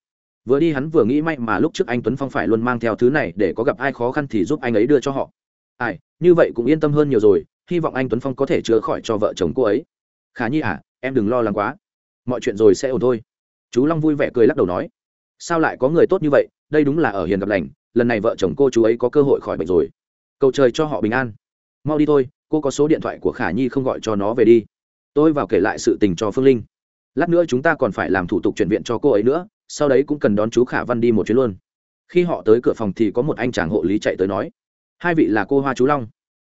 Vừa đi hắn vừa nghĩ may mà lúc trước anh tuấn phong phải luôn mang theo thứ này để có gặp ai khó khăn thì giúp anh ấy đưa cho họ. Ai, như vậy cũng yên tâm hơn nhiều rồi, hy vọng anh tuấn phong có thể chữa khỏi cho vợ chồng cô ấy. Khả nhi à em đừng lo lắng quá. Mọi chuyện rồi sẽ ổn thôi. Chú long vui vẻ cười lắc đầu nói. Sao lại có người tốt như vậy? Đây đúng là ở hiền gặp lành, lần này vợ chồng cô chú ấy có cơ hội khỏi bệnh rồi. Cầu trời cho họ bình an. Mau đi thôi, cô có số điện thoại của khả nhi không gọi cho nó về đi. Tôi vào kể lại sự tình cho phương linh. Lát nữa chúng ta còn phải làm thủ tục chuyển viện cho cô ấy nữa, sau đấy cũng cần đón chú khả văn đi một chuyến luôn. Khi họ tới cửa phòng thì có một anh chàng hộ lý chạy tới nói. Hai vị là cô hoa chú long.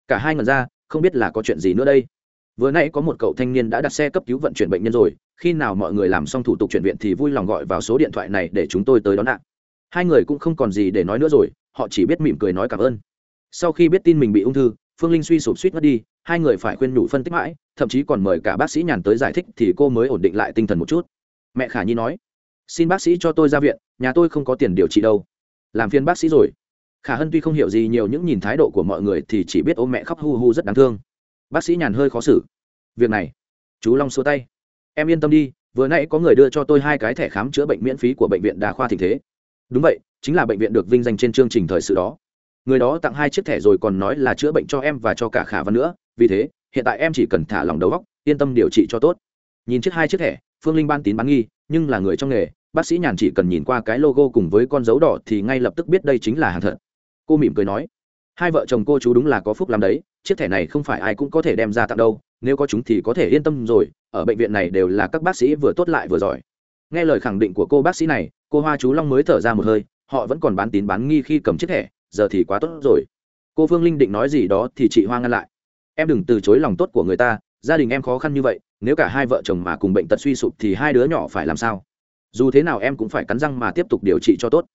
Cả hai ngần ra, không biết là có chuyện gì nữa đây vừa nãy có một cậu thanh niên đã đặt xe cấp cứu vận chuyển bệnh nhân rồi, khi nào mọi người làm xong thủ tục chuyển viện thì vui lòng gọi vào số điện thoại này để chúng tôi tới đón ạ. Hai người cũng không còn gì để nói nữa rồi, họ chỉ biết mỉm cười nói cảm ơn. Sau khi biết tin mình bị ung thư, phương linh suy sụp suýt mất đi, hai người phải khuyên nhủ phân tích mãi, thậm chí còn mời cả bác sĩ nhàn tới giải thích thì cô mới ổn định lại tinh thần một chút. Mẹ khả nhi nói, xin bác sĩ cho tôi ra viện, nhà tôi không có tiền điều trị đâu. Làm phiên bác sĩ rồi. Khả hân tuy không hiểu gì nhiều những nhìn thái độ của mọi người thì chỉ biết ôm mẹ khóc hu hu rất đáng thương bác sĩ nhàn hơi khó xử. Việc này, chú long xua tay. Em yên tâm đi, vừa nãy có người đưa cho tôi hai cái thẻ khám chữa bệnh miễn phí của bệnh viện đa khoa thịnh thế. Đúng vậy, chính là bệnh viện được vinh danh trên chương trình thời sự đó. Người đó tặng hai chiếc thẻ rồi còn nói là chữa bệnh cho em và cho cả khả văn nữa. Vì thế, hiện tại em chỉ cần thả lòng đầu góc yên tâm điều trị cho tốt. Nhìn chiếc hai chiếc thẻ, phương linh ban tín bán nghi, nhưng là người trong nghề, bác sĩ nhàn chỉ cần nhìn qua cái logo cùng với con dấu đỏ thì ngay lập tức biết đây chính là hàng thật. Cô mỉm cười nói hai vợ chồng cô chú đúng là có phúc làm đấy, chiếc thẻ này không phải ai cũng có thể đem ra tặng đâu, nếu có chúng thì có thể yên tâm rồi, ở bệnh viện này đều là các bác sĩ vừa tốt lại vừa giỏi. Nghe lời khẳng định của cô bác sĩ này, cô hoa chú long mới thở ra một hơi, họ vẫn còn bán tín bán nghi khi cầm chiếc thẻ, giờ thì quá tốt rồi. Cô phương linh định nói gì đó thì chị hoa ngăn lại. Em đừng từ chối lòng tốt của người ta, gia đình em khó khăn như vậy, nếu cả hai vợ chồng mà cùng bệnh tật suy sụp thì hai đứa nhỏ phải làm sao? Dù thế nào em cũng phải cắn răng mà tiếp tục điều trị cho tốt.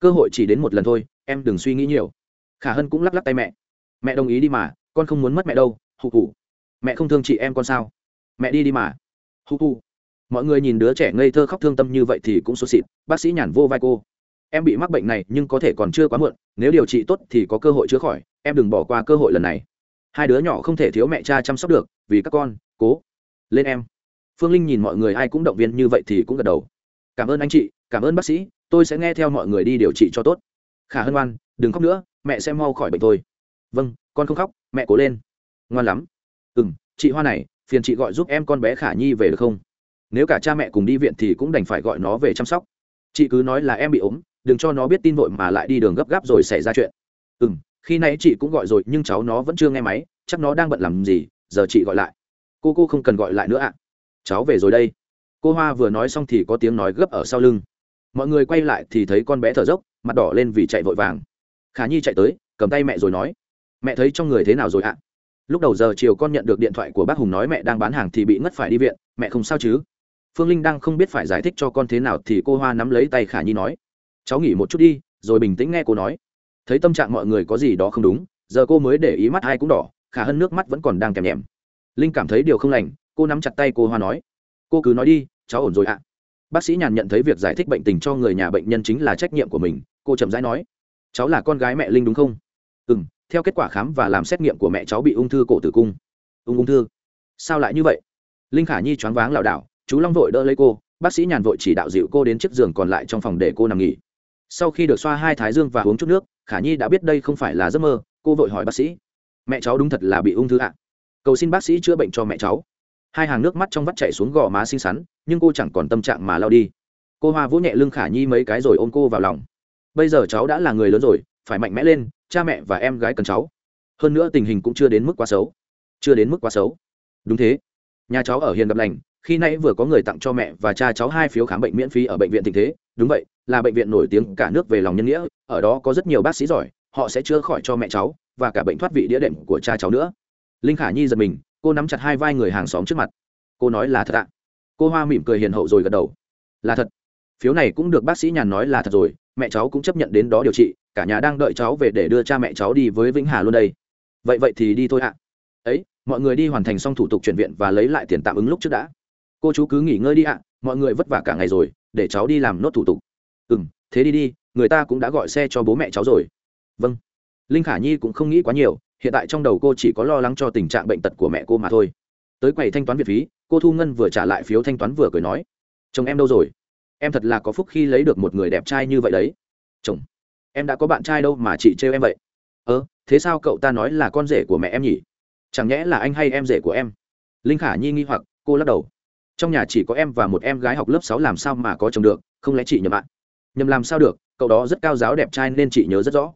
Cơ hội chỉ đến một lần thôi, em đừng suy nghĩ nhiều khả hân cũng lắc lắc tay mẹ. Mẹ đồng ý đi mà, con không muốn mất mẹ đâu hụ hụ mẹ không thương chị em con sao? Mẹ đi đi mà. Hụ hụ mọi người nhìn đứa trẻ ngây thơ khóc thương tâm như vậy thì cũng sốt xịt bác sĩ nhàn vô vai cô. Em bị mắc bệnh này nhưng có thể còn chưa quá muộn, nếu điều trị tốt thì có cơ hội chữa khỏi, em đừng bỏ qua cơ hội lần này. Hai đứa nhỏ không thể thiếu mẹ cha chăm sóc được, vì các con, cố. Lên em. Phương linh nhìn mọi người ai cũng động viên như vậy thì cũng gật đầu. Cảm ơn anh chị, cảm ơn bác sĩ, tôi sẽ nghe theo mọi người đi điều trị cho tốt. Khả hân ngoan đừng khóc nữa mẹ sẽ mau khỏi bệnh thôi. Vâng con không khóc, mẹ cố lên. Ngoan lắm. Ừ m chị hoa này, phiền chị gọi giúp em con bé khả nhi về được không? Nếu cả cha mẹ cùng đi viện thì cũng đành phải gọi nó về chăm sóc. Chị cứ nói là em bị ốm, đừng cho nó biết tin vội mà lại đi đường gấp gáp rồi xảy ra chuyện. Ừ m khi nãy chị cũng gọi rồi nhưng cháu nó vẫn chưa nghe máy, chắc nó đang bận làm gì, giờ chị gọi lại. Cô cô không cần gọi lại nữa ạ. Cháu về rồi đây. Cô hoa vừa nói xong thì có tiếng nói gấp ở sau lưng. Mọi người quay lại thì thấy con bé thở dốc, mặt đỏ lên vì chạy vội vàng khả nhi chạy tới, cầm tay mẹ rồi nói, mẹ thấy trong người thế nào rồi ạ? Lúc đầu giờ chiều con nhận được điện thoại của bác hùng nói mẹ đang bán hàng thì bị ngất phải đi viện, mẹ không sao chứ? Phương linh đang không biết phải giải thích cho con thế nào thì cô hoa nắm lấy tay khả nhi nói, cháu nghỉ một chút đi, rồi bình tĩnh nghe cô nói. Thấy tâm trạng mọi người có gì đó không đúng, giờ cô mới để ý mắt ai cũng đỏ, khả hơn nước mắt vẫn còn đang kèm nhèm. Linh cảm thấy điều không lành, cô nắm chặt tay cô hoa nói, cô cứ nói đi, cháu ổn rồi ạ. Bác sĩ nhàn nhận thấy việc giải thích bệnh tình cho người nhà bệnh nhân chính là trách nhiệm của mình, cô chậm rãi nói cháu là con gái mẹ linh đúng không? Ừ m theo kết quả khám và làm xét nghiệm của mẹ cháu bị ung thư cổ tử cung. Ung ung thư. Sao lại như vậy? Linh khả nhi choáng váng lảo đảo, chú long vội đỡ lấy cô, bác sĩ nhàn vội chỉ đạo dịu cô đến chiếc giường còn lại trong phòng để cô nằm nghỉ. Sau khi được xoa hai thái dương và uống chút nước, khả nhi đã biết đây không phải là giấc mơ, cô vội hỏi bác sĩ. Mẹ cháu đúng thật là bị ung thư ạ. Cầu xin bác sĩ chữa bệnh cho mẹ cháu. Hai hàng nước mắt trong vắt chạy xuống gò má xinh xắn, nhưng cô chẳng còn tâm trạng mà lao đi. Cô hoa vỗ nhẹ lưng khả nhi mấy cái rồi ôm cô vào lòng bây giờ cháu đã là người lớn rồi, phải mạnh mẽ lên, cha mẹ và em gái cần cháu. Hơn nữa tình hình cũng chưa đến mức quá xấu. Chưa đến mức quá xấu. Đúng thế. Nhà cháu ở hiền gặp lành, khi nãy vừa có người tặng cho mẹ và cha cháu hai phiếu khám bệnh miễn phí ở bệnh viện tình thế. Đúng vậy, là bệnh viện nổi tiếng cả nước về lòng nhân nghĩa, ở đó có rất nhiều bác sĩ giỏi, họ sẽ chữa khỏi cho mẹ cháu và cả bệnh thoát vị đĩa đệm của cha cháu nữa. Linh khả nhi giật mình, cô nắm chặt hai vai người hàng xóm trước mặt. Cô nói là thật ạ. Cô hoa mỉm cười hiền hậu rồi gật đầu. Là thật. Phiếu này cũng được bác sĩ nhàn nói là thật rồi mẹ cháu cũng chấp nhận đến đó điều trị, cả nhà đang đợi cháu về để đưa cha mẹ cháu đi với vĩnh hà luôn đây. Vậy vậy thì đi thôi ạ. Ấy, mọi người đi hoàn thành xong thủ tục chuyển viện và lấy lại tiền tạm ứng lúc trước đã. Cô chú cứ nghỉ ngơi đi ạ, mọi người vất vả cả ngày rồi, để cháu đi làm nốt thủ tục. Ừ m thế đi đi, người ta cũng đã gọi xe cho bố mẹ cháu rồi. Vâng. Linh khả nhi cũng không nghĩ quá nhiều, hiện tại trong đầu cô chỉ có lo lắng cho tình trạng bệnh tật của mẹ cô mà thôi. Tới quầy thanh toán viện phí, cô thu ngân vừa trả lại phiếu thanh toán vừa cười nói, chồng em đâu rồi? Em thật là có phúc khi lấy được một người đẹp trai như vậy đấy. Chồng, em đã có bạn trai đâu mà chị trêu em vậy? Ơ, thế sao cậu ta nói là con rể của mẹ em nhỉ? Chẳng nhẽ là anh hay em rể của em? Linh khả nhi nghi hoặc, cô lắc đầu. Trong nhà chỉ có em và một em gái học lớp sáu làm sao mà có chồng được, không lẽ chị nhầm ạ? Nhầm làm sao được, cậu đó rất cao giáo đẹp trai nên chị nhớ rất rõ.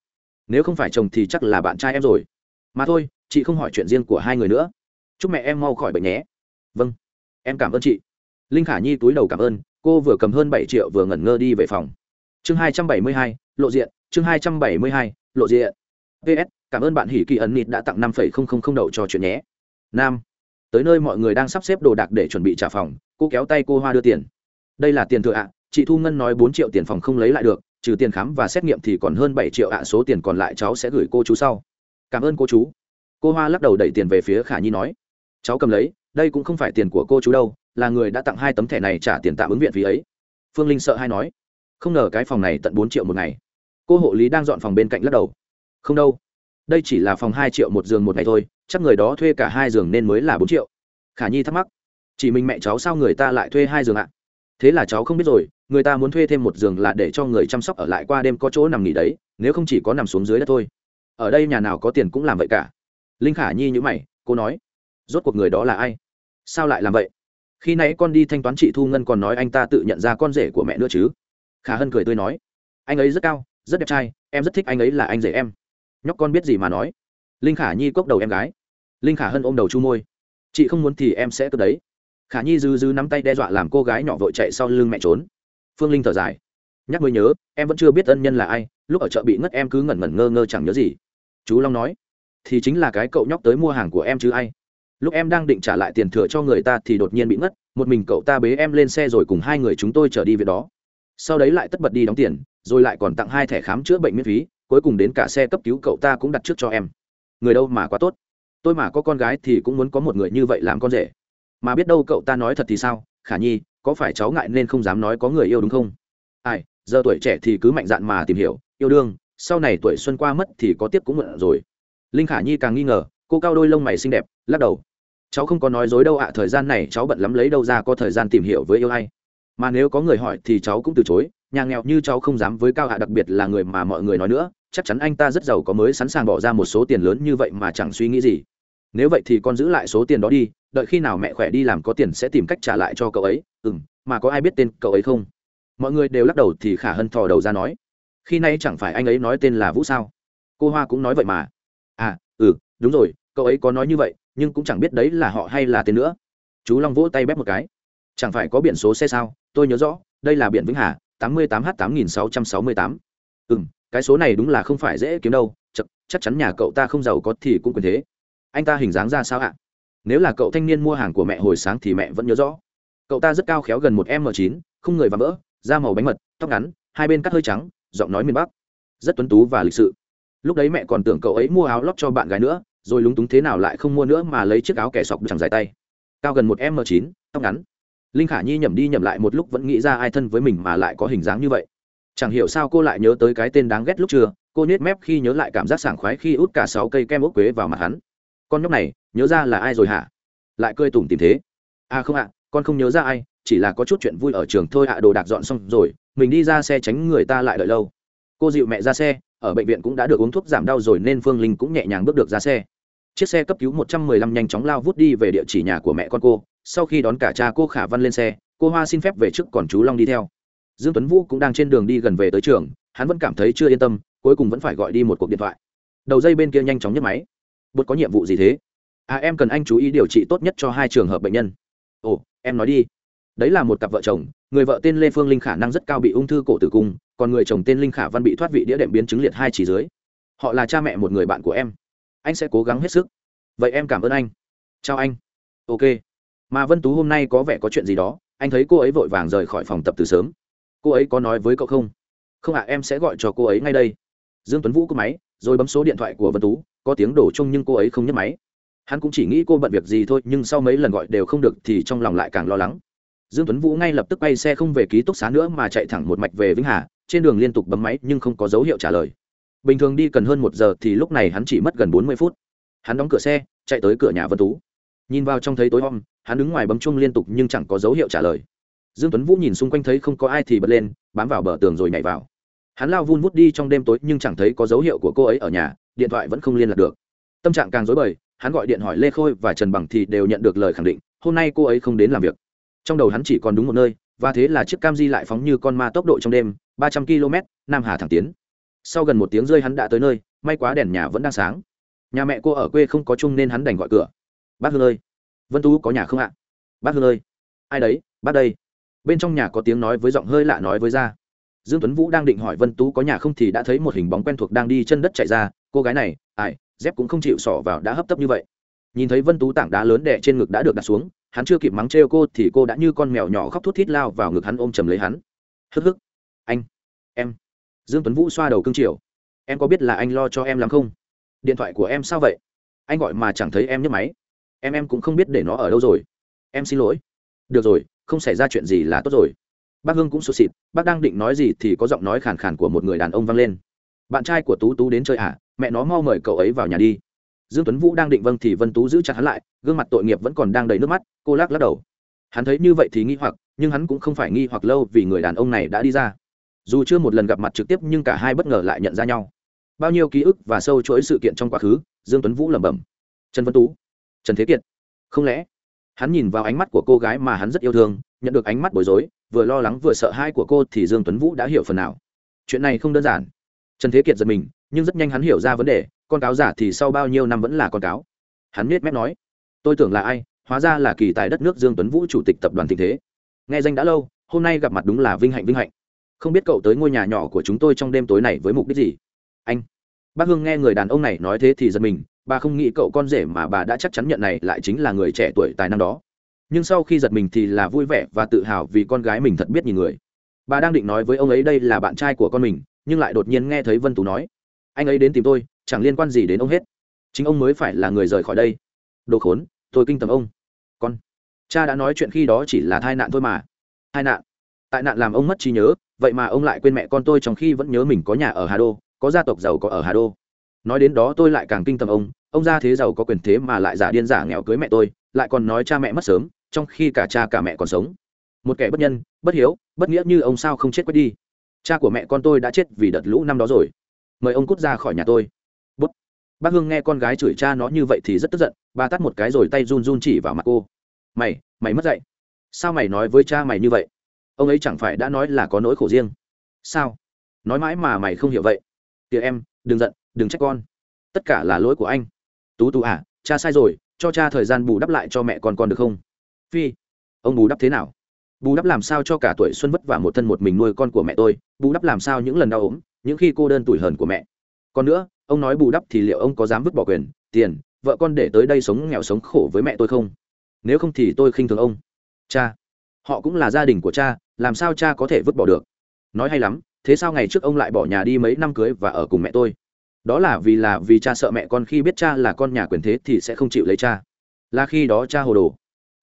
Nếu không phải chồng thì chắc là bạn trai em rồi. Mà thôi, chị không hỏi chuyện riêng của hai người nữa. Chúc mẹ em mau khỏi bệnh nhé. Vâng em cảm ơn chị. Linh khả nhi túi đầu cảm ơn cô vừa cầm hơn bảy triệu vừa ngẩn ngơ đi về phòng. Chương hai trăm bảy mươi hai, lộ diện, chương hai trăm bảy mươi hai, lộ diện. Ps cảm ơn bạn hỉ kỳ ẩn nịt đã tặng năm phẩy không không không đậu cho chuyện nhé. Nam, tới nơi mọi người đang sắp xếp đồ đạc để chuẩn bị trả phòng, cô kéo tay cô hoa đưa tiền. Đây là tiền thừa ạ, chị thu ngân nói bốn triệu tiền phòng không lấy lại được, trừ tiền khám và xét nghiệm thì còn hơn bảy triệu ạ, số tiền còn lại cháu sẽ gửi cô chú sau. Cảm ơn cô chú. Cô hoa lắc đầu đẩy tiền về phía khả nhi nói. Cháu cầm lấy đây cũng không phải tiền của cô chú đâu, là người đã tặng hai tấm thẻ này trả tiền tạm ứng viện phí ấy. Phương linh sợ hay nói. Không ngờ cái phòng này tận bốn triệu một ngày. Cô hộ lý đang dọn phòng bên cạnh lắc đầu. Không đâu. Đây chỉ là phòng hai triệu một giường một ngày thôi, chắc người đó thuê cả hai giường nên mới là bốn triệu. Khả nhi thắc mắc. Chỉ mình mẹ cháu sao người ta lại thuê hai giường ạ? Thế là cháu không biết rồi, người ta muốn thuê thêm một giường là để cho người chăm sóc ở lại qua đêm có chỗ nằm nghỉ đấy, nếu không chỉ có nằm xuống dưới đất thôi. Ở đây nhà nào có tiền cũng làm vậy cả. Linh khả nhi nhữ mày, cô nói. Rốt cuộc người đó là ai? Sao lại làm vậy? Khi nãy con đi thanh toán chị thu ngân còn nói anh ta tự nhận ra con rể của mẹ nữa chứ? Khả hân cười tươi nói, anh ấy rất cao, rất đẹp trai, em rất thích anh ấy là anh rể em. Nhóc con biết gì mà nói. Linh khả nhi cốc đầu em gái. Linh khả hân ôm đầu chu môi. Chị không muốn thì em sẽ cướp đấy. Khả nhi dư dư nắm tay đe dọa làm cô gái nhỏ vội chạy sau lưng mẹ trốn. Phương linh thở dài. Nhắc mới nhớ, em vẫn chưa biết ân nhân là ai, lúc ở chợ bị ngất em cứ ngẩn ngẩn ngơ ngơ chẳng nhớ gì. Chú long nói, thì chính là cái cậu nhóc tới mua hàng của em chứ ai? Lúc em đang định trả lại tiền thừa cho người ta thì đột nhiên bị ngất, một mình cậu ta bế em lên xe rồi cùng hai người chúng tôi trở đi về đó. Sau đấy lại tất bật đi đóng tiền, rồi lại còn tặng hai thẻ khám chữa bệnh miễn phí, cuối cùng đến cả xe cấp cứu cậu ta cũng đặt trước cho em. Người đâu mà quá tốt. Tôi mà có con gái thì cũng muốn có một người như vậy làm con rể. Mà biết đâu cậu ta nói thật thì sao? Khả nhi, có phải cháu ngại nên không dám nói có người yêu đúng không? Ai, giờ tuổi trẻ thì cứ mạnh dạn mà tìm hiểu, yêu đương, sau này tuổi xuân qua mất thì có tiếp cũng mượn rồi. Linh khả nhi càng nghi ngờ, cô cao đôi lông mày xinh đẹp, lắc đầu cháu không có nói dối đâu ạ, thời gian này cháu bận lắm lấy đâu ra có thời gian tìm hiểu với yêu hay mà nếu có người hỏi thì cháu cũng từ chối, nhà nghèo như cháu không dám với cao hạ đặc biệt là người mà mọi người nói nữa, chắc chắn anh ta rất giàu có mới sẵn sàng bỏ ra một số tiền lớn như vậy mà chẳng suy nghĩ gì. Nếu vậy thì con giữ lại số tiền đó đi, đợi khi nào mẹ khỏe đi làm có tiền sẽ tìm cách trả lại cho cậu ấy. Ừ m mà có ai biết tên cậu ấy không? Mọi người đều lắc đầu thì khả hân thò đầu ra nói. Khi nay chẳng phải anh ấy nói tên là vũ sao? Cô hoa cũng nói vậy mà. À ừ đúng rồi, cậu ấy có nói như vậy nhưng cũng chẳng biết đấy là họ hay là tên nữa. Chú long vỗ tay bép một cái. Chẳng phải có biển số xe sao? Tôi nhớ rõ đây là biển vĩnh hà tám mươi tám h tám nghìn sáu trăm sáu mươi tám. Ừ m cái số này đúng là không phải dễ kiếm đâu. Chắc, chắc chắn nhà cậu ta không giàu có thì cũng quyền thế. Anh ta hình dáng ra sao ạ? Nếu là cậu thanh niên mua hàng của mẹ hồi sáng thì mẹ vẫn nhớ rõ. Cậu ta rất cao khéo gần một m chín không người và vỡ da màu bánh mật tóc ngắn hai bên cắt hơi trắng giọng nói miền bắc. Rất tuấn tú và lịch sự. Lúc đấy mẹ còn tưởng cậu ấy mua áo lót cho bạn gái nữa rồi lúng túng thế nào lại không mua nữa mà lấy chiếc áo kẻ sọc chẳng dài tay. Cao gần một m chín, tóc ngắn. Linh khả nhi nhầm đi nhầm lại một lúc vẫn nghĩ ra ai thân với mình mà lại có hình dáng như vậy. Chẳng hiểu sao cô lại nhớ tới cái tên đáng ghét lúc chưa. cô nhét mép khi nhớ lại cảm giác sảng khoái khi út cả sáu cây kem ốc quế vào mặt hắn. Con nhóc này, nhớ ra là ai rồi hả? Lại cười tủm tìm thế. À không ạ, con không nhớ ra ai, chỉ là có chút chuyện vui ở trường thôi ạ, đồ đạc dọn xong rồi, mình đi ra xe tránh người ta lại đợi lâu. Cô dịu mẹ ra xe, ở bệnh viện cũng đã được uống thuốc giảm đau rồi nên phương linh cũng nhẹ nhàng bước được ra xe chiếc xe cấp cứu một trăm mười lăm nhanh chóng lao vút đi về địa chỉ nhà của mẹ con cô. Sau khi đón cả cha cô khả văn lên xe, cô hoa xin phép về trước còn chú long đi theo. Dương tuấn vũ cũng đang trên đường đi gần về tới trường, hắn vẫn cảm thấy chưa yên tâm, cuối cùng vẫn phải gọi đi một cuộc điện thoại. Đầu dây bên kia nhanh chóng nhấc máy. Bột có nhiệm vụ gì thế? À em cần anh chú ý điều trị tốt nhất cho hai trường hợp bệnh nhân. Ồ, em nói đi. Đấy là một cặp vợ chồng, người vợ tên lê phương linh khả năng rất cao bị ung thư cổ tử cung, còn người chồng tên linh khả văn bị thoát vị đĩa đệm biến chứng liệt hai chỉ dưới. Họ là cha mẹ một người bạn của em anh sẽ cố gắng hết sức. Vậy em cảm ơn anh. Chào anh. Ok. Mà vân tú hôm nay có vẻ có chuyện gì đó. Anh thấy cô ấy vội vàng rời khỏi phòng tập từ sớm. Cô ấy có nói với cậu không? Không ạ, em sẽ gọi cho cô ấy ngay đây. Dương tuấn vũ cúp máy, rồi bấm số điện thoại của vân tú. Có tiếng đổ chung nhưng cô ấy không nhấc máy. Hắn cũng chỉ nghĩ cô bận việc gì thôi, nhưng sau mấy lần gọi đều không được thì trong lòng lại càng lo lắng. Dương tuấn vũ ngay lập tức bay xe không về ký túc xá nữa mà chạy thẳng một mạch về vĩnh hà. Trên đường liên tục bấm máy nhưng không có dấu hiệu trả lời bình thường đi cần hơn một giờ thì lúc này hắn chỉ mất gần bốn mươi phút. Hắn đóng cửa xe, chạy tới cửa nhà vân tú. Nhìn vào trong thấy tối om, hắn đứng ngoài bấm chung liên tục nhưng chẳng có dấu hiệu trả lời. Dương tuấn vũ nhìn xung quanh thấy không có ai thì bật lên, bám vào bờ tường rồi nhảy vào. Hắn lao vun vút đi trong đêm tối nhưng chẳng thấy có dấu hiệu của cô ấy ở nhà, điện thoại vẫn không liên lạc được. Tâm trạng càng dối bời, hắn gọi điện hỏi lê khôi và trần bằng thì đều nhận được lời khẳng định, hôm nay cô ấy không đến làm việc. Trong đầu hắn chỉ còn đúng một nơi, và thế là chiếc cam di lại phóng như con ma tốc độ trong đêm, ba trăm km nam hà thẳng tiến sau gần một tiếng rơi hắn đã tới nơi, may quá đèn nhà vẫn đang sáng. Nhà mẹ cô ở quê không có chung nên hắn đành gọi cửa. Bác hương ơi! Vân tú, có nhà không ạ? Bác hương ơi! Ai đấy? Bác đây! Bên trong nhà có tiếng nói với giọng hơi lạ nói với ra. Dương tuấn vũ đang định hỏi vân tú có nhà không thì đã thấy một hình bóng quen thuộc đang đi chân đất chạy ra. Cô gái này, ai, dép cũng không chịu xỏ vào đã hấp tấp như vậy. Nhìn thấy vân tú tảng đá lớn đè trên ngực đã được đặt xuống, hắn chưa kịp mắng trêu cô thì cô đã như con mèo nhỏ khóc thút thít lao vào ngực hắn ôm chầm lấy hắn. Hức hức. Anh, em dương tuấn vũ xoa đầu cương triều. Em có biết là anh lo cho em lắm không? Điện thoại của em sao vậy? Anh gọi mà chẳng thấy em nhấc máy. Em em cũng không biết để nó ở đâu rồi. Em xin lỗi. Được rồi, không xảy ra chuyện gì là tốt rồi. Bác hương cũng sụt xịt bác đang định nói gì thì có giọng nói khàn khàn của một người đàn ông vang lên. Bạn trai của tú tú đến chơi à? Mẹ nó mau mời cậu ấy vào nhà đi. Dương tuấn vũ đang định vâng thì vân tú giữ chặt hắn lại, gương mặt tội nghiệp vẫn còn đang đầy nước mắt, cô lắc lắc đầu. Hắn thấy như vậy thì nghi hoặc, nhưng hắn cũng không phải nghi hoặc lâu vì người đàn ông này đã đi ra dù chưa một lần gặp mặt trực tiếp nhưng cả hai bất ngờ lại nhận ra nhau. Bao nhiêu ký ức và sâu chuỗi sự kiện trong quá khứ, dương tuấn vũ lẩm bẩm. Trần Văn tú. Trần thế kiệt. Không lẽ, hắn nhìn vào ánh mắt của cô gái mà hắn rất yêu thương, nhận được ánh mắt bối rối, vừa lo lắng vừa sợ hãi của cô thì dương tuấn vũ đã hiểu phần nào. Chuyện này không đơn giản. Trần thế kiệt giật mình, nhưng rất nhanh hắn hiểu ra vấn đề, con cáo giả thì sau bao nhiêu năm vẫn là con cáo. Hắn biết mép nói, tôi tưởng là ai, hóa ra là kỳ tài đất nước dương tuấn vũ chủ tịch tập đoàn tình thế. Nghe danh đã lâu, hôm nay gặp mặt đúng là vinh hạnh vinh hạnh không biết cậu tới ngôi nhà nhỏ của chúng tôi trong đêm tối này với mục đích gì. Anh. Bác hương nghe người đàn ông này nói thế thì giật mình, bà không nghĩ cậu con rể mà bà đã chắc chắn nhận này lại chính là người trẻ tuổi tài năng đó. Nhưng sau khi giật mình thì là vui vẻ và tự hào vì con gái mình thật biết nhìn người. Bà đang định nói với ông ấy đây là bạn trai của con mình, nhưng lại đột nhiên nghe thấy vân tú nói. Anh ấy đến tìm tôi, chẳng liên quan gì đến ông hết. Chính ông mới phải là người rời khỏi đây. Đồ khốn, tôi kinh tầm ông. Con. Cha đã nói chuyện khi đó chỉ là tai nạn thôi mà. Tai nạn tại nạn làm ông mất trí nhớ, vậy mà ông lại quên mẹ con tôi trong khi vẫn nhớ mình có nhà ở hà đô, có gia tộc giàu có ở hà đô. Nói đến đó tôi lại càng kinh tâm ông ông ra thế giàu có quyền thế mà lại giả điên giả nghèo cưới mẹ tôi, lại còn nói cha mẹ mất sớm, trong khi cả cha cả mẹ còn sống. Một kẻ bất nhân, bất hiếu, bất nghĩa như ông sao không chết quét đi. Cha của mẹ con tôi đã chết vì đợt lũ năm đó rồi. Mời ông cút ra khỏi nhà tôi. Bút. Bác hương nghe con gái chửi cha nó như vậy thì rất tức giận, bà tắt một cái rồi tay run run chỉ vào mặt cô. Mày mày mất dạy. Sao mày nói với cha mày như vậy? Ông ấy chẳng phải đã nói là có nỗi khổ riêng. Sao? Nói mãi mà mày không hiểu vậy. Tía em, đừng giận, đừng trách con. Tất cả là lỗi của anh. Tú tú à cha sai rồi, cho cha thời gian bù đắp lại cho mẹ con con được không? Phi, ông bù đắp thế nào? Bù đắp làm sao cho cả tuổi xuân vất vả một thân một mình nuôi con của mẹ tôi? Bù đắp làm sao những lần đau ốm, những khi cô đơn tuổi hờn của mẹ? Còn nữa, ông nói bù đắp thì liệu ông có dám vứt bỏ quyền, tiền, vợ con để tới đây sống nghèo sống khổ với mẹ tôi không? Nếu không thì tôi khinh thường ông. Cha, họ cũng là gia đình của cha làm sao cha có thể vứt bỏ được? Nói hay lắm, thế sao ngày trước ông lại bỏ nhà đi mấy năm cưới và ở cùng mẹ tôi? Đó là vì là vì cha sợ mẹ con khi biết cha là con nhà quyền thế thì sẽ không chịu lấy cha. Là khi đó cha hồ đồ.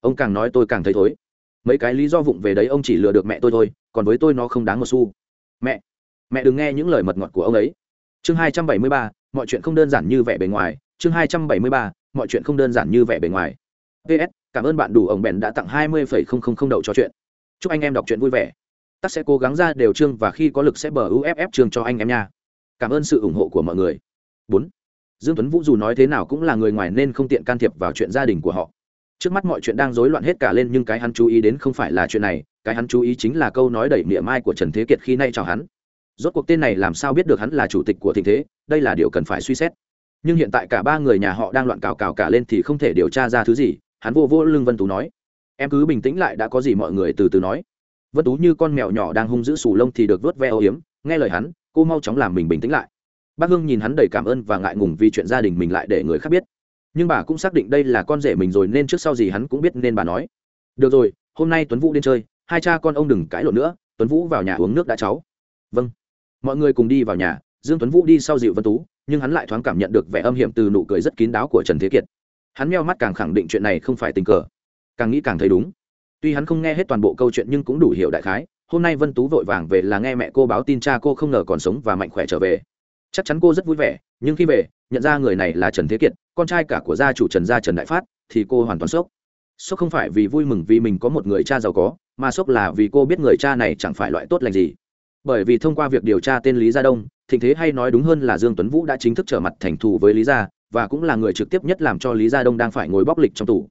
Ông càng nói tôi càng thấy thối. Mấy cái lý do vụng về đấy ông chỉ lừa được mẹ tôi thôi, còn với tôi nó không đáng một xu. Mẹ mẹ đừng nghe những lời mật ngọt của ông ấy. Chương hai trăm bảy mươi ba, mọi chuyện không đơn giản như vẻ bề ngoài. Chương hai trăm bảy mươi ba, mọi chuyện không đơn giản như vẻ bề ngoài. Ps cảm ơn bạn đủ ổng bèn đã tặng hai mươi phẩy không không không đậu cho chuyện chúc anh em đọc truyện vui vẻ. Tắc sẽ cố gắng ra đều chương và khi có lực sẽ bờ uff chương cho anh em nha. Cảm ơn sự ủng hộ của mọi người. Bốn. Dương tuấn vũ dù nói thế nào cũng là người ngoài nên không tiện can thiệp vào chuyện gia đình của họ. Trước mắt mọi chuyện đang rối loạn hết cả lên nhưng cái hắn chú ý đến không phải là chuyện này, cái hắn chú ý chính là câu nói đẩy miệng mai của trần thế kiệt khi nay chào hắn. Rốt cuộc tên này làm sao biết được hắn là chủ tịch của thịnh thế, đây là điều cần phải suy xét. Nhưng hiện tại cả ba người nhà họ đang loạn cào cào cả lên thì không thể điều tra ra thứ gì, hắn vô vô lưng vân tú nói em cứ bình tĩnh lại đã có gì mọi người từ từ nói. Vân tú như con mèo nhỏ đang hung giữ sù lông thì được vớt ve âu hiếm nghe lời hắn, cô mau chóng làm mình bình tĩnh lại. Bác hương nhìn hắn đầy cảm ơn và ngại ngùng vì chuyện gia đình mình lại để người khác biết. Nhưng bà cũng xác định đây là con rể mình rồi nên trước sau gì hắn cũng biết nên bà nói. Được rồi, hôm nay tuấn vũ đến chơi, hai cha con ông đừng cãi lộn nữa, tuấn vũ vào nhà uống nước đã cháu. Vâng. Mọi người cùng đi vào nhà, dương tuấn vũ đi sau dịu vân tú, nhưng hắn lại thoáng cảm nhận được vẻ âm hiểm từ nụ cười rất kín đáo của trần thế kiệt. Hắn meo mắt càng khẳng định chuyện này không phải tình cờ càng nghĩ càng thấy đúng. Tuy hắn không nghe hết toàn bộ câu chuyện nhưng cũng đủ hiểu đại khái, hôm nay vân tú vội vàng về là nghe mẹ cô báo tin cha cô không ngờ còn sống và mạnh khỏe trở về. Chắc chắn cô rất vui vẻ, nhưng khi về, nhận ra người này là trần thế kiệt, con trai cả của gia chủ trần gia trần đại phát, thì cô hoàn toàn sốc. Sốc không phải vì vui mừng vì mình có một người cha giàu có, mà sốc là vì cô biết người cha này chẳng phải loại tốt lành gì. Bởi vì thông qua việc điều tra tên lý gia đông, thịnh thế hay nói đúng hơn là dương tuấn vũ đã chính thức trở mặt thành thù với lý gia, và cũng là người trực tiếp nhất làm cho lý gia đông đang phải ngồi bóc lịch trong tù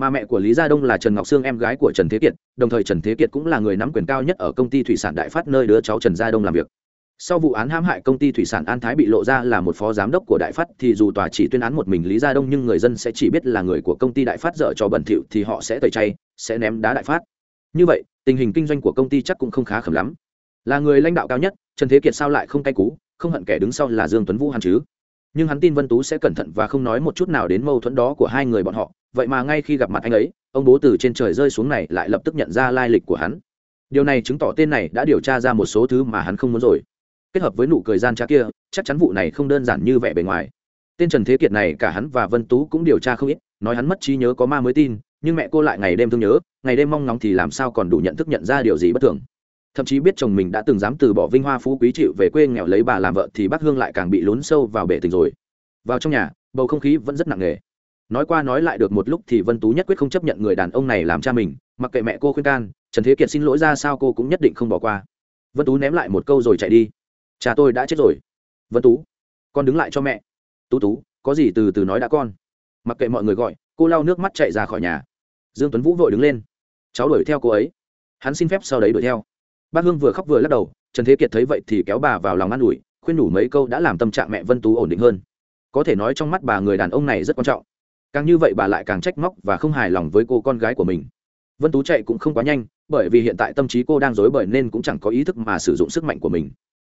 mà mẹ của lý gia đông là trần ngọc sương, em gái của trần thế kiệt. Đồng thời trần thế kiệt cũng là người nắm quyền cao nhất ở công ty thủy sản đại phát, nơi đứa cháu trần gia đông làm việc. Sau vụ án hãm hại công ty thủy sản an thái bị lộ ra là một phó giám đốc của đại phát, thì dù tòa chỉ tuyên án một mình lý gia đông, nhưng người dân sẽ chỉ biết là người của công ty đại phát dở cho bẩn thỉu, thì họ sẽ tẩy chay, sẽ ném đá đại phát. Như vậy, tình hình kinh doanh của công ty chắc cũng không khá khẩm lắm. Là người lãnh đạo cao nhất, trần thế kiệt sao lại không cay cú, không hận kẻ đứng sau là dương tuấn vũ hắn chứ? Nhưng hắn tin vân tú sẽ cẩn thận và không nói một chút nào đến mâu thuẫn đó của hai người bọn họ vậy mà ngay khi gặp mặt anh ấy, ông bố từ trên trời rơi xuống này lại lập tức nhận ra lai lịch của hắn. Điều này chứng tỏ tên này đã điều tra ra một số thứ mà hắn không muốn rồi. Kết hợp với nụ cười gian trá kia, chắc chắn vụ này không đơn giản như vẻ bề ngoài. Tên trần thế kiệt này cả hắn và vân tú cũng điều tra không ít, nói hắn mất trí nhớ có ma mới tin, nhưng mẹ cô lại ngày đêm thương nhớ, ngày đêm mong ngóng thì làm sao còn đủ nhận thức nhận ra điều gì bất thường. Thậm chí biết chồng mình đã từng dám từ bỏ vinh hoa phú quý chịu về quê nghèo lấy bà làm vợ thì bác hương lại càng bị lún sâu vào bể tình rồi. Vào trong nhà, bầu không khí vẫn rất nặng nề nói qua nói lại được một lúc thì vân tú nhất quyết không chấp nhận người đàn ông này làm cha mình, mặc kệ mẹ cô khuyên can, trần thế kiệt xin lỗi ra sao cô cũng nhất định không bỏ qua. Vân tú ném lại một câu rồi chạy đi. Cha tôi đã chết rồi. Vân tú, con đứng lại cho mẹ. Tú tú, có gì từ từ nói đã con. Mặc kệ mọi người gọi, cô lau nước mắt chạy ra khỏi nhà. Dương tuấn vũ vội đứng lên. Cháu đuổi theo cô ấy. Hắn xin phép sau đấy đuổi theo. Bác hương vừa khóc vừa lắc đầu, trần thế kiệt thấy vậy thì kéo bà vào lòng an ủi, khuyên đủ mấy câu đã làm tâm trạng mẹ vân tú ổn định hơn. Có thể nói trong mắt bà người đàn ông này rất quan trọng càng như vậy bà lại càng trách móc và không hài lòng với cô con gái của mình. Vân tú chạy cũng không quá nhanh, bởi vì hiện tại tâm trí cô đang dối bời nên cũng chẳng có ý thức mà sử dụng sức mạnh của mình.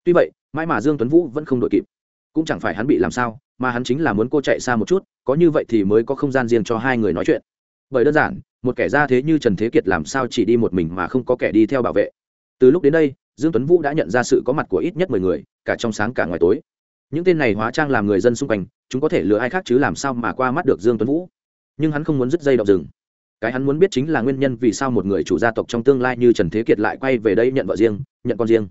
Tuy vậy, mãi mà dương tuấn vũ vẫn không đội kịp. Cũng chẳng phải hắn bị làm sao, mà hắn chính là muốn cô chạy xa một chút, có như vậy thì mới có không gian riêng cho hai người nói chuyện. Bởi đơn giản, một kẻ ra thế như trần thế kiệt làm sao chỉ đi một mình mà không có kẻ đi theo bảo vệ. Từ lúc đến đây, dương tuấn vũ đã nhận ra sự có mặt của ít nhất mười người, cả trong sáng cả ngoài tối những tên này hóa trang làm người dân xung quanh, chúng có thể lừa ai khác chứ làm sao mà qua mắt được dương tuấn vũ? Nhưng hắn không muốn dứt dây động rừng. Cái hắn muốn biết chính là nguyên nhân vì sao một người chủ gia tộc trong tương lai như trần thế kiệt lại quay về đây nhận vợ riêng, nhận con riêng.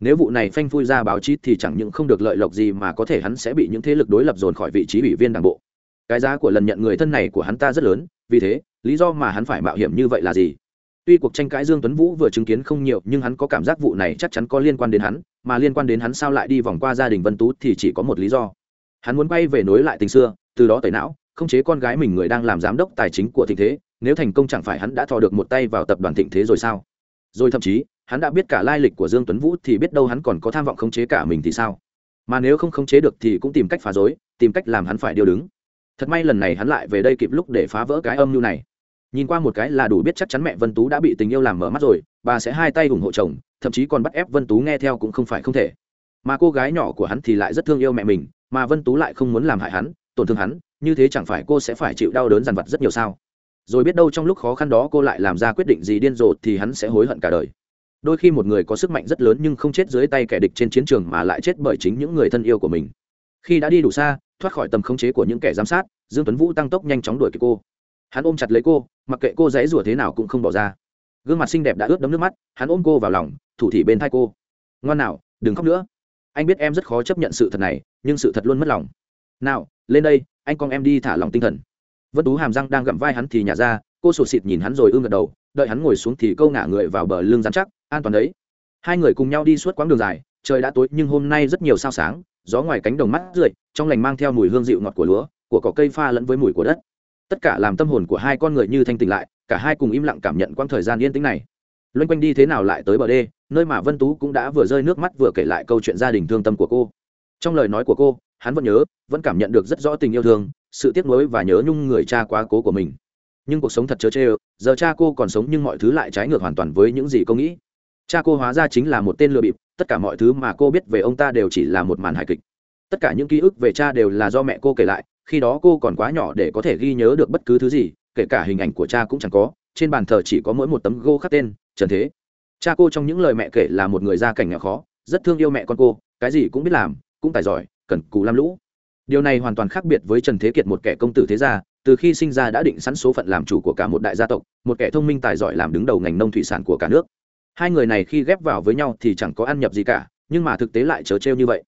Nếu vụ này phanh phui ra báo chí thì chẳng những không được lợi lộc gì mà có thể hắn sẽ bị những thế lực đối lập dồn khỏi vị trí ủy viên đảng bộ. Cái giá của lần nhận người thân này của hắn ta rất lớn, vì thế, lý do mà hắn phải mạo hiểm như vậy là gì? Tuy cuộc tranh cãi dương tuấn vũ vừa chứng kiến không nhiều, nhưng hắn có cảm giác vụ này chắc chắn có liên quan đến hắn mà liên quan đến hắn sao lại đi vòng qua gia đình vân tú thì chỉ có một lý do. Hắn muốn quay về nối lại tình xưa, từ đó tẩy não, không chế con gái mình người đang làm giám đốc tài chính của thịnh thế, nếu thành công chẳng phải hắn đã thò được một tay vào tập đoàn thịnh thế rồi sao? Rồi thậm chí, hắn đã biết cả lai lịch của dương tuấn vũ thì biết đâu hắn còn có tham vọng khống chế cả mình thì sao? Mà nếu không khống chế được thì cũng tìm cách phá rối, tìm cách làm hắn phải điêu đứng. Thật may lần này hắn lại về đây kịp lúc để phá vỡ cái âm mưu này nhìn qua một cái là đủ biết chắc chắn mẹ vân tú đã bị tình yêu làm mở mắt rồi, bà sẽ hai tay ủng hộ chồng, thậm chí còn bắt ép vân tú nghe theo cũng không phải không thể. Mà cô gái nhỏ của hắn thì lại rất thương yêu mẹ mình, mà vân tú lại không muốn làm hại hắn, tổn thương hắn, như thế chẳng phải cô sẽ phải chịu đau đớn dằn vặt rất nhiều sao? Rồi biết đâu trong lúc khó khăn đó cô lại làm ra quyết định gì điên rồ thì hắn sẽ hối hận cả đời. Đôi khi một người có sức mạnh rất lớn nhưng không chết dưới tay kẻ địch trên chiến trường mà lại chết bởi chính những người thân yêu của mình. Khi đã đi đủ xa, thoát khỏi tầm khống chế của những kẻ giám sát, dương tuấn vũ tăng tốc nhanh chóng đuổi kịp cô hắn ôm chặt lấy cô, mặc kệ cô dãy rủa thế nào cũng không bỏ ra. Gương mặt xinh đẹp đã ướt đẫm nước mắt, hắn ôm cô vào lòng, thủ thị bên thai cô. Ngoan nào, đừng khóc nữa. Anh biết em rất khó chấp nhận sự thật này, nhưng sự thật luôn mất lòng. Nào, lên đây, anh con em đi thả lòng tinh thần. Vân tú hàm răng đang gặm vai hắn thì nhả ra, cô sụt xịt nhìn hắn rồi ương gật đầu, đợi hắn ngồi xuống thì câu ngả người vào bờ lưng dán chắc, an toàn đấy. Hai người cùng nhau đi suốt quãng đường dài, trời đã tối nhưng hôm nay rất nhiều sao sáng, gió ngoài cánh đồng mắt rượi, trong lành mang theo mùi hương dịu ngọt của lúa, của cỏ cây pha lẫn với mùi của đất tất cả làm tâm hồn của hai con người như thanh tỉnh lại, cả hai cùng im lặng cảm nhận quãng thời gian yên tĩnh này. Loanh quanh đi thế nào lại tới bờ đê, nơi mà vân tú cũng đã vừa rơi nước mắt vừa kể lại câu chuyện gia đình thương tâm của cô. Trong lời nói của cô, hắn vẫn nhớ, vẫn cảm nhận được rất rõ tình yêu thương, sự tiếc nuối và nhớ nhung người cha quá cố của mình. Nhưng cuộc sống thật chớ chê giờ cha cô còn sống nhưng mọi thứ lại trái ngược hoàn toàn với những gì cô nghĩ. Cha cô hóa ra chính là một tên lừa bịp, tất cả mọi thứ mà cô biết về ông ta đều chỉ là một màn hài kịch. Tất cả những ký ức về cha đều là do mẹ cô kể lại khi đó cô còn quá nhỏ để có thể ghi nhớ được bất cứ thứ gì, kể cả hình ảnh của cha cũng chẳng có, trên bàn thờ chỉ có mỗi một tấm gô khắc tên, trần thế. Cha cô trong những lời mẹ kể là một người gia cảnh nghèo khó, rất thương yêu mẹ con cô, cái gì cũng biết làm, cũng tài giỏi, cần cù lam lũ. Điều này hoàn toàn khác biệt với trần thế kiệt một kẻ công tử thế gia, từ khi sinh ra đã định sẵn số phận làm chủ của cả một đại gia tộc, một kẻ thông minh tài giỏi làm đứng đầu ngành nông thủy sản của cả nước. Hai người này khi ghép vào với nhau thì chẳng có ăn nhập gì cả, nhưng mà thực tế lại chớ trêu như vậy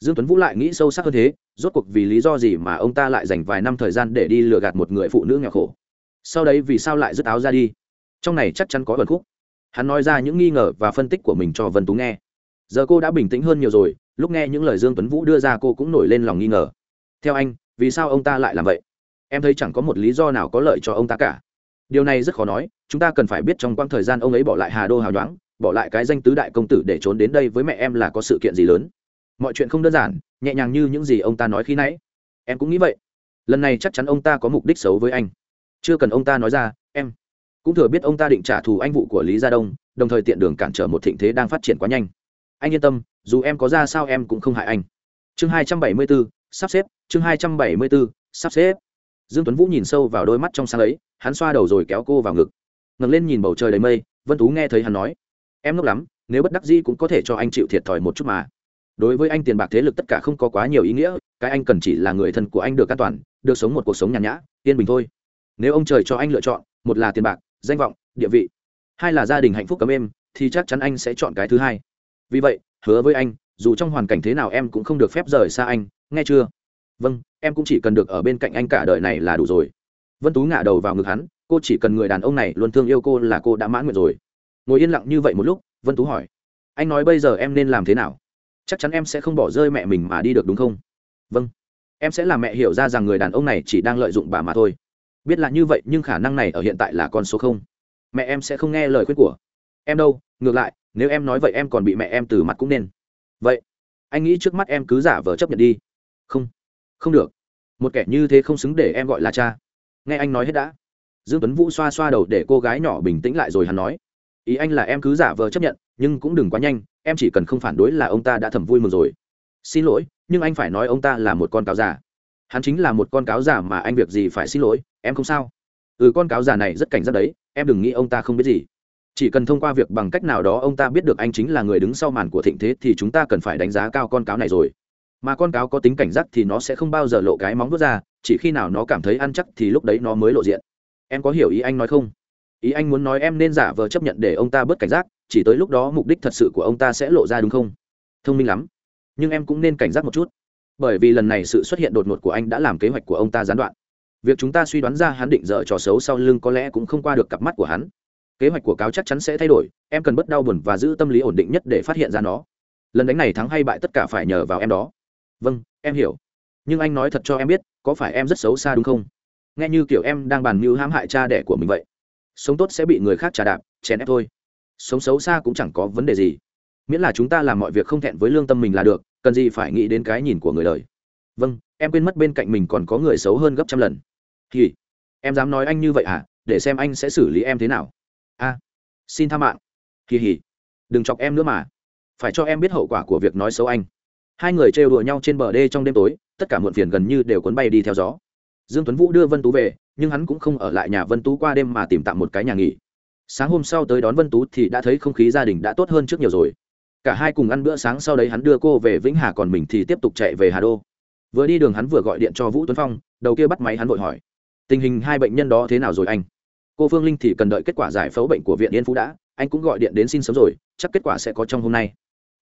dương tuấn vũ lại nghĩ sâu sắc hơn thế, rốt cuộc vì lý do gì mà ông ta lại dành vài năm thời gian để đi lừa gạt một người phụ nữ nghèo khổ? Sau đấy vì sao lại dứt áo ra đi? Trong này chắc chắn có vần khúc. Hắn nói ra những nghi ngờ và phân tích của mình cho vân tú nghe. Giờ cô đã bình tĩnh hơn nhiều rồi, lúc nghe những lời dương tuấn vũ đưa ra cô cũng nổi lên lòng nghi ngờ. Theo anh, vì sao ông ta lại làm vậy? Em thấy chẳng có một lý do nào có lợi cho ông ta cả. Điều này rất khó nói, chúng ta cần phải biết trong quãng thời gian ông ấy bỏ lại hà đô hào nhoáng, bỏ lại cái danh tứ đại công tử để trốn đến đây với mẹ em là có sự kiện gì lớn mọi chuyện không đơn giản, nhẹ nhàng như những gì ông ta nói khi nãy. Em cũng nghĩ vậy. Lần này chắc chắn ông ta có mục đích xấu với anh. Chưa cần ông ta nói ra, em cũng thừa biết ông ta định trả thù anh vụ của lý gia đông, đồng thời tiện đường cản trở một thịnh thế đang phát triển quá nhanh. Anh yên tâm, dù em có ra sao em cũng không hại anh. Chương hai trăm bảy mươi bốn sắp xếp, chương hai trăm bảy mươi bốn sắp xếp. Dương tuấn vũ nhìn sâu vào đôi mắt trong sáng ấy, hắn xoa đầu rồi kéo cô vào ngực. Ngẩng lên nhìn bầu trời đầy mây, vân tú nghe thấy hắn nói. Em ngốc lắm, nếu bất đắc dĩ cũng có thể cho anh chịu thiệt thòi một chút mà đối với anh tiền bạc thế lực tất cả không có quá nhiều ý nghĩa, cái anh cần chỉ là người thân của anh được an toàn, được sống một cuộc sống nhàn nhã, yên bình thôi. Nếu ông trời cho anh lựa chọn, một là tiền bạc, danh vọng, địa vị, hai là gia đình hạnh phúc cấm êm, thì chắc chắn anh sẽ chọn cái thứ hai. Vì vậy, hứa với anh, dù trong hoàn cảnh thế nào em cũng không được phép rời xa anh, nghe chưa? Vâng em cũng chỉ cần được ở bên cạnh anh cả đời này là đủ rồi. Vân tú ngả đầu vào ngực hắn, cô chỉ cần người đàn ông này luôn thương yêu cô là cô đã mãn nguyện rồi. Ngồi yên lặng như vậy một lúc, vân tú hỏi, anh nói bây giờ em nên làm thế nào? Chắc chắn em sẽ không bỏ rơi mẹ mình mà đi được đúng không? Vâng. Em sẽ làm mẹ hiểu ra rằng người đàn ông này chỉ đang lợi dụng bà mà thôi. Biết là như vậy nhưng khả năng này ở hiện tại là con số không. Mẹ em sẽ không nghe lời khuyên của em đâu. Ngược lại, nếu em nói vậy em còn bị mẹ em từ mặt cũng nên. Vậy, anh nghĩ trước mắt em cứ giả vờ chấp nhận đi. Không. Không được. Một kẻ như thế không xứng để em gọi là cha. Nghe anh nói hết đã. Dương tuấn vũ xoa xoa đầu để cô gái nhỏ bình tĩnh lại rồi hắn nói ý anh là em cứ giả vờ chấp nhận, nhưng cũng đừng quá nhanh, em chỉ cần không phản đối là ông ta đã thầm vui mừng rồi. Xin lỗi, nhưng anh phải nói ông ta là một con cáo giả. hắn chính là một con cáo giả mà anh việc gì phải xin lỗi, em không sao. Ừ con cáo giả này rất cảnh giác đấy, em đừng nghĩ ông ta không biết gì. Chỉ cần thông qua việc bằng cách nào đó ông ta biết được anh chính là người đứng sau màn của thịnh thế thì chúng ta cần phải đánh giá cao con cáo này rồi. Mà con cáo có tính cảnh giác thì nó sẽ không bao giờ lộ cái móng vuốt ra, chỉ khi nào nó cảm thấy ăn chắc thì lúc đấy nó mới lộ diện. Em có hiểu ý anh nói không? Ý anh muốn nói em nên giả vờ chấp nhận để ông ta bớt cảnh giác, chỉ tới lúc đó mục đích thật sự của ông ta sẽ lộ ra đúng không? Thông minh lắm. Nhưng em cũng nên cảnh giác một chút. Bởi vì lần này sự xuất hiện đột ngột của anh đã làm kế hoạch của ông ta gián đoạn. Việc chúng ta suy đoán ra hắn định dở trò xấu sau lưng có lẽ cũng không qua được cặp mắt của hắn. Kế hoạch của cáo chắc chắn sẽ thay đổi, em cần bớt đau buồn và giữ tâm lý ổn định nhất để phát hiện ra nó. Lần đánh này thắng hay bại tất cả phải nhờ vào em đó. Vâng em hiểu. Nhưng anh nói thật cho em biết, có phải em rất xấu xa đúng không? Nghe như kiểu em đang bàn mưu hãm hại cha đẻ của mình vậy sống tốt sẽ bị người khác trả đạp, chèn ép thôi. Sống xấu xa cũng chẳng có vấn đề gì. Miễn là chúng ta làm mọi việc không thẹn với lương tâm mình là được, cần gì phải nghĩ đến cái nhìn của người đời. Vâng em quên mất bên cạnh mình còn có người xấu hơn gấp trăm lần. Thì em dám nói anh như vậy à để xem anh sẽ xử lý em thế nào. A, xin tha mạng. Kỳ hỉ đừng chọc em nữa mà. Phải cho em biết hậu quả của việc nói xấu anh. Hai người trêu đùa nhau trên bờ đê trong đêm tối, tất cả muộn phiền gần như đều cuốn bay đi theo gió. Dương tuấn vũ đưa vân tú về nhưng hắn cũng không ở lại nhà vân tú qua đêm mà tìm tạm một cái nhà nghỉ. Sáng hôm sau tới đón vân tú thì đã thấy không khí gia đình đã tốt hơn trước nhiều rồi. Cả hai cùng ăn bữa sáng sau đấy hắn đưa cô về vĩnh hà còn mình thì tiếp tục chạy về hà đô. Vừa đi đường hắn vừa gọi điện cho vũ tuấn phong, đầu kia bắt máy hắn vội hỏi, tình hình hai bệnh nhân đó thế nào rồi anh? Cô phương linh thì cần đợi kết quả giải phẫu bệnh của viện yên phú đã, anh cũng gọi điện đến xin sớm rồi, chắc kết quả sẽ có trong hôm nay.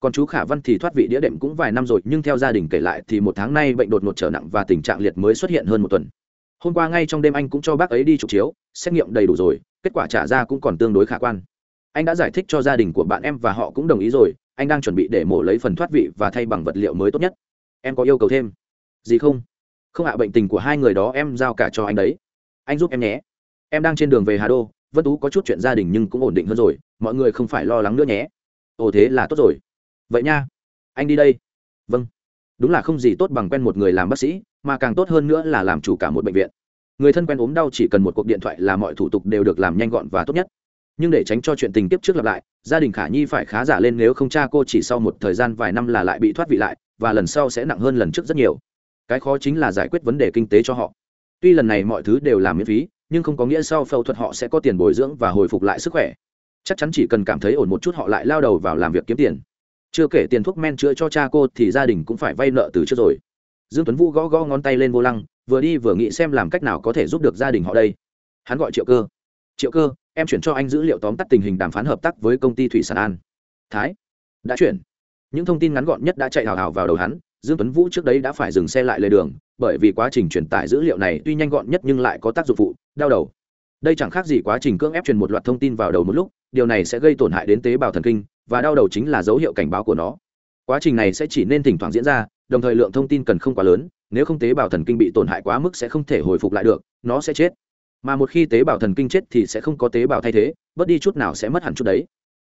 Còn chú khả văn thì thoát vị đĩa đệm cũng vài năm rồi, nhưng theo gia đình kể lại thì một tháng nay bệnh đột ngột trở nặng và tình trạng liệt mới xuất hiện hơn một tuần hôm qua ngay trong đêm anh cũng cho bác ấy đi chụp chiếu, xét nghiệm đầy đủ rồi, kết quả trả ra cũng còn tương đối khả quan. Anh đã giải thích cho gia đình của bạn em và họ cũng đồng ý rồi, anh đang chuẩn bị để mổ lấy phần thoát vị và thay bằng vật liệu mới tốt nhất. Em có yêu cầu thêm? Gì không? Không hạ bệnh tình của hai người đó em giao cả cho anh đấy. Anh giúp em nhé. Em đang trên đường về hà đô, vân tú có chút chuyện gia đình nhưng cũng ổn định hơn rồi, mọi người không phải lo lắng nữa nhé. Ồ, thế là tốt rồi. Vậy nha. Anh đi đây. Vâng. Đúng là không gì tốt bằng quen một người làm bác sĩ mà càng tốt hơn nữa là làm chủ cả một bệnh viện. Người thân quen ốm đau chỉ cần một cuộc điện thoại là mọi thủ tục đều được làm nhanh gọn và tốt nhất. Nhưng để tránh cho chuyện tình tiếp trước lặp lại, gia đình khả nhi phải khá giả lên nếu không cha cô chỉ sau một thời gian vài năm là lại bị thoát vị lại, và lần sau sẽ nặng hơn lần trước rất nhiều. Cái khó chính là giải quyết vấn đề kinh tế cho họ. Tuy lần này mọi thứ đều làm miễn phí, nhưng không có nghĩa sau phẫu thuật họ sẽ có tiền bồi dưỡng và hồi phục lại sức khỏe. Chắc chắn chỉ cần cảm thấy ổn một chút họ lại lao đầu vào làm việc kiếm tiền. Chưa kể tiền thuốc men chữa cho cha cô thì gia đình cũng phải vay nợ từ trước rồi dương tuấn vũ gõ gõ ngón tay lên vô lăng, vừa đi vừa nghĩ xem làm cách nào có thể giúp được gia đình họ đây. Hắn gọi triệu cơ. Triệu cơ, em chuyển cho anh dữ liệu tóm tắt tình hình đàm phán hợp tác với công ty thủy sản an. Thái, đã chuyển. Những thông tin ngắn gọn nhất đã chạy hào hào vào đầu hắn, dương tuấn vũ trước đấy đã phải dừng xe lại lề đường, bởi vì quá trình truyền tải dữ liệu này tuy nhanh gọn nhất nhưng lại có tác dụng phụ, đau đầu. Đây chẳng khác gì quá trình cưỡng ép truyền một loạt thông tin vào đầu một lúc, điều này sẽ gây tổn hại đến tế bào thần kinh, và đau đầu chính là dấu hiệu cảnh báo của nó. Quá trình này sẽ chỉ nên thỉnh thoảng diễn ra đồng thời lượng thông tin cần không quá lớn, nếu không tế bào thần kinh bị tổn hại quá mức sẽ không thể hồi phục lại được, nó sẽ chết. Mà một khi tế bào thần kinh chết thì sẽ không có tế bào thay thế, bớt đi chút nào sẽ mất hẳn chút đấy.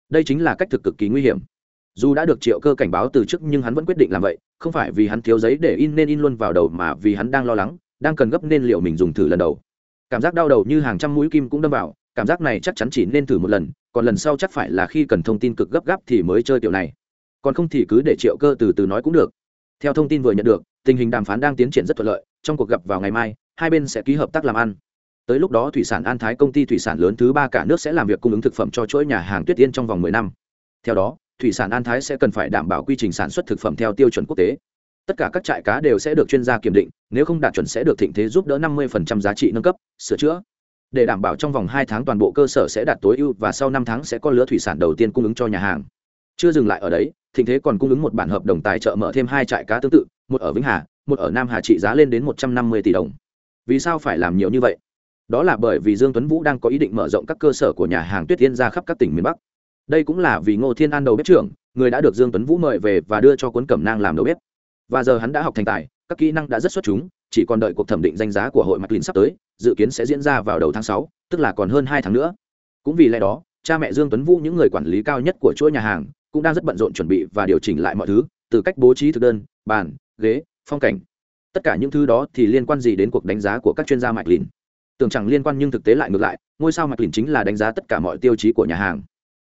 Đây chính là cách thực cực kỳ nguy hiểm. Dù đã được triệu cơ cảnh báo từ trước nhưng hắn vẫn quyết định làm vậy, không phải vì hắn thiếu giấy để in nên in luôn vào đầu mà vì hắn đang lo lắng, đang cần gấp nên liệu mình dùng thử lần đầu. Cảm giác đau đầu như hàng trăm mũi kim cũng đâm vào, cảm giác này chắc chắn chỉ nên thử một lần, còn lần sau chắc phải là khi cần thông tin cực gấp gáp thì mới chơi kiểu này. Còn không thì cứ để triệu cơ từ từ nói cũng được theo thông tin vừa nhận được, tình hình đàm phán đang tiến triển rất thuận lợi, trong cuộc gặp vào ngày mai, hai bên sẽ ký hợp tác làm ăn. Tới lúc đó thủy sản an thái công ty thủy sản lớn thứ ba cả nước sẽ làm việc cung ứng thực phẩm cho chuỗi nhà hàng tuyết yên trong vòng 10 năm. Theo đó, thủy sản an thái sẽ cần phải đảm bảo quy trình sản xuất thực phẩm theo tiêu chuẩn quốc tế. Tất cả các trại cá đều sẽ được chuyên gia kiểm định, nếu không đạt chuẩn sẽ được thịnh thế giúp đỡ 50% giá trị nâng cấp, sửa chữa. Để đảm bảo trong vòng hai tháng toàn bộ cơ sở sẽ đạt tối ưu và sau năm tháng sẽ có lứa thủy sản đầu tiên cung ứng cho nhà hàng chưa dừng lại ở đấy thịnh thế còn cung ứng một bản hợp đồng tài trợ mở thêm hai trại cá tương tự một ở vĩnh hà một ở nam hà trị giá lên đến một trăm năm mươi tỷ đồng. Vì sao phải làm nhiều như vậy? Đó là bởi vì dương tuấn vũ đang có ý định mở rộng các cơ sở của nhà hàng tuyết tiên ra khắp các tỉnh miền bắc. Đây cũng là vì ngô thiên an đầu bếp trưởng người đã được dương tuấn vũ mời về và đưa cho cuốn cẩm nang làm đầu bếp. Và giờ hắn đã học thành tài các kỹ năng đã rất xuất chúng chỉ còn đợi cuộc thẩm định danh giá của hội mạch lìn sắp tới dự kiến sẽ diễn ra vào đầu tháng sáu, tức là còn hơn hai tháng nữa. Cũng vì lẽ đó cha mẹ dương tuấn vũ những người quản lý cao nhất của chuỗi nhà hàng cũng đang rất bận rộn chuẩn bị và điều chỉnh lại mọi thứ từ cách bố trí thực đơn bàn ghế phong cảnh. Tất cả những thứ đó thì liên quan gì đến cuộc đánh giá của các chuyên gia mạch lìn? Tưởng chẳng liên quan nhưng thực tế lại ngược lại ngôi sao mạch lìn chính là đánh giá tất cả mọi tiêu chí của nhà hàng.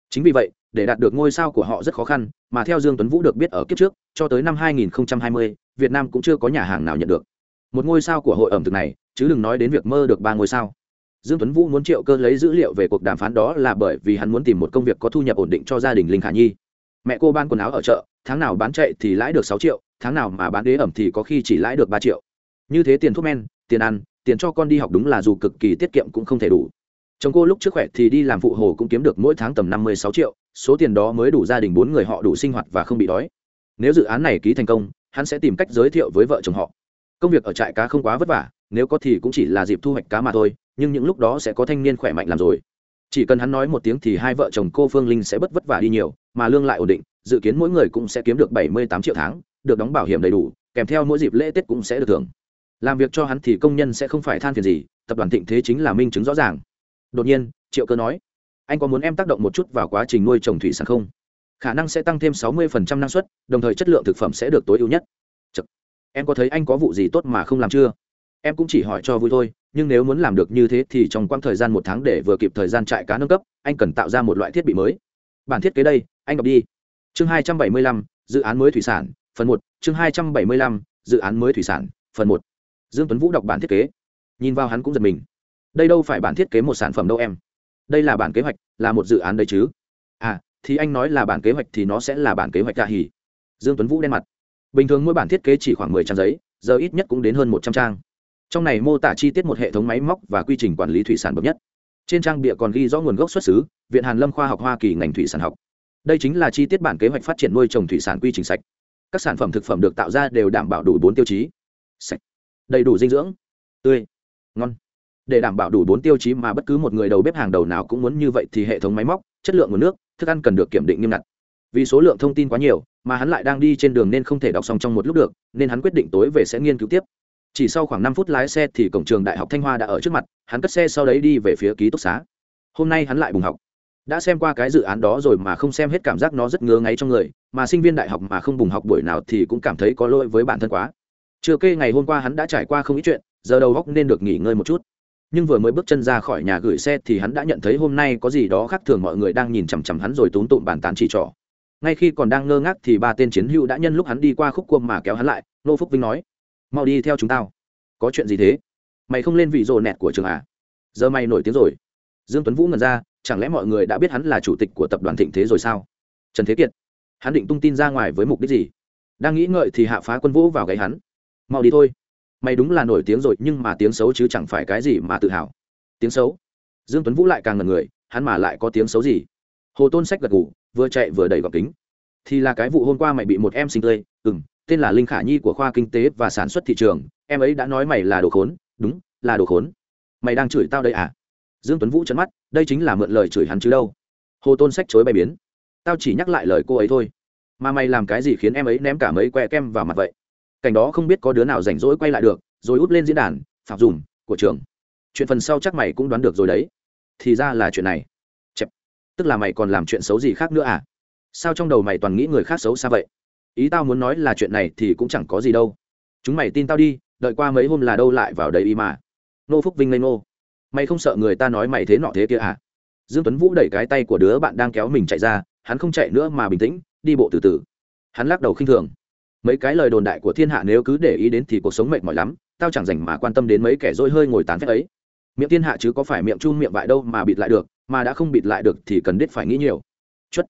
Chính vì vậy để đạt được ngôi sao của họ rất khó khăn mà theo dương tuấn vũ được biết ở kiếp trước cho tới năm 2020, việt nam cũng chưa có nhà hàng nào nhận được. Một ngôi sao của hội ẩm thực này chứ đừng nói đến việc mơ được ba ngôi sao. Dương tuấn vũ muốn triệu cơ lấy dữ liệu về cuộc đàm phán đó là bởi vì hắn muốn tìm một công việc có thu nhập ổn định cho gia đình linh khả nhi mẹ cô bán quần áo ở chợ, tháng nào bán chạy thì lãi được sáu triệu, tháng nào mà bán đế ẩm thì có khi chỉ lãi được ba triệu. Như thế tiền thuốc men, tiền ăn, tiền cho con đi học đúng là dù cực kỳ tiết kiệm cũng không thể đủ. Chồng cô lúc trước khỏe thì đi làm phụ hồ cũng kiếm được mỗi tháng tầm năm mươi sáu triệu, số tiền đó mới đủ gia đình bốn người họ đủ sinh hoạt và không bị đói. Nếu dự án này ký thành công, hắn sẽ tìm cách giới thiệu với vợ chồng họ. Công việc ở trại cá không quá vất vả, nếu có thì cũng chỉ là dịp thu hoạch cá mà thôi, nhưng những lúc đó sẽ có thanh niên khỏe mạnh làm rồi. Chỉ cần hắn nói một tiếng thì hai vợ chồng cô phương linh sẽ bất vất vả đi nhiều mà lương lại ổn định, dự kiến mỗi người cũng sẽ kiếm được bảy mươi tám triệu tháng, được đóng bảo hiểm đầy đủ, kèm theo mỗi dịp lễ tết cũng sẽ được thưởng. Làm việc cho hắn thì công nhân sẽ không phải than phiền gì, tập đoàn thịnh thế chính là minh chứng rõ ràng. Đột nhiên, triệu cơ nói, anh có muốn em tác động một chút vào quá trình nuôi trồng thủy sản không? Khả năng sẽ tăng thêm sáu mươi năng suất, đồng thời chất lượng thực phẩm sẽ được tối ưu nhất. Chật. em có thấy anh có vụ gì tốt mà không làm chưa? Em cũng chỉ hỏi cho vui thôi, nhưng nếu muốn làm được như thế thì trong quãng thời gian một tháng để vừa kịp thời gian trại cá nâng cấp, anh cần tạo ra một loại thiết bị mới. Bản thiết kế đây anh đọc đi. Chương hai trăm bảy mươi lăm, dự án mới thủy sản, phần một. Chương hai trăm bảy mươi lăm, dự án mới thủy sản, phần một. Dương tuấn vũ đọc bản thiết kế. Nhìn vào hắn cũng giật mình. Đây đâu phải bản thiết kế một sản phẩm đâu em? Đây là bản kế hoạch, là một dự án đấy chứ? À thì anh nói là bản kế hoạch thì nó sẽ là bản kế hoạch à cả hỉ dương tuấn vũ đen mặt. Bình thường mỗi bản thiết kế chỉ khoảng mười trang giấy, giờ ít nhất cũng đến hơn một trăm trang. Trong này mô tả chi tiết một hệ thống máy móc và quy trình quản lý thủy sản bậc nhất. Trên trang bìa còn ghi rõ nguồn gốc xuất xứ, viện hàn lâm khoa học hoa kỳ ngành thủy sản học đây chính là chi tiết bản kế hoạch phát triển nuôi trồng thủy sản quy trình sạch. Các sản phẩm thực phẩm được tạo ra đều đảm bảo đủ bốn tiêu chí. Sạch. Đầy đủ dinh dưỡng. Tươi. Ngon. Để đảm bảo đủ bốn tiêu chí mà bất cứ một người đầu bếp hàng đầu nào cũng muốn như vậy thì hệ thống máy móc, chất lượng nguồn nước, thức ăn cần được kiểm định nghiêm ngặt. Vì số lượng thông tin quá nhiều, mà hắn lại đang đi trên đường nên không thể đọc xong trong một lúc được, nên hắn quyết định tối về sẽ nghiên cứu tiếp. Chỉ sau khoảng năm phút lái xe thì cổng trường đại học thanh hoa đã ở trước mặt, hắn cất xe sau đấy đi về phía ký túc xá. Hôm nay hắn lại bùng học đã xem qua cái dự án đó rồi mà không xem hết cảm giác nó rất ngứa ngáy trong người, mà sinh viên đại học mà không bùng học buổi nào thì cũng cảm thấy có lỗi với bản thân quá. Chưa kê ngày hôm qua hắn đã trải qua không ít chuyện, giờ đầu góc nên được nghỉ ngơi một chút. Nhưng vừa mới bước chân ra khỏi nhà gửi xe thì hắn đã nhận thấy hôm nay có gì đó khác thường mọi người đang nhìn chằm chằm hắn rồi túm tụm bàn tán chỉ trỏ. Ngay khi còn đang ngơ ngác thì ba tên chiến hữu đã nhân lúc hắn đi qua khúc cua mà kéo hắn lại nô phúc vinh nói, mau đi theo chúng tao. Có chuyện gì thế? Mày không lên vị rồ nẹt của trường à? Giờ mày nổi tiếng rồi. Dương tuấn vũ ngần ra chẳng lẽ mọi người đã biết hắn là chủ tịch của tập đoàn thịnh thế rồi sao? Trần thế kiệt, hắn định tung tin ra ngoài với mục đích gì? Đang nghĩ ngợi thì hạ phá quân vũ vào gáy hắn. Mau đi thôi. Mày đúng là nổi tiếng rồi, nhưng mà tiếng xấu chứ chẳng phải cái gì mà tự hào. Tiếng xấu? Dương tuấn vũ lại càng ngần người, hắn mà lại có tiếng xấu gì? Hồ tôn sách gật gù, vừa chạy vừa đẩy gọc kính. Thì là cái vụ hôm qua mày bị một em sinh tươi. Ừm, tên là linh khả nhi của khoa kinh tế và sản xuất thị trường. Em ấy đã nói mày là đồ khốn. Đúng, là đồ khốn. Mày đang chửi tao đây à? Dương tuấn vũ chấn mắt, đây chính là mượn lời chửi hắn chứ đâu. Hồ tôn sách chối bay biến. Tao chỉ nhắc lại lời cô ấy thôi. Mà mày làm cái gì khiến em ấy ném cả mấy que kem vào mặt vậy? Cảnh đó không biết có đứa nào rảnh rỗi quay lại được, rồi út lên diễn đàn, phạm dùm của trường. Chuyện phần sau chắc mày cũng đoán được rồi đấy. Thì ra là chuyện này. Chẹp. tức là mày còn làm chuyện xấu gì khác nữa à? Sao trong đầu mày toàn nghĩ người khác xấu xa vậy? Ý tao muốn nói là chuyện này thì cũng chẳng có gì đâu. Chúng mày tin tao đi, đợi qua mấy hôm là đâu lại vào đây y mà. Nô phúc vinh lên nô mày không sợ người ta nói mày thế nọ thế kia à? Dương tuấn vũ đẩy cái tay của đứa bạn đang kéo mình chạy ra, hắn không chạy nữa mà bình tĩnh, đi bộ từ từ. Hắn lắc đầu khinh thường. Mấy cái lời đồn đại của thiên hạ nếu cứ để ý đến thì cuộc sống mệt mỏi lắm, tao chẳng dành mà quan tâm đến mấy kẻ dỗi hơi ngồi tán phép ấy. Miệng thiên hạ chứ có phải miệng chung miệng vại đâu mà bịt lại được, mà đã không bịt lại được thì cần biết phải nghĩ nhiều. Chuất.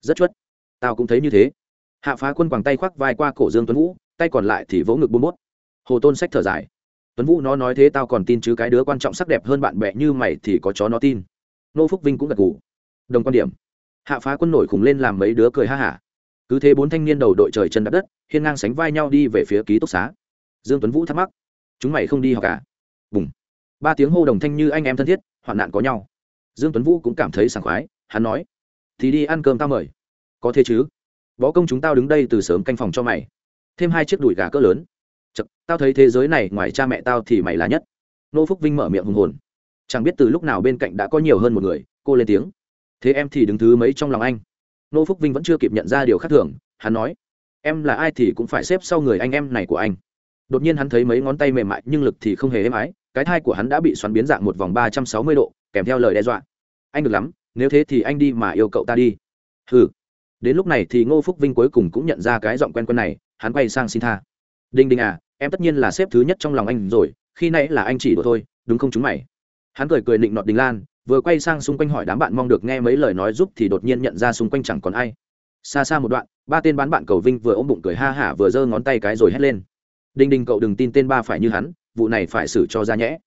Rất chuất. Tao cũng thấy như thế. Hạ phá quân quàng tay khoác vai qua cổ dương tuấn vũ, tay còn lại thì vỗ ngực buôn bút. Hồ tôn sách thở dài tuấn vũ nó nói thế tao còn tin chứ cái đứa quan trọng sắc đẹp hơn bạn bè như mày thì có chó nó tin. Nô phúc vinh cũng gật gù. Đồng quan điểm. Hạ phá quân nổi khùng lên làm mấy đứa cười ha hả. Cứ thế bốn thanh niên đầu đội trời chân đập đất, hiên ngang sánh vai nhau đi về phía ký túc xá. Dương tuấn vũ thắc mắc. Chúng mày không đi học cả à? bùng. Ba tiếng hô đồng thanh như anh em thân thiết, hoạn nạn có nhau. Dương tuấn vũ cũng cảm thấy sảng khoái, hắn nói. Thì đi ăn cơm tao mời. Có thế chứ? Võ công chúng tao đứng đây từ sớm canh phòng cho mày. Thêm hai chiếc đùi gà cỡ lớn. Chật, tao thấy thế giới này ngoài cha mẹ tao thì mày là nhất. Nô phúc vinh mở miệng hùng hồn. Chẳng biết từ lúc nào bên cạnh đã có nhiều hơn một người cô lên tiếng. Thế em thì đứng thứ mấy trong lòng anh? Nô phúc vinh vẫn chưa kịp nhận ra điều khác thường hắn nói. Em là ai thì cũng phải xếp sau người anh em này của anh. Đột nhiên hắn thấy mấy ngón tay mềm mại nhưng lực thì không hề êm ái cái thai của hắn đã bị xoắn biến dạng một vòng ba trăm sáu mươi độ kèm theo lời đe dọa. Anh được lắm nếu thế thì anh đi mà yêu cậu ta đi. Hừ. Đến lúc này thì ngô phúc vinh cuối cùng cũng nhận ra cái giọng quen quen này hắn quay sang xin tha. Đinh đinh à em tất nhiên là xếp thứ nhất trong lòng anh rồi, khi nãy là anh chỉ đùa thôi, đúng không chúng mày? Hắn cười cười định nọt đình lan, vừa quay sang xung quanh hỏi đám bạn mong được nghe mấy lời nói giúp thì đột nhiên nhận ra xung quanh chẳng còn ai. Xa xa một đoạn, ba tên bán bạn cầu vinh vừa ôm bụng cười ha hả vừa giơ ngón tay cái rồi hét lên. Đinh đinh cậu đừng tin tên ba phải như hắn, vụ này phải xử cho ra nhẽ.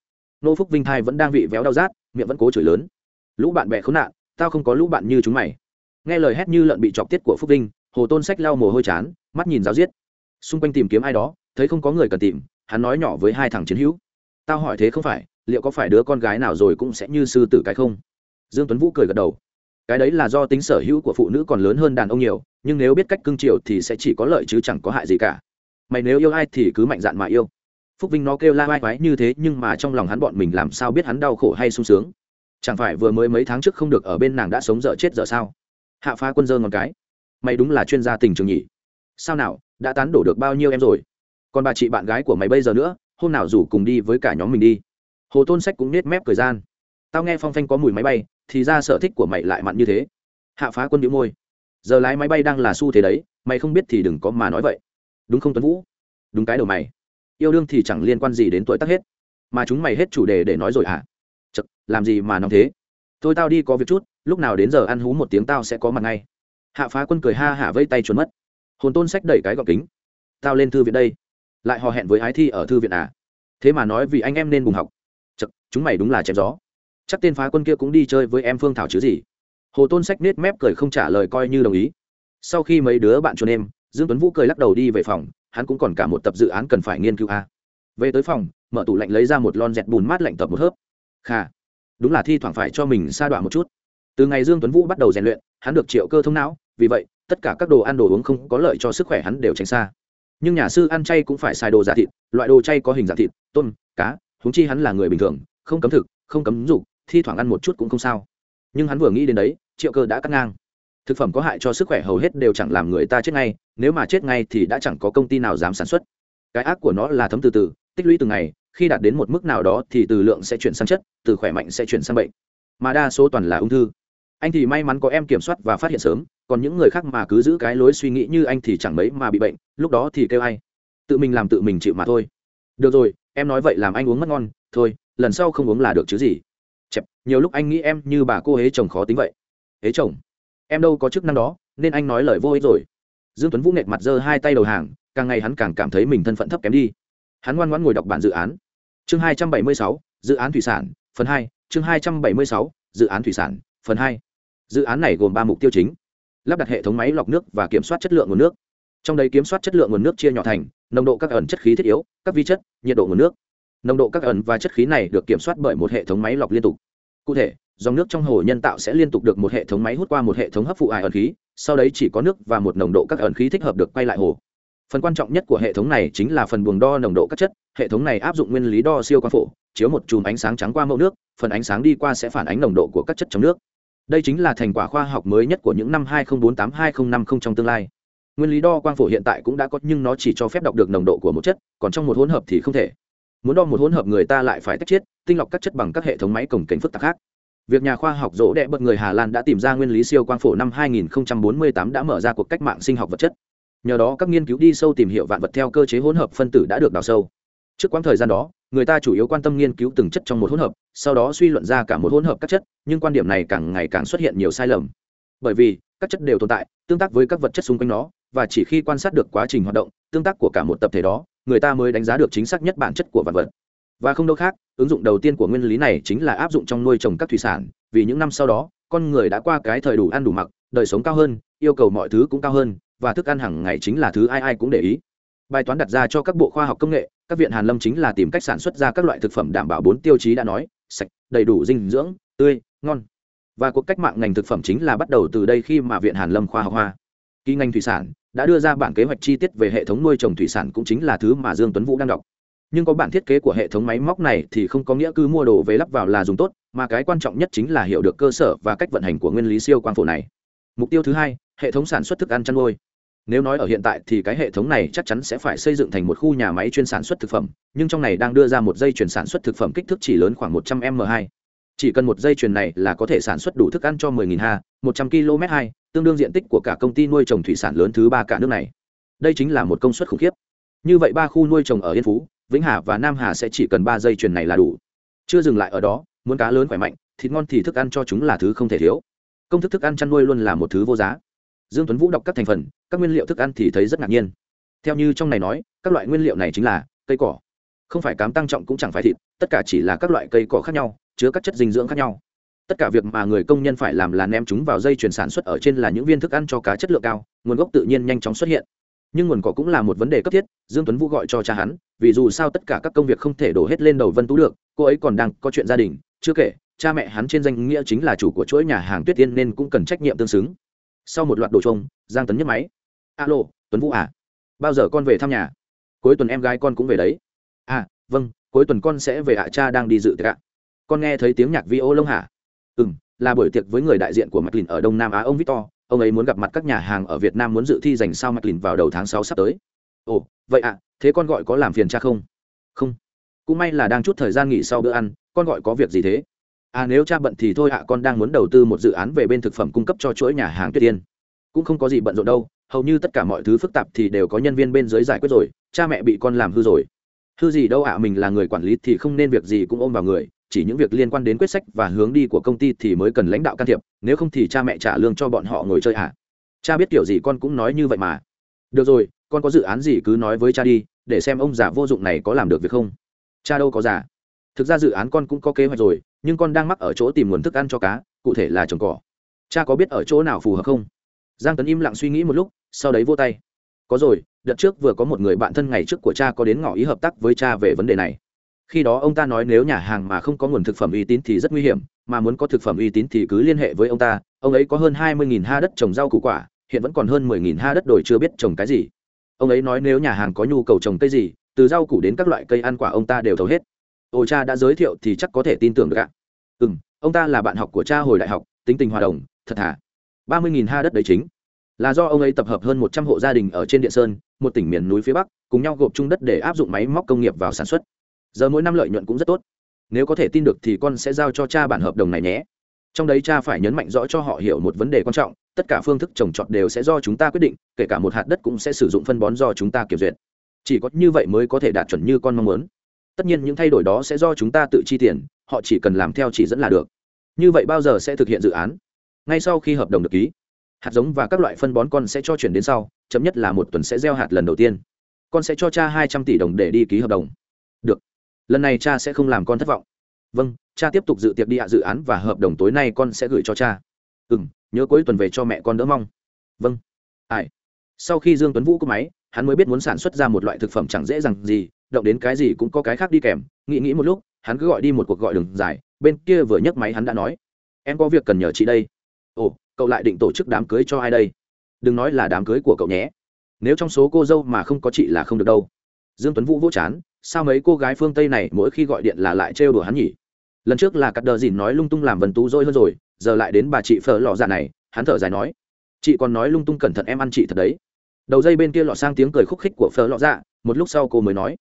Nô phúc vinh thai vẫn đang vị véo đau rát, miệng vẫn cố chửi lớn. Lũ bạn bè khốn nạn, tao không có lũ bạn như chúng mày. Nghe lời hét như lợn bị chọc tiết của phúc vinh, hồ tôn sách lau mồ hôi chán, mắt nhìn giáo giết. Xung quanh tìm kiếm ai đó thấy không có người cần tìm, hắn nói nhỏ với hai thằng chiến hữu. Tao hỏi thế không phải, liệu có phải đứa con gái nào rồi cũng sẽ như sư tử cái không? Dương tuấn vũ cười gật đầu. Cái đấy là do tính sở hữu của phụ nữ còn lớn hơn đàn ông nhiều, nhưng nếu biết cách cưng chiều thì sẽ chỉ có lợi chứ chẳng có hại gì cả. Mày nếu yêu ai thì cứ mạnh dạn mà yêu. Phúc vinh nó kêu la vai quái như thế nhưng mà trong lòng hắn bọn mình làm sao biết hắn đau khổ hay sung sướng? Chẳng phải vừa mới mấy tháng trước không được ở bên nàng đã sống dở chết dở sao? Hạ phá quân dơ ngón cái. Mày đúng là chuyên gia tình trường nhỉ. Sao nào, đã tán đổ được bao nhiêu em rồi? Còn bà chị bạn gái của mày bây giờ nữa, hôm nào rủ cùng đi với cả nhóm mình đi. Hồ tôn sách cũng nết mép thời gian. Tao nghe phong phanh có mùi máy bay, thì ra sở thích của mày lại mặn như thế. Hạ phá quân đĩu môi. Giờ lái máy bay đang là xu thế đấy, mày không biết thì đừng có mà nói vậy. Đúng không tuấn vũ? Đúng cái đầu mày. Yêu đương thì chẳng liên quan gì đến tuổi tác hết. Mà chúng mày hết chủ đề để nói rồi hả? Chật, làm gì mà nóng thế? Thôi tao đi có việc chút, lúc nào đến giờ ăn hú một tiếng tao sẽ có mặt ngay. Hạ phá quân cười ha hả vây tay trốn mất. Hồn tôn sách đẩy cái gọc kính. Tao lên thư viện đây lại hò hẹn với ái thi ở thư viện à? Thế mà nói vì anh em nên cùng học. Chật, chúng mày đúng là chém gió. Chắc tên phá quân kia cũng đi chơi với em phương thảo chứ gì? Hồ tôn sách nết mép cười không trả lời coi như đồng ý. Sau khi mấy đứa bạn chuồn em, dương tuấn vũ cười lắc đầu đi về phòng, hắn cũng còn cả một tập dự án cần phải nghiên cứu a về tới phòng, mở tủ lạnh lấy ra một lon dẹt bùn mát lạnh tập một hớp. Kha đúng là thi thoảng phải cho mình sa đoạn một chút. Từ ngày dương tuấn vũ bắt đầu rèn luyện, hắn được triệu cơ thông não, vì vậy, tất cả các đồ ăn đồ uống không có lợi cho sức khỏe hắn đều tránh xa nhưng nhà sư ăn chay cũng phải xài đồ giả thịt, loại đồ chay có hình dạng thịt, tôm, cá húng chi hắn là người bình thường, không cấm thực, không cấm dục, thi thoảng ăn một chút cũng không sao. Nhưng hắn vừa nghĩ đến đấy, triệu cơ đã cắt ngang. Thực phẩm có hại cho sức khỏe hầu hết đều chẳng làm người ta chết ngay, nếu mà chết ngay thì đã chẳng có công ty nào dám sản xuất. Cái ác của nó là thấm từ từ, tích lũy từng ngày, khi đạt đến một mức nào đó thì từ lượng sẽ chuyển sang chất, từ khỏe mạnh sẽ chuyển sang bệnh. Mà đa số toàn là ung thư anh thì may mắn có em kiểm soát và phát hiện sớm còn những người khác mà cứ giữ cái lối suy nghĩ như anh thì chẳng mấy mà bị bệnh lúc đó thì kêu ai? Tự mình làm tự mình chịu mà thôi. Được rồi em nói vậy làm anh uống mất ngon thôi lần sau không uống là được chứ gì. Chẹp nhiều lúc anh nghĩ em như bà cô hế chồng khó tính vậy. Hế chồng? Em đâu có chức năng đó nên anh nói lời vô ích rồi. Dương tuấn vũ nghẹt mặt giơ hai tay đầu hàng càng ngày hắn càng cảm thấy mình thân phận thấp kém đi. Hắn ngoan ngoãn ngồi đọc bản dự án. Chương 276, dự án thủy sản phần 2, chương 276, dự án thủy sản phần 2 dự án này gồm ba mục tiêu chính. Lắp đặt hệ thống máy lọc nước và kiểm soát chất lượng nguồn nước. Trong đấy kiểm soát chất lượng nguồn nước chia nhỏ thành nồng độ các ẩn chất khí thiết yếu, các vi chất, nhiệt độ nguồn nước. Nồng độ các ẩn và chất khí này được kiểm soát bởi một hệ thống máy lọc liên tục. Cụ thể, dòng nước trong hồ nhân tạo sẽ liên tục được một hệ thống máy hút qua một hệ thống hấp phụ ải ẩn khí, sau đấy chỉ có nước và một nồng độ các ẩn khí thích hợp được quay lại hồ. Phần quan trọng nhất của hệ thống này chính là phần buồng đo nồng độ các chất. Hệ thống này áp dụng nguyên lý đo siêu quang phổ, chiếu một chùm ánh sáng trắng qua mẫu nước, phần ánh sáng đi qua sẽ phản ánh nồng độ của các chất trong nước đây chính là thành quả khoa học mới nhất của những năm 2048-2050 trong tương lai. Nguyên lý đo quang phổ hiện tại cũng đã có, nhưng nó chỉ cho phép đọc được nồng độ của một chất, còn trong một hỗn hợp thì không thể. Muốn đo một hỗn hợp người ta lại phải tách chiết, tinh lọc các chất bằng các hệ thống máy cổng cảnh phức tạp khác. Việc nhà khoa học rỗ đẽ bật người hà lan đã tìm ra nguyên lý siêu quang phổ năm 2048 đã mở ra cuộc cách mạng sinh học vật chất. Nhờ đó các nghiên cứu đi sâu tìm hiểu vạn vật theo cơ chế hỗn hợp phân tử đã được đào sâu. Trước quãng thời gian đó người ta chủ yếu quan tâm nghiên cứu từng chất trong một hỗn hợp, sau đó suy luận ra cả một hỗn hợp các chất, nhưng quan điểm này càng ngày càng xuất hiện nhiều sai lầm. Bởi vì, các chất đều tồn tại, tương tác với các vật chất xung quanh nó, và chỉ khi quan sát được quá trình hoạt động, tương tác của cả một tập thể đó, người ta mới đánh giá được chính xác nhất bản chất của vật vật. Và không đâu khác, ứng dụng đầu tiên của nguyên lý này chính là áp dụng trong nuôi trồng các thủy sản, vì những năm sau đó, con người đã qua cái thời đủ ăn đủ mặc, đời sống cao hơn, yêu cầu mọi thứ cũng cao hơn, và thức ăn hàng ngày chính là thứ ai ai cũng để ý. Bài toán đặt ra cho các bộ khoa học công nghệ các viện hàn lâm chính là tìm cách sản xuất ra các loại thực phẩm đảm bảo bốn tiêu chí đã nói, sạch, đầy đủ dinh dưỡng, tươi, ngon. Và cuộc cách mạng ngành thực phẩm chính là bắt đầu từ đây khi mà viện hàn lâm khoa học hoa kỳ ngành thủy sản đã đưa ra bản kế hoạch chi tiết về hệ thống nuôi trồng thủy sản cũng chính là thứ mà dương tuấn vũ đang đọc. Nhưng có bản thiết kế của hệ thống máy móc này thì không có nghĩa cứ mua đồ về lắp vào là dùng tốt, mà cái quan trọng nhất chính là hiểu được cơ sở và cách vận hành của nguyên lý siêu quang phổ này. Mục tiêu thứ hai, hệ thống sản xuất thức ăn chăn nuôi nếu nói ở hiện tại thì cái hệ thống này chắc chắn sẽ phải xây dựng thành một khu nhà máy chuyên sản xuất thực phẩm, nhưng trong này đang đưa ra một dây chuyển sản xuất thực phẩm kích thước chỉ lớn khoảng 100 m 2 chỉ cần một dây chuyền này là có thể sản xuất đủ thức ăn cho 10.000 ha 100 km 2 tương đương diện tích của cả công ty nuôi trồng thủy sản lớn thứ ba cả nước này. Đây chính là một công suất khủng khiếp. Như vậy ba khu nuôi trồng ở yên phú, vĩnh hà và nam hà sẽ chỉ cần ba dây chuyền này là đủ. Chưa dừng lại ở đó, muốn cá lớn khỏe mạnh, thịt ngon thì thức ăn cho chúng là thứ không thể thiếu. Công thức thức ăn chăn nuôi luôn là một thứ vô giá. Dương tuấn vũ đọc các thành phần các nguyên liệu thức ăn thì thấy rất ngạc nhiên. Theo như trong này nói, các loại nguyên liệu này chính là cây cỏ. Không phải cám tăng trọng cũng chẳng phải thịt, tất cả chỉ là các loại cây cỏ khác nhau, chứa các chất dinh dưỡng khác nhau. Tất cả việc mà người công nhân phải làm là ném chúng vào dây chuyển sản xuất ở trên là những viên thức ăn cho cá chất lượng cao, nguồn gốc tự nhiên nhanh chóng xuất hiện. Nhưng nguồn cỏ cũng là một vấn đề cấp thiết, dương tuấn vũ gọi cho cha hắn, vì dù sao tất cả các công việc không thể đổ hết lên đầu vân tú được, cô ấy còn đang có chuyện gia đình, chưa kể, cha mẹ hắn trên danh nghĩa chính là chủ của chuỗi nhà hàng tuyết tiên nên cũng cần trách nhiệm tương xứng. Sau một loạt đồ trông, giang tấn nhấc máy alo, tuấn vũ à? Bao giờ con về thăm nhà? Cuối tuần em gái con cũng về đấy. À vâng cuối tuần con sẽ về ạ, cha đang đi dự tiệc ạ. Con nghe thấy tiếng nhạc vi ô lông hả? Ừ m là buổi tiệc với người đại diện của mclean ở đông nam á, ông victor. Ông ấy muốn gặp mặt các nhà hàng ở việt nam muốn dự thi dành sao mclean vào đầu tháng sáu sắp tới. Ồ, vậy ạ, thế con gọi có làm phiền cha không? Không. Cũng may là đang chút thời gian nghỉ sau bữa ăn, con gọi có việc gì thế? À nếu cha bận thì thôi ạ, con đang muốn đầu tư một dự án về bên thực phẩm cung cấp cho chuỗi nhà hàng tuyết tiên cũng không có gì bận rộn đâu hầu như tất cả mọi thứ phức tạp thì đều có nhân viên bên dưới giải quyết rồi, cha mẹ bị con làm hư rồi. Hư gì đâu ạ, mình là người quản lý thì không nên việc gì cũng ôm vào người, chỉ những việc liên quan đến quyết sách và hướng đi của công ty thì mới cần lãnh đạo can thiệp, nếu không thì cha mẹ trả lương cho bọn họ ngồi chơi ạ. Cha biết kiểu gì con cũng nói như vậy mà. Được rồi, con có dự án gì cứ nói với cha đi, để xem ông già vô dụng này có làm được việc không. Cha đâu có già. Thực ra dự án con cũng có kế hoạch rồi, nhưng con đang mắc ở chỗ tìm nguồn thức ăn cho cá, cụ thể là trồng cỏ. Cha có biết ở chỗ nào phù hợp không? Giang tấn im lặng suy nghĩ một lúc sau đấy vô tay. Có rồi, đợt trước vừa có một người bạn thân ngày trước của cha có đến ngỏ ý hợp tác với cha về vấn đề này. Khi đó ông ta nói nếu nhà hàng mà không có nguồn thực phẩm uy tín thì rất nguy hiểm, mà muốn có thực phẩm uy tín thì cứ liên hệ với ông ta, ông ấy có hơn hai mươi ha đất trồng rau củ quả, hiện vẫn còn hơn mười nghìn ha đất đồi chưa biết trồng cái gì. Ông ấy nói nếu nhà hàng có nhu cầu trồng cây gì, từ rau củ đến các loại cây ăn quả ông ta đều thấu hết. Ồ, cha đã giới thiệu thì chắc có thể tin tưởng được ạ. Ừ m ông ta là bạn học của cha hồi đại học, tính tình hòa đồng, thật thà ba mươi nghìn ha đất đấy chính là do ông ấy tập hợp hơn một trăm hộ gia đình ở trên điện sơn, một tỉnh miền núi phía bắc, cùng nhau gộp chung đất để áp dụng máy móc công nghiệp vào sản xuất. Giờ mỗi năm lợi nhuận cũng rất tốt. Nếu có thể tin được thì con sẽ giao cho cha bản hợp đồng này nhé. Trong đấy cha phải nhấn mạnh rõ cho họ hiểu một vấn đề quan trọng, tất cả phương thức trồng trọt đều sẽ do chúng ta quyết định, kể cả một hạt đất cũng sẽ sử dụng phân bón do chúng ta kiểm duyệt. Chỉ có như vậy mới có thể đạt chuẩn như con mong muốn. Tất nhiên những thay đổi đó sẽ do chúng ta tự chi tiền, họ chỉ cần làm theo chỉ dẫn là được. Như vậy bao giờ sẽ thực hiện dự án? Ngay sau khi hợp đồng được ký hạt giống và các loại phân bón con sẽ cho chuyển đến sau chấm nhất là một tuần sẽ gieo hạt lần đầu tiên. Con sẽ cho cha hai trăm tỷ đồng để đi ký hợp đồng. Được. Lần này cha sẽ không làm con thất vọng. Vâng cha tiếp tục dự tiệc đi hạ dự án và hợp đồng tối nay con sẽ gửi cho cha. Ừ m nhớ cuối tuần về cho mẹ con đỡ mong. Vâng. Ai? Sau khi dương tuấn vũ có máy, hắn mới biết muốn sản xuất ra một loại thực phẩm chẳng dễ dàng gì, động đến cái gì cũng có cái khác đi kèm. Nghĩ nghĩ một lúc, hắn cứ gọi đi một cuộc gọi đường dài, bên kia vừa nhấc máy hắn đã nói, em có việc cần nhờ chị đây. Ồ cậu lại định tổ chức đám cưới cho ai đây? Đừng nói là đám cưới của cậu nhé. Nếu trong số cô dâu mà không có chị là không được đâu. Dương tuấn vũ vỗ chán, sao mấy cô gái phương tây này mỗi khi gọi điện là lại trêu đùa hắn nhỉ? Lần trước là cắt đờ dìn nói lung tung làm vần tú dôi hơn rồi, giờ lại đến bà chị phở lò dạ này, hắn thở dài nói. Chị còn nói lung tung cẩn thận em ăn chị thật đấy. Đầu dây bên kia lọ sang tiếng cười khúc khích của phở lọ dạ một lúc sau cô mới nói.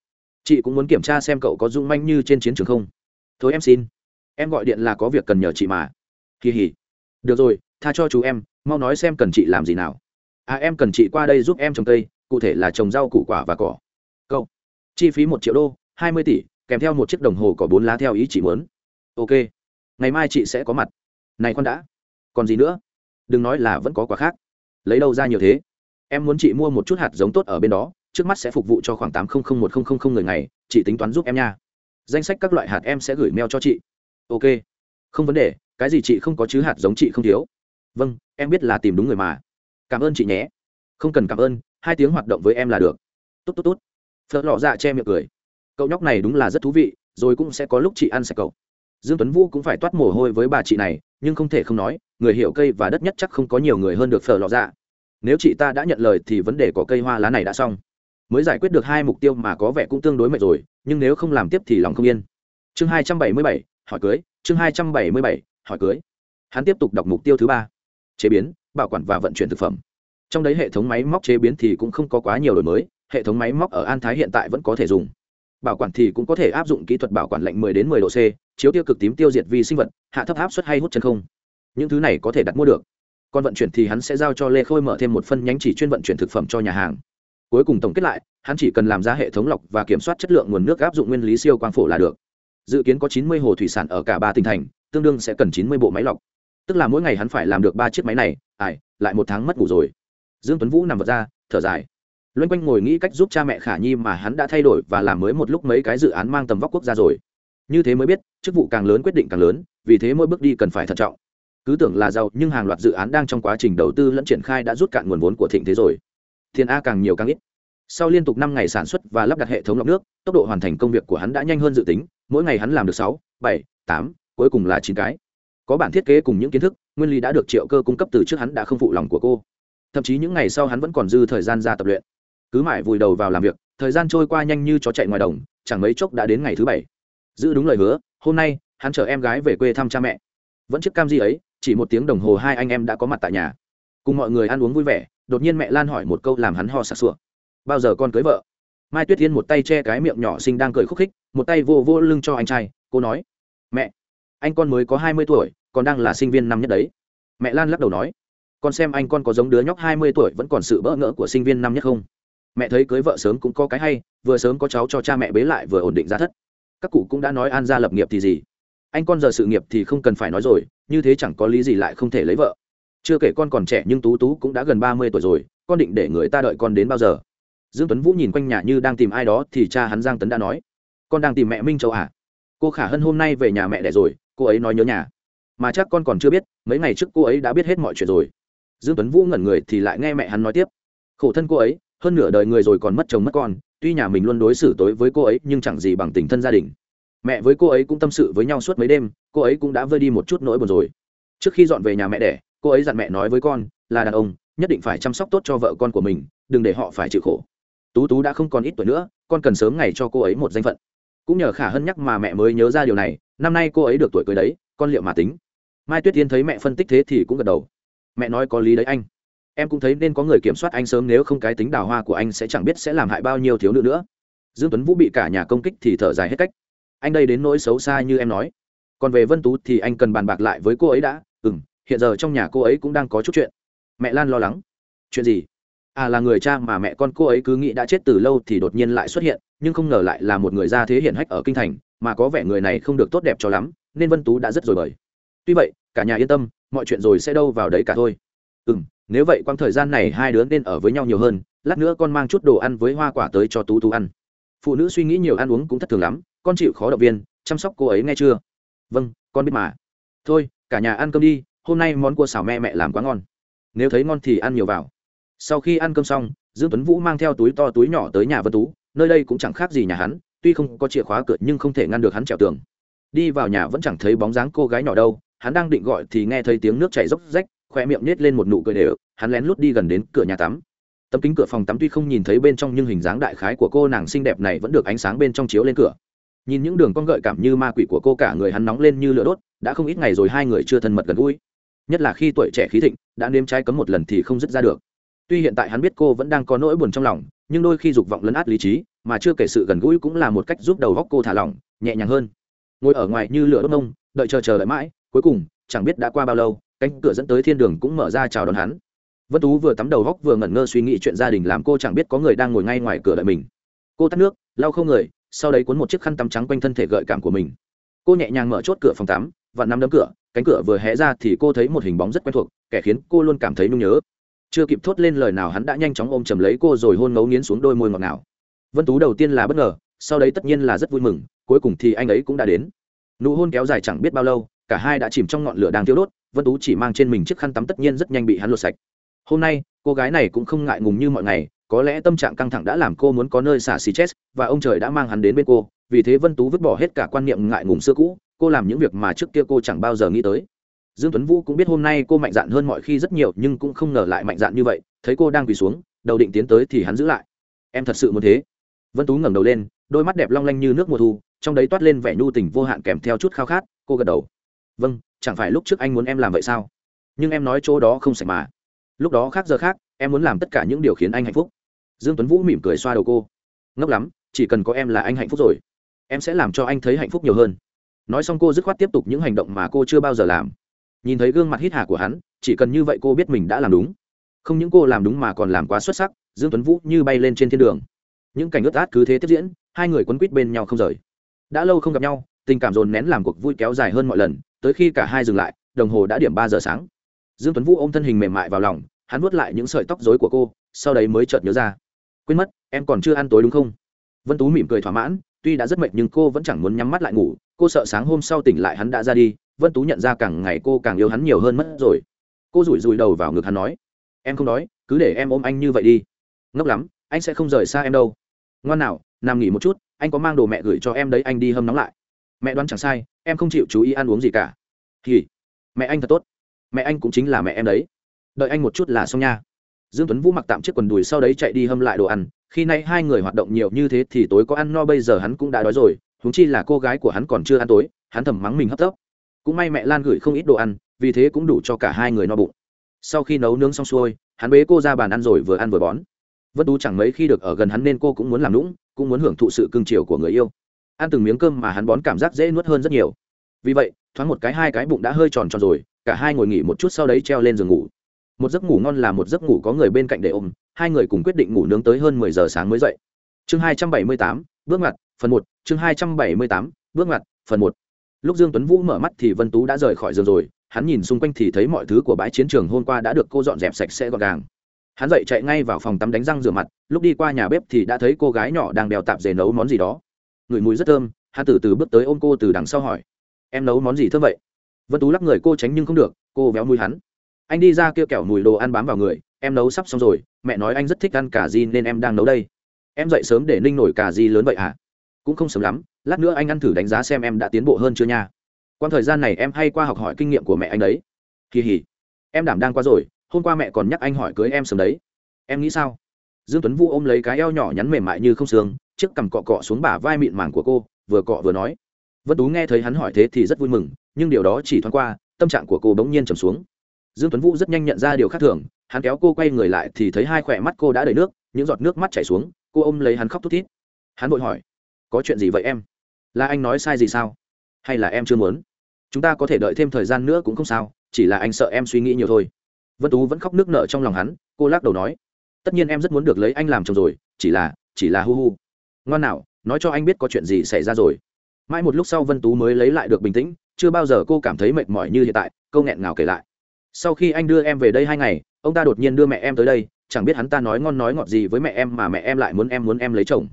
Chị cũng muốn kiểm tra xem cậu có dung manh như trên chiến trường không. Thôi em xin. Em gọi điện là có việc cần nhờ chị mà. Kỳ hỉ được rồi tha cho chú em, mau nói xem cần chị làm gì nào. À em cần chị qua đây giúp em trồng cây, cụ thể là trồng rau, củ quả và cỏ. Câu. Chi phí một triệu đô, hai mươi tỷ, kèm theo một chiếc đồng hồ có bốn lá theo ý chị muốn. Ok. Ngày mai chị sẽ có mặt. Này con đã. Còn gì nữa? Đừng nói là vẫn có quả khác. Lấy đâu ra nhiều thế? Em muốn chị mua một chút hạt giống tốt ở bên đó, trước mắt sẽ phục vụ cho khoảng tám nghìn một nghìn người ngày, chị tính toán giúp em nha. Danh sách các loại hạt em sẽ gửi mail cho chị. Ok. Không vấn đề, cái gì chị không có chứ hạt giống chị không thiếu vâng em biết là tìm đúng người mà. Cảm ơn chị nhé. Không cần cảm ơn, hai tiếng hoạt động với em là được. Tốt tốt tốt. Phở lọ dạ che miệng cười. Cậu nhóc này đúng là rất thú vị, rồi cũng sẽ có lúc chị ăn sạch cậu. Dương tuấn vũ cũng phải toát mồ hôi với bà chị này, nhưng không thể không nói, người hiểu cây và đất nhất chắc không có nhiều người hơn được phở lọ dạ. Nếu chị ta đã nhận lời thì vấn đề có cây hoa lá này đã xong. Mới giải quyết được hai mục tiêu mà có vẻ cũng tương đối mệt rồi, nhưng nếu không làm tiếp thì lòng không yên. Chương hai trăm bảy mươi bảy, hỏi cưới. Chương hai trăm bảy mươi bảy, hỏi cưới. Hắn tiếp tục đọc mục tiêu thứ ba chế biến bảo quản và vận chuyển thực phẩm trong đấy hệ thống máy móc chế biến thì cũng không có quá nhiều đổi mới hệ thống máy móc ở an thái hiện tại vẫn có thể dùng bảo quản thì cũng có thể áp dụng kỹ thuật bảo quản lạnh 10 đến 10 độ C, chiếu tiêu cực tím tiêu diệt vi sinh vật, hạ thấp áp suất hay hút chân không. Những thứ này có thể đặt mua được. Còn vận chuyển thì hắn sẽ giao cho Lê Khôi mở thêm một phân nhánh chỉ chuyên vận chuyển thực phẩm cho nhà hàng. Cuối cùng tổng kết lại, hắn chỉ cần làm ra hệ thống lọc và kiểm soát chất lượng nguồn nước áp dụng nguyên lý siêu quang phổ là được. Dự kiến có 90 hồ thủy sản ở cả ba tỉnh thành, tương đương sẽ cần 90 bộ máy lọc. Tức là mỗi ngày hắn phải làm được ba chiếc máy này, ải lại một tháng mất ngủ rồi. Dương Tuấn Vũ nằm vật ra, thở dài. Loanh quanh ngồi nghĩ cách giúp cha mẹ khả nhi mà hắn đã thay đổi và làm mới một lúc mấy cái dự án mang tầm vóc quốc gia rồi. Như thế mới biết chức vụ càng lớn quyết định càng lớn vì thế mỗi bước đi cần phải thận trọng. Cứ tưởng là giàu nhưng hàng loạt dự án đang trong quá trình đầu tư lẫn triển khai đã rút cạn nguồn vốn của thịnh thế rồi. Thiên a càng nhiều càng ít. Sau liên tục năm ngày sản xuất và lắp đặt hệ thống lọc nước tốc độ hoàn thành công việc của hắn đã nhanh hơn dự tính mỗi ngày hắn làm được sáu bảy tám cuối cùng là chín cái có bản thiết kế cùng những kiến thức, nguyên lý đã được triệu cơ cung cấp từ trước hắn đã không phụ lòng của cô. Thậm chí những ngày sau hắn vẫn còn dư thời gian ra tập luyện. Cứ mãi vùi đầu vào làm việc, thời gian trôi qua nhanh như chó chạy ngoài đồng, chẳng mấy chốc đã đến ngày thứ bảy. Giữ đúng lời hứa, hôm nay, hắn chở em gái về quê thăm cha mẹ. Vẫn chiếc cam di ấy, chỉ một tiếng đồng hồ hai anh em đã có mặt tại nhà. Cùng mọi người ăn uống vui vẻ, đột nhiên mẹ lan hỏi một câu làm hắn ho sặc sụa. Bao giờ con cưới vợ? Mai tuyết thiên một tay che cái miệng nhỏ xinh đang cười khúc khích, một tay vô vô lưng cho anh trai, cô nói, mẹ, anh con mới có hai mươi tuổi còn đang là sinh viên năm nhất đấy. Mẹ lan lắc đầu nói, con xem anh con có giống đứa nhóc hai mươi tuổi vẫn còn sự bỡ ngỡ của sinh viên năm nhất không? Mẹ thấy cưới vợ sớm cũng có cái hay, vừa sớm có cháu cho cha mẹ bế lại vừa ổn định ra thất. Các cụ cũng đã nói an gia lập nghiệp thì gì? Anh con giờ sự nghiệp thì không cần phải nói rồi, như thế chẳng có lý gì lại không thể lấy vợ. Chưa kể con còn trẻ nhưng tú tú cũng đã gần ba mươi tuổi rồi, con định để người ta đợi con đến bao giờ? Dương tuấn vũ nhìn quanh nhà như đang tìm ai đó thì cha hắn giang tấn đã nói, con đang tìm mẹ minh châu à? Cô khả hân hôm nay về nhà mẹ đẻ rồi, cô ấy nói nhớ nhà mà chắc con còn chưa biết, mấy ngày trước cô ấy đã biết hết mọi chuyện rồi. Dương tuấn vũ ngẩn người thì lại nghe mẹ hắn nói tiếp. Khổ thân cô ấy, hơn nửa đời người rồi còn mất chồng mất con, tuy nhà mình luôn đối xử tối với cô ấy nhưng chẳng gì bằng tình thân gia đình. Mẹ với cô ấy cũng tâm sự với nhau suốt mấy đêm, cô ấy cũng đã vơi đi một chút nỗi buồn rồi. Trước khi dọn về nhà mẹ đẻ, cô ấy dặn mẹ nói với con là đàn ông, nhất định phải chăm sóc tốt cho vợ con của mình, đừng để họ phải chịu khổ. Tú tú đã không còn ít tuổi nữa, con cần sớm ngày cho cô ấy một danh phận. Cũng nhờ khả hân nhắc mà mẹ mới nhớ ra điều này, năm nay cô ấy được tuổi cưới đấy, con liệu mà tính mai tuyết tiên thấy mẹ phân tích thế thì cũng gật đầu. Mẹ nói có lý đấy anh. Em cũng thấy nên có người kiểm soát anh sớm, nếu không cái tính đào hoa của anh sẽ chẳng biết sẽ làm hại bao nhiêu thiếu nữ nữa. Dương tuấn vũ bị cả nhà công kích thì thở dài hết cách. Anh đây đến nỗi xấu xa như em nói. Còn về vân tú thì anh cần bàn bạc lại với cô ấy đã. Ừ m hiện giờ trong nhà cô ấy cũng đang có chút chuyện. Mẹ lan lo lắng. Chuyện gì? À là người cha mà mẹ con cô ấy cứ nghĩ đã chết từ lâu thì đột nhiên lại xuất hiện, nhưng không ngờ lại là một người gia thế hiển hách ở kinh thành, mà có vẻ người này không được tốt đẹp cho lắm, nên vân tú đã rất rồi bời tuy vậy, cả nhà yên tâm, mọi chuyện rồi sẽ đâu vào đấy cả thôi. Ừ m nếu vậy quang thời gian này hai đứa nên ở với nhau nhiều hơn, lát nữa con mang chút đồ ăn với hoa quả tới cho tú tú ăn. Phụ nữ suy nghĩ nhiều ăn uống cũng thất thường lắm, con chịu khó động viên, chăm sóc cô ấy nghe chưa? Vâng con biết mà. Thôi, cả nhà ăn cơm đi, hôm nay món cua xào mẹ mẹ làm quá ngon. Nếu thấy ngon thì ăn nhiều vào. Sau khi ăn cơm xong, dương tuấn vũ mang theo túi to túi nhỏ tới nhà vân tú, nơi đây cũng chẳng khác gì nhà hắn, tuy không có chìa khóa cửa nhưng không thể ngăn được hắn trèo tường. Đi vào nhà vẫn chẳng thấy bóng dáng cô gái nhỏ đâu hắn đang định gọi thì nghe thấy tiếng nước chảy róc rách, khoe miệng nết lên một nụ cười đều, hắn lén lút đi gần đến cửa nhà tắm. Tấm kính cửa phòng tắm tuy không nhìn thấy bên trong nhưng hình dáng đại khái của cô nàng xinh đẹp này vẫn được ánh sáng bên trong chiếu lên cửa. Nhìn những đường con gợi cảm như ma quỷ của cô cả người hắn nóng lên như lửa đốt, đã không ít ngày rồi hai người chưa thân mật gần gũi. Nhất là khi tuổi trẻ khí thịnh, đã nếm trái cấm một lần thì không dứt ra được. Tuy hiện tại hắn biết cô vẫn đang có nỗi buồn trong lòng, nhưng đôi khi dục vọng lấn át lý trí, mà chưa kể sự gần gũi cũng là một cách giúp đầu góc cô thả lỏng, nhẹ nhàng hơn. Ngồi ở ngoài như lửa đốt nông, đợi chờ chờ đợi mãi cuối cùng, chẳng biết đã qua bao lâu, cánh cửa dẫn tới thiên đường cũng mở ra chào đón hắn. Vân tú vừa tắm đầu góc vừa ngẩn ngơ suy nghĩ chuyện gia đình làm cô chẳng biết có người đang ngồi ngay ngoài cửa đợi mình. Cô tắt nước, lau không người, sau đấy cuốn một chiếc khăn tắm trắng quanh thân thể gợi cảm của mình. Cô nhẹ nhàng mở chốt cửa phòng tắm và nắm đấm cửa, cánh cửa vừa hé ra thì cô thấy một hình bóng rất quen thuộc, kẻ khiến cô luôn cảm thấy nung nhớ. Chưa kịp thốt lên lời nào hắn đã nhanh chóng ôm chầm lấy cô rồi hôn ngấu nghiến xuống đôi môi ngọt ngào. Vân tú đầu tiên là bất ngờ, sau đấy tất nhiên là rất vui mừng, cuối cùng thì anh ấy cũng đã đến. Nụ hôn kéo dài chẳng biết bao lâu cả hai đã chìm trong ngọn lửa đang thiêu đốt, vân tú chỉ mang trên mình chiếc khăn tắm tất nhiên rất nhanh bị hắn lột sạch. Hôm nay, cô gái này cũng không ngại ngùng như mọi ngày, có lẽ tâm trạng căng thẳng đã làm cô muốn có nơi xả xì chết, và ông trời đã mang hắn đến bên cô, vì thế vân tú vứt bỏ hết cả quan niệm ngại ngùng xưa cũ, cô làm những việc mà trước kia cô chẳng bao giờ nghĩ tới. Dương tuấn vũ cũng biết hôm nay cô mạnh dạn hơn mọi khi rất nhiều, nhưng cũng không ngờ lại mạnh dạn như vậy, thấy cô đang quỳ xuống, đầu định tiến tới thì hắn giữ lại. Em thật sự muốn thế. Vân tú ngẩng đầu lên, đôi mắt đẹp long lanh như nước mùa thu, trong đấy toát lên vẻ nhu tình vô hạn kèm theo chút khao khát, cô gật đầu vâng chẳng phải lúc trước anh muốn em làm vậy sao? Nhưng em nói chỗ đó không sạch mà. Lúc đó khác giờ khác, em muốn làm tất cả những điều khiến anh hạnh phúc. Dương tuấn vũ mỉm cười xoa đầu cô. Ngốc lắm, chỉ cần có em là anh hạnh phúc rồi. Em sẽ làm cho anh thấy hạnh phúc nhiều hơn. Nói xong cô dứt khoát tiếp tục những hành động mà cô chưa bao giờ làm. Nhìn thấy gương mặt hít hà của hắn, chỉ cần như vậy cô biết mình đã làm đúng. Không những cô làm đúng mà còn làm quá xuất sắc, dương tuấn vũ như bay lên trên thiên đường. Những cảnh ướt át cứ thế tiếp diễn, hai người quấn quýt bên nhau không rời. Đã lâu không gặp nhau, tình cảm dồn nén làm cuộc vui kéo dài hơn mọi lần tới khi cả hai dừng lại, đồng hồ đã điểm ba giờ sáng. Dương tuấn vũ ôm thân hình mềm mại vào lòng, hắn vuốt lại những sợi tóc rối của cô, sau đấy mới chợt nhớ ra. Quên mất, em còn chưa ăn tối đúng không? Vân tú mỉm cười thỏa mãn, tuy đã rất mệt nhưng cô vẫn chẳng muốn nhắm mắt lại ngủ, cô sợ sáng hôm sau tỉnh lại hắn đã ra đi, vân tú nhận ra càng ngày cô càng yêu hắn nhiều hơn mất rồi. Cô rủi rủi đầu vào ngực hắn nói, em không đói, cứ để em ôm anh như vậy đi. Ngốc lắm, anh sẽ không rời xa em đâu. Ngoan nào, nằm nghỉ một chút, anh có mang đồ mẹ gửi cho em đấy, anh đi hâm nóng lại. Mẹ đoán chẳng sai em không chịu chú ý ăn uống gì cả. Thì, mẹ anh thật tốt. Mẹ anh cũng chính là mẹ em đấy. Đợi anh một chút là xong nha. Dương tuấn vũ mặc tạm chiếc quần đùi sau đấy chạy đi hâm lại đồ ăn. Khi nay hai người hoạt động nhiều như thế thì tối có ăn no, bây giờ hắn cũng đã đói rồi. Huống chi là cô gái của hắn còn chưa ăn tối, hắn thầm mắng mình hấp tấp. Cũng may mẹ lan gửi không ít đồ ăn, vì thế cũng đủ cho cả hai người no bụng. Sau khi nấu nướng xong xuôi, hắn bế cô ra bàn ăn rồi vừa ăn vừa bón. Vân tú chẳng mấy khi được ở gần hắn nên cô cũng muốn làm lũng cũng muốn hưởng thụ sự cưng chiều của người yêu ăn từng miếng cơm mà hắn bón cảm giác dễ nuốt hơn rất nhiều. Vì vậy, thoáng một cái hai cái bụng đã hơi tròn tròn rồi, cả hai ngồi nghỉ một chút sau đấy treo lên giường ngủ. Một giấc ngủ ngon là một giấc ngủ có người bên cạnh để ôm, hai người cùng quyết định ngủ nướng tới hơn mười giờ sáng mới dậy. Chương hai trăm bảy mươi tám, bước ngoặt, phần một. Chương hai trăm bảy mươi tám, bước ngoặt, phần một. Lúc dương tuấn vũ mở mắt thì vân tú đã rời khỏi giường rồi, hắn nhìn xung quanh thì thấy mọi thứ của bãi chiến trường hôm qua đã được cô dọn dẹp sạch sẽ gọn gàng. Hắn dậy chạy ngay vào phòng tắm đánh răng rửa mặt, lúc đi qua nhà bếp thì đã thấy cô gái nhỏ đang đèo tạp dề nấu món gì đó người mùi rất thơm, hắn từ từ bước tới ôm cô từ đằng sau hỏi. Em nấu món gì thơm vậy? Vân tú lắc người, cô tránh nhưng không được, cô véo mùi hắn. Anh đi ra kia kẹo mùi đồ ăn bám vào người, em nấu sắp xong rồi, mẹ nói anh rất thích ăn cà ri nên em đang nấu đây. Em dậy sớm để ninh nổi cà ri lớn vậy hả? Cũng không sớm lắm, lát nữa anh ăn thử đánh giá xem em đã tiến bộ hơn chưa nha. Quan thời gian này em hay qua học hỏi kinh nghiệm của mẹ anh đấy. Kỳ hỉ em đảm đang qua rồi, hôm qua mẹ còn nhắc anh hỏi cưới em sớm đấy. Em nghĩ sao? Dương tuấn vũ ôm lấy cái eo nhỏ nhắn mềm mại như không xương chiếc cằm cọ cọ xuống bả vai mịn màng của cô, vừa cọ vừa nói. Vân tú nghe thấy hắn hỏi thế thì rất vui mừng, nhưng điều đó chỉ thoáng qua, tâm trạng của cô bỗng nhiên trầm xuống. Dương tuấn vũ rất nhanh nhận ra điều khác thường, hắn kéo cô quay người lại thì thấy hai khỏe mắt cô đã đầy nước, những giọt nước mắt chảy xuống, cô ôm lấy hắn khóc thút thít. Hắn vội hỏi, có chuyện gì vậy em? Là anh nói sai gì sao? Hay là em chưa muốn? Chúng ta có thể đợi thêm thời gian nữa cũng không sao, chỉ là anh sợ em suy nghĩ nhiều thôi. Vân tú vẫn khóc nước nợ trong lòng hắn, cô lắc đầu nói, tất nhiên em rất muốn được lấy anh làm chồng rồi, chỉ là chỉ là hu hu ngoan nào, nói cho anh biết có chuyện gì xảy ra rồi. Mãi một lúc sau vân tú mới lấy lại được bình tĩnh, chưa bao giờ cô cảm thấy mệt mỏi như hiện tại, câu nghẹn ngào kể lại. Sau khi anh đưa em về đây hai ngày, ông ta đột nhiên đưa mẹ em tới đây, chẳng biết hắn ta nói ngon nói ngọt gì với mẹ em mà mẹ em lại muốn em muốn em lấy chồng.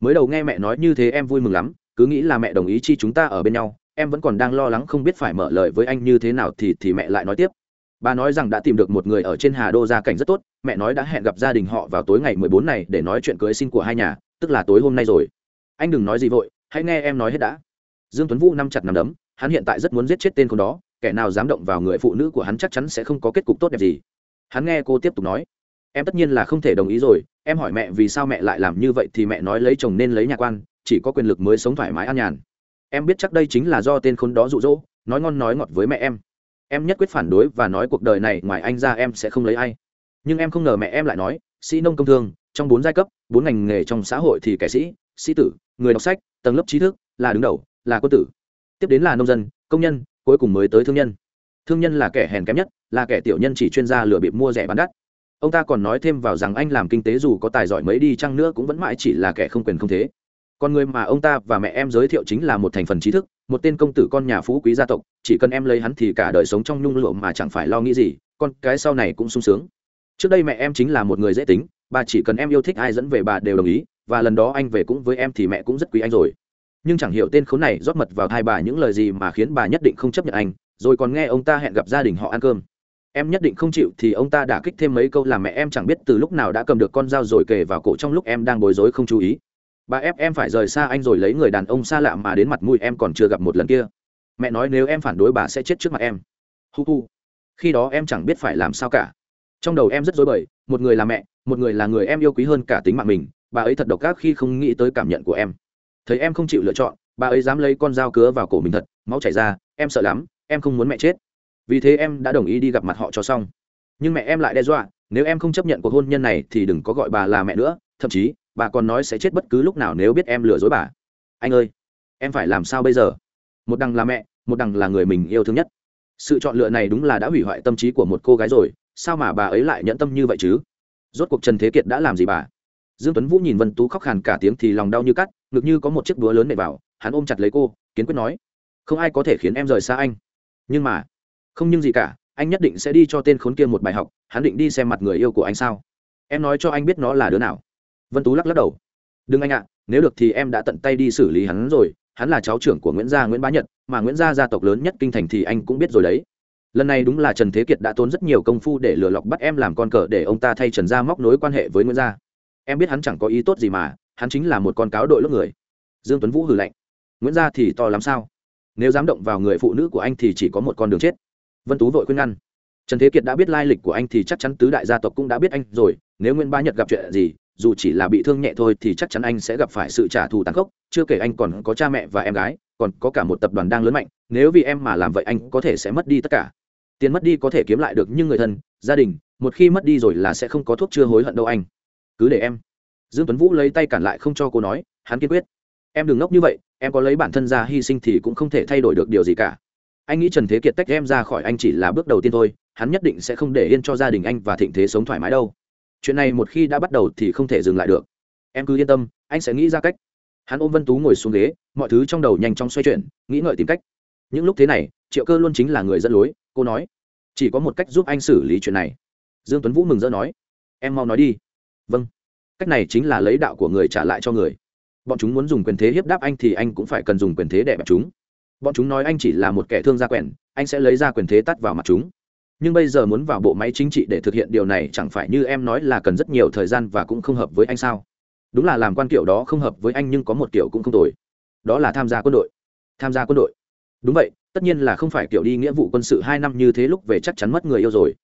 Mới đầu nghe mẹ nói như thế em vui mừng lắm, cứ nghĩ là mẹ đồng ý chi chúng ta ở bên nhau, em vẫn còn đang lo lắng không biết phải mở lời với anh như thế nào thì thì mẹ lại nói tiếp. Bà nói rằng đã tìm được một người ở trên hà đô gia cảnh rất tốt mẹ nói đã hẹn gặp gia đình họ vào tối ngày mười bốn này để nói chuyện cưới xin của hai nhà, tức là tối hôm nay rồi. Anh đừng nói gì vội, hãy nghe em nói hết đã. Dương tuấn vũ nắm chặt nắm đấm, hắn hiện tại rất muốn giết chết tên con đó, kẻ nào dám động vào người phụ nữ của hắn chắc chắn sẽ không có kết cục tốt đẹp gì. Hắn nghe cô tiếp tục nói, em tất nhiên là không thể đồng ý rồi, em hỏi mẹ vì sao mẹ lại làm như vậy thì mẹ nói lấy chồng nên lấy nhà quan, chỉ có quyền lực mới sống thoải mái an nhàn. Em biết chắc đây chính là do tên khốn đó rụ rỗ nói ngon nói ngọt với mẹ em. Em nhất quyết phản đối và nói cuộc đời này ngoài anh ra em sẽ không lấy ai nhưng em không ngờ mẹ em lại nói, sĩ nông công thương, trong bốn giai cấp, bốn ngành nghề trong xã hội thì kẻ sĩ sĩ tử, người đọc sách, tầng lớp trí thức là đứng đầu, là quân tử. Tiếp đến là nông dân, công nhân, cuối cùng mới tới thương nhân. Thương nhân là kẻ hèn kém nhất, là kẻ tiểu nhân chỉ chuyên gia lừa bịp mua rẻ bán đắt. Ông ta còn nói thêm vào rằng anh làm kinh tế dù có tài giỏi mấy đi chăng nữa cũng vẫn mãi chỉ là kẻ không quyền không thế. Con người mà ông ta và mẹ em giới thiệu chính là một thành phần trí thức, một tên công tử con nhà phú quý gia tộc, chỉ cần em lấy hắn thì cả đời sống trong nhung lụa mà chẳng phải lo nghĩ gì, con cái sau này cũng sung sướng trước đây mẹ em chính là một người dễ tính, bà chỉ cần em yêu thích ai dẫn về bà đều đồng ý, và lần đó anh về cũng với em thì mẹ cũng rất quý anh rồi. Nhưng chẳng hiểu tên khốn này rót mật vào hai bà những lời gì mà khiến bà nhất định không chấp nhận anh, rồi còn nghe ông ta hẹn gặp gia đình họ ăn cơm. Em nhất định không chịu thì ông ta đã kích thêm mấy câu làm mẹ em chẳng biết từ lúc nào đã cầm được con dao rồi kề vào cổ trong lúc em đang bối rối không chú ý. Bà ép em phải rời xa anh rồi lấy người đàn ông xa lạ mà đến mặt mũi em còn chưa gặp một lần kia. Mẹ nói nếu em phản đối bà sẽ chết trước mặt em. Hu hu. Khi đó em chẳng biết phải làm sao cả trong đầu em rất dối bời, một người là mẹ, một người là người em yêu quý hơn cả tính mạng mình, bà ấy thật độc ác khi không nghĩ tới cảm nhận của em. Thấy em không chịu lựa chọn, bà ấy dám lấy con dao cứa vào cổ mình thật, máu chảy ra, em sợ lắm, em không muốn mẹ chết. Vì thế em đã đồng ý đi gặp mặt họ cho xong. Nhưng mẹ em lại đe dọa, nếu em không chấp nhận cuộc hôn nhân này thì đừng có gọi bà là mẹ nữa, thậm chí, bà còn nói sẽ chết bất cứ lúc nào nếu biết em lừa dối bà. Anh ơi, em phải làm sao bây giờ? Một đằng là mẹ, một đằng là người mình yêu thương nhất. Sự chọn lựa này đúng là đã hủy hoại tâm trí của một cô gái rồi sao mà bà ấy lại nhẫn tâm như vậy chứ? Rốt cuộc trần thế kiệt đã làm gì bà? Dương tuấn vũ nhìn vân tú khóc khàn cả tiếng thì lòng đau như cắt, ngực như có một chiếc búa lớn nệ vào, hắn ôm chặt lấy cô kiến quyết nói, không ai có thể khiến em rời xa anh. Nhưng mà, không nhưng gì cả, anh nhất định sẽ đi cho tên khốn kia một bài học, hắn định đi xem mặt người yêu của anh sao? Em nói cho anh biết nó là đứa nào. Vân tú lắc lắc đầu. Đừng anh ạ, nếu được thì em đã tận tay đi xử lý hắn rồi, hắn là cháu trưởng của nguyễn gia nguyễn bá nhật, mà nguyễn gia gia tộc lớn nhất kinh thành thì anh cũng biết rồi đấy lần này đúng là trần thế kiệt đã tốn rất nhiều công phu để lừa lọc bắt em làm con cờ để ông ta thay trần gia móc nối quan hệ với nguyễn gia. Em biết hắn chẳng có ý tốt gì mà, hắn chính là một con cáo đội lớp người. Dương tuấn vũ hừ lạnh. Nguyễn gia thì to lắm sao? Nếu dám động vào người phụ nữ của anh thì chỉ có một con đường chết. Vân tú vội khuyên ngăn. Trần thế kiệt đã biết lai lịch của anh thì chắc chắn tứ đại gia tộc cũng đã biết anh rồi, nếu nguyễn ba nhật gặp chuyện gì, dù chỉ là bị thương nhẹ thôi thì chắc chắn anh sẽ gặp phải sự trả thù tàn khốc, chưa kể anh còn có cha mẹ và em gái, còn có cả một tập đoàn đang lớn mạnh nếu vì em mà làm vậy anh có thể sẽ mất đi tất cả. Tiền mất đi có thể kiếm lại được nhưng người thân, gia đình, một khi mất đi rồi là sẽ không có thuốc chưa hối hận đâu anh. Cứ để em. Dương tuấn vũ lấy tay cản lại không cho cô nói, hắn kiên quyết. Em đừng ngốc như vậy, em có lấy bản thân ra hy sinh thì cũng không thể thay đổi được điều gì cả. Anh nghĩ trần thế kiệt tách em ra khỏi anh chỉ là bước đầu tiên thôi, hắn nhất định sẽ không để yên cho gia đình anh và thịnh thế sống thoải mái đâu. Chuyện này một khi đã bắt đầu thì không thể dừng lại được. Em cứ yên tâm, anh sẽ nghĩ ra cách. Hắn ôm vân tú ngồi xuống ghế, mọi thứ trong đầu nhanh chóng xoay chuyển, nghĩ ngợi tìm cách những lúc thế này, triệu cơ luôn chính là người dẫn lối, cô nói. Chỉ có một cách giúp anh xử lý chuyện này. Dương tuấn vũ mừng rỡ nói. Em mau nói đi. Vâng. Cách này chính là lấy đạo của người trả lại cho người. Bọn chúng muốn dùng quyền thế hiếp đáp anh thì anh cũng phải cần dùng quyền thế để bẹp chúng. Bọn chúng nói anh chỉ là một kẻ thương gia quèn, anh sẽ lấy ra quyền thế tắt vào mặt chúng. Nhưng bây giờ muốn vào bộ máy chính trị để thực hiện điều này chẳng phải như em nói là cần rất nhiều thời gian và cũng không hợp với anh sao? Đúng là làm quan kiểu đó không hợp với anh nhưng có một kiểu cũng không tồi. Đó là tham gia quân đội. Tham gia quân đội đúng vậy, tất nhiên là không phải kiểu đi nghĩa vụ quân sự hai năm như thế lúc về chắc chắn mất người yêu rồi.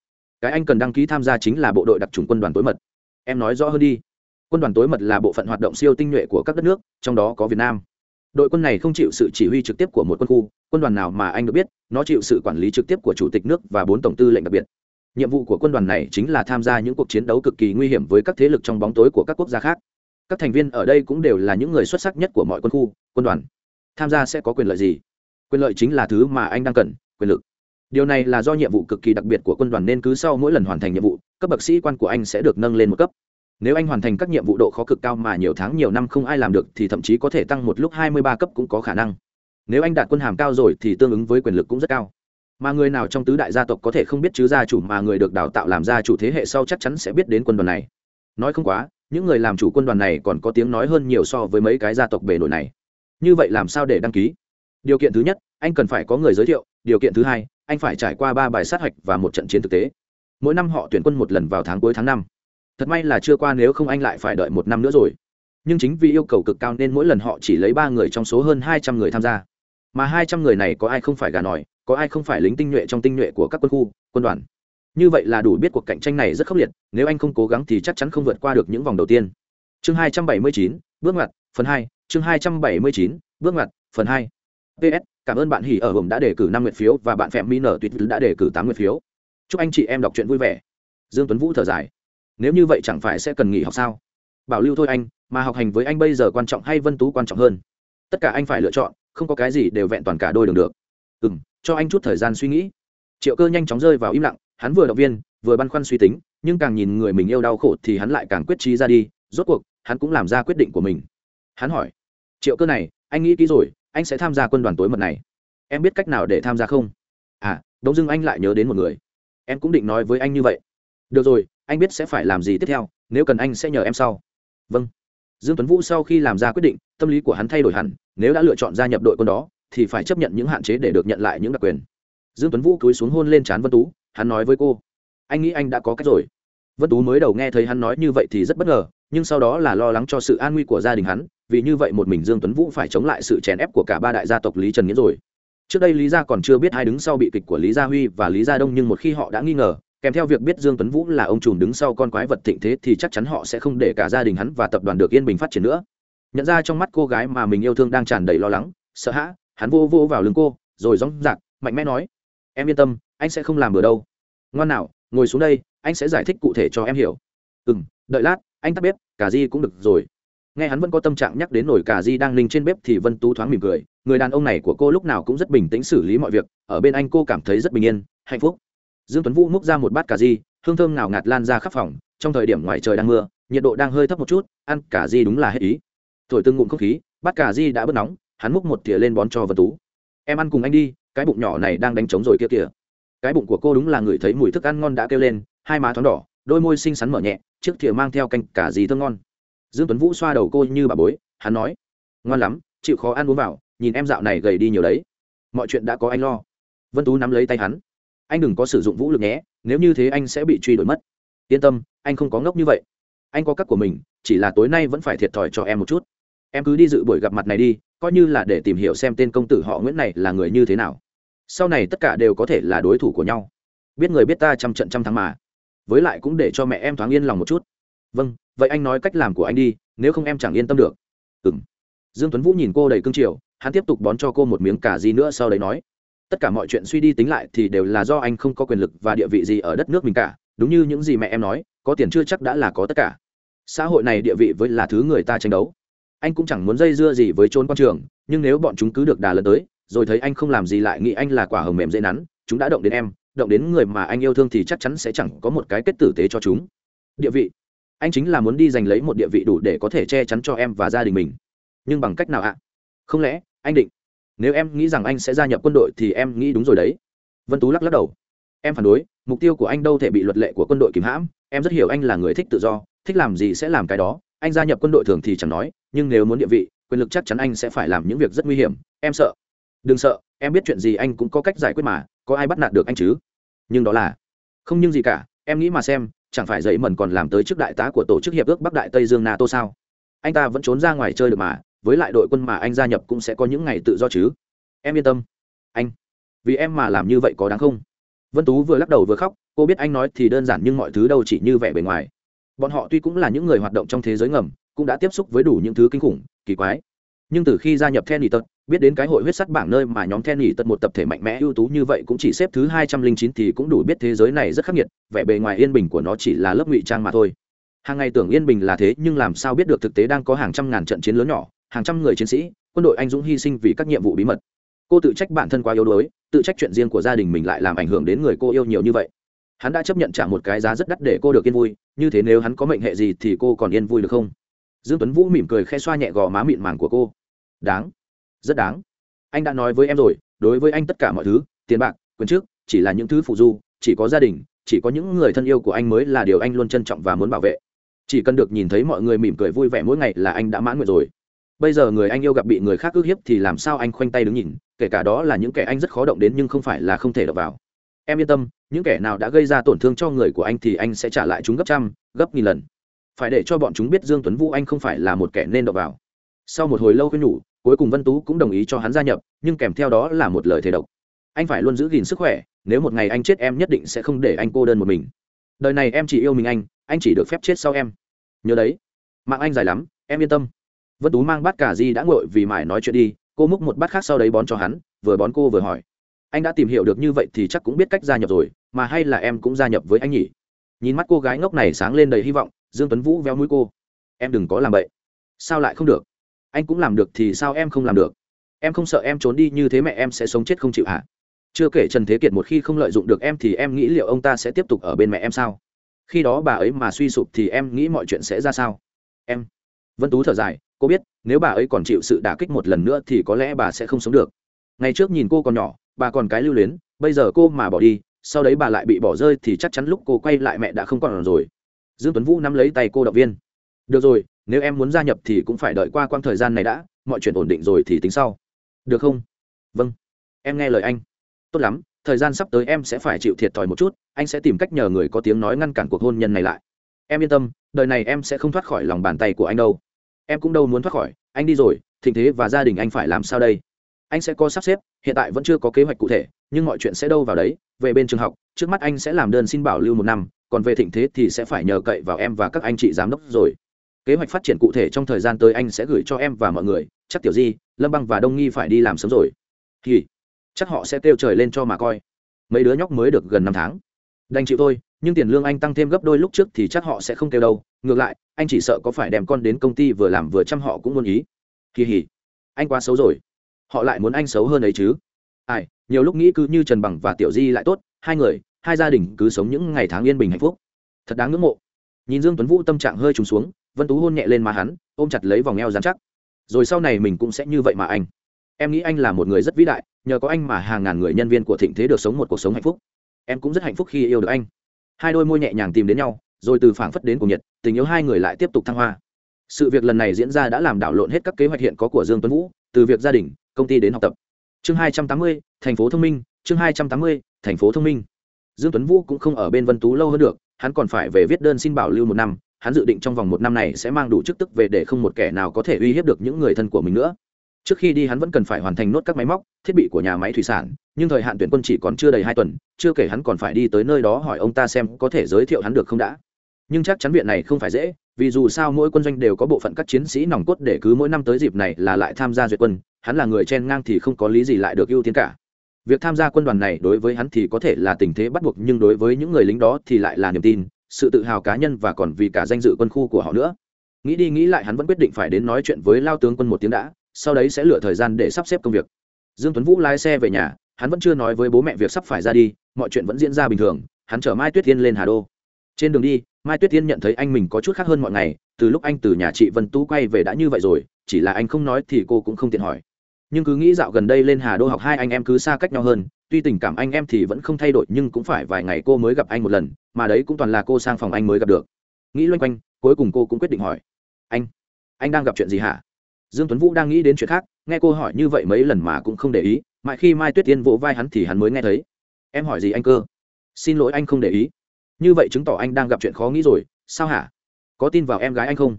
Cái anh cần đăng ký tham gia chính là bộ đội đặc trùng quân đoàn tối mật. Em nói rõ hơn đi. Quân đoàn tối mật là bộ phận hoạt động siêu tinh nhuệ của các đất nước, trong đó có việt nam. Đội quân này không chịu sự chỉ huy trực tiếp của một quân khu, quân đoàn nào mà anh được biết, nó chịu sự quản lý trực tiếp của chủ tịch nước và bốn tổng tư lệnh đặc biệt. Nhiệm vụ của quân đoàn này chính là tham gia những cuộc chiến đấu cực kỳ nguy hiểm với các thế lực trong bóng tối của các quốc gia khác. Các thành viên ở đây cũng đều là những người xuất sắc nhất của mọi quân khu, quân đoàn. Tham gia sẽ có quyền lợi gì? Quyền lợi chính là thứ mà anh đang cần, quyền lực. Điều này là do nhiệm vụ cực kỳ đặc biệt của quân đoàn nên cứ sau mỗi lần hoàn thành nhiệm vụ, cấp bậc sĩ quan của anh sẽ được nâng lên một cấp. Nếu anh hoàn thành các nhiệm vụ độ khó cực cao mà nhiều tháng nhiều năm không ai làm được thì thậm chí có thể tăng một lúc hai mươi ba cấp cũng có khả năng. Nếu anh đạt quân hàm cao rồi thì tương ứng với quyền lực cũng rất cao. Mà người nào trong tứ đại gia tộc có thể không biết chứ gia chủ mà người được đào tạo làm gia chủ thế hệ sau chắc chắn sẽ biết đến quân đoàn này. Nói không quá, những người làm chủ quân đoàn này còn có tiếng nói hơn nhiều so với mấy cái gia tộc bề nổi này. Như vậy làm sao để đăng ký? Điều kiện thứ nhất anh cần phải có người giới thiệu. Điều kiện thứ hai anh phải trải qua ba bài sát hạch và một trận chiến thực tế. Mỗi năm họ tuyển quân một lần vào tháng cuối tháng năm. Thật may là chưa qua nếu không anh lại phải đợi một năm nữa rồi. Nhưng chính vì yêu cầu cực cao nên mỗi lần họ chỉ lấy ba người trong số hơn hai trăm người tham gia. Mà hai trăm người này có ai không phải gà nòi có ai không phải lính tinh nhuệ trong tinh nhuệ của các quân khu quân đoàn. Như vậy là đủ biết cuộc cạnh tranh này rất khốc liệt nếu anh không cố gắng thì chắc chắn không vượt qua được những vòng đầu tiên. Chương 279, bước ngoặt phần 2, chương 279, bước ngoặt phần 2 ps cảm ơn bạn hỉ ở hồng đã đề cử năm nguyện phiếu và bạn phẹm mi nở tuyệt đã đề cử tám nguyện phiếu. Chúc anh chị em đọc truyện vui vẻ. Dương tuấn vũ thở dài. Nếu như vậy chẳng phải sẽ cần nghỉ học sao? Bảo lưu thôi anh, mà học hành với anh bây giờ quan trọng hay vân tú quan trọng hơn? Tất cả anh phải lựa chọn, không có cái gì đều vẹn toàn cả đôi đường được. Ừ m cho anh chút thời gian suy nghĩ. Triệu cơ nhanh chóng rơi vào im lặng, hắn vừa động viên, vừa băn khoăn suy tính, nhưng càng nhìn người mình yêu đau khổ thì hắn lại càng quyết trí ra đi, rốt cuộc, hắn cũng làm ra quyết định của mình. Hắn hỏi, triệu cơ này, anh nghĩ kỹ rồi anh sẽ tham gia quân đoàn tối mật này. Em biết cách nào để tham gia không? À đống dưng anh lại nhớ đến một người. Em cũng định nói với anh như vậy. Được rồi, anh biết sẽ phải làm gì tiếp theo, nếu cần anh sẽ nhờ em sau. Vâng. Dương tuấn vũ sau khi làm ra quyết định, tâm lý của hắn thay đổi hẳn, nếu đã lựa chọn gia nhập đội quân đó, thì phải chấp nhận những hạn chế để được nhận lại những đặc quyền. Dương tuấn vũ cúi xuống hôn lên trán vân tú, hắn nói với cô, anh nghĩ anh đã có cách rồi. Vân tú mới đầu nghe thấy hắn nói như vậy thì rất bất ngờ nhưng sau đó là lo lắng cho sự an nguy của gia đình hắn, vì như vậy một mình dương tuấn vũ phải chống lại sự chèn ép của cả ba đại gia tộc lý trần nghĩa rồi. Trước đây lý gia còn chưa biết ai đứng sau bị kịch của lý gia huy và lý gia đông nhưng một khi họ đã nghi ngờ, kèm theo việc biết dương tuấn vũ là ông trùm đứng sau con quái vật thịnh thế thì chắc chắn họ sẽ không để cả gia đình hắn và tập đoàn được yên bình phát triển nữa. Nhận ra trong mắt cô gái mà mình yêu thương đang tràn đầy lo lắng, sợ hãi, hắn vô vô vào lưng cô, rồi dóng dạc mạnh mẽ nói, em yên tâm, anh sẽ không làm bừa đâu. Ngoan nào, ngồi xuống đây, anh sẽ giải thích cụ thể cho em hiểu. Ừ đợi lát, anh tắt bếp cả di cũng được rồi. Nghe hắn vẫn có tâm trạng nhắc đến nồi cà di đang ninh trên bếp thì vân tú thoáng mỉm cười. Người đàn ông này của cô lúc nào cũng rất bình tĩnh xử lý mọi việc. Ở bên anh cô cảm thấy rất bình yên, hạnh phúc. Dương tuấn vũ múc ra một bát cà di, hương thơm nào ngạt lan ra khắp phòng. Trong thời điểm ngoài trời đang mưa, nhiệt độ đang hơi thấp một chút, ăn cà di đúng là hết ý. Thổi từng ngụm không khí, bát cà di đã bớt nóng, hắn múc một thìa lên bón cho vân tú. Em ăn cùng anh đi, cái bụng nhỏ này đang đánh trống rồi kia kìa. Cái bụng của cô đúng là người thấy mùi thức ăn ngon đã kêu lên, hai má thoáng đỏ, đôi môi xinh xắn mở nhẹ chiếc thìa mang theo canh cả gì thơm ngon. Dương tuấn vũ xoa đầu cô như bà bối, hắn nói, ngon lắm, chịu khó ăn uống vào, nhìn em dạo này gầy đi nhiều đấy. Mọi chuyện đã có anh lo. Vân tú nắm lấy tay hắn, anh đừng có sử dụng vũ lực nhé, nếu như thế anh sẽ bị truy đuổi mất. Yên tâm, anh không có ngốc như vậy. Anh có cách của mình, chỉ là tối nay vẫn phải thiệt thòi cho em một chút. Em cứ đi dự buổi gặp mặt này đi, coi như là để tìm hiểu xem tên công tử họ nguyễn này là người như thế nào. Sau này tất cả đều có thể là đối thủ của nhau. Biết người biết ta trăm trận trăm thắng mà với lại cũng để cho mẹ em thoáng yên lòng một chút. Vâng vậy anh nói cách làm của anh đi, nếu không em chẳng yên tâm được. Ừ m dương tuấn vũ nhìn cô đầy cương triều, hắn tiếp tục bón cho cô một miếng cà gì nữa sau đấy nói. Tất cả mọi chuyện suy đi tính lại thì đều là do anh không có quyền lực và địa vị gì ở đất nước mình cả, đúng như những gì mẹ em nói, có tiền chưa chắc đã là có tất cả. Xã hội này địa vị với là thứ người ta tranh đấu. Anh cũng chẳng muốn dây dưa gì với trốn quan trường, nhưng nếu bọn chúng cứ được đà lấn tới, rồi thấy anh không làm gì lại nghĩ anh là quả hồng mềm dễ nắn, chúng đã động đến em động đến người mà anh yêu thương thì chắc chắn sẽ chẳng có một cái kết tử tế cho chúng. Địa vị. Anh chính là muốn đi giành lấy một địa vị đủ để có thể che chắn cho em và gia đình mình. Nhưng bằng cách nào ạ? Không lẽ, anh định? Nếu em nghĩ rằng anh sẽ gia nhập quân đội thì em nghĩ đúng rồi đấy. Vân tú lắc lắc đầu. Em phản đối, mục tiêu của anh đâu thể bị luật lệ của quân đội kìm hãm. Em rất hiểu anh là người thích tự do, thích làm gì sẽ làm cái đó. Anh gia nhập quân đội thường thì chẳng nói, nhưng nếu muốn địa vị, quyền lực chắc chắn anh sẽ phải làm những việc rất nguy hiểm. Em sợ. Đừng sợ, em biết chuyện gì anh cũng có cách giải quyết mà có ai bắt nạt được anh chứ? Nhưng đó là không nhưng gì cả em nghĩ mà xem chẳng phải dậy mần còn làm tới trước đại tá của tổ chức hiệp ước bắc đại tây dương nato sao? Anh ta vẫn trốn ra ngoài chơi được mà với lại đội quân mà anh gia nhập cũng sẽ có những ngày tự do chứ. Em yên tâm. Anh vì em mà làm như vậy có đáng không? Vân tú vừa lắc đầu vừa khóc cô biết anh nói thì đơn giản nhưng mọi thứ đâu chỉ như vẻ bề ngoài. Bọn họ tuy cũng là những người hoạt động trong thế giới ngầm cũng đã tiếp xúc với đủ những thứ kinh khủng kỳ quái. Nhưng từ khi gia nhập Ten Tật, biết đến cái hội huyết sắt bảng nơi mà nhóm Ten Tật một tập thể mạnh mẽ ưu tú như vậy cũng chỉ xếp thứ hai trăm linh chín thì cũng đủ biết thế giới này rất khắc nghiệt, vẻ bề ngoài yên bình của nó chỉ là lớp ngụy trang mà thôi. Hàng ngày tưởng yên bình là thế, nhưng làm sao biết được thực tế đang có hàng trăm ngàn trận chiến lớn nhỏ, hàng trăm người chiến sĩ, quân đội anh dũng hy sinh vì các nhiệm vụ bí mật. Cô tự trách bản thân quá yếu đuối, tự trách chuyện riêng của gia đình mình lại làm ảnh hưởng đến người cô yêu nhiều như vậy. Hắn đã chấp nhận trả một cái giá rất đắt để cô được yên vui, như thế nếu hắn có mệnh hệ gì thì cô còn yên vui được không? Dương Tuấn Vũ mỉm cười khẽ xoa nhẹ gò má mịn màng của cô đáng rất đáng. Anh đã nói với em rồi, đối với anh tất cả mọi thứ, tiền bạc, quyền trước, chỉ là những thứ phụ du, chỉ có gia đình, chỉ có những người thân yêu của anh mới là điều anh luôn trân trọng và muốn bảo vệ. Chỉ cần được nhìn thấy mọi người mỉm cười vui vẻ mỗi ngày là anh đã mãn nguyện rồi. Bây giờ người anh yêu gặp bị người khác ức hiếp thì làm sao anh khoanh tay đứng nhìn, kể cả đó là những kẻ anh rất khó động đến nhưng không phải là không thể đập vào. Em yên tâm, những kẻ nào đã gây ra tổn thương cho người của anh thì anh sẽ trả lại chúng gấp trăm, gấp nghìn lần. Phải để cho bọn chúng biết dương tuấn vũ anh không phải là một kẻ nên đập vào. Sau một hồi lâu khuyên nhủ cuối cùng vân tú cũng đồng ý cho hắn gia nhập, nhưng kèm theo đó là một lời thề độc. Anh phải luôn giữ gìn sức khỏe, nếu một ngày anh chết em nhất định sẽ không để anh cô đơn một mình. Đời này em chỉ yêu mình anh anh chỉ được phép chết sau em. Nhớ đấy. Mạng anh dài lắm, em yên tâm. Vân tú mang bát cà di đã ngội vì mải nói chuyện đi, cô múc một bát khác sau đấy bón cho hắn, vừa bón cô vừa hỏi. Anh đã tìm hiểu được như vậy thì chắc cũng biết cách gia nhập rồi, mà hay là em cũng gia nhập với anh nhỉ? Nhìn mắt cô gái ngốc này sáng lên đầy hy vọng, dương tuấn vũ véo mũi cô. Em đừng có làm vậy sao lại không được? Anh cũng làm được thì sao em không làm được? Em không sợ em trốn đi như thế mẹ em sẽ sống chết không chịu hả? Chưa kể trần thế kiệt một khi không lợi dụng được em thì em nghĩ liệu ông ta sẽ tiếp tục ở bên mẹ em sao? Khi đó bà ấy mà suy sụp thì em nghĩ mọi chuyện sẽ ra sao? Em. Vân tú thở dài, cô biết, nếu bà ấy còn chịu sự đả kích một lần nữa thì có lẽ bà sẽ không sống được. Ngày trước nhìn cô còn nhỏ, bà còn cái lưu luyến, bây giờ cô mà bỏ đi, sau đấy bà lại bị bỏ rơi thì chắc chắn lúc cô quay lại mẹ đã không còn rồi. Dương tuấn vũ nắm lấy tay cô động viên. Được rồi nếu em muốn gia nhập thì cũng phải đợi qua quãng thời gian này đã, mọi chuyện ổn định rồi thì tính sau. Được không? Vâng. Em nghe lời anh. Tốt lắm, thời gian sắp tới em sẽ phải chịu thiệt thòi một chút, anh sẽ tìm cách nhờ người có tiếng nói ngăn cản cuộc hôn nhân này lại. Em yên tâm, đời này em sẽ không thoát khỏi lòng bàn tay của anh đâu. Em cũng đâu muốn thoát khỏi, anh đi rồi, thịnh thế và gia đình anh phải làm sao đây? Anh sẽ có sắp xếp, hiện tại vẫn chưa có kế hoạch cụ thể, nhưng mọi chuyện sẽ đâu vào đấy. Về bên trường học, trước mắt anh sẽ làm đơn xin bảo lưu một năm, còn về thịnh thế thì sẽ phải nhờ cậy vào em và các anh chị giám đốc rồi kế hoạch phát triển cụ thể trong thời gian tới anh sẽ gửi cho em và mọi người, chắc tiểu di, lâm băng và đông nghi phải đi làm sớm rồi. Thì, chắc họ sẽ kêu trời lên cho mà coi. Mấy đứa nhóc mới được gần năm tháng. Đành chịu thôi, nhưng tiền lương anh tăng thêm gấp đôi lúc trước thì chắc họ sẽ không kêu đâu. Ngược lại, anh chỉ sợ có phải đem con đến công ty vừa làm vừa chăm họ cũng muốn ý. Kỳ hỉ anh quá xấu rồi. Họ lại muốn anh xấu hơn ấy chứ. Ai, nhiều lúc nghĩ cứ như trần bằng và tiểu di lại tốt, hai người, hai gia đình cứ sống những ngày tháng yên bình hạnh phúc. Thật đáng ngưỡng mộ. Nhìn dương tuấn vũ tâm trạng hơi trùng xuống vân tú hôn nhẹ lên má hắn, ôm chặt lấy vòng eo dán chắc. Rồi sau này mình cũng sẽ như vậy mà anh. Em nghĩ anh là một người rất vĩ đại, nhờ có anh mà hàng ngàn người nhân viên của thịnh thế được sống một cuộc sống hạnh phúc. Em cũng rất hạnh phúc khi yêu được anh. Hai đôi môi nhẹ nhàng tìm đến nhau, rồi từ phảng phất đến cùng nhiệt, tình yêu hai người lại tiếp tục thăng hoa. Sự việc lần này diễn ra đã làm đảo lộn hết các kế hoạch hiện có của dương tuấn vũ, từ việc gia đình, công ty đến học tập. Chương hai trăm tám mươi, thành phố thông minh, chương hai trăm tám mươi, thành phố thông minh. Dương tuấn vũ cũng không ở bên vân tú lâu hơn được, hắn còn phải về viết đơn xin bảo lưu một năm hắn dự định trong vòng một năm này sẽ mang đủ chức tức về để không một kẻ nào có thể uy hiếp được những người thân của mình nữa. Trước khi đi hắn vẫn cần phải hoàn thành nốt các máy móc, thiết bị của nhà máy thủy sản, nhưng thời hạn tuyển quân chỉ còn chưa đầy hai tuần, chưa kể hắn còn phải đi tới nơi đó hỏi ông ta xem có thể giới thiệu hắn được không đã. Nhưng chắc chắn viện này không phải dễ, vì dù sao mỗi quân doanh đều có bộ phận các chiến sĩ nòng cốt để cứ mỗi năm tới dịp này là lại tham gia duyệt quân, hắn là người chen ngang thì không có lý gì lại được ưu tiên cả. Việc tham gia quân đoàn này đối với hắn thì có thể là tình thế bắt buộc, nhưng đối với những người lính đó thì lại là niềm tin sự tự hào cá nhân và còn vì cả danh dự quân khu của họ nữa. Nghĩ đi nghĩ lại hắn vẫn quyết định phải đến nói chuyện với lao tướng quân một tiếng đã, sau đấy sẽ lựa thời gian để sắp xếp công việc. Dương tuấn vũ lái xe về nhà, hắn vẫn chưa nói với bố mẹ việc sắp phải ra đi, mọi chuyện vẫn diễn ra bình thường, hắn chở mai tuyết thiên lên hà đô. Trên đường đi, mai tuyết thiên nhận thấy anh mình có chút khác hơn mọi ngày, từ lúc anh từ nhà chị vân tú quay về đã như vậy rồi, chỉ là anh không nói thì cô cũng không tiện hỏi. Nhưng cứ nghĩ dạo gần đây lên hà đô học hai anh em cứ xa cách nhau hơn tuy tình cảm anh em thì vẫn không thay đổi, nhưng cũng phải vài ngày cô mới gặp anh một lần, mà đấy cũng toàn là cô sang phòng anh mới gặp được. Nghĩ loanh quanh, cuối cùng cô cũng quyết định hỏi. Anh anh đang gặp chuyện gì hả? Dương tuấn vũ đang nghĩ đến chuyện khác, nghe cô hỏi như vậy mấy lần mà cũng không để ý, mãi khi mai tuyết tiên vỗ vai hắn thì hắn mới nghe thấy. Em hỏi gì anh cơ? Xin lỗi anh không để ý. Như vậy chứng tỏ anh đang gặp chuyện khó nghĩ rồi, sao hả? Có tin vào em gái anh không?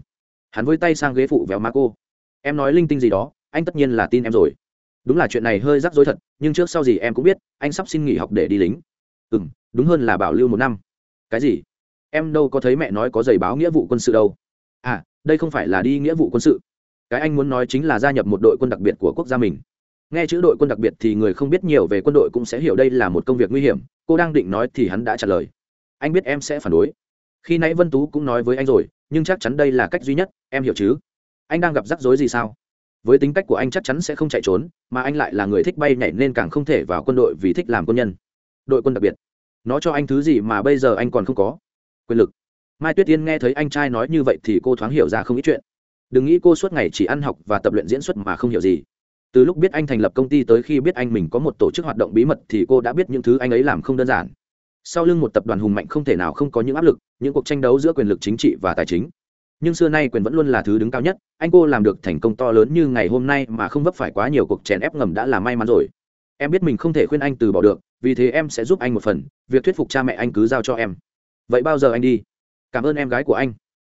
Hắn với tay sang ghế phụ véo má cô. Em nói linh tinh gì đó, anh tất nhiên là tin em rồi đúng là chuyện này hơi rắc rối thật, nhưng trước sau gì em cũng biết, anh sắp xin nghỉ học để đi lính. Ừ m đúng hơn là bảo lưu một năm. Cái gì? Em đâu có thấy mẹ nói có giày báo nghĩa vụ quân sự đâu. À đây không phải là đi nghĩa vụ quân sự. Cái anh muốn nói chính là gia nhập một đội quân đặc biệt của quốc gia mình. Nghe chữ đội quân đặc biệt thì người không biết nhiều về quân đội cũng sẽ hiểu đây là một công việc nguy hiểm, cô đang định nói thì hắn đã trả lời. Anh biết em sẽ phản đối. Khi nãy vân tú cũng nói với anh rồi, nhưng chắc chắn đây là cách duy nhất, em hiểu chứ? Anh đang gặp rắc rối gì sao? Với tính cách của anh chắc chắn sẽ không chạy trốn, mà anh lại là người thích bay nhảy nên càng không thể vào quân đội vì thích làm quân nhân. Đội quân đặc biệt. Nó cho anh thứ gì mà bây giờ anh còn không có? Quyền lực. Mai tuyết tiên nghe thấy anh trai nói như vậy thì cô thoáng hiểu ra không ít chuyện. Đừng nghĩ cô suốt ngày chỉ ăn học và tập luyện diễn xuất mà không hiểu gì. Từ lúc biết anh thành lập công ty tới khi biết anh mình có một tổ chức hoạt động bí mật thì cô đã biết những thứ anh ấy làm không đơn giản. Sau lưng một tập đoàn hùng mạnh không thể nào không có những áp lực, những cuộc tranh đấu giữa quyền lực chính trị và tài chính nhưng xưa nay quyền vẫn luôn là thứ đứng cao nhất, anh cô làm được thành công to lớn như ngày hôm nay mà không vấp phải quá nhiều cuộc chèn ép ngầm đã là may mắn rồi. Em biết mình không thể khuyên anh từ bỏ được, vì thế em sẽ giúp anh một phần, việc thuyết phục cha mẹ anh cứ giao cho em. Vậy bao giờ anh đi? Cảm ơn em gái của anh.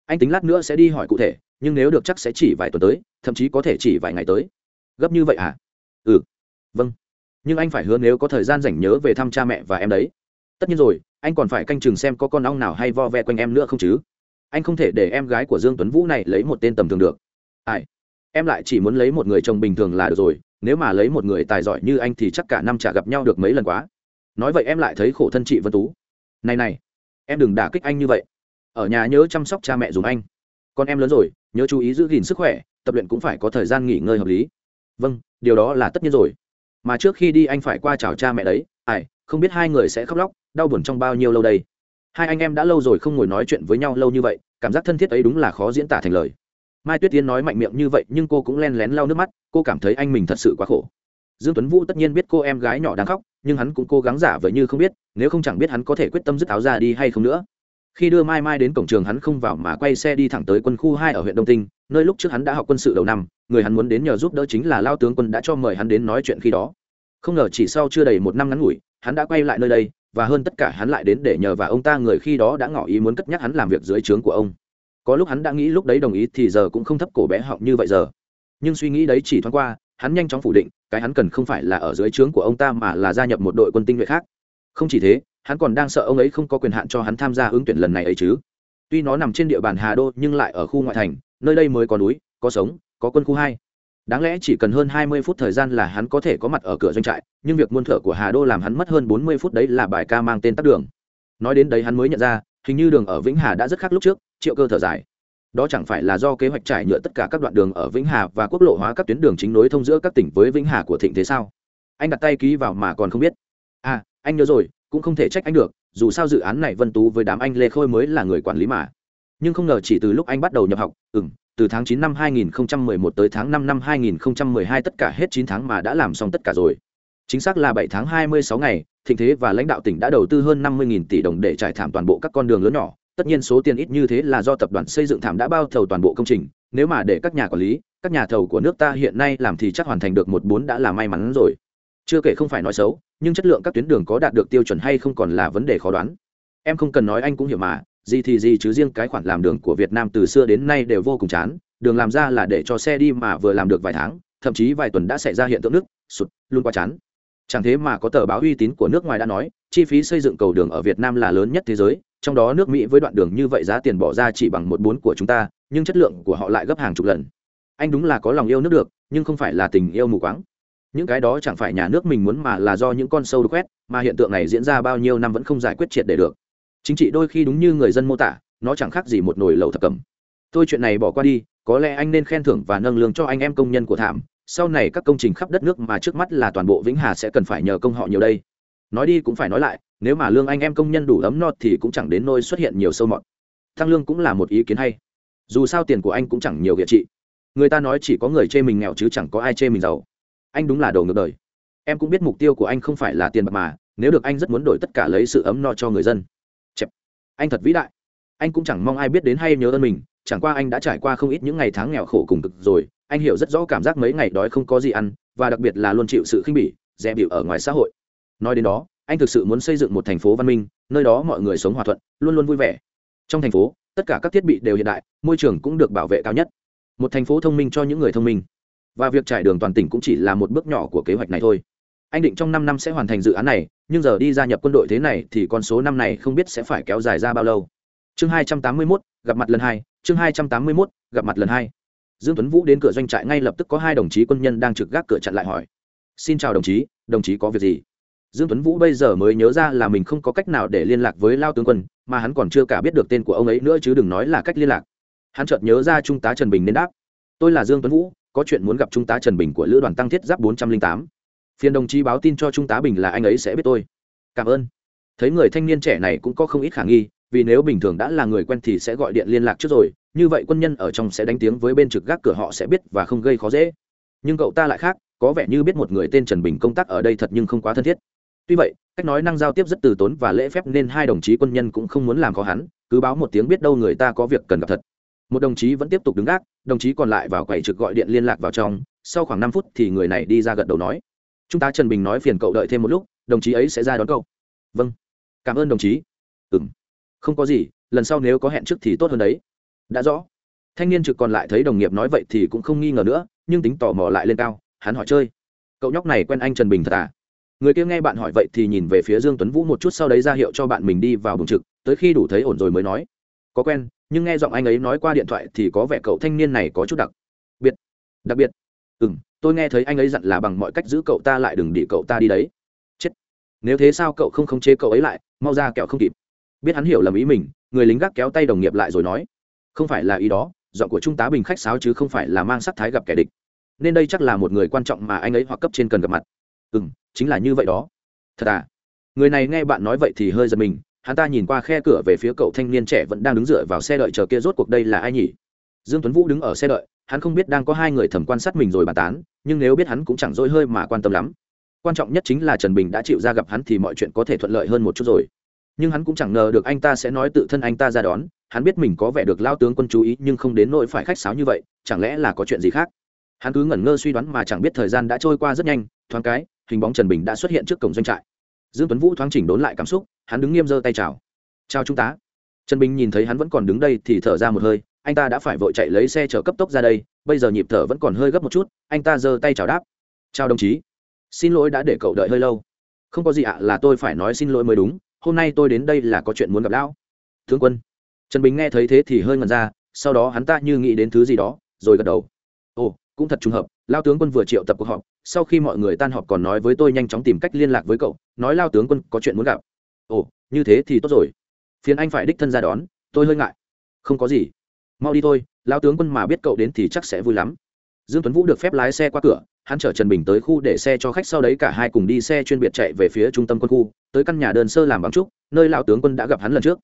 Anh tính lát nữa sẽ đi hỏi cụ thể, nhưng nếu được chắc sẽ chỉ vài tuần tới, thậm chí có thể chỉ vài ngày tới. Gấp như vậy à? Ừ. Vâng. Nhưng anh phải hứa nếu có thời gian rảnh nhớ về thăm cha mẹ và em đấy. Tất nhiên rồi, anh còn phải canh chừng xem có con ong nào hay vo ve quanh em nữa không chứ? Anh không thể để em gái của dương tuấn vũ này lấy một tên tầm thường được. Ai? Em lại chỉ muốn lấy một người chồng bình thường là được rồi, nếu mà lấy một người tài giỏi như anh thì chắc cả năm chả gặp nhau được mấy lần quá. Nói vậy em lại thấy khổ thân chị vân tú. Này này, em đừng đả kích anh như vậy. Ở nhà nhớ chăm sóc cha mẹ dùm anh. Con em lớn rồi, nhớ chú ý giữ gìn sức khỏe, tập luyện cũng phải có thời gian nghỉ ngơi hợp lý. Vâng điều đó là tất nhiên rồi. Mà trước khi đi anh phải qua chào cha mẹ đấy. Ai, không biết hai người sẽ khóc lóc, đau buồn trong bao nhiêu lâu đây? Hai anh em đã lâu rồi không ngồi nói chuyện với nhau lâu như vậy, cảm giác thân thiết ấy đúng là khó diễn tả thành lời. Mai tuyết tiến nói mạnh miệng như vậy, nhưng cô cũng len lén lau nước mắt, cô cảm thấy anh mình thật sự quá khổ. Dương tuấn vũ tất nhiên biết cô em gái nhỏ đang khóc, nhưng hắn cũng cố gắng giả vờ như không biết, nếu không chẳng biết hắn có thể quyết tâm dứt áo ra đi hay không nữa. Khi đưa mai mai đến cổng trường hắn không vào mà quay xe đi thẳng tới quân khu hai ở huyện đông tinh, nơi lúc trước hắn đã học quân sự đầu năm, người hắn muốn đến nhờ giúp đỡ chính là lao tướng quân đã cho mời hắn đến nói chuyện khi đó. Không ngờ chỉ sau chưa đầy một năm ngắn ngủi, hắn đã quay lại nơi đây và hơn tất cả hắn lại đến để nhờ và ông ta người khi đó đã ngỏ ý muốn cất nhắc hắn làm việc dưới trướng của ông. Có lúc hắn đã nghĩ lúc đấy đồng ý thì giờ cũng không thấp cổ bé họng như vậy giờ. Nhưng suy nghĩ đấy chỉ thoáng qua, hắn nhanh chóng phủ định, cái hắn cần không phải là ở dưới trướng của ông ta mà là gia nhập một đội quân tinh nhuệ khác. Không chỉ thế, hắn còn đang sợ ông ấy không có quyền hạn cho hắn tham gia ứng tuyển lần này ấy chứ. Tuy nó nằm trên địa bàn hà đô nhưng lại ở khu ngoại thành, nơi đây mới có núi, có sống, có quân khu hai đáng lẽ chỉ cần hơn hai mươi phút thời gian là hắn có thể có mặt ở cửa doanh trại, nhưng việc muôn thở của hà đô làm hắn mất hơn bốn mươi phút đấy là bài ca mang tên tắt đường. Nói đến đấy hắn mới nhận ra, hình như đường ở vĩnh hà đã rất khác lúc trước, triệu cơ thở dài. Đó chẳng phải là do kế hoạch trải nhựa tất cả các đoạn đường ở vĩnh hà và quốc lộ hóa các tuyến đường chính nối thông giữa các tỉnh với vĩnh hà của thịnh thế sao? Anh đặt tay ký vào mà còn không biết. À anh nhớ rồi, cũng không thể trách anh được, dù sao dự án này vân tú với đám anh lê khôi mới là người quản lý mà. Nhưng không ngờ chỉ từ lúc anh bắt đầu nhập học ừ từ tháng 9 năm 2011 tới tháng 5 năm 2012 tất cả hết 9 tháng mà đã làm xong tất cả rồi. Chính xác là 7 tháng 26 ngày, Thịnh Thế và lãnh đạo tỉnh đã đầu tư hơn 50.000 tỷ đồng để trải thảm toàn bộ các con đường lớn nhỏ. Tất nhiên số tiền ít như thế là do tập đoàn xây dựng thảm đã bao thầu toàn bộ công trình, nếu mà để các nhà quản lý, các nhà thầu của nước ta hiện nay làm thì chắc hoàn thành được một bốn đã là may mắn rồi. Chưa kể không phải nói xấu, nhưng chất lượng các tuyến đường có đạt được tiêu chuẩn hay không còn là vấn đề khó đoán. Em không cần nói anh cũng hiểu mà, gì thì gì chứ riêng cái khoản làm đường của Việt Nam từ xưa đến nay đều vô cùng chán, đường làm ra là để cho xe đi mà vừa làm được vài tháng, thậm chí vài tuần đã xảy ra hiện tượng nước sụt, luôn quá chán. Chẳng thế mà có tờ báo uy tín của nước ngoài đã nói, chi phí xây dựng cầu đường ở Việt Nam là lớn nhất thế giới, trong đó nước Mỹ với đoạn đường như vậy giá tiền bỏ ra chỉ bằng một bốn của chúng ta, nhưng chất lượng của họ lại gấp hàng chục lần. Anh đúng là có lòng yêu nước được, nhưng không phải là tình yêu mù quáng. Những cái đó chẳng phải nhà nước mình muốn mà là do những con sâu đục quét, mà hiện tượng này diễn ra bao nhiêu năm vẫn không giải quyết triệt để được chính trị đôi khi đúng như người dân mô tả, nó chẳng khác gì một nồi lẩu thập cẩm. Thôi chuyện này bỏ qua đi, có lẽ anh nên khen thưởng và nâng lương cho anh em công nhân của thảm. Sau này các công trình khắp đất nước mà trước mắt là toàn bộ vĩnh hà sẽ cần phải nhờ công họ nhiều đây. Nói đi cũng phải nói lại, nếu mà lương anh em công nhân đủ ấm no thì cũng chẳng đến nôi xuất hiện nhiều sâu mọt. Tăng lương cũng là một ý kiến hay. Dù sao tiền của anh cũng chẳng nhiều địa trị người ta nói chỉ có người chê mình nghèo chứ chẳng có ai chê mình giàu. Anh đúng là đồ ngược đời. Em cũng biết mục tiêu của anh không phải là tiền bạc mà, nếu được anh rất muốn đổi tất cả lấy sự ấm no cho người dân anh thật vĩ đại. Anh cũng chẳng mong ai biết đến hay nhớ ơn mình, chẳng qua anh đã trải qua không ít những ngày tháng nghèo khổ cùng cực rồi, anh hiểu rất rõ cảm giác mấy ngày đói không có gì ăn, và đặc biệt là luôn chịu sự khinh bỉ, dè bịu ở ngoài xã hội. Nói đến đó, anh thực sự muốn xây dựng một thành phố văn minh, nơi đó mọi người sống hòa thuận, luôn luôn vui vẻ. Trong thành phố, tất cả các thiết bị đều hiện đại, môi trường cũng được bảo vệ cao nhất. Một thành phố thông minh cho những người thông minh. Và việc trải đường toàn tỉnh cũng chỉ là một bước nhỏ của kế hoạch này thôi anh định trong năm năm sẽ hoàn thành dự án này, nhưng giờ đi gia nhập quân đội thế này thì con số năm này không biết sẽ phải kéo dài ra bao lâu. Chương hai trăm tám mươi mốt, gặp mặt lần hai, chương hai trăm tám mươi mốt, gặp mặt lần hai. Dương tuấn vũ đến cửa doanh trại ngay lập tức có hai đồng chí quân nhân đang trực gác cửa chặn lại hỏi. Xin chào đồng chí đồng chí có việc gì? Dương tuấn vũ bây giờ mới nhớ ra là mình không có cách nào để liên lạc với lao tướng quân, mà hắn còn chưa cả biết được tên của ông ấy nữa chứ đừng nói là cách liên lạc. Hắn chợt nhớ ra trung tá trần bình nên đáp. Tôi là dương tuấn vũ, có chuyện muốn gặp trung tá trần bình của lữ đoàn tăng thiết giáp bốn trăm linh tám phiền đồng chí báo tin cho trung tá bình là anh ấy sẽ biết tôi. Cảm ơn. Thấy người thanh niên trẻ này cũng có không ít khả nghi, vì nếu bình thường đã là người quen thì sẽ gọi điện liên lạc trước rồi, như vậy quân nhân ở trong sẽ đánh tiếng với bên trực gác cửa họ sẽ biết và không gây khó dễ. Nhưng cậu ta lại khác, có vẻ như biết một người tên trần bình công tác ở đây thật nhưng không quá thân thiết. Tuy vậy, cách nói năng giao tiếp rất từ tốn và lễ phép nên hai đồng chí quân nhân cũng không muốn làm khó hắn, cứ báo một tiếng biết đâu người ta có việc cần gặp thật. Một đồng chí vẫn tiếp tục đứng gác, đồng chí còn lại vào quầy trực gọi điện liên lạc vào trong, sau khoảng năm phút thì người này đi ra gật đầu nói chúng ta trần bình nói phiền cậu đợi thêm một lúc, đồng chí ấy sẽ ra đón cậu. Vâng. Cảm ơn đồng chí. Ừ m không có gì, lần sau nếu có hẹn trước thì tốt hơn đấy. Đã rõ. Thanh niên trực còn lại thấy đồng nghiệp nói vậy thì cũng không nghi ngờ nữa, nhưng tính tò mò lại lên cao, hắn hỏi chơi. Cậu nhóc này quen anh trần bình thật à? Người kia nghe bạn hỏi vậy thì nhìn về phía dương tuấn vũ một chút sau đấy ra hiệu cho bạn mình đi vào buồng trực, tới khi đủ thấy ổn rồi mới nói. Có quen, nhưng nghe giọng anh ấy nói qua điện thoại thì có vẻ cậu thanh niên này có chút đặc biệt. Đặc biệt ừ m tôi nghe thấy anh ấy dặn là bằng mọi cách giữ cậu ta lại, đừng để cậu ta đi đấy. Chết. Nếu thế sao cậu không khống chế cậu ấy lại? Mau ra kẹo không kịp. Biết hắn hiểu lầm ý mình, người lính gác kéo tay đồng nghiệp lại rồi nói. Không phải là ý đó, giọng của trung tá bình khách sáo chứ không phải là mang sắc thái gặp kẻ địch. Nên đây chắc là một người quan trọng mà anh ấy hoặc cấp trên cần gặp mặt. Ừ m chính là như vậy đó. Thật à? Người này nghe bạn nói vậy thì hơi giật mình. Hắn ta nhìn qua khe cửa về phía cậu thanh niên trẻ vẫn đang đứng dựa vào xe đợi chờ kia, rốt cuộc đây là ai nhỉ? Dương tuấn vũ đứng ở xe đợi, hắn không biết đang có hai người thẩm quan sát mình rồi bàn tán, nhưng nếu biết hắn cũng chẳng dỗi hơi mà quan tâm lắm. Quan trọng nhất chính là trần bình đã chịu ra gặp hắn thì mọi chuyện có thể thuận lợi hơn một chút rồi. Nhưng hắn cũng chẳng ngờ được anh ta sẽ nói tự thân anh ta ra đón, hắn biết mình có vẻ được lao tướng quân chú ý nhưng không đến nỗi phải khách sáo như vậy, chẳng lẽ là có chuyện gì khác? Hắn cứ ngẩn ngơ suy đoán mà chẳng biết thời gian đã trôi qua rất nhanh, thoáng cái, hình bóng trần bình đã xuất hiện trước cổng doanh trại. Dương tuấn vũ thoáng chỉnh đốn lại cảm xúc, hắn đứng nghiêm giơ tay chào. Chào trung tá trần bình nhìn thấy hắn vẫn còn đứng đây thì thở ra một hơi anh ta đã phải vội chạy lấy xe chở cấp tốc ra đây, bây giờ nhịp thở vẫn còn hơi gấp một chút, anh ta giơ tay chào đáp. Chào đồng chí. Xin lỗi đã để cậu đợi hơi lâu. Không có gì ạ, là tôi phải nói xin lỗi mới đúng. Hôm nay tôi đến đây là có chuyện muốn gặp lão. Tướng quân. Trần bình nghe thấy thế thì hơi ngần ra, sau đó hắn ta như nghĩ đến thứ gì đó, rồi gật đầu. Ồ, cũng thật trùng hợp lao tướng quân vừa triệu tập cuộc họp, sau khi mọi người tan họp còn nói với tôi nhanh chóng tìm cách liên lạc với cậu, nói lao tướng quân có chuyện muốn gặp. Ồ, như thế thì tốt rồi. Phiền anh phải đích thân ra đón, tôi hơi ngại. Không có gì mau đi thôi lao tướng quân mà biết cậu đến thì chắc sẽ vui lắm. Dương tuấn vũ được phép lái xe qua cửa, hắn chở trần bình tới khu để xe cho khách sau đấy cả hai cùng đi xe chuyên biệt chạy về phía trung tâm quân khu, tới căn nhà đơn sơ làm bằng trúc, nơi lão tướng quân đã gặp hắn lần trước.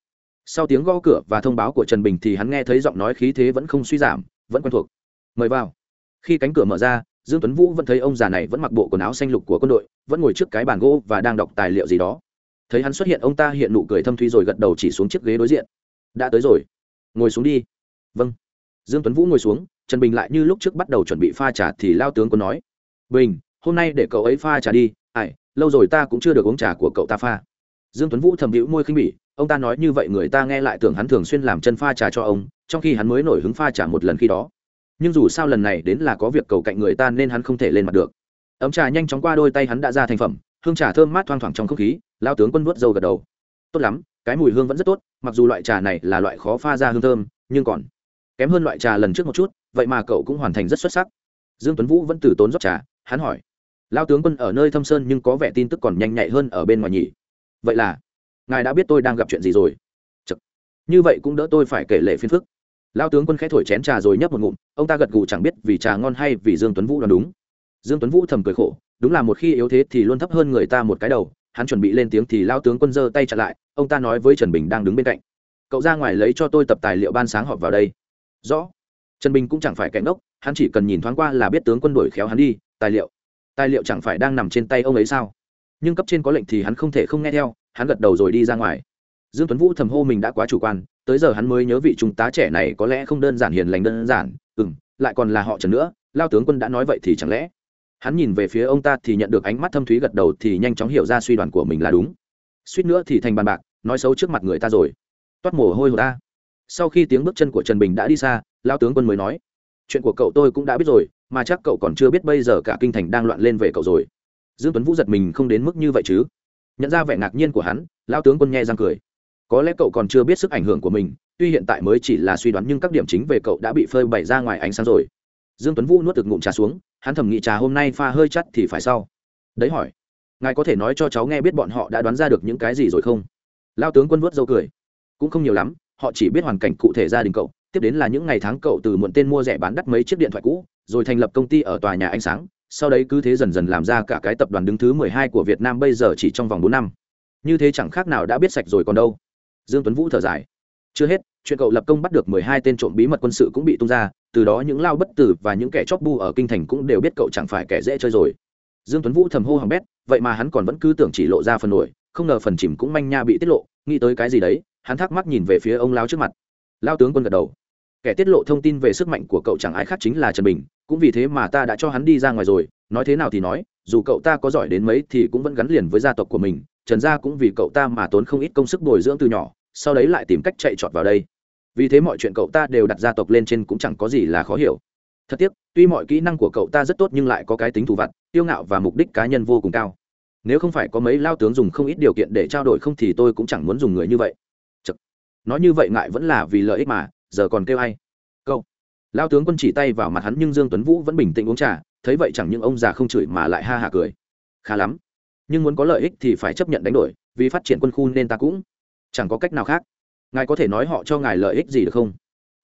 Sau tiếng gõ cửa và thông báo của trần bình thì hắn nghe thấy giọng nói khí thế vẫn không suy giảm, vẫn quen thuộc. Mời vào. Khi cánh cửa mở ra, dương tuấn vũ vẫn thấy ông già này vẫn mặc bộ quần áo xanh lục của quân đội, vẫn ngồi trước cái bàn gỗ và đang đọc tài liệu gì đó. Thấy hắn xuất hiện, ông ta hiện nụ cười thâm thuy rồi gật đầu chỉ xuống chiếc ghế đối diện. Đã tới rồi. Ngồi xuống đi vâng. Dương tuấn vũ ngồi xuống, trần bình lại như lúc trước bắt đầu chuẩn bị pha trà thì lao tướng có nói, bình, hôm nay để cậu ấy pha trà đi, ai, lâu rồi ta cũng chưa được uống trà của cậu ta pha. Dương tuấn vũ thầm hữu môi khinh bỉ, ông ta nói như vậy người ta nghe lại tưởng hắn thường xuyên làm chân pha trà cho ông, trong khi hắn mới nổi hứng pha trà một lần khi đó. Nhưng dù sao lần này đến là có việc cầu cạnh người ta nên hắn không thể lên mặt được. Ấm trà nhanh chóng qua đôi tay hắn đã ra thành phẩm, hương trà thơm mát thoang thoảng trong không khí, lao tướng quân vuốt dâu gật đầu. Tốt lắm, cái mùi hương vẫn rất tốt, mặc dù loại trà này là loại khó pha ra hương thơm, nhưng còn kém hơn loại trà lần trước một chút, vậy mà cậu cũng hoàn thành rất xuất sắc. Dương tuấn vũ vẫn từ tốn rót trà, hắn hỏi lao tướng quân ở nơi thâm sơn nhưng có vẻ tin tức còn nhanh nhạy hơn ở bên ngoài nhỉ? Vậy là, ngài đã biết tôi đang gặp chuyện gì rồi. Chật. như vậy cũng đỡ tôi phải kể lệ phiên phức. Lao tướng quân khẽ thổi chén trà rồi nhấp một ngụm, ông ta gật gù chẳng biết vì trà ngon hay vì dương tuấn vũ đoán đúng. Dương tuấn vũ thầm cười khổ, đúng là một khi yếu thế thì luôn thấp hơn người ta một cái đầu. Hắn chuẩn bị lên tiếng thì lao tướng quân giơ tay chặn lại, ông ta nói với trần bình đang đứng bên cạnh, cậu ra ngoài lấy cho tôi tập tài liệu ban sáng họp vào đây rõ. Trần bình cũng chẳng phải cạnh ngốc, hắn chỉ cần nhìn thoáng qua là biết tướng quân đuổi khéo hắn đi, tài liệu. Tài liệu chẳng phải đang nằm trên tay ông ấy sao? Nhưng cấp trên có lệnh thì hắn không thể không nghe theo, hắn gật đầu rồi đi ra ngoài. Dương tuấn vũ thầm hô mình đã quá chủ quan, tới giờ hắn mới nhớ vị trung tá trẻ này có lẽ không đơn giản hiền lành đơn giản ừ lại còn là họ trần nữa, lao tướng quân đã nói vậy thì chẳng lẽ? Hắn nhìn về phía ông ta thì nhận được ánh mắt thâm thúy gật đầu thì nhanh chóng hiểu ra suy đoán của mình là đúng. Suýt nữa thì thành bàn bạc, nói xấu trước mặt người ta rồi. Toát mồ hôi hồ ta sau khi tiếng bước chân của trần bình đã đi xa lao tướng quân mới nói, chuyện của cậu tôi cũng đã biết rồi, mà chắc cậu còn chưa biết bây giờ cả kinh thành đang loạn lên về cậu rồi. Dương tuấn vũ giật mình không đến mức như vậy chứ. Nhận ra vẻ ngạc nhiên của hắn lao tướng quân nghe răng cười. Có lẽ cậu còn chưa biết sức ảnh hưởng của mình, tuy hiện tại mới chỉ là suy đoán nhưng các điểm chính về cậu đã bị phơi bày ra ngoài ánh sáng rồi. Dương tuấn vũ nuốt được ngụm trà xuống, hắn thầm nghĩ trà hôm nay pha hơi chắt thì phải sau đấy hỏi, ngài có thể nói cho cháu nghe biết bọn họ đã đoán ra được những cái gì rồi không? Lao tướng quân vuốt dâu cười, cũng không nhiều lắm họ chỉ biết hoàn cảnh cụ thể gia đình cậu, tiếp đến là những ngày tháng cậu từ muộn tên mua rẻ bán đắt mấy chiếc điện thoại cũ, rồi thành lập công ty ở tòa nhà ánh sáng, sau đấy cứ thế dần dần làm ra cả cái tập đoàn đứng thứ mười hai của việt nam bây giờ chỉ trong vòng bốn năm. Như thế chẳng khác nào đã biết sạch rồi còn đâu. Dương tuấn vũ thở dài. Chưa hết, chuyện cậu lập công bắt được mười hai tên trộm bí mật quân sự cũng bị tung ra, từ đó những lao bất tử và những kẻ chóp bu ở kinh thành cũng đều biết cậu chẳng phải kẻ dễ chơi rồi. Dương tuấn vũ thầm hô hằng bét, vậy mà hắn còn vẫn cứ tưởng chỉ lộ ra phần nổi, không ngờ phần chìm cũng manh nha bị tiết lộ, nghĩ tới cái gì đấy hắn thắc mắc nhìn về phía ông lao trước mặt. Lao tướng quân gật đầu. Kẻ tiết lộ thông tin về sức mạnh của cậu chẳng ai khác chính là trần bình, cũng vì thế mà ta đã cho hắn đi ra ngoài rồi, nói thế nào thì nói, dù cậu ta có giỏi đến mấy thì cũng vẫn gắn liền với gia tộc của mình, trần gia cũng vì cậu ta mà tốn không ít công sức bồi dưỡng từ nhỏ, sau đấy lại tìm cách chạy trọt vào đây. Vì thế mọi chuyện cậu ta đều đặt gia tộc lên trên cũng chẳng có gì là khó hiểu. Thật tiếc, tuy mọi kỹ năng của cậu ta rất tốt nhưng lại có cái tính thù vặt, tiêu ngạo và mục đích cá nhân vô cùng cao. Nếu không phải có mấy lao tướng dùng không ít điều kiện để trao đổi không thì tôi cũng chẳng muốn dùng người như vậy nói như vậy ngại vẫn là vì lợi ích mà, giờ còn kêu ai? Câu. Lao tướng quân chỉ tay vào mặt hắn nhưng dương tuấn vũ vẫn bình tĩnh uống trà, thấy vậy chẳng những ông già không chửi mà lại ha hả cười. Khá lắm. Nhưng muốn có lợi ích thì phải chấp nhận đánh đổi, vì phát triển quân khu nên ta cũng chẳng có cách nào khác. Ngài có thể nói họ cho ngài lợi ích gì được không?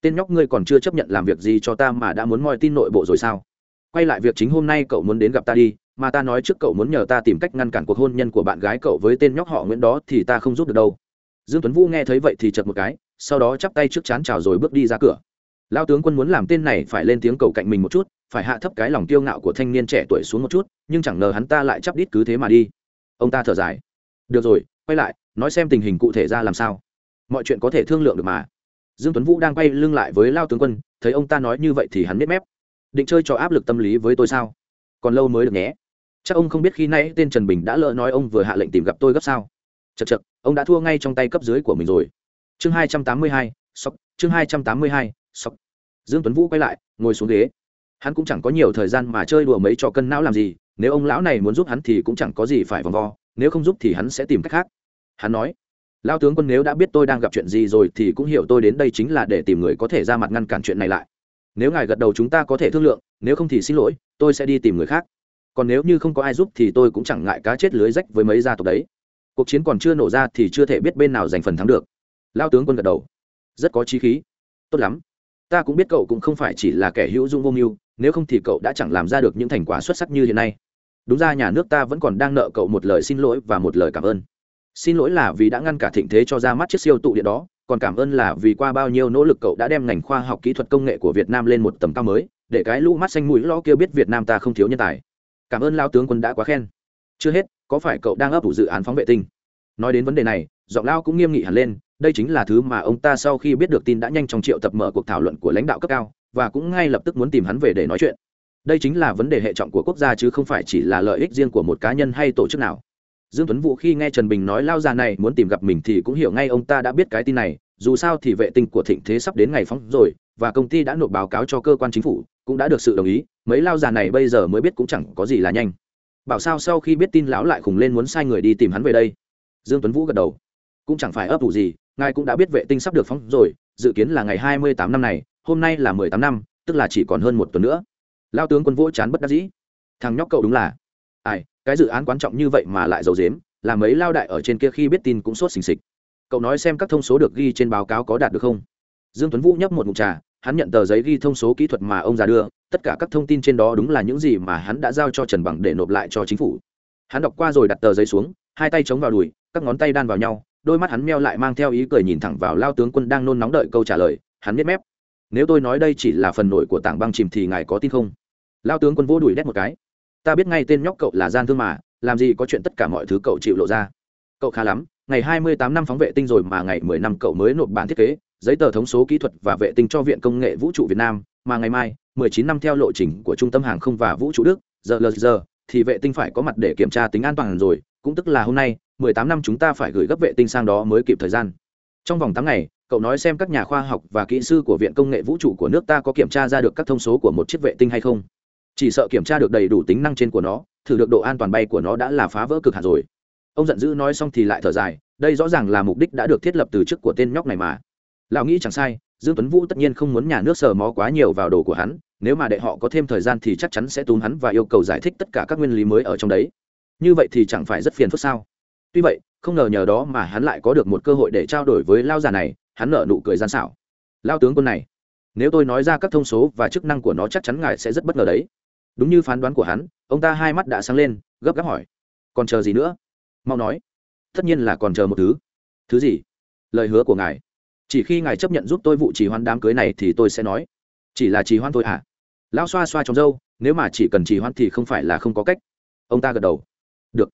Tên nhóc ngươi còn chưa chấp nhận làm việc gì cho ta mà đã muốn moi tin nội bộ rồi sao? Quay lại việc chính hôm nay cậu muốn đến gặp ta đi, mà ta nói trước cậu muốn nhờ ta tìm cách ngăn cản cuộc hôn nhân của bạn gái cậu với tên nhóc họ nguyễn đó thì ta không giúp được đâu dương tuấn vũ nghe thấy vậy thì chật một cái, sau đó chắp tay trước chán chào rồi bước đi ra cửa. Lao tướng quân muốn làm tên này phải lên tiếng cầu cạnh mình một chút, phải hạ thấp cái lòng kiêu ngạo của thanh niên trẻ tuổi xuống một chút, nhưng chẳng ngờ hắn ta lại chắp đít cứ thế mà đi. Ông ta thở dài. Được rồi, quay lại, nói xem tình hình cụ thể ra làm sao. Mọi chuyện có thể thương lượng được mà. Dương tuấn vũ đang quay lưng lại với lao tướng quân, thấy ông ta nói như vậy thì hắn biết mép. Định chơi cho áp lực tâm lý với tôi sao? Còn lâu mới được nhé. Chắc ông không biết khi nay tên trần bình đã lỡ nói ông vừa hạ lệnh tìm gặp tôi gấp sao? Chật chật, ông đã thua ngay trong tay cấp dưới của mình rồi. Chương hai trăm tám mươi hai, sóc, chương hai trăm tám mươi hai, sóc. Dương tuấn vũ quay lại, ngồi xuống ghế. Hắn cũng chẳng có nhiều thời gian mà chơi đùa mấy trò cân não làm gì, nếu ông lão này muốn giúp hắn thì cũng chẳng có gì phải vòng vo, nếu không giúp thì hắn sẽ tìm cách khác. Hắn nói lao tướng quân nếu đã biết tôi đang gặp chuyện gì rồi thì cũng hiểu tôi đến đây chính là để tìm người có thể ra mặt ngăn cản chuyện này lại. Nếu ngài gật đầu chúng ta có thể thương lượng, nếu không thì xin lỗi, tôi sẽ đi tìm người khác. Còn nếu như không có ai giúp thì tôi cũng chẳng ngại cá chết lưới rách với mấy gia tộc đấy cuộc chiến còn chưa nổ ra thì chưa thể biết bên nào giành phần thắng được. Lao tướng quân gật đầu. Rất có trí khí. Tốt lắm. Ta cũng biết cậu cũng không phải chỉ là kẻ hữu dung vô mưu, nếu không thì cậu đã chẳng làm ra được những thành quả xuất sắc như hiện nay. Đúng ra nhà nước ta vẫn còn đang nợ cậu một lời xin lỗi và một lời cảm ơn. Xin lỗi là vì đã ngăn cả thịnh thế cho ra mắt chiếc siêu tụ điện đó, còn cảm ơn là vì qua bao nhiêu nỗ lực cậu đã đem ngành khoa học kỹ thuật công nghệ của việt nam lên một tầm cao mới, để cái lũ mắt xanh mũi lo kia biết việt nam ta không thiếu nhân tài. Cảm ơn lao tướng quân đã quá khen. Chưa hết có phải cậu đang ấp ủ dự án phóng vệ tinh? Nói đến vấn đề này, giọng lao cũng nghiêm nghị hẳn lên, đây chính là thứ mà ông ta sau khi biết được tin đã nhanh chóng triệu tập mở cuộc thảo luận của lãnh đạo cấp cao, và cũng ngay lập tức muốn tìm hắn về để nói chuyện. Đây chính là vấn đề hệ trọng của quốc gia chứ không phải chỉ là lợi ích riêng của một cá nhân hay tổ chức nào. Dương tuấn vũ khi nghe trần bình nói lao già này muốn tìm gặp mình thì cũng hiểu ngay ông ta đã biết cái tin này, dù sao thì vệ tinh của thịnh thế sắp đến ngày phóng rồi, và công ty đã nộp báo cáo cho cơ quan chính phủ, cũng đã được sự đồng ý, mấy lao già này bây giờ mới biết cũng chẳng có gì là nhanh bảo sao sau khi biết tin lão lại khùng lên muốn sai người đi tìm hắn về đây. Dương tuấn vũ gật đầu. Cũng chẳng phải ấp ủ gì, ngài cũng đã biết vệ tinh sắp được phóng rồi, dự kiến là ngày hai mươi tám năm này, hôm nay là mười tám năm, tức là chỉ còn hơn một tuần nữa. Lao tướng quân vỗ chán bất đắc dĩ. Thằng nhóc cậu đúng là. Ai, cái dự án quan trọng như vậy mà lại giấu dếm là mấy lao đại ở trên kia khi biết tin cũng sốt xình xịch. Cậu nói xem các thông số được ghi trên báo cáo có đạt được không? Dương tuấn vũ nhấp một ngụm trà hắn nhận tờ giấy ghi thông số kỹ thuật mà ông già đưa, tất cả các thông tin trên đó đúng là những gì mà hắn đã giao cho trần bằng để nộp lại cho chính phủ. Hắn đọc qua rồi đặt tờ giấy xuống, hai tay chống vào đùi, các ngón tay đan vào nhau, đôi mắt hắn meo lại mang theo ý cười nhìn thẳng vào lao tướng quân đang nôn nóng đợi câu trả lời, hắn biết mép. Nếu tôi nói đây chỉ là phần nổi của tảng băng chìm thì ngài có tin không? Lao tướng quân vô đùi đét một cái. Ta biết ngay tên nhóc cậu là gian thương mà, làm gì có chuyện tất cả mọi thứ cậu chịu lộ ra. Cậu khá lắm, ngày hai mươi tám năm phóng vệ tinh rồi mà ngày mười năm cậu mới nộp bản thiết kế giấy tờ thống số kỹ thuật và vệ tinh cho viện công nghệ vũ trụ việt nam, mà ngày mai, mười chín năm theo lộ trình của trung tâm hàng không và vũ trụ đức, giờ lờ giờ, thì vệ tinh phải có mặt để kiểm tra tính an toàn rồi, cũng tức là hôm nay, mười tám năm chúng ta phải gửi gấp vệ tinh sang đó mới kịp thời gian. Trong vòng tám ngày, cậu nói xem các nhà khoa học và kỹ sư của viện công nghệ vũ trụ của nước ta có kiểm tra ra được các thông số của một chiếc vệ tinh hay không. Chỉ sợ kiểm tra được đầy đủ tính năng trên của nó, thử được độ an toàn bay của nó đã là phá vỡ cực hạn rồi. Ông giận dữ nói xong thì lại thở dài, đây rõ ràng là mục đích đã được thiết lập từ trước của tên nhóc này mà lão nghĩ chẳng sai, dương tuấn vũ tất nhiên không muốn nhà nước sờ mó quá nhiều vào đồ của hắn, nếu mà để họ có thêm thời gian thì chắc chắn sẽ túm hắn và yêu cầu giải thích tất cả các nguyên lý mới ở trong đấy. Như vậy thì chẳng phải rất phiền phức sao? Tuy vậy, không ngờ nhờ đó mà hắn lại có được một cơ hội để trao đổi với lao già này, hắn nở nụ cười gian xảo. Lao tướng quân này, nếu tôi nói ra các thông số và chức năng của nó chắc chắn ngài sẽ rất bất ngờ đấy. Đúng như phán đoán của hắn, ông ta hai mắt đã sáng lên, gấp gáp hỏi. Còn chờ gì nữa? Mau nói. Tất nhiên là còn chờ một thứ. Thứ gì? Lời hứa của ngài chỉ khi ngài chấp nhận giúp tôi vụ trì hoãn đám cưới này thì tôi sẽ nói. Chỉ là trì hoãn thôi à? Lão xoa xoa trong dâu nếu mà chỉ cần trì hoãn thì không phải là không có cách. Ông ta gật đầu. Được.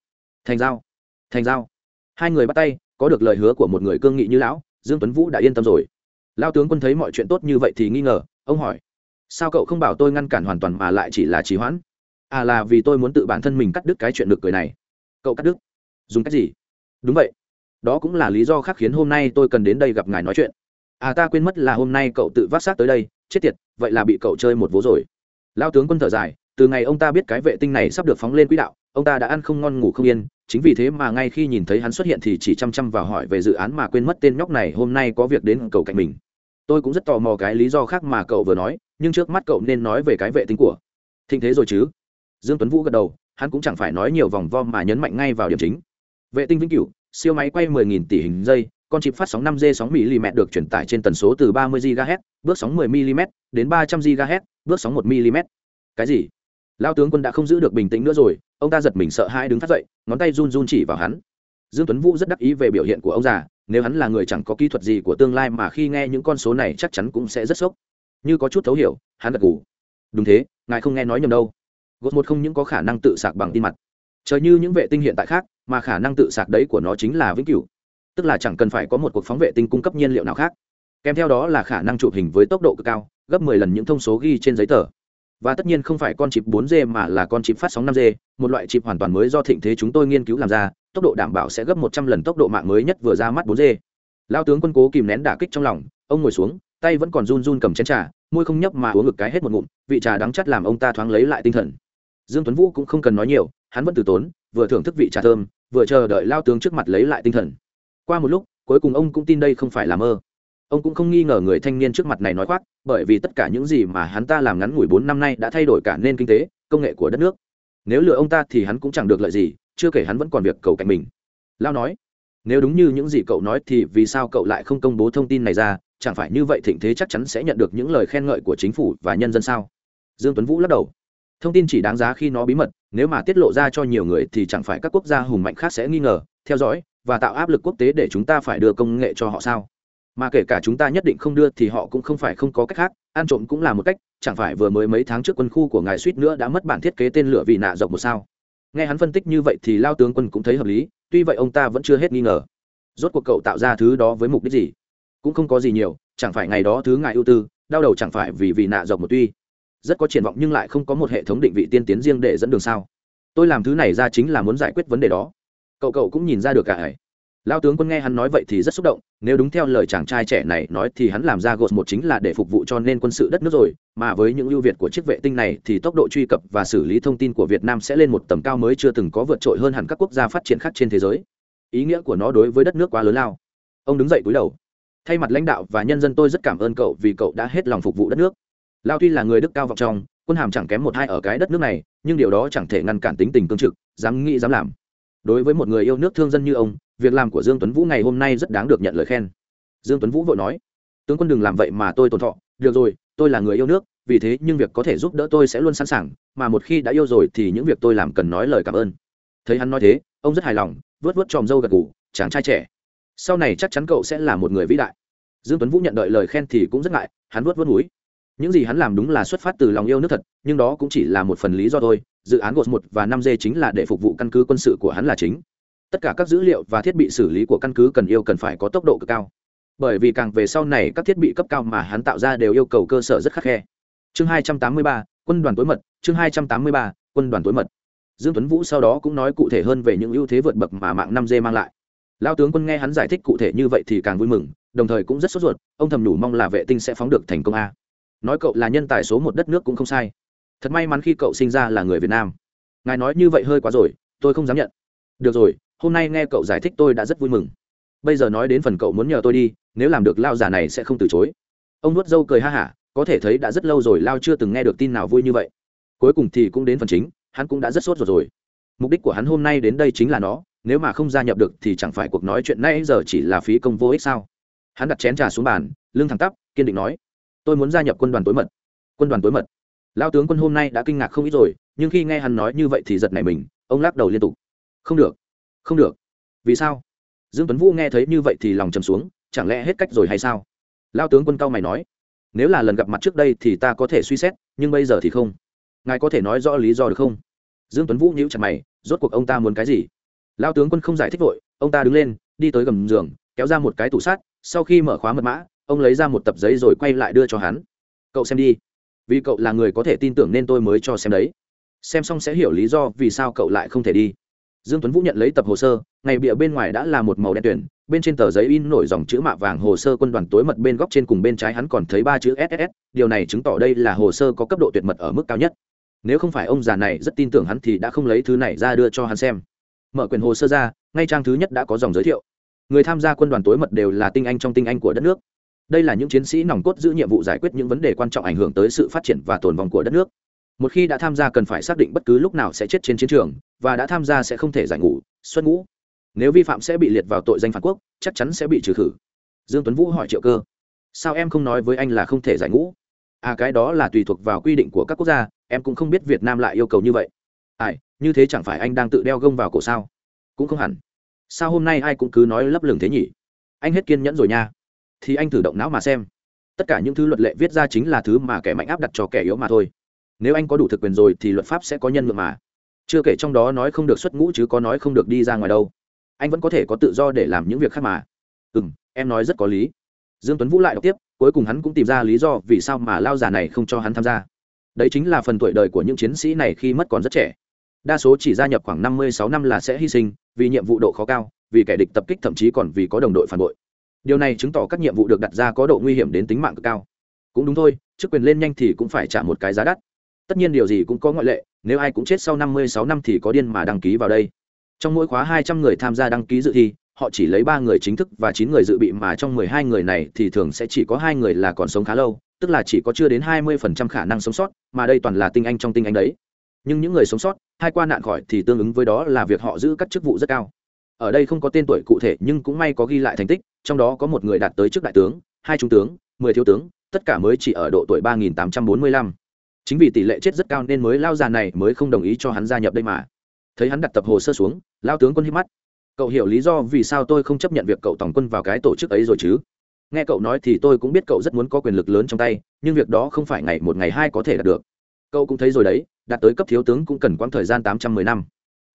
Thành giao. Thành giao. Hai người bắt tay, có được lời hứa của một người cương nghị như lão, dương tuấn vũ đã yên tâm rồi. Lao tướng quân thấy mọi chuyện tốt như vậy thì nghi ngờ, ông hỏi. Sao cậu không bảo tôi ngăn cản hoàn toàn mà lại chỉ là trì hoãn? À là vì tôi muốn tự bản thân mình cắt đứt cái chuyện được cười này. Cậu cắt đứt? Dùng cách gì? Đúng vậy đó cũng là lý do khác khiến hôm nay tôi cần đến đây gặp ngài nói chuyện. À ta quên mất là hôm nay cậu tự vác xác tới đây. Chết tiệt, vậy là bị cậu chơi một vố rồi. Lao tướng quân thở dài, từ ngày ông ta biết cái vệ tinh này sắp được phóng lên quỹ đạo, ông ta đã ăn không ngon ngủ không yên. Chính vì thế mà ngay khi nhìn thấy hắn xuất hiện thì chỉ chăm chăm vào hỏi về dự án mà quên mất tên nhóc này hôm nay có việc đến cầu cạnh mình. Tôi cũng rất tò mò cái lý do khác mà cậu vừa nói, nhưng trước mắt cậu nên nói về cái vệ tinh của thịnh thế rồi chứ? Dương tuấn vũ gật đầu, hắn cũng chẳng phải nói nhiều vòng vo mà nhấn mạnh ngay vào điểm chính. Vệ tinh vĩnh cửu siêu máy quay 10.000 tỷ hình giây con chip phát sóng 5G sóng mm được truyền tải trên tần số từ 30 GHz, bước sóng 10 mm đến 300 GHz, bước sóng 1 mm. Cái gì? Lão tướng quân đã không giữ được bình tĩnh nữa rồi, ông ta giật mình sợ hãi đứng phát dậy, ngón tay run run chỉ vào hắn. Dương Tuấn Vũ rất đắc ý về biểu hiện của ông già, nếu hắn là người chẳng có kỹ thuật gì của tương lai mà khi nghe những con số này chắc chắn cũng sẽ rất sốc. Như có chút thấu hiểu, hắn gật gù. Đúng thế, ngài không nghe nói nhầm đâu. Gột một không những có khả năng tự sạc bằng tin mặt, chờ như những vệ tinh hiện tại khác, mà khả năng tự sạc đấy của nó chính là vĩnh cửu tức là chẳng cần phải có một cuộc phóng vệ tinh cung cấp nhiên liệu nào khác kèm theo đó là khả năng chụp hình với tốc độ cực cao gấp 10 lần những thông số ghi trên giấy tờ và tất nhiên không phải con chip 4G mà là con chip phát sóng 5G, một loại chip hoàn toàn mới do thịnh thế chúng tôi nghiên cứu làm ra, tốc độ đảm bảo sẽ gấp 100 lần tốc độ mạng mới nhất vừa ra mắt 4G. Lão tướng quân cố kìm nén đả kích trong lòng, ông ngồi xuống, tay vẫn còn run run cầm chén trà, môi không nhấp mà uống ngực cái hết một ngụm, vị trà đắng chát làm ông ta thoáng lấy lại tinh thần. Dương Tuấn Vũ cũng không cần nói nhiều, hắn vẫn từ tốn, vừa thưởng thức vị trà thơm, vừa chờ đợi lao tướng trước mặt lấy lại tinh thần. Qua một lúc cuối cùng ông cũng tin đây không phải là mơ. Ông cũng không nghi ngờ người thanh niên trước mặt này nói khoác bởi vì tất cả những gì mà hắn ta làm ngắn ngủi bốn năm nay đã thay đổi cả nền kinh tế công nghệ của đất nước. Nếu lừa ông ta thì hắn cũng chẳng được lợi gì chưa kể hắn vẫn còn việc cầu cạnh mình. Lao nói nếu đúng như những gì cậu nói thì vì sao cậu lại không công bố thông tin này ra? Chẳng phải như vậy thịnh thế chắc chắn sẽ nhận được những lời khen ngợi của chính phủ và nhân dân sao? Dương tuấn vũ lắc đầu. Thông tin chỉ đáng giá khi nó bí mật nếu mà tiết lộ ra cho nhiều người thì chẳng phải các quốc gia hùng mạnh khác sẽ nghi ngờ, theo dõi, và tạo áp lực quốc tế để chúng ta phải đưa công nghệ cho họ sao? Mà kể cả chúng ta nhất định không đưa thì họ cũng không phải không có cách khác, ăn trộm cũng là một cách, chẳng phải vừa mới mấy tháng trước quân khu của ngài suýt nữa đã mất bản thiết kế tên lửa vì nạ rộng một sao? Nghe hắn phân tích như vậy thì lao tướng quân cũng thấy hợp lý, tuy vậy ông ta vẫn chưa hết nghi ngờ. Rốt cuộc cậu tạo ra thứ đó với mục đích gì? Cũng không có gì nhiều, chẳng phải ngày đó thứ ngài ưu tư, đau đầu chẳng phải vì vì nạ rộng một tuy rất có triển vọng nhưng lại không có một hệ thống định vị tiên tiến riêng để dẫn đường sao. Tôi làm thứ này ra chính là muốn giải quyết vấn đề đó. Cậu cậu cũng nhìn ra được à? cả ấy lao tướng quân nghe hắn nói vậy thì rất xúc động, nếu đúng theo lời chàng trai trẻ này nói thì hắn làm ra gột một chính là để phục vụ cho nên quân sự đất nước rồi, mà với những ưu việt của chiếc vệ tinh này thì tốc độ truy cập và xử lý thông tin của việt nam sẽ lên một tầm cao mới chưa từng có vượt trội hơn hẳn các quốc gia phát triển khác trên thế giới. Ý nghĩa của nó đối với đất nước quá lớn lao. Ông đứng dậy cúi đầu. Thay mặt lãnh đạo và nhân dân tôi rất cảm ơn cậu vì cậu đã hết lòng phục vụ đất nước lao tuy là người đức cao vọng trong, quân hàm chẳng kém một hai ở cái đất nước này, nhưng điều đó chẳng thể ngăn cản tính tình cương trực, dám nghĩ dám làm. Đối với một người yêu nước thương dân như ông, việc làm của dương tuấn vũ ngày hôm nay rất đáng được nhận lời khen. Dương tuấn vũ vội nói, tướng quân đừng làm vậy mà tôi tổn thọ. Được rồi, tôi là người yêu nước, vì thế nhưng việc có thể giúp đỡ tôi sẽ luôn sẵn sàng, mà một khi đã yêu rồi thì những việc tôi làm cần nói lời cảm ơn. Thấy hắn nói thế, ông rất hài lòng, vớt vớt tròm râu gật gù, chàng trai trẻ, sau này chắc chắn cậu sẽ là một người vĩ đại. Dương tuấn vũ nhận đợi lời khen thì cũng rất ngại, hắn vớt vớt núi những gì hắn làm đúng là xuất phát từ lòng yêu nước thật nhưng đó cũng chỉ là một phần lý do thôi. Dự án gột một và năm d chính là để phục vụ căn cứ quân sự của hắn là chính. Tất cả các dữ liệu và thiết bị xử lý của căn cứ cần yêu cần phải có tốc độ cực cao. Bởi vì càng về sau này các thiết bị cấp cao mà hắn tạo ra đều yêu cầu cơ sở rất khắc khe. Chương 283, quân đoàn tối mật. Chương 283, quân đoàn tối mật. Dương tuấn vũ sau đó cũng nói cụ thể hơn về những ưu thế vượt bậc mà mạng năm d mang lại. Lao tướng quân nghe hắn giải thích cụ thể như vậy thì càng vui mừng đồng thời cũng rất sốt ruột. Ông thầm nhủ mong là vệ tinh sẽ phóng được thành công a nói cậu là nhân tài số một đất nước cũng không sai. Thật may mắn khi cậu sinh ra là người việt nam. Ngài nói như vậy hơi quá rồi, tôi không dám nhận. Được rồi, hôm nay nghe cậu giải thích tôi đã rất vui mừng. Bây giờ nói đến phần cậu muốn nhờ tôi đi, nếu làm được lao giả này sẽ không từ chối. Ông nuốt dâu cười ha hả, có thể thấy đã rất lâu rồi lao chưa từng nghe được tin nào vui như vậy. Cuối cùng thì cũng đến phần chính, hắn cũng đã rất sốt rồi rồi. Mục đích của hắn hôm nay đến đây chính là nó, nếu mà không gia nhập được thì chẳng phải cuộc nói chuyện nay giờ chỉ là phí công vô ích sao? Hắn đặt chén trà xuống bàn, lưng thẳng tắp, kiên định nói tôi muốn gia nhập quân đoàn tối mật. Quân đoàn tối mật. Lao tướng quân hôm nay đã kinh ngạc không ít rồi, nhưng khi nghe hắn nói như vậy thì giật nảy mình, ông lắc đầu liên tục. Không được không được. Vì sao? Dương tuấn vũ nghe thấy như vậy thì lòng trầm xuống, chẳng lẽ hết cách rồi hay sao? Lao tướng quân cao mày nói, nếu là lần gặp mặt trước đây thì ta có thể suy xét, nhưng bây giờ thì không. Ngài có thể nói rõ lý do được không? Dương tuấn vũ nhíu chặt mày, rốt cuộc ông ta muốn cái gì? Lao tướng quân không giải thích vội, ông ta đứng lên, đi tới gầm giường, kéo ra một cái tủ sát sau khi mở khóa mật mã ông lấy ra một tập giấy rồi quay lại đưa cho hắn. Cậu xem đi. Vì cậu là người có thể tin tưởng nên tôi mới cho xem đấy. Xem xong sẽ hiểu lý do vì sao cậu lại không thể đi. Dương tuấn vũ nhận lấy tập hồ sơ, ngày bìa bên ngoài đã là một màu đen tuyển, bên trên tờ giấy in nổi dòng chữ mạ vàng hồ sơ quân đoàn tối mật bên góc trên cùng bên trái hắn còn thấy ba chữ ss điều này chứng tỏ đây là hồ sơ có cấp độ tuyệt mật ở mức cao nhất. Nếu không phải ông già này rất tin tưởng hắn thì đã không lấy thứ này ra đưa cho hắn xem. Mở quyển hồ sơ ra, ngay trang thứ nhất đã có dòng giới thiệu. Người tham gia quân đoàn tối mật đều là tinh anh trong tinh anh của đất nước đây là những chiến sĩ nòng cốt giữ nhiệm vụ giải quyết những vấn đề quan trọng ảnh hưởng tới sự phát triển và tồn vong của đất nước. Một khi đã tham gia cần phải xác định bất cứ lúc nào sẽ chết trên chiến trường và đã tham gia sẽ không thể giải ngũ xuất ngũ. Nếu vi phạm sẽ bị liệt vào tội danh phản quốc, chắc chắn sẽ bị trừ khử. Dương tuấn vũ hỏi triệu cơ, sao em không nói với anh là không thể giải ngũ? À cái đó là tùy thuộc vào quy định của các quốc gia, em cũng không biết việt nam lại yêu cầu như vậy. Ai, như thế chẳng phải anh đang tự đeo gông vào cổ sao? Cũng không hẳn. Sao hôm nay ai cũng cứ nói lấp lửng thế nhỉ? Anh hết kiên nhẫn rồi nha thì anh thử động não mà xem. Tất cả những thứ luật lệ viết ra chính là thứ mà kẻ mạnh áp đặt cho kẻ yếu mà thôi. Nếu anh có đủ thực quyền rồi thì luật pháp sẽ có nhân lượng mà. Chưa kể trong đó nói không được xuất ngũ chứ có nói không được đi ra ngoài đâu. Anh vẫn có thể có tự do để làm những việc khác mà. Ừ m em nói rất có lý. Dương tuấn vũ lại đọc tiếp, cuối cùng hắn cũng tìm ra lý do vì sao mà lao già này không cho hắn tham gia. Đấy chính là phần tuổi đời của những chiến sĩ này khi mất còn rất trẻ. Đa số chỉ gia nhập khoảng năm mươi sáu năm là sẽ hy sinh vì nhiệm vụ độ khó cao, vì kẻ địch tập kích thậm chí còn vì có đồng đội phản bội điều này chứng tỏ các nhiệm vụ được đặt ra có độ nguy hiểm đến tính mạng cực cao. Cũng đúng thôi, chức quyền lên nhanh thì cũng phải trả một cái giá đắt. Tất nhiên điều gì cũng có ngoại lệ, nếu ai cũng chết sau năm mươi sáu năm thì có điên mà đăng ký vào đây. Trong mỗi khóa hai trăm người tham gia đăng ký dự thi, họ chỉ lấy ba người chính thức và chín người dự bị mà trong mười hai người này thì thường sẽ chỉ có hai người là còn sống khá lâu, tức là chỉ có chưa đến hai mươi phần trăm khả năng sống sót, mà đây toàn là tinh anh trong tinh anh đấy. Nhưng những người sống sót, hai qua nạn khỏi thì tương ứng với đó là việc họ giữ các chức vụ rất cao ở đây không có tên tuổi cụ thể nhưng cũng may có ghi lại thành tích, trong đó có một người đạt tới chức đại tướng, hai trung tướng, mười thiếu tướng, tất cả mới chỉ ở độ tuổi ba nghìn tám trăm bốn mươi lăm. Chính vì tỷ lệ chết rất cao nên mới lao già này mới không đồng ý cho hắn gia nhập đây mà. Thấy hắn đặt tập hồ sơ xuống, lao tướng quân hít mắt. Cậu hiểu lý do vì sao tôi không chấp nhận việc cậu tổng quân vào cái tổ chức ấy rồi chứ? Nghe cậu nói thì tôi cũng biết cậu rất muốn có quyền lực lớn trong tay, nhưng việc đó không phải ngày một ngày hai có thể đạt được. Cậu cũng thấy rồi đấy, đạt tới cấp thiếu tướng cũng cần quãng thời gian tám trăm mười năm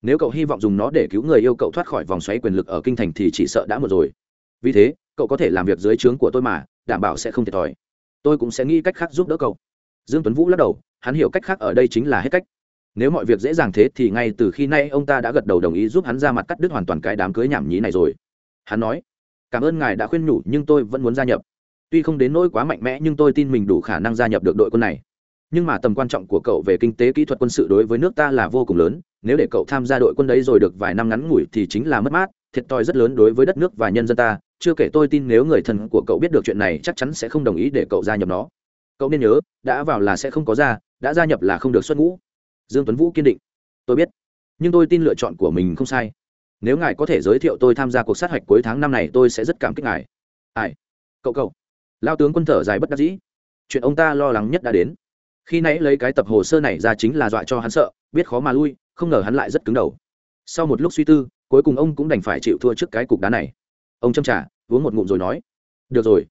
nếu cậu hy vọng dùng nó để cứu người yêu cậu thoát khỏi vòng xoáy quyền lực ở kinh thành thì chỉ sợ đã một rồi. Vì thế, cậu có thể làm việc dưới trướng của tôi mà, đảm bảo sẽ không thiệt thòi. Tôi cũng sẽ nghĩ cách khác giúp đỡ cậu. Dương tuấn vũ lắc đầu, hắn hiểu cách khác ở đây chính là hết cách. Nếu mọi việc dễ dàng thế thì ngay từ khi nay ông ta đã gật đầu đồng ý giúp hắn ra mặt cắt đứt hoàn toàn cái đám cưới nhảm nhí này rồi. Hắn nói, cảm ơn ngài đã khuyên nhủ, nhưng tôi vẫn muốn gia nhập. Tuy không đến nỗi quá mạnh mẽ, nhưng tôi tin mình đủ khả năng gia nhập được đội quân này. Nhưng mà tầm quan trọng của cậu về kinh tế kỹ thuật quân sự đối với nước ta là vô cùng lớn nếu để cậu tham gia đội quân đấy rồi được vài năm ngắn ngủi thì chính là mất mát, thiệt thòi rất lớn đối với đất nước và nhân dân ta. Chưa kể tôi tin nếu người thân của cậu biết được chuyện này, chắc chắn sẽ không đồng ý để cậu gia nhập nó. Cậu nên nhớ, đã vào là sẽ không có ra, đã gia nhập là không được xuất ngũ. Dương tuấn vũ kiên định. Tôi biết. Nhưng tôi tin lựa chọn của mình không sai. Nếu ngài có thể giới thiệu tôi tham gia cuộc sát hạch cuối tháng năm này, tôi sẽ rất cảm kích ngài. Ai? Cậu cậu. Lao tướng quân thở dài bất đắc dĩ. Chuyện ông ta lo lắng nhất đã đến. Khi nãy lấy cái tập hồ sơ này ra chính là dọa cho hắn sợ, biết khó mà lui không ngờ hắn lại rất cứng đầu. Sau một lúc suy tư, cuối cùng ông cũng đành phải chịu thua trước cái cục đá này. Ông châm trả uống một ngụm rồi nói, được rồi,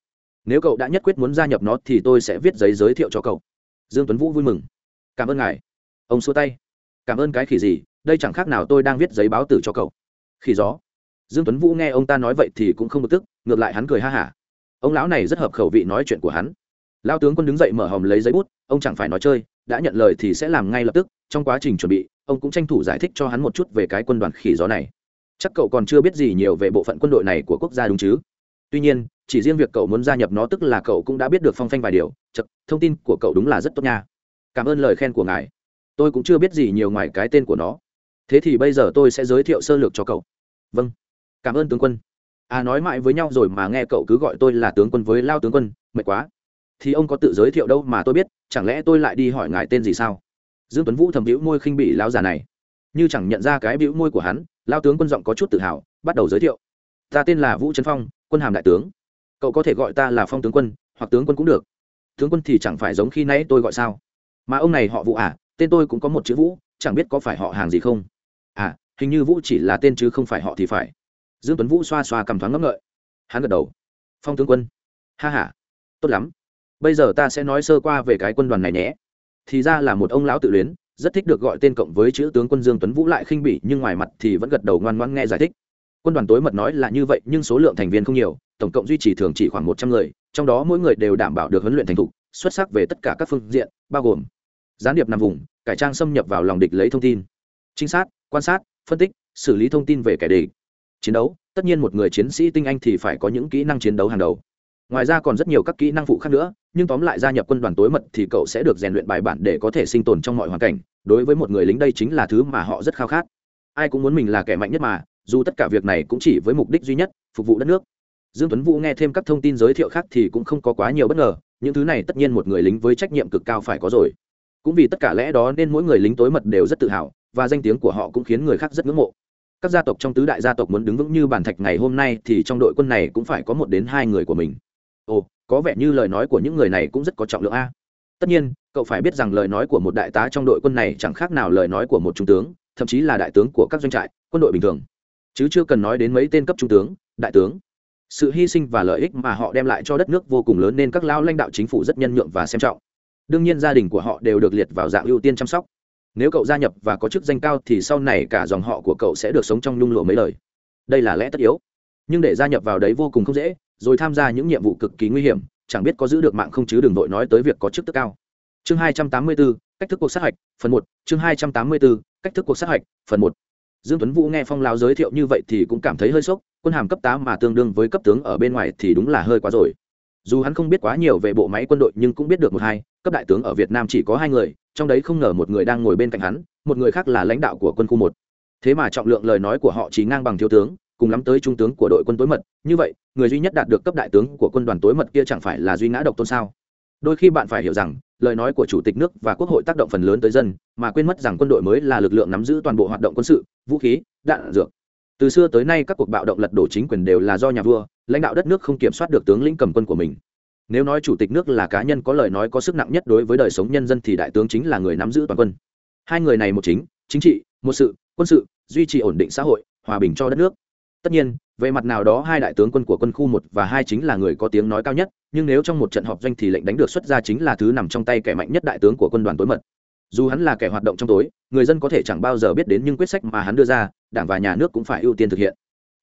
nếu cậu đã nhất quyết muốn gia nhập nó thì tôi sẽ viết giấy giới thiệu cho cậu. Dương tuấn vũ vui mừng. Cảm ơn ngài. Ông xua tay. Cảm ơn cái khỉ gì, đây chẳng khác nào tôi đang viết giấy báo tử cho cậu. Khỉ gió. Dương tuấn vũ nghe ông ta nói vậy thì cũng không bực tức, ngược lại hắn cười ha hả. Ông lão này rất hợp khẩu vị nói chuyện của hắn. Lao tướng quân đứng dậy mở hòm lấy giấy bút, ông chẳng phải nói chơi đã nhận lời thì sẽ làm ngay lập tức, trong quá trình chuẩn bị, ông cũng tranh thủ giải thích cho hắn một chút về cái quân đoàn khỉ gió này. Chắc cậu còn chưa biết gì nhiều về bộ phận quân đội này của quốc gia đúng chứ? Tuy nhiên, chỉ riêng việc cậu muốn gia nhập nó tức là cậu cũng đã biết được phong phanh vài điều chật thông tin của cậu đúng là rất tốt nha. Cảm ơn lời khen của ngài. Tôi cũng chưa biết gì nhiều ngoài cái tên của nó. Thế thì bây giờ tôi sẽ giới thiệu sơ lược cho cậu. Vâng. Cảm ơn tướng quân. À nói mãi với nhau rồi mà nghe cậu cứ gọi tôi là tướng quân với lao tướng quân, mệt quá thì ông có tự giới thiệu đâu mà tôi biết, chẳng lẽ tôi lại đi hỏi ngài tên gì sao? Dương tuấn vũ thầm hữu môi khinh bị lao già này. Như chẳng nhận ra cái bĩu môi của hắn lao tướng quân giọng có chút tự hào, bắt đầu giới thiệu. Ta tên là vũ trấn phong, quân hàm đại tướng. Cậu có thể gọi ta là phong tướng quân, hoặc tướng quân cũng được. Tướng quân thì chẳng phải giống khi nãy tôi gọi sao? Mà ông này họ vũ à tên tôi cũng có một chữ vũ, chẳng biết có phải họ hàng gì không? À hình như vũ chỉ là tên chứ không phải họ thì phải. Dương tuấn vũ xoa xoa cầm thoáng ngẫm ngợi. Hắn gật đầu. Phong tướng quân. Ha ha. Tốt lắm bây giờ ta sẽ nói sơ qua về cái quân đoàn này nhé. Thì ra là một ông lão tự luyến, rất thích được gọi tên cộng với chữ tướng quân dương tuấn vũ lại khinh bỉ, nhưng ngoài mặt thì vẫn gật đầu ngoan ngoan nghe giải thích. Quân đoàn tối mật nói là như vậy, nhưng số lượng thành viên không nhiều, tổng cộng duy trì thường chỉ khoảng một trăm người, trong đó mỗi người đều đảm bảo được huấn luyện thành thục, xuất sắc về tất cả các phương diện, bao gồm gián điệp nằm vùng, cải trang xâm nhập vào lòng địch lấy thông tin, trinh sát, quan sát, phân tích, xử lý thông tin về kẻ địch, chiến đấu. Tất nhiên một người chiến sĩ tinh anh thì phải có những kỹ năng chiến đấu hàng đầu ngoài ra còn rất nhiều các kỹ năng phụ khác nữa, nhưng tóm lại gia nhập quân đoàn tối mật thì cậu sẽ được rèn luyện bài bản để có thể sinh tồn trong mọi hoàn cảnh, đối với một người lính đây chính là thứ mà họ rất khao khát. Ai cũng muốn mình là kẻ mạnh nhất mà, dù tất cả việc này cũng chỉ với mục đích duy nhất, phục vụ đất nước. Dương tuấn vũ nghe thêm các thông tin giới thiệu khác thì cũng không có quá nhiều bất ngờ, những thứ này tất nhiên một người lính với trách nhiệm cực cao phải có rồi. Cũng vì tất cả lẽ đó nên mỗi người lính tối mật đều rất tự hào, và danh tiếng của họ cũng khiến người khác rất ngưỡng mộ. Các gia tộc trong tứ đại gia tộc muốn đứng vững như bản thạch ngày hôm nay thì trong đội quân này cũng phải có một đến hai người của mình ồ, có vẻ như lời nói của những người này cũng rất có trọng lượng a. Tất nhiên, cậu phải biết rằng lời nói của một đại tá trong đội quân này chẳng khác nào lời nói của một trung tướng, thậm chí là đại tướng của các doanh trại, quân đội bình thường. Chứ chưa cần nói đến mấy tên cấp trung tướng, đại tướng. Sự hy sinh và lợi ích mà họ đem lại cho đất nước vô cùng lớn nên các lao lãnh đạo chính phủ rất nhân nhượng và xem trọng. Đương nhiên gia đình của họ đều được liệt vào dạng ưu tiên chăm sóc. Nếu cậu gia nhập và có chức danh cao thì sau này cả dòng họ của cậu sẽ được sống trong nhung lụa mấy lời đây là lẽ tất yếu. Nhưng để gia nhập vào đấy vô cùng không dễ rồi tham gia những nhiệm vụ cực kỳ nguy hiểm chẳng biết có giữ được mạng không chứ đừng đội nói tới việc có chức tức cao. Chương 284, cách thức cuộc sát hạch phần một. Chương 284, cách thức cuộc sát hạch phần một. Dương tuấn vũ nghe phong lao giới thiệu như vậy thì cũng cảm thấy hơi sốc quân hàm cấp tám mà tương đương với cấp tướng ở bên ngoài thì đúng là hơi quá rồi. Dù hắn không biết quá nhiều về bộ máy quân đội nhưng cũng biết được một hai cấp đại tướng ở việt nam chỉ có hai người trong đấy không ngờ một người đang ngồi bên cạnh hắn một người khác là lãnh đạo của quân khu một. Thế mà trọng lượng lời nói của họ chỉ ngang bằng thiếu tướng cùng lắm tới trung tướng của đội quân tối mật, như vậy, người duy nhất đạt được cấp đại tướng của quân đoàn tối mật kia chẳng phải là duy ngã độc tôn sao? Đôi khi bạn phải hiểu rằng, lời nói của chủ tịch nước và quốc hội tác động phần lớn tới dân, mà quên mất rằng quân đội mới là lực lượng nắm giữ toàn bộ hoạt động quân sự, vũ khí, đạn, dược. Từ xưa tới nay các cuộc bạo động lật đổ chính quyền đều là do nhà vua, lãnh đạo đất nước không kiểm soát được tướng lĩnh cầm quân của mình. Nếu nói chủ tịch nước là cá nhân có lời nói có sức nặng nhất đối với đời sống nhân dân thì đại tướng chính là người nắm giữ toàn quân. Hai người này một chính chính trị, một sự, quân sự, duy trì ổn định xã hội, hòa bình cho đất nước tất nhiên, về mặt nào đó hai đại tướng quân của quân khu một và hai chính là người có tiếng nói cao nhất, nhưng nếu trong một trận họp doanh thì lệnh đánh được xuất ra chính là thứ nằm trong tay kẻ mạnh nhất đại tướng của quân đoàn tối mật. Dù hắn là kẻ hoạt động trong tối, người dân có thể chẳng bao giờ biết đến những quyết sách mà hắn đưa ra, đảng và nhà nước cũng phải ưu tiên thực hiện.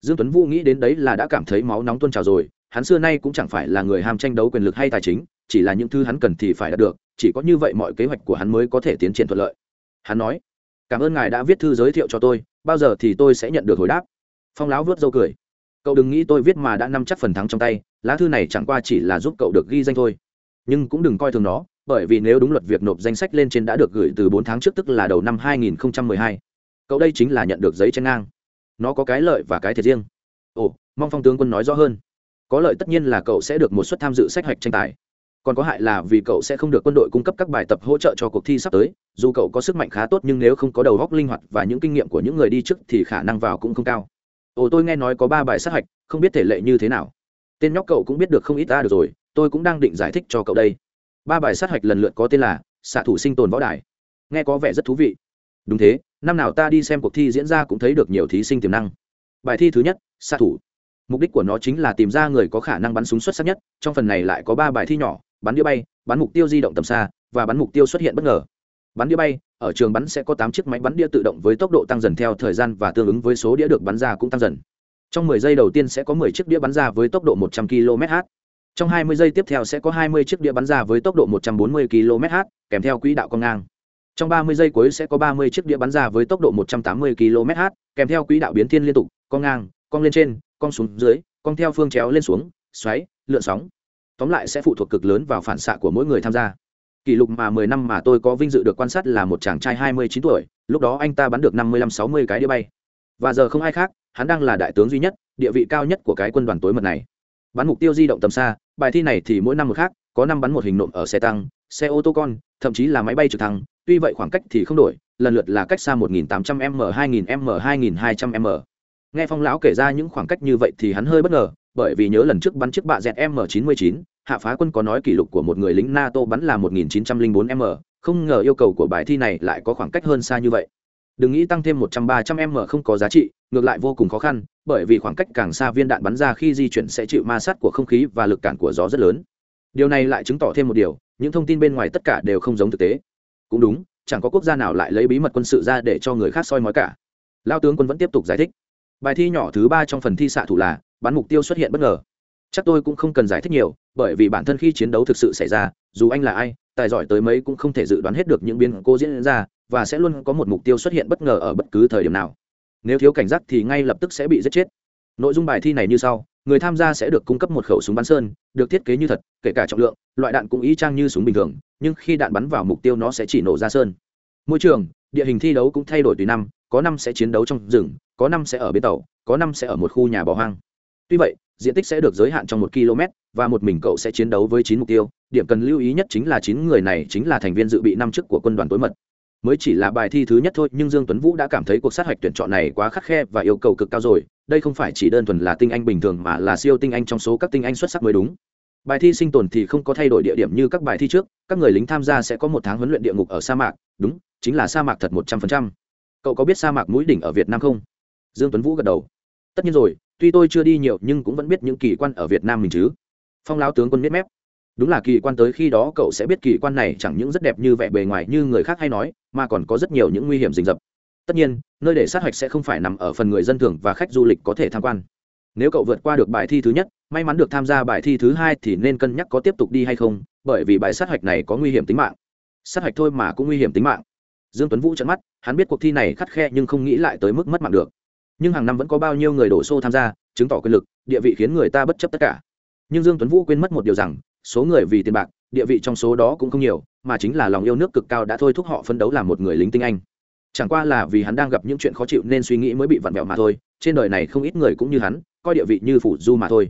Dương tuấn vũ nghĩ đến đấy là đã cảm thấy máu nóng tuôn trào rồi, hắn xưa nay cũng chẳng phải là người ham tranh đấu quyền lực hay tài chính, chỉ là những thứ hắn cần thì phải đạt được, chỉ có như vậy mọi kế hoạch của hắn mới có thể tiến triển thuận lợi. Hắn nói, cảm ơn ngài đã viết thư giới thiệu cho tôi, bao giờ thì tôi sẽ nhận được hồi đáp phong láo vớt dâu cười. Cậu đừng nghĩ tôi viết mà đã nắm chắc phần thắng trong tay, lá thư này chẳng qua chỉ là giúp cậu được ghi danh thôi. Nhưng cũng đừng coi thường nó, bởi vì nếu đúng luật việc nộp danh sách lên trên đã được gửi từ bốn tháng trước tức là đầu năm 2012. cậu đây chính là nhận được giấy chen ngang. Nó có cái lợi và cái thiệt riêng. Ồ, mong phong tướng quân nói rõ hơn. Có lợi tất nhiên là cậu sẽ được một suất tham dự sách hoạch tranh tài. Còn có hại là vì cậu sẽ không được quân đội cung cấp các bài tập hỗ trợ cho cuộc thi sắp tới, dù cậu có sức mạnh khá tốt nhưng nếu không có đầu góc linh hoạt và những kinh nghiệm của những người đi trước thì khả năng vào cũng không cao ồ, tôi nghe nói có ba bài sát hạch, không biết thể lệ như thế nào. Tên nhóc cậu cũng biết được không ít ta được rồi, tôi cũng đang định giải thích cho cậu đây. Ba bài sát hạch lần lượt có tên là xạ thủ sinh tồn võ đài. Nghe có vẻ rất thú vị. Đúng thế, năm nào ta đi xem cuộc thi diễn ra cũng thấy được nhiều thí sinh tiềm năng. Bài thi thứ nhất, xạ thủ. Mục đích của nó chính là tìm ra người có khả năng bắn súng xuất sắc nhất, trong phần này lại có ba bài thi nhỏ, bắn đĩa bay, bắn mục tiêu di động tầm xa, và bắn mục tiêu xuất hiện bất ngờ bắn đĩa bay, ở trường bắn sẽ có tám chiếc máy bắn đĩa tự động với tốc độ tăng dần theo thời gian và tương ứng với số đĩa được bắn ra cũng tăng dần. Trong 10 giây đầu tiên sẽ có 10 chiếc đĩa bắn ra với tốc độ 100 km/h trong 20 giây tiếp theo sẽ có 20 chiếc đĩa bắn ra với tốc độ 140 km/h kèm theo quỹ đạo cong ngang. Trong 30 giây cuối sẽ có 30 chiếc đĩa bắn ra với tốc độ 180 km/h kèm theo quỹ đạo biến thiên liên tục cong ngang cong lên trên cong xuống dưới cong theo phương chéo lên xuống, xoáy, lượn sóng. Tóm lại sẽ phụ thuộc cực lớn vào phản xạ của mỗi người tham gia kỷ lục mà mười năm mà tôi có vinh dự được quan sát là một chàng trai hai mươi chín tuổi, lúc đó anh ta bắn được năm mươi lăm sáu mươi cái đĩa bay. Và giờ không ai khác, hắn đang là đại tướng duy nhất, địa vị cao nhất của cái quân đoàn tối mật này. Bắn mục tiêu di động tầm xa, bài thi này thì mỗi năm một khác, có năm bắn một hình nộm ở xe tăng, xe ô tô con, thậm chí là máy bay trực thăng, tuy vậy khoảng cách thì không đổi, lần lượt là cách xa 1800 m 2000 m 2200 m. Nghe phong lão kể ra những khoảng cách như vậy thì hắn hơi bất ngờ bởi vì nhớ lần trước bắn chiếc bạ dẹt m 99 hạ phá quân có nói kỷ lục của một người lính nato bắn là 1904 m, không ngờ yêu cầu của bài thi này lại có khoảng cách hơn xa như vậy. Đừng nghĩ tăng thêm 100-300 m không có giá trị, ngược lại vô cùng khó khăn, bởi vì khoảng cách càng xa viên đạn bắn ra khi di chuyển sẽ chịu ma sát của không khí và lực cản của gió rất lớn. Điều này lại chứng tỏ thêm một điều, những thông tin bên ngoài tất cả đều không giống thực tế. Cũng đúng, chẳng có quốc gia nào lại lấy bí mật quân sự ra để cho người khác soi mói cả. Lao tướng quân vẫn tiếp tục giải thích. Bài thi nhỏ thứ ba trong phần thi xạ thủ là bắn mục tiêu xuất hiện bất ngờ. Chắc tôi cũng không cần giải thích nhiều, bởi vì bản thân khi chiến đấu thực sự xảy ra, dù anh là ai, tài giỏi tới mấy cũng không thể dự đoán hết được những biến cố diễn ra và sẽ luôn có một mục tiêu xuất hiện bất ngờ ở bất cứ thời điểm nào. Nếu thiếu cảnh giác thì ngay lập tức sẽ bị giết chết. Nội dung bài thi này như sau, người tham gia sẽ được cung cấp một khẩu súng bắn sơn, được thiết kế như thật, kể cả trọng lượng, loại đạn cũng y chang như súng bình thường, nhưng khi đạn bắn vào mục tiêu nó sẽ chỉ nổ ra sơn. Môi trường, địa hình thi đấu cũng thay đổi tùy năm, có năm sẽ chiến đấu trong rừng, có năm sẽ ở bến tàu, có năm sẽ ở một khu nhà bỏ hoang tuy vậy, diện tích sẽ được giới hạn trong một km, và một mình cậu sẽ chiến đấu với chín mục tiêu. Điểm cần lưu ý nhất chính là chín người này chính là thành viên dự bị năm chức của quân đoàn tối mật. Mới chỉ là bài thi thứ nhất thôi, nhưng dương tuấn vũ đã cảm thấy cuộc sát hạch tuyển chọn này quá khắc khe và yêu cầu cực cao rồi. Đây không phải chỉ đơn thuần là tinh anh bình thường mà là siêu tinh anh trong số các tinh anh xuất sắc mới đúng. Bài thi sinh tồn thì không có thay đổi địa điểm như các bài thi trước. Các người lính tham gia sẽ có một tháng huấn luyện địa ngục ở sa mạc. Đúng, chính là sa mạc thật một trăm phần trăm. Cậu có biết sa mạc mũi đỉnh ở việt nam không? Dương tuấn vũ gật đầu. Tất nhiên rồi tuy tôi chưa đi nhiều nhưng cũng vẫn biết những kỳ quan ở việt nam mình chứ. Phong lao tướng quân biết mép. Đúng là kỳ quan tới khi đó cậu sẽ biết kỳ quan này chẳng những rất đẹp như vẻ bề ngoài như người khác hay nói, mà còn có rất nhiều những nguy hiểm rình rập. Tất nhiên, nơi để sát hạch sẽ không phải nằm ở phần người dân thường và khách du lịch có thể tham quan. Nếu cậu vượt qua được bài thi thứ nhất, may mắn được tham gia bài thi thứ hai thì nên cân nhắc có tiếp tục đi hay không, bởi vì bài sát hạch này có nguy hiểm tính mạng. Sát hạch thôi mà cũng nguy hiểm tính mạng. Dương tuấn vũ trận mắt, hắn biết cuộc thi này khắt khe nhưng không nghĩ lại tới mức mất mạng được nhưng hàng năm vẫn có bao nhiêu người đổ xô tham gia, chứng tỏ quyền lực, địa vị khiến người ta bất chấp tất cả. Nhưng dương tuấn vũ quên mất một điều rằng, số người vì tiền bạc, địa vị trong số đó cũng không nhiều, mà chính là lòng yêu nước cực cao đã thôi thúc họ phấn đấu làm một người lính tinh anh. Chẳng qua là vì hắn đang gặp những chuyện khó chịu nên suy nghĩ mới bị vặn vẹo mà thôi, trên đời này không ít người cũng như hắn, coi địa vị như phủ du mà thôi.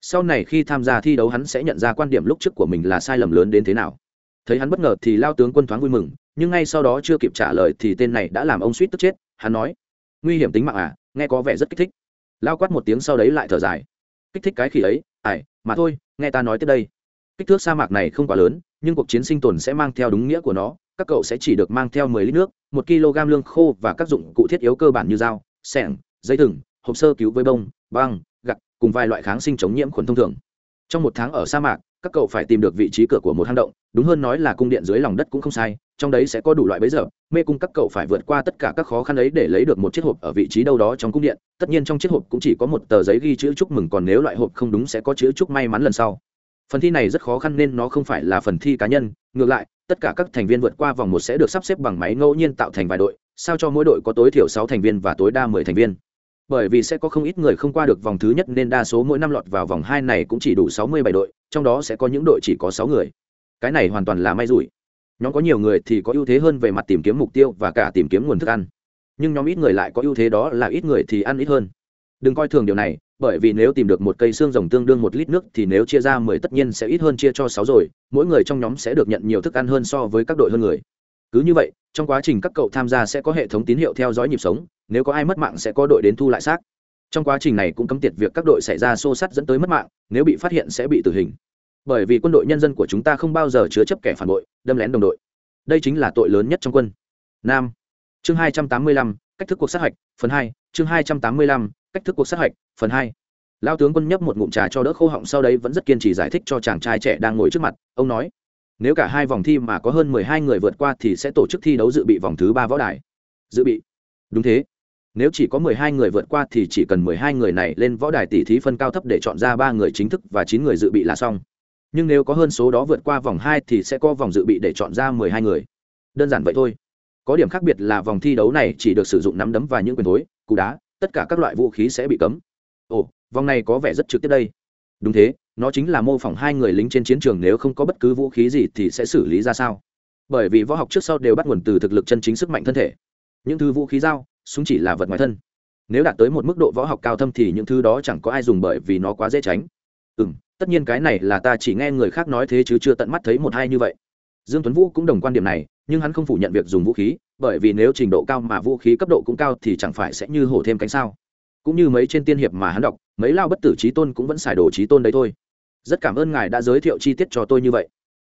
Sau này khi tham gia thi đấu hắn sẽ nhận ra quan điểm lúc trước của mình là sai lầm lớn đến thế nào. Thấy hắn bất ngờ thì lao tướng quân thoáng vui mừng, nhưng ngay sau đó chưa kịp trả lời thì tên này đã làm ông suýt tức chết, hắn nói, nguy hiểm tính mạng à nghe có vẻ rất kích thích. Lao quát một tiếng sau đấy lại thở dài. Kích thích cái khỉ ấy, ải, mà thôi, nghe ta nói tới đây. Kích thước sa mạc này không quá lớn, nhưng cuộc chiến sinh tồn sẽ mang theo đúng nghĩa của nó. Các cậu sẽ chỉ được mang theo mười lít nước, một kg lương khô và các dụng cụ thiết yếu cơ bản như dao, sẻng, dây thừng, hộp sơ cứu với bông, băng gặt cùng vài loại kháng sinh chống nhiễm khuẩn thông thường trong một tháng ở sa mạc, các cậu phải tìm được vị trí cửa của một hang động, đúng hơn nói là cung điện dưới lòng đất cũng không sai, trong đấy sẽ có đủ loại bấy giờ, mê cung các cậu phải vượt qua tất cả các khó khăn ấy để lấy được một chiếc hộp ở vị trí đâu đó trong cung điện. Tất nhiên trong chiếc hộp cũng chỉ có một tờ giấy ghi chữ chúc mừng, còn nếu loại hộp không đúng sẽ có chữ chúc may mắn lần sau. Phần thi này rất khó khăn nên nó không phải là phần thi cá nhân. Ngược lại, tất cả các thành viên vượt qua vòng một sẽ được sắp xếp bằng máy ngẫu nhiên tạo thành vài đội, sao cho mỗi đội có tối thiểu sáu thành viên và tối đa mười thành viên? Bởi vì sẽ có không ít người không qua được vòng thứ nhất nên đa số mỗi năm lọt vào vòng hai này cũng chỉ đủ sáu mươi bảy đội, trong đó sẽ có những đội chỉ có sáu người. Cái này hoàn toàn là may rủi. Nhóm có nhiều người thì có ưu thế hơn về mặt tìm kiếm mục tiêu và cả tìm kiếm nguồn thức ăn. Nhưng nhóm ít người lại có ưu thế đó là ít người thì ăn ít hơn. Đừng coi thường điều này, bởi vì nếu tìm được một cây xương rồng tương đương một lít nước thì nếu chia ra mười tất nhiên sẽ ít hơn chia cho sáu rồi, mỗi người trong nhóm sẽ được nhận nhiều thức ăn hơn so với các đội hơn người. Cứ như vậy, trong quá trình các cậu tham gia sẽ có hệ thống tín hiệu theo dõi nhịp sống nếu có ai mất mạng sẽ có đội đến thu lại xác. Trong quá trình này cũng cấm tiệt việc các đội xảy ra xô sắt dẫn tới mất mạng, nếu bị phát hiện sẽ bị tử hình. Bởi vì quân đội nhân dân của chúng ta không bao giờ chứa chấp kẻ phản bội, đâm lén đồng đội. Đây chính là tội lớn nhất trong quân. Nam. Chương hai trăm tám mươi lăm, cách thức cuộc sát hạch, phần hai. Chương hai trăm tám mươi lăm, cách thức cuộc sát hạch, phần hai. Lao tướng quân nhấp một ngụm trà cho đỡ khô họng sau đấy vẫn rất kiên trì giải thích cho chàng trai trẻ đang ngồi trước mặt. Ông nói, nếu cả hai vòng thi mà có hơn mười hai người vượt qua thì sẽ tổ chức thi đấu dự bị vòng thứ ba võ đài. Dự bị. Đúng thế nếu chỉ có mười hai người vượt qua thì chỉ cần mười hai người này lên võ đài tỷ thí phân cao thấp để chọn ra ba người chính thức và chín người dự bị là xong. Nhưng nếu có hơn số đó vượt qua vòng hai thì sẽ có vòng dự bị để chọn ra mười hai người. Đơn giản vậy thôi. Có điểm khác biệt là vòng thi đấu này chỉ được sử dụng nắm đấm và những quyền thối, cú đá, tất cả các loại vũ khí sẽ bị cấm. Ồ, vòng này có vẻ rất trực tiếp đây. Đúng thế, nó chính là mô phỏng hai người lính trên chiến trường nếu không có bất cứ vũ khí gì thì sẽ xử lý ra sao? Bởi vì võ học trước sau đều bắt nguồn từ thực lực chân chính sức mạnh thân thể. Những thứ vũ khí dao súng chỉ là vật ngoài thân. Nếu đạt tới một mức độ võ học cao thâm thì những thứ đó chẳng có ai dùng bởi vì nó quá dễ tránh. Ừ m tất nhiên cái này là ta chỉ nghe người khác nói thế chứ chưa tận mắt thấy một hai như vậy. Dương tuấn vũ cũng đồng quan điểm này, nhưng hắn không phủ nhận việc dùng vũ khí, bởi vì nếu trình độ cao mà vũ khí cấp độ cũng cao thì chẳng phải sẽ như hổ thêm cánh sao. Cũng như mấy trên tiên hiệp mà hắn đọc, mấy lao bất tử trí tôn cũng vẫn xài đồ trí tôn đấy thôi. Rất cảm ơn ngài đã giới thiệu chi tiết cho tôi như vậy.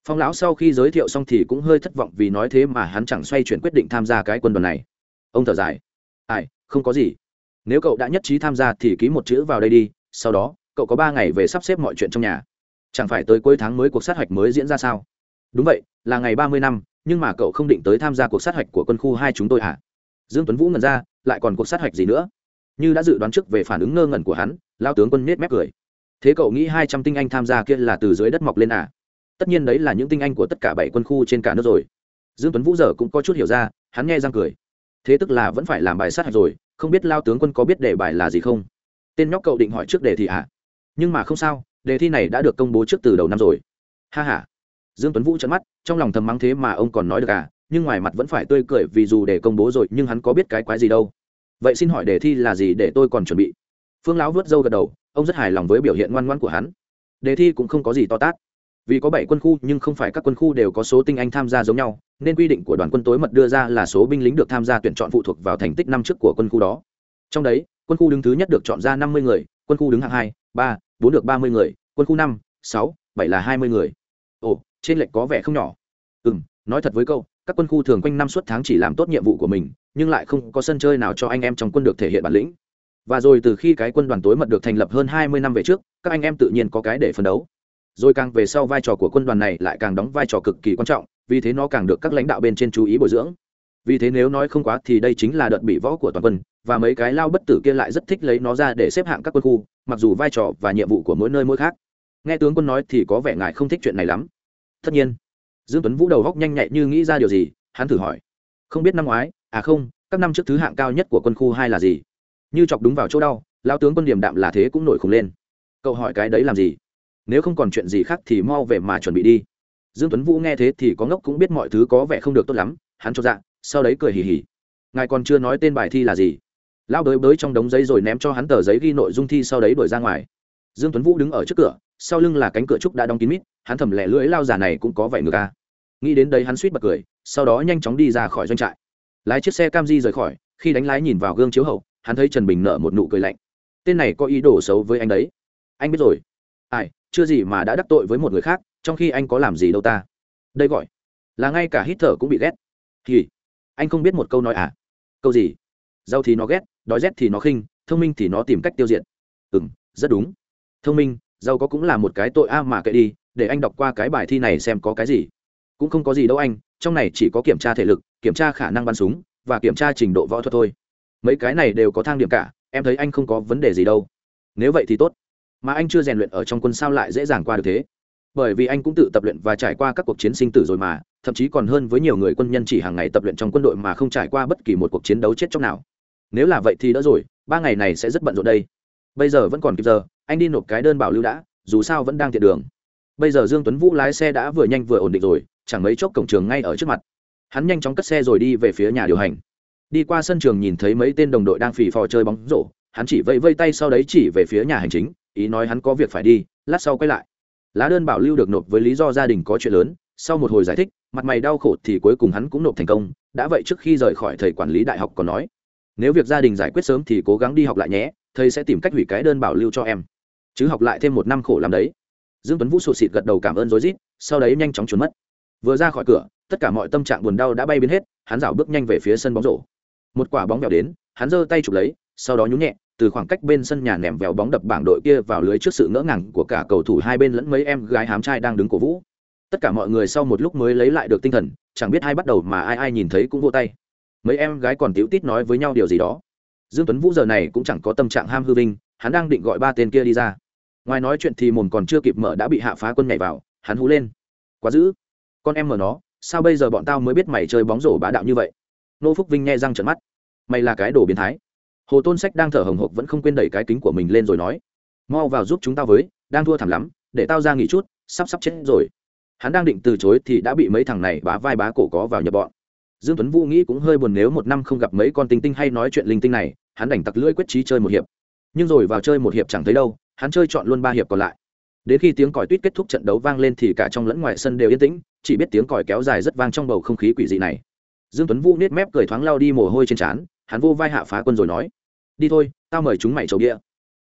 Phong lão sau khi giới thiệu xong thì cũng hơi thất vọng vì nói thế mà hắn chẳng xoay chuyển quyết định tham gia cái quân đoàn này. Ông thở dài ai, không có gì. Nếu cậu đã nhất trí tham gia thì ký một chữ vào đây đi, sau đó, cậu có ba ngày về sắp xếp mọi chuyện trong nhà. Chẳng phải tới cuối tháng mới cuộc sát hạch mới diễn ra sao? Đúng vậy, là ngày ba mươi năm, nhưng mà cậu không định tới tham gia cuộc sát hạch của quân khu hai chúng tôi hả? Dương tuấn vũ ngẩn ra, lại còn cuộc sát hạch gì nữa? Như đã dự đoán trước về phản ứng ngơ ngẩn của hắn lao tướng quân nết mép cười. Thế cậu nghĩ hai trăm tinh anh tham gia kia là từ dưới đất mọc lên à? Tất nhiên đấy là những tinh anh của tất cả bảy quân khu trên cả nước rồi. Dương tuấn vũ giờ cũng có chút hiểu ra, hắn nghe răng cười thế tức là vẫn phải làm bài sát hạch rồi, không biết lao tướng quân có biết đề bài là gì không? Tên nhóc cậu định hỏi trước đề thì ạ à? nhưng mà không sao, đề thi này đã được công bố trước từ đầu năm rồi. Ha h a dương tuấn vũ trận mắt, trong lòng thầm mắng thế mà ông còn nói được à nhưng ngoài mặt vẫn phải tươi cười vì dù để công bố rồi nhưng hắn có biết cái quái gì đâu. Vậy xin hỏi đề thi là gì để tôi còn chuẩn bị? Phương lão vớt râu gật đầu, ông rất hài lòng với biểu hiện ngoan ngoan của hắn. Đề thi cũng không có gì to tát vì có bảy quân khu nhưng không phải các quân khu đều có số tinh anh tham gia giống nhau, nên quy định của đoàn quân tối mật đưa ra là số binh lính được tham gia tuyển chọn phụ thuộc vào thành tích năm trước của quân khu đó. Trong đấy, quân khu đứng thứ nhất được chọn ra năm mươi người, quân khu đứng hạng hai, ba, bốn được ba mươi người, quân khu năm, sáu, bảy là hai mươi người. Ồ, trên lệnh có vẻ không nhỏ. Ừ m nói thật với câu các quân khu thường quanh năm suốt tháng chỉ làm tốt nhiệm vụ của mình, nhưng lại không có sân chơi nào cho anh em trong quân được thể hiện bản lĩnh. Và rồi từ khi cái quân đoàn tối mật được thành lập hơn hai mươi năm về trước, các anh em tự nhiên có cái để phấn đấu rồi càng về sau vai trò của quân đoàn này lại càng đóng vai trò cực kỳ quan trọng, vì thế nó càng được các lãnh đạo bên trên chú ý bồi dưỡng. Vì thế nếu nói không quá thì đây chính là đợt bị võ của toàn quân, và mấy cái lao bất tử kia lại rất thích lấy nó ra để xếp hạng các quân khu, mặc dù vai trò và nhiệm vụ của mỗi nơi mỗi khác. Nghe tướng quân nói thì có vẻ ngài không thích chuyện này lắm. Tất nhiên, dương tuấn vũ đầu góc nhanh nhạy như nghĩ ra điều gì, hắn thử hỏi. Không biết năm ngoái à không, các năm trước thứ hạng cao nhất của quân khu hai là gì? Như chọc đúng vào chỗ đau lao tướng quân điểm đạm là thế cũng nổi khùng lên. Cậu hỏi cái đấy làm gì? Nếu không còn chuyện gì khác thì mau về mà chuẩn bị đi. Dương tuấn vũ nghe thế thì có ngốc cũng biết mọi thứ có vẻ không được tốt lắm, hắn cho dạ sau đấy cười hì hì. Ngài còn chưa nói tên bài thi là gì? Lao bới bới trong đống giấy rồi ném cho hắn tờ giấy ghi nội dung thi sau đấy đuổi ra ngoài. Dương tuấn vũ đứng ở trước cửa, sau lưng là cánh cửa trúc đã đóng kín mít, hắn thầm lẻ lưỡi lao giả này cũng có vẻ ngược ca nghĩ đến đấy hắn suýt bật cười, sau đó nhanh chóng đi ra khỏi doanh trại. Lái chiếc xe cam di rời khỏi, khi đánh lái nhìn vào gương chiếu hậu, hắn thấy trần bình nở một nụ cười lạnh. Tên này có ý đồ xấu với anh đấy. Anh biết rồi. Ai? Chưa gì mà đã đắc tội với một người khác, trong khi anh có làm gì đâu ta? Đây gọi là ngay cả hít thở cũng bị ghét. Thì anh không biết một câu nói à? Câu gì? Giàu thì nó ghét, đói rét thì nó khinh, thông minh thì nó tìm cách tiêu diệt. Ừ m rất đúng. Thông minh giàu có cũng là một cái tội a mà kệ đi, để anh đọc qua cái bài thi này xem có cái gì. Cũng không có gì đâu anh, trong này chỉ có kiểm tra thể lực, kiểm tra khả năng bắn súng, và kiểm tra trình độ võ thuật thôi. Mấy cái này đều có thang điểm cả, em thấy anh không có vấn đề gì đâu. Nếu vậy thì tốt mà anh chưa rèn luyện ở trong quân sao lại dễ dàng qua được thế. Bởi vì anh cũng tự tập luyện và trải qua các cuộc chiến sinh tử rồi mà, thậm chí còn hơn với nhiều người quân nhân chỉ hàng ngày tập luyện trong quân đội mà không trải qua bất kỳ một cuộc chiến đấu chết chóc nào. Nếu là vậy thì đỡ rồi, ba ngày này sẽ rất bận rộn đây. Bây giờ vẫn còn kịp giờ, anh đi nộp cái đơn bảo lưu đã, dù sao vẫn đang tiện đường. Bây giờ dương tuấn vũ lái xe đã vừa nhanh vừa ổn định rồi, chẳng mấy chốc cổng trường ngay ở trước mặt. Hắn nhanh chóng cất xe rồi đi về phía nhà điều hành. Đi qua sân trường nhìn thấy mấy tên đồng đội đang phì phò chơi bóng rổ, hắn chỉ vẫy vây tay sau đấy chỉ về phía nhà hành chính ý nói hắn có việc phải đi, lát sau quay lại. Lá đơn bảo lưu được nộp với lý do gia đình có chuyện lớn, sau một hồi giải thích, mặt mày đau khổ thì cuối cùng hắn cũng nộp thành công, đã vậy trước khi rời khỏi thầy quản lý đại học còn nói, nếu việc gia đình giải quyết sớm thì cố gắng đi học lại nhé, thầy sẽ tìm cách hủy cái đơn bảo lưu cho em. Chứ học lại thêm một năm khổ làm đấy. Dương tuấn vũ sụt xịt gật đầu cảm ơn rối rít, sau đấy nhanh chóng trốn mất. Vừa ra khỏi cửa, tất cả mọi tâm trạng buồn đau đã bay biến hết, hắn rảo bước nhanh về phía sân bóng rổ. Một quả bóng vèo đến, hắn giơ tay chụp lấy, sau đó nhún nhẹ từ khoảng cách bên sân nhà ném vèo bóng đập bảng đội kia vào lưới trước sự ngỡ ngàng của cả cầu thủ hai bên lẫn mấy em gái hám trai đang đứng cổ vũ. Tất cả mọi người sau một lúc mới lấy lại được tinh thần, chẳng biết ai bắt đầu mà ai ai nhìn thấy cũng vô tay. Mấy em gái còn tiểu tít nói với nhau điều gì đó. Dương tuấn vũ giờ này cũng chẳng có tâm trạng ham hư vinh, hắn đang định gọi ba tên kia đi ra. Ngoài nói chuyện thì mồm còn chưa kịp mở đã bị hạ phá quân nhảy vào, hắn hú lên. Quá dữ. Con em mở nó, sao bây giờ bọn tao mới biết mày chơi bóng rổ bá đạo như vậy? Nô phúc vinh nghe răng trợn mắt. Mày là cái đồ biến thái hồ tôn sách đang thở hồng hộc vẫn không quên đẩy cái kính của mình lên rồi nói, mau vào giúp chúng tao với, đang thua thảm lắm, để tao ra nghỉ chút, sắp sắp chết rồi. Hắn đang định từ chối thì đã bị mấy thằng này bá vai bá cổ có vào nhập bọn. Dương tuấn vũ nghĩ cũng hơi buồn nếu một năm không gặp mấy con tinh tinh hay nói chuyện linh tinh này, hắn đành tặc lưỡi quyết trí chơi một hiệp. Nhưng rồi vào chơi một hiệp chẳng thấy đâu, hắn chơi chọn luôn ba hiệp còn lại. Đến khi tiếng còi tuyết kết thúc trận đấu vang lên thì cả trong lẫn ngoài sân đều yên tĩnh, chỉ biết tiếng còi kéo dài rất vang trong bầu không khí quỷ dị này. Dương tuấn vũ nết mép cười thoáng lao đi mồ hôi trên trán hắn vô vai hạ phá quân rồi nói, đi thôi, tao mời chúng mày chầu địa.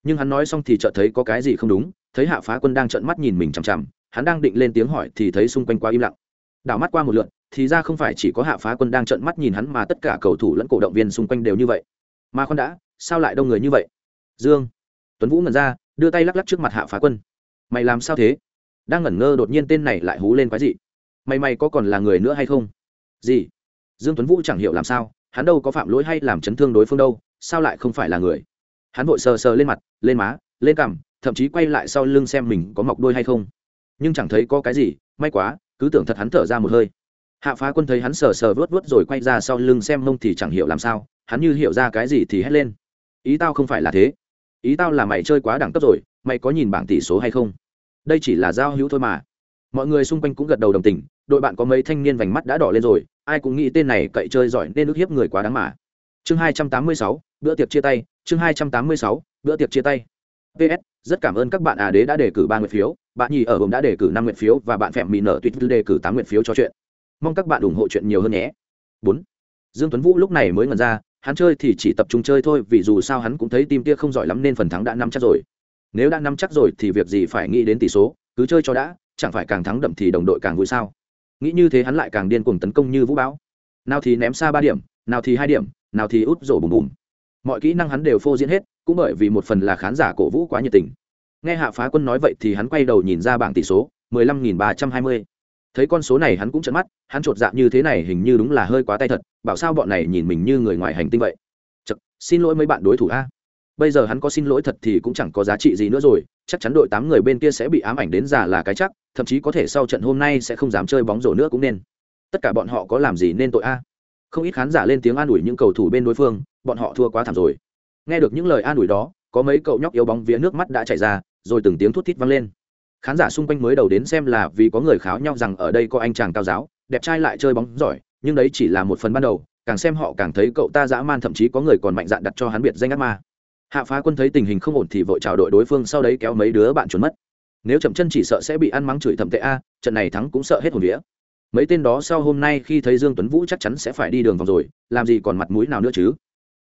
Nhưng hắn nói xong thì chợt thấy có cái gì không đúng, thấy hạ phá quân đang trợn mắt nhìn mình chằm chằm, hắn đang định lên tiếng hỏi thì thấy xung quanh quá im lặng. Đảo mắt qua một lượt thì ra không phải chỉ có hạ phá quân đang trợn mắt nhìn hắn mà tất cả cầu thủ lẫn cổ động viên xung quanh đều như vậy. Mà con đã, sao lại đông người như vậy? Dương. Tuấn vũ ngẩn ra, đưa tay lắc lắc trước mặt hạ phá quân. Mày làm sao thế? Đang ngẩn ngơ đột nhiên tên này lại hú lên quái gì mày mày có còn là người nữa hay không? Gì? Dương tuấn vũ chẳng hiểu làm sao hắn đâu có phạm lỗi hay làm chấn thương đối phương đâu, sao lại không phải là người? Hắn vội sờ sờ lên mặt, lên má, lên cằm, thậm chí quay lại sau lưng xem mình có mọc đôi hay không. Nhưng chẳng thấy có cái gì, may quá, cứ tưởng thật hắn thở ra một hơi. Hạ phá quân thấy hắn sờ sờ vớt vớt rồi quay ra sau lưng xem mông thì chẳng hiểu làm sao, hắn như hiểu ra cái gì thì hét lên. Ý tao không phải là thế. Ý tao là mày chơi quá đẳng cấp rồi, mày có nhìn bảng tỷ số hay không? Đây chỉ là giao hữu thôi mà mọi người xung quanh cũng gật đầu đồng tình, đội bạn có mấy thanh niên vành mắt đã đỏ lên rồi, ai cũng nghĩ tên này cậy chơi giỏi nên ức hiếp người quá đáng mà. Chương hai trăm tám mươi sáu, bữa tiệc chia tay, chương hai trăm tám mươi sáu, bữa tiệc chia tay. Ps rất cảm ơn các bạn à đế đã đề cử ba nguyện phiếu, bạn nhì ở gồm đã đề cử năm nguyện phiếu và bạn phẹm mì nở tuyệt đề cử tám nguyện phiếu cho chuyện. Mong các bạn ủng hộ chuyện nhiều hơn nhé. Bốn. Dương tuấn vũ lúc này mới ngần ra, hắn chơi thì chỉ tập trung chơi thôi, vì dù sao hắn cũng thấy tim tia không giỏi lắm nên phần thắng đã nắm chắc rồi. Nếu đã nắm chắc rồi thì việc gì phải nghĩ đến tỷ số, cứ chơi cho đã chẳng phải càng thắng đậm thì đồng đội càng vui sao? Nghĩ như thế hắn lại càng điên cuồng tấn công như vũ bão. Nào thì ném xa ba điểm nào thì hai điểm nào thì út rổ bùm bùm. Mọi kỹ năng hắn đều phô diễn hết cũng bởi vì một phần là khán giả cổ vũ quá nhiệt tình. Nghe hạ phá quân nói vậy thì hắn quay đầu nhìn ra bảng tỷ số mười lăm nghìn ba trăm hai mươi. Thấy con số này hắn cũng chợt mắt hắn chột dạ như thế này hình như đúng là hơi quá tay thật bảo sao bọn này nhìn mình như người ngoài hành tinh vậy? Chật, xin lỗi mấy bạn đối thủ a bây giờ hắn có xin lỗi thật thì cũng chẳng có giá trị gì nữa rồi, chắc chắn đội tám người bên kia sẽ bị ám ảnh đến già là cái chắc, thậm chí có thể sau trận hôm nay sẽ không dám chơi bóng rổ nữa cũng nên. Tất cả bọn họ có làm gì nên tội a? Không ít khán giả lên tiếng an ủi những cầu thủ bên đối phương, bọn họ thua quá thảm rồi. Nghe được những lời an ủi đó, có mấy cậu nhóc yếu bóng vía nước mắt đã chảy ra, rồi từng tiếng thút thít vang lên. Khán giả xung quanh mới đầu đến xem là vì có người kháo nhau rằng ở đây có anh chàng cao giáo, đẹp trai lại chơi bóng giỏi, nhưng đấy chỉ là một phần ban đầu, càng xem họ càng thấy cậu ta dã man, thậm chí có người còn mạnh dạn đặt cho hắn biệt danh ác ma hạ phá quân thấy tình hình không ổn thì vội chào đội đối phương, sau đấy kéo mấy đứa bạn trốn mất. Nếu chậm chân chỉ sợ sẽ bị ăn mắng chửi thầm tệ a, trận này thắng cũng sợ hết hồn vía. Mấy tên đó sau hôm nay khi thấy dương tuấn vũ chắc chắn sẽ phải đi đường vòng rồi, làm gì còn mặt mũi nào nữa chứ?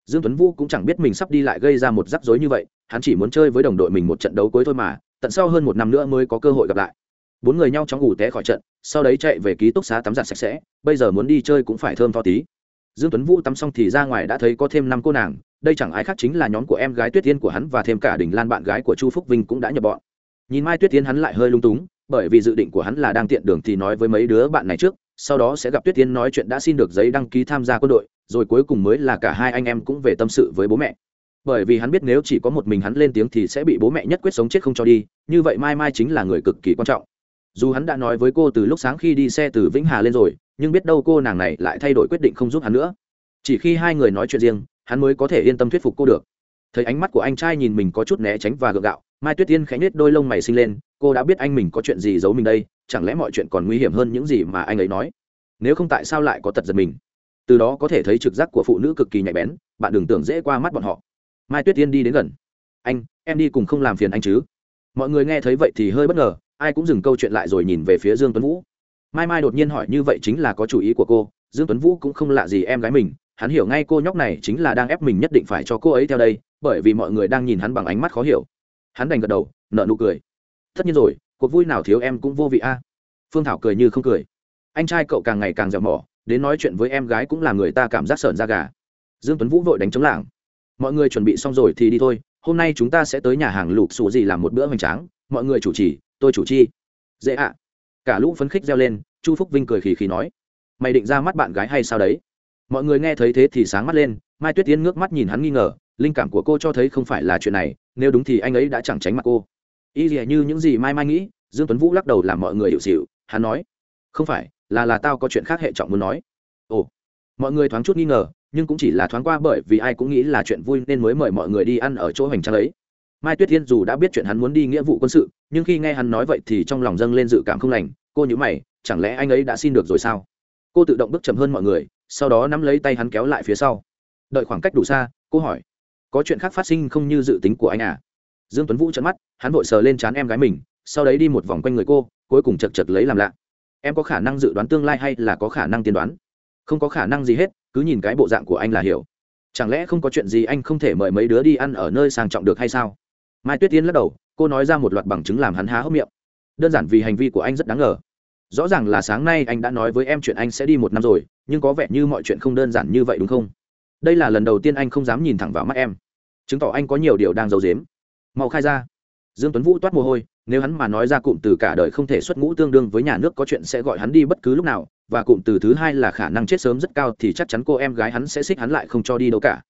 Dương tuấn vũ cũng chẳng biết mình sắp đi lại gây ra một rắc rối như vậy, hắn chỉ muốn chơi với đồng đội mình một trận đấu cuối thôi mà, tận sau hơn một năm nữa mới có cơ hội gặp lại. Bốn người nhau chóng ngủ té khỏi trận, sau đấy chạy về ký túc xá tắm giặt sạch sẽ, bây giờ muốn đi chơi cũng phải thơm tho tí dương tuấn vũ tắm xong thì ra ngoài đã thấy có thêm năm cô nàng, đây chẳng ai khác chính là nhóm của em gái tuyết tiên của hắn và thêm cả đình lan bạn gái của chu phúc vinh cũng đã nhập bọn. Nhìn mai tuyết tiên hắn lại hơi lung túng, bởi vì dự định của hắn là đang tiện đường thì nói với mấy đứa bạn này trước, sau đó sẽ gặp tuyết tiên nói chuyện đã xin được giấy đăng ký tham gia quân đội, rồi cuối cùng mới là cả hai anh em cũng về tâm sự với bố mẹ. Bởi vì hắn biết nếu chỉ có một mình hắn lên tiếng thì sẽ bị bố mẹ nhất quyết sống chết không cho đi, như vậy mai mai chính là người cực kỳ quan trọng dù hắn đã nói với cô từ lúc sáng khi đi xe từ vĩnh hà lên rồi, nhưng biết đâu cô nàng này lại thay đổi quyết định không giúp hắn nữa. Chỉ khi hai người nói chuyện riêng, hắn mới có thể yên tâm thuyết phục cô được. Thấy ánh mắt của anh trai nhìn mình có chút né tránh và gượng gạo, mai tuyết tiên khẽ nết đôi lông mày sinh lên, cô đã biết anh mình có chuyện gì giấu mình đây, chẳng lẽ mọi chuyện còn nguy hiểm hơn những gì mà anh ấy nói? Nếu không tại sao lại có tật giật mình? Từ đó có thể thấy trực giác của phụ nữ cực kỳ nhạy bén, bạn đừng tưởng dễ qua mắt bọn họ. Mai tuyết tiên đi đến gần. Anh, em đi cùng không làm phiền anh chứ? Mọi người nghe thấy vậy thì hơi bất ngờ ai cũng dừng câu chuyện lại rồi nhìn về phía dương tuấn vũ. Mai mai đột nhiên hỏi như vậy chính là có chủ ý của cô, dương tuấn vũ cũng không lạ gì em gái mình, hắn hiểu ngay cô nhóc này chính là đang ép mình nhất định phải cho cô ấy theo đây, bởi vì mọi người đang nhìn hắn bằng ánh mắt khó hiểu. Hắn đành gật đầu, nở nụ cười. Tất nhiên rồi, cuộc vui nào thiếu em cũng vô vị a. Phương thảo cười như không cười. Anh trai cậu càng ngày càng dẻo mỏ, đến nói chuyện với em gái cũng là người ta cảm giác sởn da gà. Dương tuấn vũ vội đánh chống lảng. Mọi người chuẩn bị xong rồi thì đi thôi, hôm nay chúng ta sẽ tới nhà hàng lục xù gì làm một bữa hoành tráng, mọi người chủ trì tôi chủ chi. Dễ ạ. Cả lũ phấn khích reo lên, chu phúc vinh cười khì khì nói. Mày định ra mắt bạn gái hay sao đấy? Mọi người nghe thấy thế thì sáng mắt lên, mai tuyết tiến ngước mắt nhìn hắn nghi ngờ, linh cảm của cô cho thấy không phải là chuyện này, nếu đúng thì anh ấy đã chẳng tránh mặt cô. Y gì như những gì mai mai nghĩ, dương tuấn vũ lắc đầu làm mọi người hiểu xịu hắn nói. Không phải, là là tao có chuyện khác hệ trọng muốn nói. Ồ. Mọi người thoáng chút nghi ngờ, nhưng cũng chỉ là thoáng qua bởi vì ai cũng nghĩ là chuyện vui nên mới mời mọi người đi ăn ở chỗ hoành tráng ấy mai tuyết thiên dù đã biết chuyện hắn muốn đi nghĩa vụ quân sự, nhưng khi nghe hắn nói vậy thì trong lòng dâng lên dự cảm không lành. Cô nhữ mày, chẳng lẽ anh ấy đã xin được rồi sao? Cô tự động bước chậm hơn mọi người, sau đó nắm lấy tay hắn kéo lại phía sau. Đợi khoảng cách đủ xa, cô hỏi, có chuyện khác phát sinh không như dự tính của anh à? Dương tuấn vũ trợn mắt, hắn vội sờ lên trán em gái mình, sau đấy đi một vòng quanh người cô, cuối cùng chật chật lấy làm lạ. Em có khả năng dự đoán tương lai hay là có khả năng tiên đoán? Không có khả năng gì hết, cứ nhìn cái bộ dạng của anh là hiểu. Chẳng lẽ không có chuyện gì anh không thể mời mấy đứa đi ăn ở nơi sang trọng được hay sao? Mai tuyết tiên lắc đầu, cô nói ra một loạt bằng chứng làm hắn há hốc miệng. Đơn giản vì hành vi của anh rất đáng ngờ. Rõ ràng là sáng nay anh đã nói với em chuyện anh sẽ đi một năm rồi, nhưng có vẻ như mọi chuyện không đơn giản như vậy đúng không? Đây là lần đầu tiên anh không dám nhìn thẳng vào mắt em. Chứng tỏ anh có nhiều điều đang giấu dếm mau khai ra. Dương tuấn vũ toát mồ hôi, nếu hắn mà nói ra cụm từ cả đời không thể xuất ngũ tương đương với nhà nước có chuyện sẽ gọi hắn đi bất cứ lúc nào, và cụm từ thứ hai là khả năng chết sớm rất cao thì chắc chắn cô em gái hắn sẽ xích hắn lại không cho đi đâu cả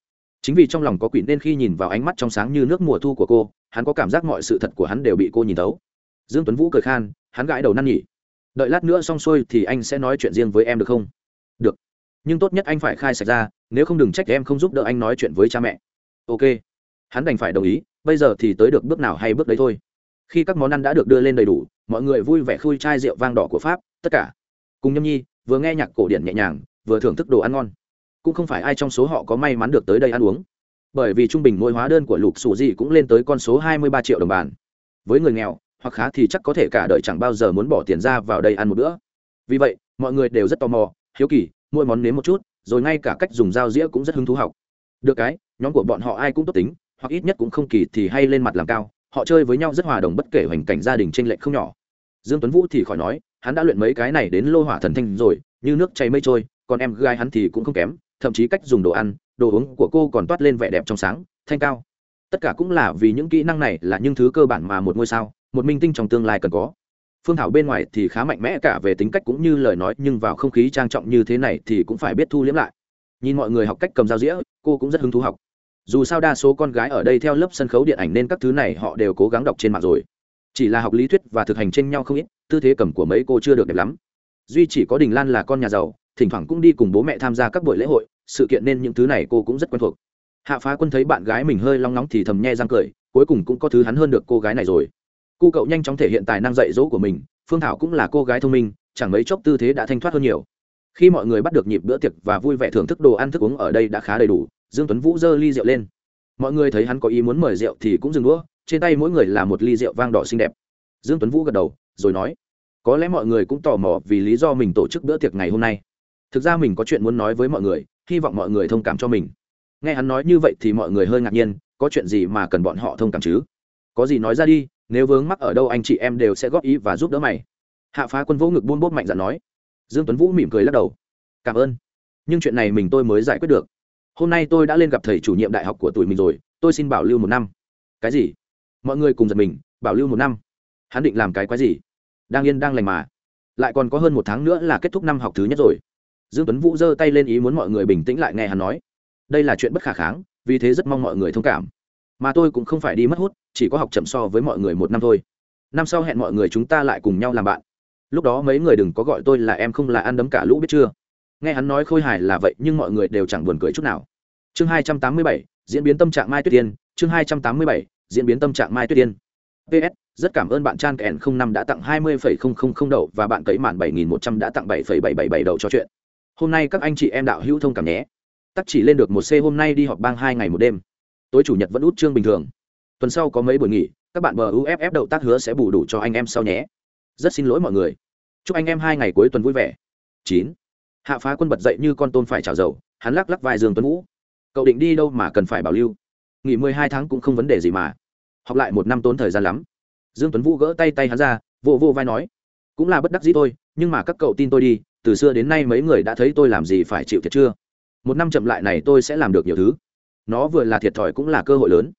chính vì trong lòng có quỷ nên khi nhìn vào ánh mắt trong sáng như nước mùa thu của cô, hắn có cảm giác mọi sự thật của hắn đều bị cô nhìn thấu. Dương tuấn vũ cười khan, hắn gãi đầu năn nhỉ đợi lát nữa xong xuôi thì anh sẽ nói chuyện riêng với em được không? Được. Nhưng tốt nhất anh phải khai sạch ra, nếu không đừng trách em không giúp đỡ anh nói chuyện với cha mẹ. Ok. Hắn đành phải đồng ý, bây giờ thì tới được bước nào hay bước đấy thôi. Khi các món ăn đã được đưa lên đầy đủ, mọi người vui vẻ khui chai rượu vang đỏ của pháp, tất cả. Cùng nhâm nhi, vừa nghe nhạc cổ điển nhẹ nhàng, vừa thưởng thức đồ ăn ngon cũng không phải ai trong số họ có may mắn được tới đây ăn uống. Bởi vì trung bình mỗi hóa đơn của lục sủ gì cũng lên tới con số hai mươi ba triệu đồng bàn. Với người nghèo, hoặc khá thì chắc có thể cả đời chẳng bao giờ muốn bỏ tiền ra vào đây ăn một bữa. Vì vậy, mọi người đều rất tò mò, hiếu kỳ mỗi món nếm một chút, rồi ngay cả cách dùng dao dĩa cũng rất hứng thú học. Được cái, nhóm của bọn họ ai cũng tốt tính, hoặc ít nhất cũng không kỳ thì hay lên mặt làm cao, họ chơi với nhau rất hòa đồng bất kể hoàn cảnh gia đình tranh lệch không nhỏ. Dương tuấn vũ thì khỏi nói, hắn đã luyện mấy cái này đến lô hỏa thần thanh rồi, như nước chảy mây trôi, còn em gái hắn thì cũng không kém thậm chí cách dùng đồ ăn, đồ uống của cô còn toát lên vẻ đẹp trong sáng, thanh cao. Tất cả cũng là vì những kỹ năng này là những thứ cơ bản mà một ngôi sao, một minh tinh trong tương lai cần có. Phương thảo bên ngoài thì khá mạnh mẽ cả về tính cách cũng như lời nói, nhưng vào không khí trang trọng như thế này thì cũng phải biết thu liếm lại. Nhìn mọi người học cách cầm dao dĩa, cô cũng rất hứng thú học. Dù sao đa số con gái ở đây theo lớp sân khấu điện ảnh nên các thứ này họ đều cố gắng đọc trên mạng rồi. Chỉ là học lý thuyết và thực hành trên nhau không ít, tư thế cầm của mấy cô chưa được đẹp lắm. Duy chỉ có đình lan là con nhà giàu thỉnh thoảng cũng đi cùng bố mẹ tham gia các buổi lễ hội, sự kiện nên những thứ này cô cũng rất quen thuộc. Hạ phá quân thấy bạn gái mình hơi long nóng thì thầm nhe răng cười, cuối cùng cũng có thứ hắn hơn được cô gái này rồi. Cu cậu nhanh chóng thể hiện tài năng dạy dỗ của mình, phương thảo cũng là cô gái thông minh, chẳng mấy chốc tư thế đã thanh thoát hơn nhiều. Khi mọi người bắt được nhịp bữa tiệc và vui vẻ thưởng thức đồ ăn thức uống ở đây đã khá đầy đủ, dương tuấn vũ giơ ly rượu lên. Mọi người thấy hắn có ý muốn mời rượu thì cũng dừng đũa, trên tay mỗi người là một ly rượu vang đỏ xinh đẹp. Dương tuấn vũ gật đầu, rồi nói, có lẽ mọi người cũng tò mò vì lý do mình tổ chức bữa tiệc ngày hôm nay thực ra mình có chuyện muốn nói với mọi người, hy vọng mọi người thông cảm cho mình. Nghe hắn nói như vậy thì mọi người hơi ngạc nhiên, có chuyện gì mà cần bọn họ thông cảm chứ? Có gì nói ra đi, nếu vướng mắc ở đâu anh chị em đều sẽ góp ý và giúp đỡ mày. Hạ phá quân vỗ ngực buôn bốp mạnh dạn nói. Dương tuấn vũ mỉm cười lắc đầu. Cảm ơn. Nhưng chuyện này mình tôi mới giải quyết được. Hôm nay tôi đã lên gặp thầy chủ nhiệm đại học của tuổi mình rồi, tôi xin bảo lưu một năm. Cái gì? Mọi người cùng giật mình, bảo lưu một năm. Hắn định làm cái quái gì? Đang yên đang lành mà. Lại còn có hơn một tháng nữa là kết thúc năm học thứ nhất rồi dương tuấn vũ giơ tay lên ý muốn mọi người bình tĩnh lại nghe hắn nói. Đây là chuyện bất khả kháng, vì thế rất mong mọi người thông cảm. Mà tôi cũng không phải đi mất hút, chỉ có học chậm so với mọi người một năm thôi. Năm sau hẹn mọi người chúng ta lại cùng nhau làm bạn. Lúc đó mấy người đừng có gọi tôi là em không là ăn đấm cả lũ biết chưa? Nghe hắn nói khôi hài là vậy, nhưng mọi người đều chẳng buồn cười chút nào. Chương hai trăm tám mươi bảy, diễn biến tâm trạng mai tuyết tiên. Chương hai trăm tám mươi bảy, diễn biến tâm trạng mai tuyết tiên. Ps rất cảm ơn bạn chan kèn không năm đã tặng hai mươi phẩy không không không đậu và bạn cấy mạn bảy nghìn một trăm đã tặng bảy phẩy bảy bảy bảy đậu cho chuyện hôm nay các anh chị em đạo hữu thông cảm nhé. Tắc chỉ lên được một c hôm nay đi họp bang hai ngày một đêm. Tối chủ nhật vẫn út chương bình thường. Tuần sau có mấy buổi nghỉ, các bạn bờ uff đậu tác hứa sẽ bù đủ cho anh em sau nhé. Rất xin lỗi mọi người. Chúc anh em hai ngày cuối tuần vui vẻ. Chín. Hạ phá quân bật dậy như con tôm phải trào dầu, hắn lắc lắc vai dương tuấn vũ. Cậu định đi đâu mà cần phải bảo lưu? Nghỉ mười hai tháng cũng không vấn đề gì mà. Học lại một năm tốn thời gian lắm. Dương tuấn vũ gỡ tay tay hắn ra vô vô vai nói, cũng là bất đắc dĩ thôi, nhưng mà các cậu tin tôi đi từ xưa đến nay mấy người đã thấy tôi làm gì phải chịu thiệt chưa? Một năm chậm lại này tôi sẽ làm được nhiều thứ. Nó vừa là thiệt thòi cũng là cơ hội lớn.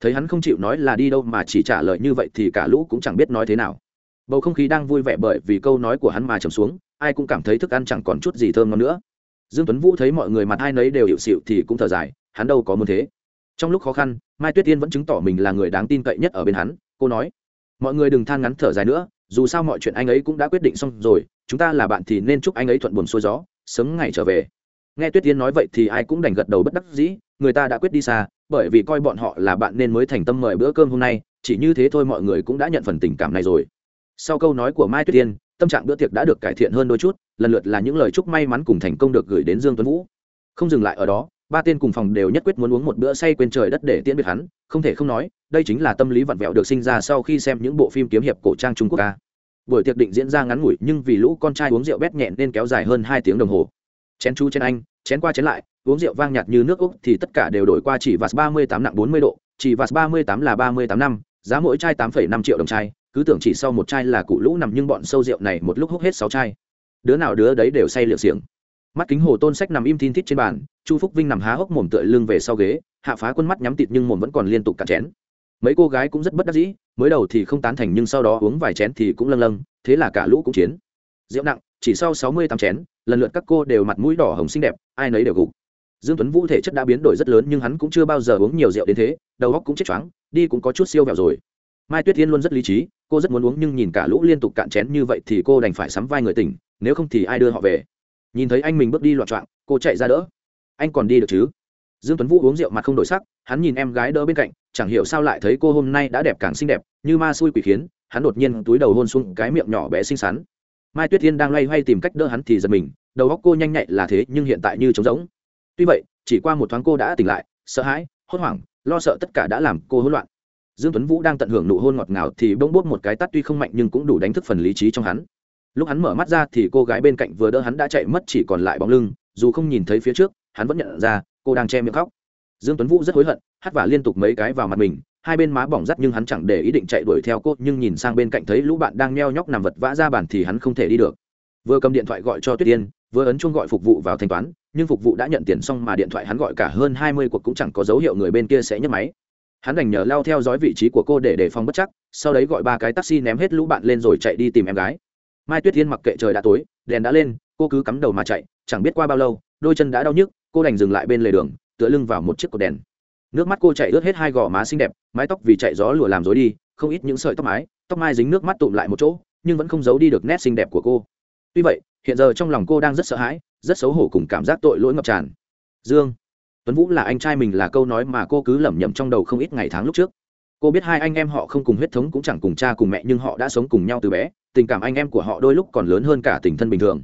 Thấy hắn không chịu nói là đi đâu mà chỉ trả lời như vậy thì cả lũ cũng chẳng biết nói thế nào. Bầu không khí đang vui vẻ bởi vì câu nói của hắn mà trầm xuống, ai cũng cảm thấy thức ăn chẳng còn chút gì thơm ngon nữa. Dương tuấn vũ thấy mọi người mặt ai nấy đều hiệu xịu thì cũng thở dài, hắn đâu có muốn thế. Trong lúc khó khăn, mai tuyết tiên vẫn chứng tỏ mình là người đáng tin cậy nhất ở bên hắn, cô nói. Mọi người đừng than ngắn thở dài nữa dù sao mọi chuyện anh ấy cũng đã quyết định xong rồi, chúng ta là bạn thì nên chúc anh ấy thuận buồm xuôi gió, sớm ngày trở về. Nghe tuyết tiên nói vậy thì ai cũng đành gật đầu bất đắc dĩ, người ta đã quyết đi xa, bởi vì coi bọn họ là bạn nên mới thành tâm mời bữa cơm hôm nay, chỉ như thế thôi mọi người cũng đã nhận phần tình cảm này rồi. Sau câu nói của mai tuyết tiên, tâm trạng bữa tiệc đã được cải thiện hơn đôi chút, lần lượt là những lời chúc may mắn cùng thành công được gửi đến dương tuấn vũ. Không dừng lại ở đó ba tên cùng phòng đều nhất quyết muốn uống một bữa say quên trời đất để tiễn biệt hắn, không thể không nói, đây chính là tâm lý vặn vẹo được sinh ra sau khi xem những bộ phim kiếm hiệp cổ trang trung quốc ca. Buổi tiệc định diễn ra ngắn ngủi, nhưng vì lũ con trai uống rượu bét nhẹn nên kéo dài hơn hai tiếng đồng hồ. Chén chú chén anh, chén qua chén lại, uống rượu vang nhạt như nước úc thì tất cả đều đổi qua chỉ vạt ba mươi tám nặng bốn mươi độ, chỉ vạt ba mươi tám là ba mươi tám năm, giá mỗi chai tám phẩy năm triệu đồng chai, cứ tưởng chỉ sau một chai là cụ lũ nằm nhưng bọn sâu rượu này một lúc hút hết sáu chai. Đứa nào đứa đấy đều say liệu xiềng mắt kính hồ tôn sách nằm im thin thít trên bàn, chu phúc vinh nằm há hốc mồm tựa lưng về sau ghế, hạ phá quân mắt nhắm tịt nhưng mồm vẫn còn liên tục cạn chén. Mấy cô gái cũng rất bất đắc dĩ, mới đầu thì không tán thành nhưng sau đó uống vài chén thì cũng lâng lâng, thế là cả lũ cũng chiến. Rượu nặng, chỉ sau sáu mươi tám chén, lần lượt các cô đều mặt mũi đỏ hồng xinh đẹp, ai nấy đều gục. Dương tuấn vũ thể chất đã biến đổi rất lớn nhưng hắn cũng chưa bao giờ uống nhiều rượu đến thế, đầu óc cũng chết choáng, đi cũng có chút siêu vẹo rồi. Mai tuyết thiên luôn rất lý trí, cô rất muốn uống nhưng nhìn cả lũ liên tục cạn chén như vậy thì cô đành phải sắm vai người tỉnh, nếu không thì ai đưa họ về? Nhìn thấy anh mình bước đi loạn trọn cô chạy ra đỡ. Anh còn đi được chứ? Dương tuấn vũ uống rượu mặt không đổi sắc, hắn nhìn em gái đỡ bên cạnh, chẳng hiểu sao lại thấy cô hôm nay đã đẹp càng xinh đẹp, như ma xui quỷ khiến, hắn đột nhiên túi đầu hôn xuống cái miệng nhỏ bé xinh xắn. Mai tuyết thiên đang loay hoay tìm cách đỡ hắn thì giật mình, đầu óc cô nhanh nhạy là thế nhưng hiện tại như trống rỗng. Tuy vậy, chỉ qua một thoáng cô đã tỉnh lại, sợ hãi, hốt hoảng, lo sợ tất cả đã làm cô hỗn loạn. Dương tuấn vũ đang tận hưởng nụ hôn ngọt ngào thì bỗng bốt một cái tắt tuy không mạnh nhưng cũng đủ đánh thức phần lý trí trong hắn lúc hắn mở mắt ra thì cô gái bên cạnh vừa đỡ hắn đã chạy mất chỉ còn lại bóng lưng, dù không nhìn thấy phía trước, hắn vẫn nhận ra, cô đang che miệng khóc. Dương tuấn vũ rất hối hận, hắt vả liên tục mấy cái vào mặt mình, hai bên má bỏng rắt nhưng hắn chẳng để ý định chạy đuổi theo cô, nhưng nhìn sang bên cạnh thấy lũ bạn đang nheo nhóc nằm vật vã ra bàn thì hắn không thể đi được. Vừa cầm điện thoại gọi cho tuyết yên, vừa ấn chuông gọi phục vụ vào thanh toán, nhưng phục vụ đã nhận tiền xong mà điện thoại hắn gọi cả hơn hai mươi cuộc cũng chẳng có dấu hiệu người bên kia sẽ nhấc máy. Hắn đành nhờ lao theo dõi vị trí của cô để đề phòng bất chắc, sau đấy gọi ba cái taxi ném hết lũ bạn lên rồi chạy đi tìm em gái mai tuyết Thiên mặc kệ trời đã tối, đèn đã lên, cô cứ cắm đầu mà chạy, chẳng biết qua bao lâu, đôi chân đã đau nhức, cô đành dừng lại bên lề đường, tựa lưng vào một chiếc cột đèn. Nước mắt cô chạy ướt hết hai gò má xinh đẹp, mái tóc vì chạy gió lùa làm rối đi, không ít những sợi tóc mái, tóc mai dính nước mắt tụm lại một chỗ, nhưng vẫn không giấu đi được nét xinh đẹp của cô. Tuy vậy, hiện giờ trong lòng cô đang rất sợ hãi, rất xấu hổ cùng cảm giác tội lỗi ngập tràn. Dương, tuấn vũ là anh trai mình là câu nói mà cô cứ lẩm nhẩm trong đầu không ít ngày tháng lúc trước cô biết hai anh em họ không cùng huyết thống cũng chẳng cùng cha cùng mẹ, nhưng họ đã sống cùng nhau từ bé, tình cảm anh em của họ đôi lúc còn lớn hơn cả tình thân bình thường.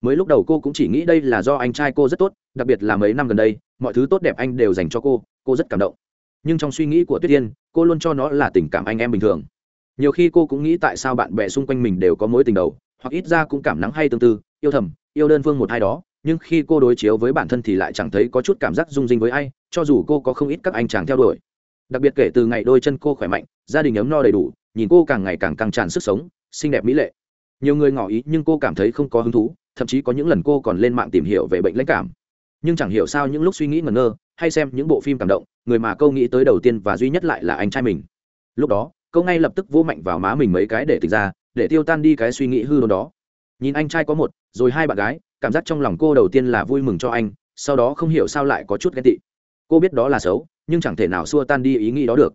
Mới lúc đầu cô cũng chỉ nghĩ đây là do anh trai cô rất tốt, đặc biệt là mấy năm gần đây, mọi thứ tốt đẹp anh đều dành cho cô cô rất cảm động. Nhưng trong suy nghĩ của tuyết yên, cô luôn cho nó là tình cảm anh em bình thường. Nhiều khi cô cũng nghĩ tại sao bạn bè xung quanh mình đều có mối tình đầu, hoặc ít ra cũng cảm nắng hay tương tư, yêu thầm, yêu đơn phương một hai đó, nhưng khi cô đối chiếu với bản thân thì lại chẳng thấy có chút cảm giác rung rinh với ai, cho dù cô có không ít các anh chàng theo đuổi đặc biệt kể từ ngày đôi chân cô khỏe mạnh, gia đình ấm no đầy đủ, nhìn cô càng ngày càng căng tràn sức sống, xinh đẹp mỹ lệ. Nhiều người ngỏ ý nhưng cô cảm thấy không có hứng thú, thậm chí có những lần cô còn lên mạng tìm hiểu về bệnh lãnh cảm. Nhưng chẳng hiểu sao những lúc suy nghĩ ngẩn ngơ, hay xem những bộ phim cảm động, người mà câu nghĩ tới đầu tiên và duy nhất lại là anh trai mình. Lúc đó câu ngay lập tức vô mạnh vào má mình mấy cái để tỉnh ra, để tiêu tan đi cái suy nghĩ hư đốn đó. Nhìn anh trai có một, rồi hai bạn gái, cảm giác trong lòng cô đầu tiên là vui mừng cho anh, sau đó không hiểu sao lại có chút ghen tị cô biết đó là xấu, nhưng chẳng thể nào xua tan đi ý nghĩ đó được.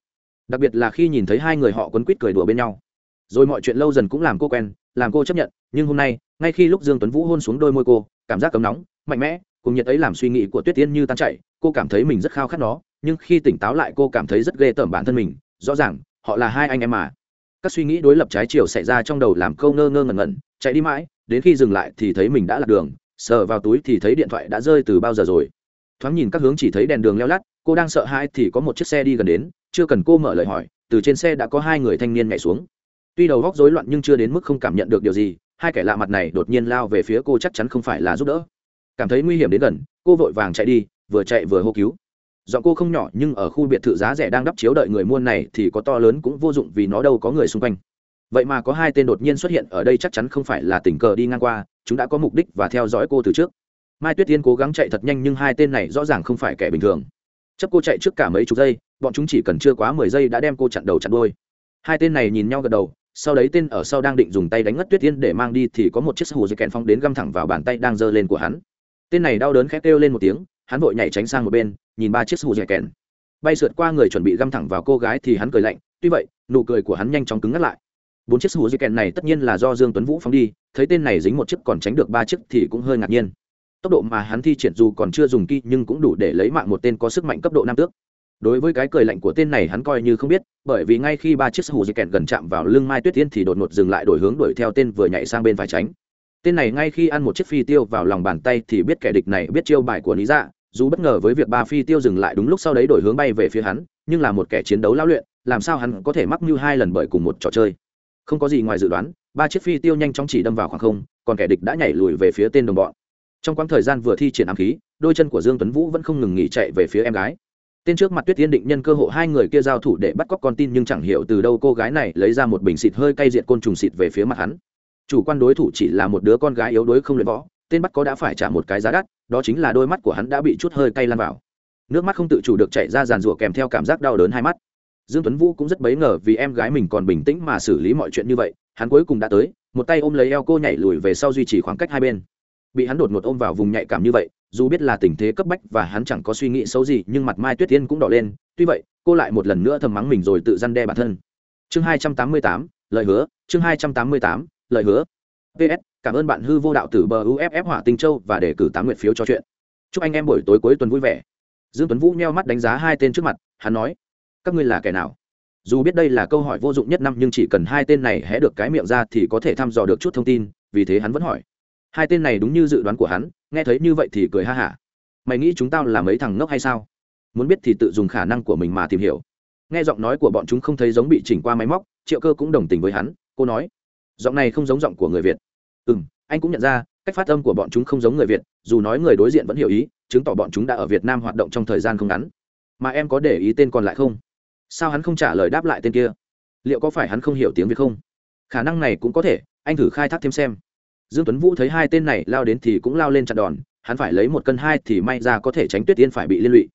Đặc biệt là khi nhìn thấy hai người họ quấn quýt cười đùa bên nhau. Rồi mọi chuyện lâu dần cũng làm cô quen, làm cô chấp nhận, nhưng hôm nay, ngay khi lúc dương tuấn vũ hôn xuống đôi môi cô, cảm giác cấm nóng, mạnh mẽ, cùng nhiệt ấy làm suy nghĩ của tuyết tiên như tan chảy, cô cảm thấy mình rất khao khát nó, nhưng khi tỉnh táo lại cô cảm thấy rất ghê tởm bản thân mình, rõ ràng, họ là hai anh em mà. Các suy nghĩ đối lập trái chiều xảy ra trong đầu làm câu ngơ ngơ ngẩn ngẩn, chạy đi mãi, đến khi dừng lại thì thấy mình đã lạc đường, sờ vào túi thì thấy điện thoại đã rơi từ bao giờ rồi thoáng nhìn các hướng chỉ thấy đèn đường leo lắt cô đang sợ hãi thì có một chiếc xe đi gần đến, chưa cần cô mở lời hỏi, từ trên xe đã có hai người thanh niên nhảy xuống. Tuy đầu góc rối loạn nhưng chưa đến mức không cảm nhận được điều gì, hai kẻ lạ mặt này đột nhiên lao về phía cô chắc chắn không phải là giúp đỡ. Cảm thấy nguy hiểm đến gần, cô vội vàng chạy đi, vừa chạy vừa hô cứu. Giọng cô không nhỏ nhưng ở khu biệt thự giá rẻ đang đắp chiếu đợi người mua này thì có to lớn cũng vô dụng vì nó đâu có người xung quanh. Vậy mà có hai tên đột nhiên xuất hiện ở đây chắc chắn không phải là tình cờ đi ngang qua, chúng đã có mục đích và theo dõi cô từ trước mai tuyết tiên cố gắng chạy thật nhanh nhưng hai tên này rõ ràng không phải kẻ bình thường. Chấp cô chạy trước cả mấy chục giây, bọn chúng chỉ cần chưa quá mười giây đã đem cô chặn đầu chặn đôi hai tên này nhìn nhau gật đầu, sau đấy tên ở sau đang định dùng tay đánh ngất tuyết tiên để mang đi thì có một chiếc hù dây kèn phong đến găm thẳng vào bàn tay đang giơ lên của hắn. Tên này đau đớn khét kêu lên một tiếng, hắn vội nhảy tránh sang một bên, nhìn ba chiếc hù dây kèn. Bay sượt qua người chuẩn bị găm thẳng vào cô gái thì hắn cười lạnh, tuy vậy, nụ cười của hắn nhanh chóng cứng ngắt lại. Bốn chiếc hù dây kèn này tất nhiên là do dương tuấn vũ phóng đi, thấy tên này dính một chiếc còn tránh được ba chiếc thì cũng hơi ngạc nhiên tốc độ mà hắn thi triển dù còn chưa dùng kỳ nhưng cũng đủ để lấy mạng một tên có sức mạnh cấp độ nam tước. Đối với cái cười lạnh của tên này hắn coi như không biết, bởi vì ngay khi ba chiếc hù di kẹt gần chạm vào lưng mai tuyết tiên thì đột ngột dừng lại đổi hướng đuổi theo tên vừa nhảy sang bên phải tránh. Tên này ngay khi ăn một chiếc phi tiêu vào lòng bàn tay thì biết kẻ địch này biết chiêu bài của lý dạ dù bất ngờ với việc ba phi tiêu dừng lại đúng lúc sau đấy đổi hướng bay về phía hắn, nhưng là một kẻ chiến đấu lao luyện, làm sao hắn có thể mắc mưu hai lần bởi cùng một trò chơi. Không có gì ngoài dự đoán, ba chiếc phi tiêu nhanh chóng chỉ đâm vào khoảng không, còn kẻ địch đã nhảy lùi về phía tên đồng bọn trong quãng thời gian vừa thi triển ám khí, đôi chân của dương tuấn vũ vẫn không ngừng nghỉ chạy về phía em gái. Tên trước mặt tuyết tiên định nhân cơ hội hai người kia giao thủ để bắt cóc con tin nhưng chẳng hiểu từ đâu cô gái này lấy ra một bình xịt hơi cay diệt côn trùng xịt về phía mặt hắn. Chủ quan đối thủ chỉ là một đứa con gái yếu đuối không luyện võ, tên bắt có đã phải trả một cái giá đắt, đó chính là đôi mắt của hắn đã bị chút hơi cay lan vào. Nước mắt không tự chủ được chạy ra giàn rủa kèm theo cảm giác đau đớn hai mắt. Dương tuấn vũ cũng rất bấy ngờ vì em gái mình còn bình tĩnh mà xử lý mọi chuyện như vậy, hắn cuối cùng đã tới, một tay ôm lấy eo cô nhảy lùi về sau duy trì khoảng cách hai bên bị hắn đột ngột ôm vào vùng nhạy cảm như vậy, dù biết là tình thế cấp bách và hắn chẳng có suy nghĩ xấu gì, nhưng mặt mai tuyết tiên cũng đỏ lên. Tuy vậy, cô lại một lần nữa thầm mắng mình rồi tự răn đe bản thân. Chương hai trăm tám mươi tám, lời hứa. Chương hai trăm tám mươi tám, lời hứa. Ps cảm ơn bạn hư vô đạo tử bờ uff hỏa tinh châu và đề cử tám nguyện phiếu cho chuyện. Chúc anh em buổi tối cuối tuần vui vẻ. Dương tuấn vũ nheo mắt đánh giá hai tên trước mặt, hắn nói, các ngươi là kẻ nào? Dù biết đây là câu hỏi vô dụng nhất năm, nhưng chỉ cần hai tên này hé được cái miệng ra thì có thể thăm dò được chút thông tin, vì thế hắn vẫn hỏi hai tên này đúng như dự đoán của hắn, nghe thấy như vậy thì cười ha hả. Mày nghĩ chúng tao là mấy thằng ngốc hay sao? Muốn biết thì tự dùng khả năng của mình mà tìm hiểu. Nghe giọng nói của bọn chúng không thấy giống bị chỉnh qua máy móc, triệu cơ cũng đồng tình với hắn. Cô nói, giọng này không giống giọng của người việt. Ừ m anh cũng nhận ra, cách phát âm của bọn chúng không giống người việt, dù nói người đối diện vẫn hiểu ý, chứng tỏ bọn chúng đã ở việt nam hoạt động trong thời gian không ngắn. Mà em có để ý tên còn lại không? Sao hắn không trả lời đáp lại tên kia? Liệu có phải hắn không hiểu tiếng việt không? Khả năng này cũng có thể, anh thử khai thác thêm xem dương tuấn vũ thấy hai tên này lao đến thì cũng lao lên chặn đòn, hắn phải lấy một cân hai thì may ra có thể tránh tuyết tiên phải bị liên lụy.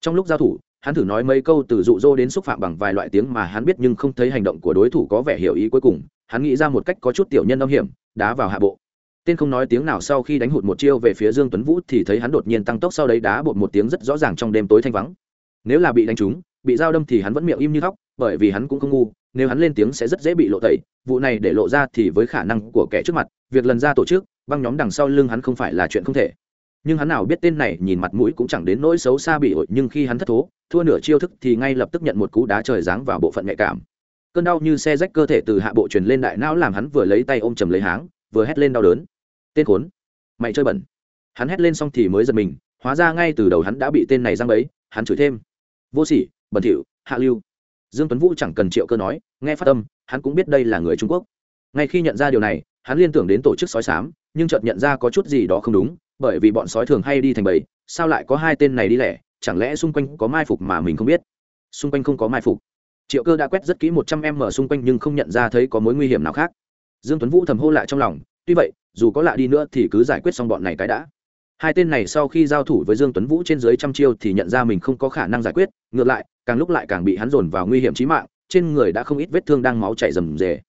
Trong lúc giao thủ, hắn thử nói mấy câu từ dụ dỗ đến xúc phạm bằng vài loại tiếng mà hắn biết nhưng không thấy hành động của đối thủ có vẻ hiểu ý cuối cùng, hắn nghĩ ra một cách có chút tiểu nhân âm hiểm, đá vào hạ bộ. Tên không nói tiếng nào sau khi đánh hụt một chiêu về phía dương tuấn vũ thì thấy hắn đột nhiên tăng tốc sau đấy đá bột một tiếng rất rõ ràng trong đêm tối thanh vắng. Nếu là bị đánh trúng bị dao đâm thì hắn vẫn miệng im như thóc, bởi vì hắn cũng không ngu, nếu hắn lên tiếng sẽ rất dễ bị lộ tẩy, vụ này để lộ ra thì với khả năng của kẻ trước mặt, việc lần ra tổ chức, băng nhóm đằng sau lưng hắn không phải là chuyện không thể. Nhưng hắn nào biết tên này nhìn mặt mũi cũng chẳng đến nỗi xấu xa bị ổi, nhưng khi hắn thất thố, thua nửa chiêu thức thì ngay lập tức nhận một cú đá trời giáng vào bộ phận nhạy cảm. Cơn đau như xe rách cơ thể từ hạ bộ truyền lên đại não làm hắn vừa lấy tay ôm chầm lấy háng, vừa hét lên đau đớn. Tên khốn, mày chơi bẩn. Hắn hét lên xong thì mới giật mình, hóa ra ngay từ đầu hắn đã bị tên này giăng bẫy. hắn chửi thêm. Vô sỉ bẩn thỉu, hạ lưu. Dương tuấn vũ chẳng cần triệu cơ nói, nghe phát tâm hắn cũng biết đây là người trung quốc. Ngay khi nhận ra điều này, hắn liên tưởng đến tổ chức sói sám nhưng chợt nhận ra có chút gì đó không đúng, bởi vì bọn sói thường hay đi thành bầy, sao lại có hai tên này đi lẻ, chẳng lẽ xung quanh có mai phục mà mình không biết? Xung quanh không có mai phục. Triệu cơ đã quét rất kỹ một trăm em mở xung quanh nhưng không nhận ra thấy có mối nguy hiểm nào khác. Dương tuấn vũ thầm hô lại trong lòng, tuy vậy, dù có lạ đi nữa thì cứ giải quyết xong bọn này cái đã hai tên này sau khi giao thủ với dương tuấn vũ trên dưới trăm chiêu thì nhận ra mình không có khả năng giải quyết, ngược lại, càng lúc lại càng bị hắn dồn vào nguy hiểm chí mạng, trên người đã không ít vết thương đang máu chảy rầm rề.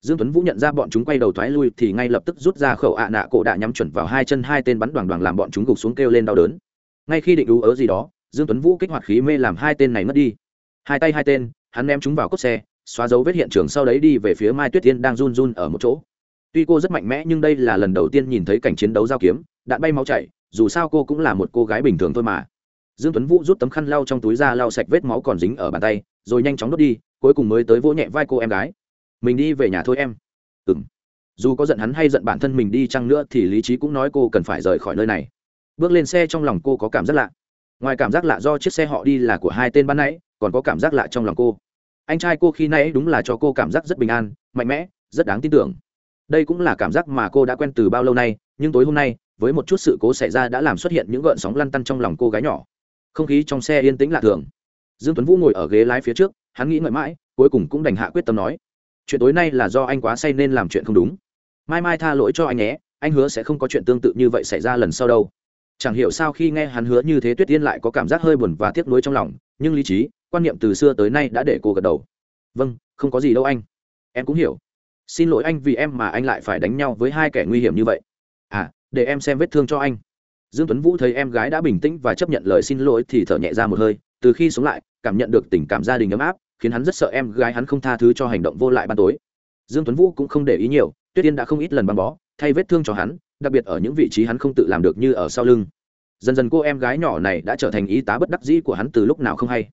Dương tuấn vũ nhận ra bọn chúng quay đầu thoái lui thì ngay lập tức rút ra khẩu ạ nạ cổ đã nhắm chuẩn vào hai chân hai tên bắn đoàn đoàn làm bọn chúng gục xuống kêu lên đau đớn. Ngay khi định ú ớ gì đó, dương tuấn vũ kích hoạt khí mê làm hai tên này mất đi. Hai tay hai tên, hắn ném chúng vào cốt xe, xóa dấu vết hiện trường sau đấy đi về phía mai tuyết tiên đang run run ở một chỗ. Tuy cô rất mạnh mẽ nhưng đây là lần đầu tiên nhìn thấy cảnh chiến đấu giao kiếm, đạn bay máu chảy dù sao cô cũng là một cô gái bình thường thôi mà. Dương tuấn vũ rút tấm khăn lau trong túi ra lau sạch vết máu còn dính ở bàn tay, rồi nhanh chóng đốt đi, cuối cùng mới tới vỗ nhẹ vai cô em gái. Mình đi về nhà thôi em. Ừm. Dù có giận hắn hay giận bản thân mình đi chăng nữa thì lý trí cũng nói cô cần phải rời khỏi nơi này. Bước lên xe trong lòng cô có cảm giác lạ. Ngoài cảm giác lạ do chiếc xe họ đi là của hai tên ban nãy, còn có cảm giác lạ trong lòng cô. Anh trai cô khi nãy đúng là cho cô cảm giác rất bình an, mạnh mẽ, rất đáng tin tưởng. Đây cũng là cảm giác mà cô đã quen từ bao lâu nay, nhưng tối hôm nay với một chút sự cố xảy ra đã làm xuất hiện những gợn sóng lăn tăn trong lòng cô gái nhỏ. Không khí trong xe yên tĩnh lạ thường. Dương tuấn vũ ngồi ở ghế lái phía trước, hắn nghĩ ngợi mãi, cuối cùng cũng đành hạ quyết tâm nói, chuyện tối nay là do anh quá say nên làm chuyện không đúng. Mai mai tha lỗi cho anh nhé, anh hứa sẽ không có chuyện tương tự như vậy xảy ra lần sau đâu. Chẳng hiểu sao khi nghe hắn hứa như thế tuyết tiên lại có cảm giác hơi buồn và tiếc nuối trong lòng, nhưng lý trí, quan niệm từ xưa tới nay đã để cô gật đầu. Vâng không có gì đâu anh. Em cũng hiểu. Xin lỗi anh vì em mà anh lại phải đánh nhau với hai kẻ nguy hiểm như vậy để em xem vết thương cho anh. Dương tuấn vũ thấy em gái đã bình tĩnh và chấp nhận lời xin lỗi thì thở nhẹ ra một hơi, từ khi sống lại, cảm nhận được tình cảm gia đình ấm áp, khiến hắn rất sợ em gái hắn không tha thứ cho hành động vô lại ban tối. Dương tuấn vũ cũng không để ý nhiều, tuyết yên đã không ít lần băng bó, thay vết thương cho hắn, đặc biệt ở những vị trí hắn không tự làm được như ở sau lưng. Dần dần cô em gái nhỏ này đã trở thành y tá bất đắc dĩ của hắn từ lúc nào không hay.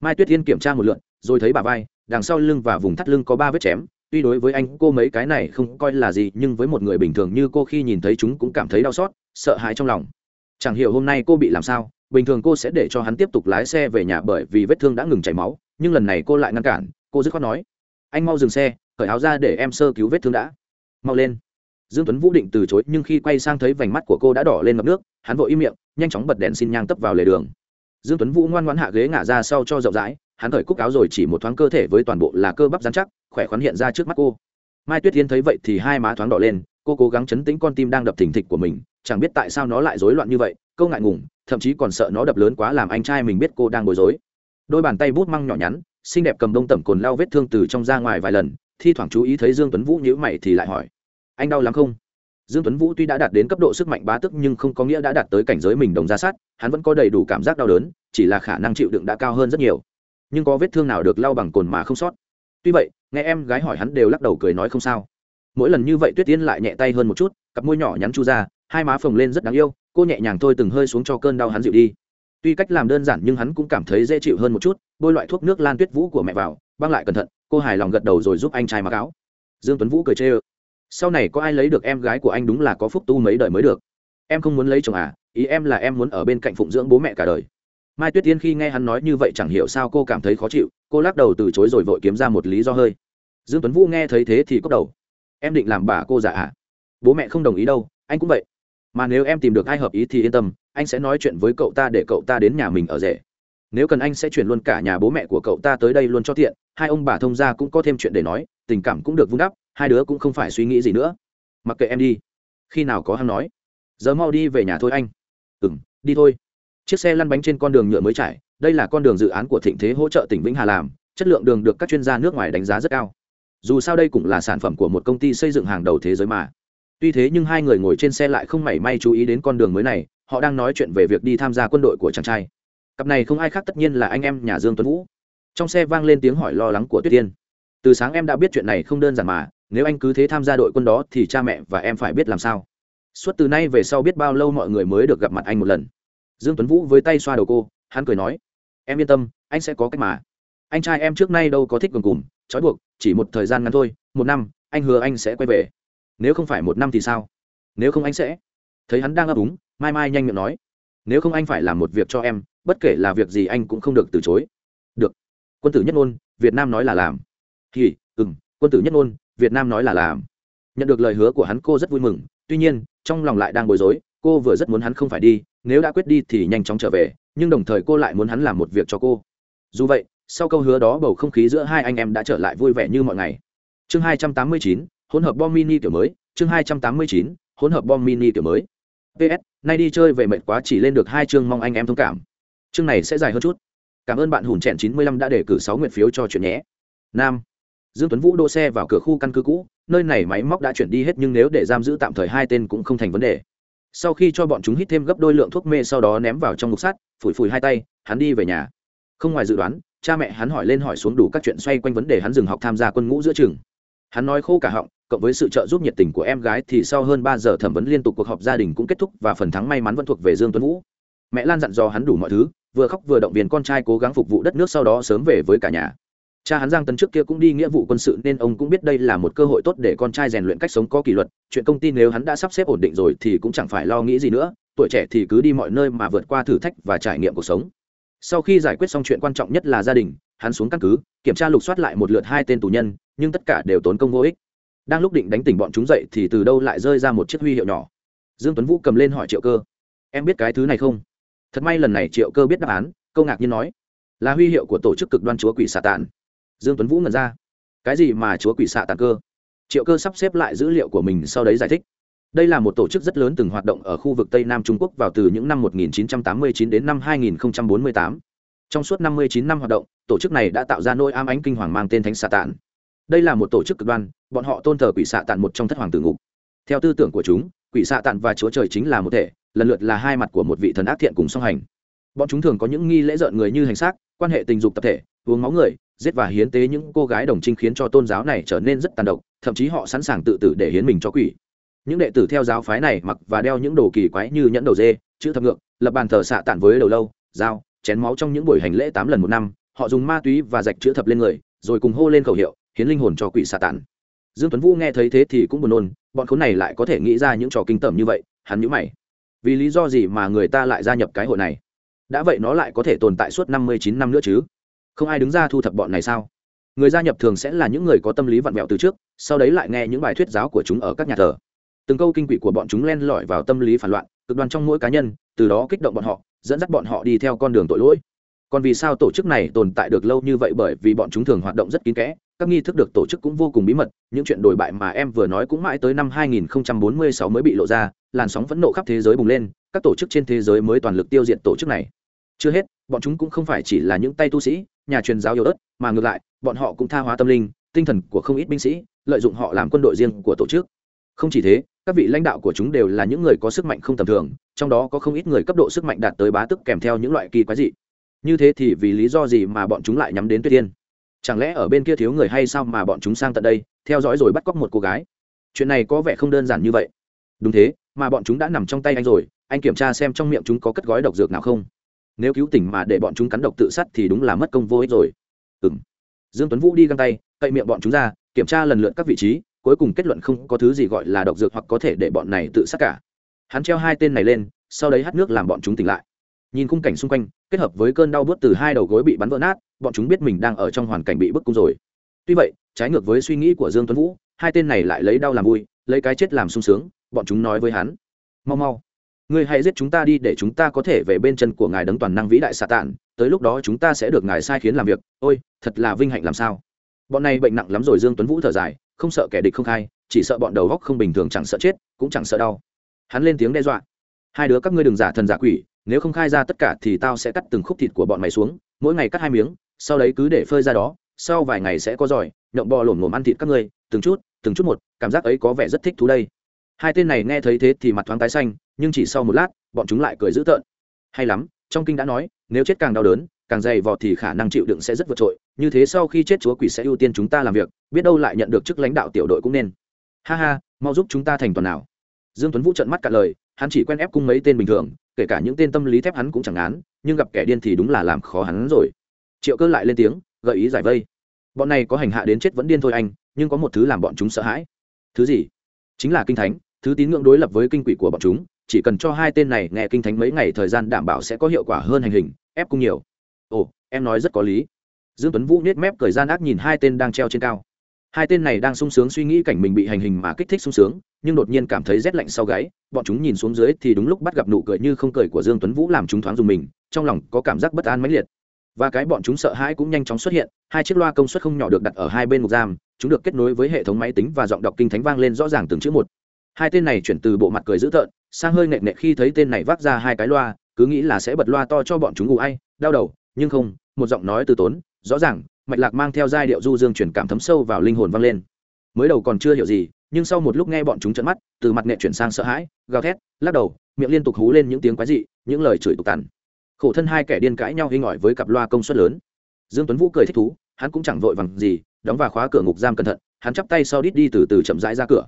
Mai tuyết yên kiểm tra một lượn rồi thấy bà vai, đằng sau lưng và vùng thắt lưng có ba vết chém tuy đối với anh cô mấy cái này không coi là gì, nhưng với một người bình thường như cô khi nhìn thấy chúng cũng cảm thấy đau xót, sợ hãi trong lòng. Chẳng hiểu hôm nay cô bị làm sao, bình thường cô sẽ để cho hắn tiếp tục lái xe về nhà bởi vì vết thương đã ngừng chảy máu, nhưng lần này cô lại ngăn cản, cô dứt khoát nói, anh mau dừng xe, cởi áo ra để em sơ cứu vết thương đã. Mau lên. Dương tuấn vũ định từ chối, nhưng khi quay sang thấy vành mắt của cô đã đỏ lên ngập nước, hắn vội im miệng, nhanh chóng bật đèn xin nhang tấp vào lề đường. Dương tuấn vũ ngoan ngoãn hạ ghế ngả ra sau cho rộng rãi hắn thời cúc áo rồi chỉ một thoáng cơ thể với toàn bộ là cơ bắp dán chắc, khỏe khoắn hiện ra trước mắt cô. Mai tuyết yên thấy vậy thì hai má thoáng đỏ lên, cô cố gắng chấn tĩnh con tim đang đập thình thịch của mình, chẳng biết tại sao nó lại rối loạn như vậy câu ngại ngùng, thậm chí còn sợ nó đập lớn quá làm anh trai mình biết cô đang bối rối. Đôi bàn tay bút măng nhỏ nhắn, xinh đẹp cầm đông tẩm cồn lao vết thương từ trong ra ngoài vài lần, thi thoảng chú ý thấy dương tuấn vũ nhíu mày thì lại hỏi, anh đau lắm không? Dương tuấn vũ tuy đã đạt đến cấp độ sức mạnh bá tức nhưng không có nghĩa đã đạt tới cảnh giới mình đồng ra sát, hắn vẫn có đầy đủ cảm giác đau đớn, chỉ là khả năng chịu đựng đã cao hơn rất nhiều nhưng có vết thương nào được lau bằng cồn mà không sót. Tuy vậy, nghe em gái hỏi hắn đều lắc đầu cười nói không sao. Mỗi lần như vậy tuyết tiên lại nhẹ tay hơn một chút, cặp môi nhỏ nhắn chu ra, hai má phồng lên rất đáng yêu, cô nhẹ nhàng thôi từng hơi xuống cho cơn đau hắn dịu đi. Tuy cách làm đơn giản nhưng hắn cũng cảm thấy dễ chịu hơn một chút, bôi loại thuốc nước lan tuyết vũ của mẹ vào, băng lại cẩn thận, cô hài lòng gật đầu rồi giúp anh trai mặc áo. Dương tuấn vũ cười chê ơ. Sau này có ai lấy được em gái của anh đúng là có phúc tu mấy đời mới được. Em không muốn lấy chồng à ý em là em muốn ở bên cạnh phụng dưỡng bố mẹ cả đời mai tuyết tiên khi nghe hắn nói như vậy chẳng hiểu sao cô cảm thấy khó chịu, cô lắc đầu từ chối rồi vội kiếm ra một lý do hơi. Dương tuấn vũ nghe thấy thế thì cốc đầu. Em định làm bà cô giả à? Bố mẹ không đồng ý đâu, anh cũng vậy. Mà nếu em tìm được ai hợp ý thì yên tâm, anh sẽ nói chuyện với cậu ta để cậu ta đến nhà mình ở rể. Nếu cần anh sẽ chuyển luôn cả nhà bố mẹ của cậu ta tới đây luôn cho tiện, hai ông bà thông gia cũng có thêm chuyện để nói, tình cảm cũng được vun đắp, hai đứa cũng không phải suy nghĩ gì nữa. Mặc kệ em đi. Khi nào có hắn nói, giờ mau đi về nhà thôi anh. Ừ m đi thôi chiếc xe lăn bánh trên con đường nhựa mới trải, đây là con đường dự án của thịnh thế hỗ trợ tỉnh vĩnh hà làm, chất lượng đường được các chuyên gia nước ngoài đánh giá rất cao. Dù sao đây cũng là sản phẩm của một công ty xây dựng hàng đầu thế giới mà. Tuy thế nhưng hai người ngồi trên xe lại không mảy may chú ý đến con đường mới này, họ đang nói chuyện về việc đi tham gia quân đội của chàng trai. Cặp này không ai khác tất nhiên là anh em nhà dương tuấn vũ. Trong xe vang lên tiếng hỏi lo lắng của tuyết tiên. Từ sáng em đã biết chuyện này không đơn giản mà, nếu anh cứ thế tham gia đội quân đó thì cha mẹ và em phải biết làm sao. Suốt từ nay về sau biết bao lâu mọi người mới được gặp mặt anh một lần dương tuấn vũ với tay xoa đầu cô, hắn cười nói, em yên tâm, anh sẽ có cách mà. Anh trai em trước nay đâu có thích gần cùng trói buộc, chỉ một thời gian ngắn thôi, một năm, anh hứa anh sẽ quay về. Nếu không phải một năm thì sao? Nếu không anh sẽ. Thấy hắn đang ấp úng, mai mai nhanh miệng nói, nếu không anh phải làm một việc cho em, bất kể là việc gì anh cũng không được từ chối. Được. Quân tử nhất ngôn, việt nam nói là làm. Thì ừ m quân tử nhất ngôn, việt nam nói là làm. Nhận được lời hứa của hắn, cô rất vui mừng. Tuy nhiên, trong lòng lại đang bối rối, cô vừa rất muốn hắn không phải đi nếu đã quyết đi thì nhanh chóng trở về, nhưng đồng thời cô lại muốn hắn làm một việc cho cô. Dù vậy, sau câu hứa đó bầu không khí giữa hai anh em đã trở lại vui vẻ như mọi ngày. Chương hai trăm tám mươi chín, hỗn hợp bom mini kiểu mới, chương hai trăm tám mươi chín, hỗn hợp bom mini kiểu mới. Ps nay đi chơi về mệt quá chỉ lên được hai chương mong anh em thông cảm. Chương này sẽ dài hơn chút. Cảm ơn bạn hùn chẹn chín mươi lăm đã để cử 6 nguyện phiếu cho chuyện nhé. Nam. Dương tuấn vũ đỗ xe vào cửa khu căn cứ cũ, nơi này máy móc đã chuyển đi hết nhưng nếu để giam giữ tạm thời hai tên cũng không thành vấn đề sau khi cho bọn chúng hít thêm gấp đôi lượng thuốc mê sau đó ném vào trong ngục sắt phủi phủi hai tay, hắn đi về nhà. Không ngoài dự đoán, cha mẹ hắn hỏi lên hỏi xuống đủ các chuyện xoay quanh vấn đề hắn dừng học tham gia quân ngũ giữa trường. Hắn nói khô cả họng, cộng với sự trợ giúp nhiệt tình của em gái thì sau hơn ba giờ thẩm vấn liên tục cuộc họp gia đình cũng kết thúc và phần thắng may mắn vẫn thuộc về dương tuấn vũ. Mẹ lan dặn dò hắn đủ mọi thứ, vừa khóc vừa động viên con trai cố gắng phục vụ đất nước sau đó sớm về với cả nhà cha hắn giang tấn trước kia cũng đi nghĩa vụ quân sự nên ông cũng biết đây là một cơ hội tốt để con trai rèn luyện cách sống có kỷ luật. Chuyện công ty nếu hắn đã sắp xếp ổn định rồi thì cũng chẳng phải lo nghĩ gì nữa, tuổi trẻ thì cứ đi mọi nơi mà vượt qua thử thách và trải nghiệm cuộc sống. Sau khi giải quyết xong chuyện quan trọng nhất là gia đình, hắn xuống căn cứ, kiểm tra lục soát lại một lượt hai tên tù nhân, nhưng tất cả đều tốn công vô ích. Đang lúc định đánh tỉnh bọn chúng dậy thì từ đâu lại rơi ra một chiếc huy hiệu nhỏ? Dương tuấn vũ cầm lên hỏi triệu cơ. Em biết cái thứ này không? Thật may lần này triệu cơ biết đáp án, câu ngạc nhiên nói. Là huy hiệu của tổ chức cực đoan chúa quỷ Xà tàn dương tuấn vũ ngẩn ra. Cái gì mà chúa quỷ xạ tàn cơ? Triệu cơ sắp xếp lại dữ liệu của mình sau đấy giải thích. Đây là một tổ chức rất lớn từng hoạt động ở khu vực tây nam trung quốc vào từ những năm 1989 đến năm 2048. trong suốt 59 năm hoạt động, tổ chức này đã tạo ra nỗi ám ánh kinh hoàng mang tên thánh xạ tàn đây là một tổ chức cực đoan, bọn họ tôn thờ quỷ xạ tàn một trong thất hoàng tử ngục. Theo tư tưởng của chúng, quỷ xạ tàn và chúa trời chính là một thể, lần lượt là hai mặt của một vị thần ác thiện cùng song hành. Bọn chúng thường có những nghi lễ rợn người như hành xác, quan hệ tình dục tập thể, uống máu người giết và hiến tế những cô gái đồng trinh khiến cho tôn giáo này trở nên rất tàn độc, thậm chí họ sẵn sàng tự tử để hiến mình cho quỷ. Những đệ tử theo giáo phái này mặc và đeo những đồ kỳ quái như nhẫn đầu dê, chữ thập ngược, lập bàn thờ xạ tản với đầu lâu, dao, chén máu trong những buổi hành lễ tám lần một năm, họ dùng ma túy và rạch chữ thập lên người, rồi cùng hô lên khẩu hiệu, hiến linh hồn cho quỷ xạ tản. Dương tuấn vũ nghe thấy thế thì cũng buồn nôn, bọn khốn này lại có thể nghĩ ra những trò kinh tởm như vậy, hắn nhíu mày. Vì lý do gì mà người ta lại gia nhập cái hội này? Đã vậy nó lại có thể tồn tại suốt năm mươi chín năm nữa chứ? Không ai đứng ra thu thập bọn này sao? Người gia nhập thường sẽ là những người có tâm lý vặn vẹo từ trước, sau đấy lại nghe những bài thuyết giáo của chúng ở các nhà thờ. Từng câu kinh quỷ của bọn chúng len lỏi vào tâm lý phản loạn, cực đoan trong mỗi cá nhân, từ đó kích động bọn họ, dẫn dắt bọn họ đi theo con đường tội lỗi. Còn vì sao tổ chức này tồn tại được lâu như vậy bởi vì bọn chúng thường hoạt động rất kín kẽ, các nghi thức được tổ chức cũng vô cùng bí mật, những chuyện đổi bại mà em vừa nói cũng mãi tới năm 2046 mới bị lộ ra, làn sóng phẫn nộ khắp thế giới bùng lên, các tổ chức trên thế giới mới toàn lực tiêu diệt tổ chức này. Chưa hết, bọn chúng cũng không phải chỉ là những tay tu sĩ nhà truyền giáo yếu ớt, mà ngược lại, bọn họ cũng tha hóa tâm linh, tinh thần của không ít binh sĩ, lợi dụng họ làm quân đội riêng của tổ chức. Không chỉ thế, các vị lãnh đạo của chúng đều là những người có sức mạnh không tầm thường, trong đó có không ít người cấp độ sức mạnh đạt tới bá tức kèm theo những loại kỳ quái dị. Như thế thì vì lý do gì mà bọn chúng lại nhắm đến tuyết tiên? Chẳng lẽ ở bên kia thiếu người hay sao mà bọn chúng sang tận đây, theo dõi rồi bắt cóc một cô gái? Chuyện này có vẻ không đơn giản như vậy. Đúng thế, mà bọn chúng đã nằm trong tay anh rồi, anh kiểm tra xem trong miệng chúng có cất gói độc dược nào không nếu cứu tỉnh mà để bọn chúng cắn độc tự sát thì đúng là mất công vô ích rồi. Ừng dương tuấn vũ đi găng tay, cậy miệng bọn chúng ra, kiểm tra lần lượt các vị trí, cuối cùng kết luận không có thứ gì gọi là độc dược hoặc có thể để bọn này tự sát cả. Hắn treo hai tên này lên, sau đấy hắt nước làm bọn chúng tỉnh lại. Nhìn khung cảnh xung quanh, kết hợp với cơn đau bớt từ hai đầu gối bị bắn vỡ nát, bọn chúng biết mình đang ở trong hoàn cảnh bị bức cung rồi. Tuy vậy, trái ngược với suy nghĩ của dương tuấn vũ, hai tên này lại lấy đau làm vui, lấy cái chết làm sung sướng, bọn chúng nói với hắn. Mau mau ngươi hãy giết chúng ta đi để chúng ta có thể về bên chân của ngài đấng toàn năng vĩ đại xạ tản tới lúc đó chúng ta sẽ được ngài sai khiến làm việc. Ôi, thật là vinh hạnh làm sao? Bọn này bệnh nặng lắm rồi dương tuấn vũ thở dài, không sợ kẻ địch không khai, chỉ sợ bọn đầu góc không bình thường chẳng sợ chết, cũng chẳng sợ đau. Hắn lên tiếng đe dọa, hai đứa các ngươi đừng giả thần giả quỷ, nếu không khai ra tất cả thì tao sẽ cắt từng khúc thịt của bọn mày xuống, mỗi ngày cắt hai miếng, sau đấy cứ để phơi ra đó, sau vài ngày sẽ có giỏi, nhộng bò lổm ngồm ăn thịt các ngươi, từng chút từng chút một, cảm giác ấy có vẻ rất thích thú đây. Hai tên này nghe thấy thế thì mặt thoáng tái xanh nhưng chỉ sau một lát, bọn chúng lại cười dữ tợn. Hay lắm, trong kinh đã nói, nếu chết càng đau đớn, càng dày vò thì khả năng chịu đựng sẽ rất vượt trội, như thế sau khi chết chúa quỷ sẽ ưu tiên chúng ta làm việc, biết đâu lại nhận được chức lãnh đạo tiểu đội cũng nên. Ha ha, mau giúp chúng ta thành toàn nào. Dương tuấn vũ trợn mắt cả lời, hắn chỉ quen ép cung mấy tên bình thường, kể cả những tên tâm lý thép hắn cũng chẳng án nhưng gặp kẻ điên thì đúng là làm khó hắn rồi. Triệu cơ lại lên tiếng, gợi ý giải vây. Bọn này có hành hạ đến chết vẫn điên thôi anh, nhưng có một thứ làm bọn chúng sợ hãi. Thứ gì? Chính là kinh thánh, thứ tín ngưỡng đối lập với kinh quỷ của bọn chúng chỉ cần cho hai tên này nghe kinh thánh mấy ngày thời gian đảm bảo sẽ có hiệu quả hơn hành hình, ép cung nhiều. Ồ, em nói rất có lý. Dương tuấn vũ nết mép cười gian ác nhìn hai tên đang treo trên cao. Hai tên này đang sung sướng suy nghĩ cảnh mình bị hành hình mà kích thích sung sướng, nhưng đột nhiên cảm thấy rét lạnh sau gáy, bọn chúng nhìn xuống dưới thì đúng lúc bắt gặp nụ cười như không cười của dương tuấn vũ làm chúng thoáng dùng mình, trong lòng có cảm giác bất an mãnh liệt. Và cái bọn chúng sợ hãi cũng nhanh chóng xuất hiện, hai chiếc loa công suất không nhỏ được đặt ở hai bên ngục giam, chúng được kết nối với hệ thống máy tính và giọng đọc kinh thánh vang lên rõ ràng từng chữ một hai tên này chuyển từ bộ mặt cười dữ tợn, sang hơi nệ nệ khi thấy tên này vác ra hai cái loa, cứ nghĩ là sẽ bật loa to cho bọn chúng ngủ ai, đau đầu, nhưng không, một giọng nói từ tốn, rõ ràng, mạch lạc mang theo giai điệu du dương chuyển cảm thấm sâu vào linh hồn vang lên. Mới đầu còn chưa hiểu gì, nhưng sau một lúc nghe bọn chúng trận mắt, từ mặt nghệ chuyển sang sợ hãi, gào thét, lắc đầu, miệng liên tục hú lên những tiếng quái dị, những lời chửi tục tằn khổ thân hai kẻ điên cãi nhau hinh ỏi với cặp loa công suất lớn. Dương tuấn vũ cười thích thú, hắn cũng chẳng vội vàng gì, đóng và khóa cửa ngục giam cẩn thận, hắn chắp tay sau đít đi từ từ chậm rãi ra cửa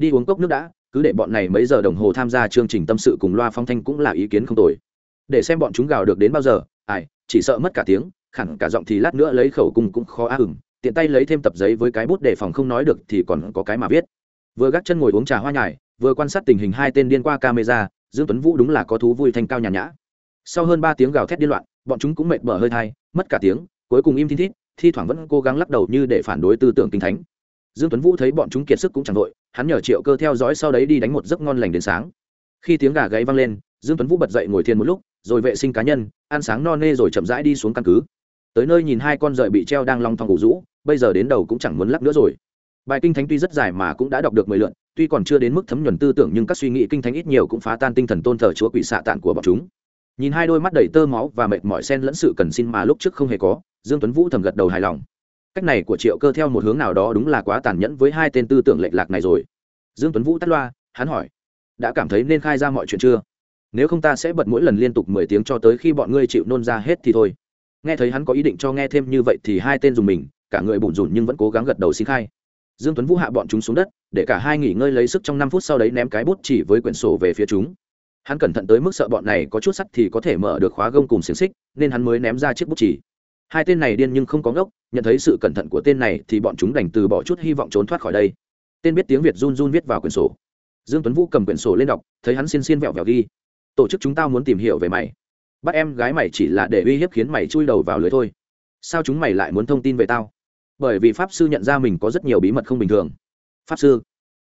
đi uống cốc nước đã, cứ để bọn này mấy giờ đồng hồ tham gia chương trình tâm sự cùng loa phong thanh cũng là ý kiến không tồi. Để xem bọn chúng gào được đến bao giờ, ai, chỉ sợ mất cả tiếng, khẳng cả giọng thì lát nữa lấy khẩu cung cũng khó á ửng tiện tay lấy thêm tập giấy với cái bút để phòng không nói được thì còn có cái mà viết. Vừa gác chân ngồi uống trà hoa nhài, vừa quan sát tình hình hai tên điên qua camera, dương tuấn vũ đúng là có thú vui thanh cao nhàn nhã. Sau hơn ba tiếng gào thét điên loạn, bọn chúng cũng mệt mở hơi thai, mất cả tiếng, cuối cùng im thi thít, thi thoảng vẫn cố gắng lắc đầu như để phản đối tư tưởng kinh thánh dương tuấn vũ thấy bọn chúng kiệt sức cũng chẳng vội, hắn nhờ triệu cơ theo dõi sau đấy đi đánh một giấc ngon lành đến sáng. Khi tiếng gà gáy vang lên, dương tuấn vũ bật dậy ngồi thiền một lúc, rồi vệ sinh cá nhân, ăn sáng no nê rồi chậm rãi đi xuống căn cứ. Tới nơi nhìn hai con rời bị treo đang long thong ngủ rũ, bây giờ đến đầu cũng chẳng muốn lắc nữa rồi. Bài kinh thánh tuy rất dài mà cũng đã đọc được mười lượn tuy còn chưa đến mức thấm nhuần tư tưởng nhưng các suy nghĩ kinh thánh ít nhiều cũng phá tan tinh thần tôn thờ chúa quỷ xạ tản của bọn chúng. Nhìn hai đôi mắt đầy tơ máu và mệt mỏi sen lẫn sự cần xin mà lúc trước không hề có, dương tuấn vũ thầm gật đầu hài lòng cách này của triệu cơ theo một hướng nào đó đúng là quá tàn nhẫn với hai tên tư tưởng lệch lạc này rồi. Dương tuấn vũ tắt loa, hắn hỏi, đã cảm thấy nên khai ra mọi chuyện chưa? Nếu không ta sẽ bật mỗi lần liên tục mười tiếng cho tới khi bọn ngươi chịu nôn ra hết thì thôi. Nghe thấy hắn có ý định cho nghe thêm như vậy thì hai tên dùng mình, cả người bủn rủn nhưng vẫn cố gắng gật đầu xin khai. Dương tuấn vũ hạ bọn chúng xuống đất, để cả hai nghỉ ngơi lấy sức trong năm phút sau đấy ném cái bút chỉ với quyển sổ về phía chúng. Hắn cẩn thận tới mức sợ bọn này có chút sắt thì có thể mở được khóa gông cùng xiềng xích, nên hắn mới ném ra chiếc bút chỉ. Hai tên này điên nhưng không có ngốc nhận thấy sự cẩn thận của tên này thì bọn chúng đành từ bỏ chút hy vọng trốn thoát khỏi đây. Tên biết tiếng việt run run viết vào quyển sổ. Dương tuấn vũ cầm quyển sổ lên đọc, thấy hắn xiên xiên vẹo vẹo ghi. Tổ chức chúng tao muốn tìm hiểu về mày. Bắt em gái mày chỉ là để uy hiếp khiến mày chui đầu vào lưới thôi. Sao chúng mày lại muốn thông tin về tao? Bởi vì pháp sư nhận ra mình có rất nhiều bí mật không bình thường. Pháp sư,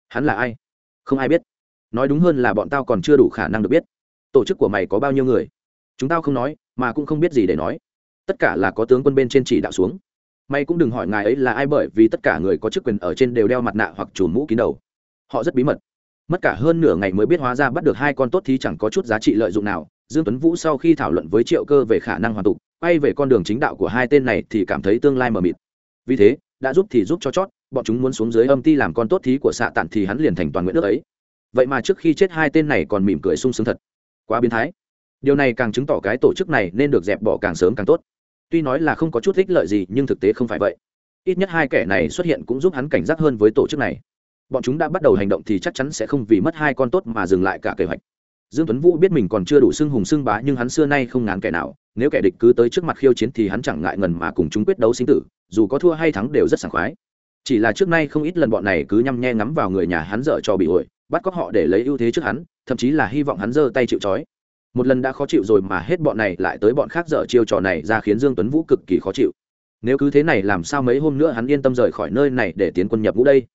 hắn là ai? Không ai biết. Nói đúng hơn là bọn tao còn chưa đủ khả năng được biết. Tổ chức của mày có bao nhiêu người? Chúng tao không nói, mà cũng không biết gì để nói. Tất cả là có tướng quân bên trên chỉ đạo xuống mày cũng đừng hỏi ngài ấy là ai bởi vì tất cả người có chức quyền ở trên đều đeo mặt nạ hoặc trùm mũ kín đầu. Họ rất bí mật. Mất cả hơn nửa ngày mới biết hóa ra bắt được hai con tốt thì chẳng có chút giá trị lợi dụng nào. Dương tuấn vũ sau khi thảo luận với triệu cơ về khả năng hoàn tụ quay về con đường chính đạo của hai tên này thì cảm thấy tương lai mờ mịt. Vì thế, đã giúp thì giúp cho chót, bọn chúng muốn xuống dưới âm ti làm con tốt thí của xạ tản thì hắn liền thành toàn nguyện nước ấy. Vậy mà trước khi chết hai tên này còn mỉm cười sung sướng thật. Quá biến thái. Điều này càng chứng tỏ cái tổ chức này nên được dẹp bỏ càng sớm càng tốt tuy nói là không có chút ích lợi gì, nhưng thực tế không phải vậy. Ít nhất hai kẻ này xuất hiện cũng giúp hắn cảnh giác hơn với tổ chức này. Bọn chúng đã bắt đầu hành động thì chắc chắn sẽ không vì mất hai con tốt mà dừng lại cả kế hoạch. Dương tuấn vũ biết mình còn chưa đủ xưng hùng xưng bá, nhưng hắn xưa nay không ngán kẻ nào. Nếu kẻ địch cứ tới trước mặt khiêu chiến thì hắn chẳng ngại ngần mà cùng chúng quyết đấu sinh tử, dù có thua hay thắng đều rất sảng khoái. Chỉ là trước nay không ít lần bọn này cứ nhăm nhe ngắm vào người nhà hắn dở cho bị ổi, bắt cóc họ để lấy ưu thế trước hắn, thậm chí là hy vọng hắn giơ tay chịu trói một lần đã khó chịu rồi mà hết bọn này lại tới bọn khác dở chiêu trò này ra khiến dương tuấn vũ cực kỳ khó chịu. Nếu cứ thế này làm sao mấy hôm nữa hắn yên tâm rời khỏi nơi này để tiến quân nhập ngũ đây?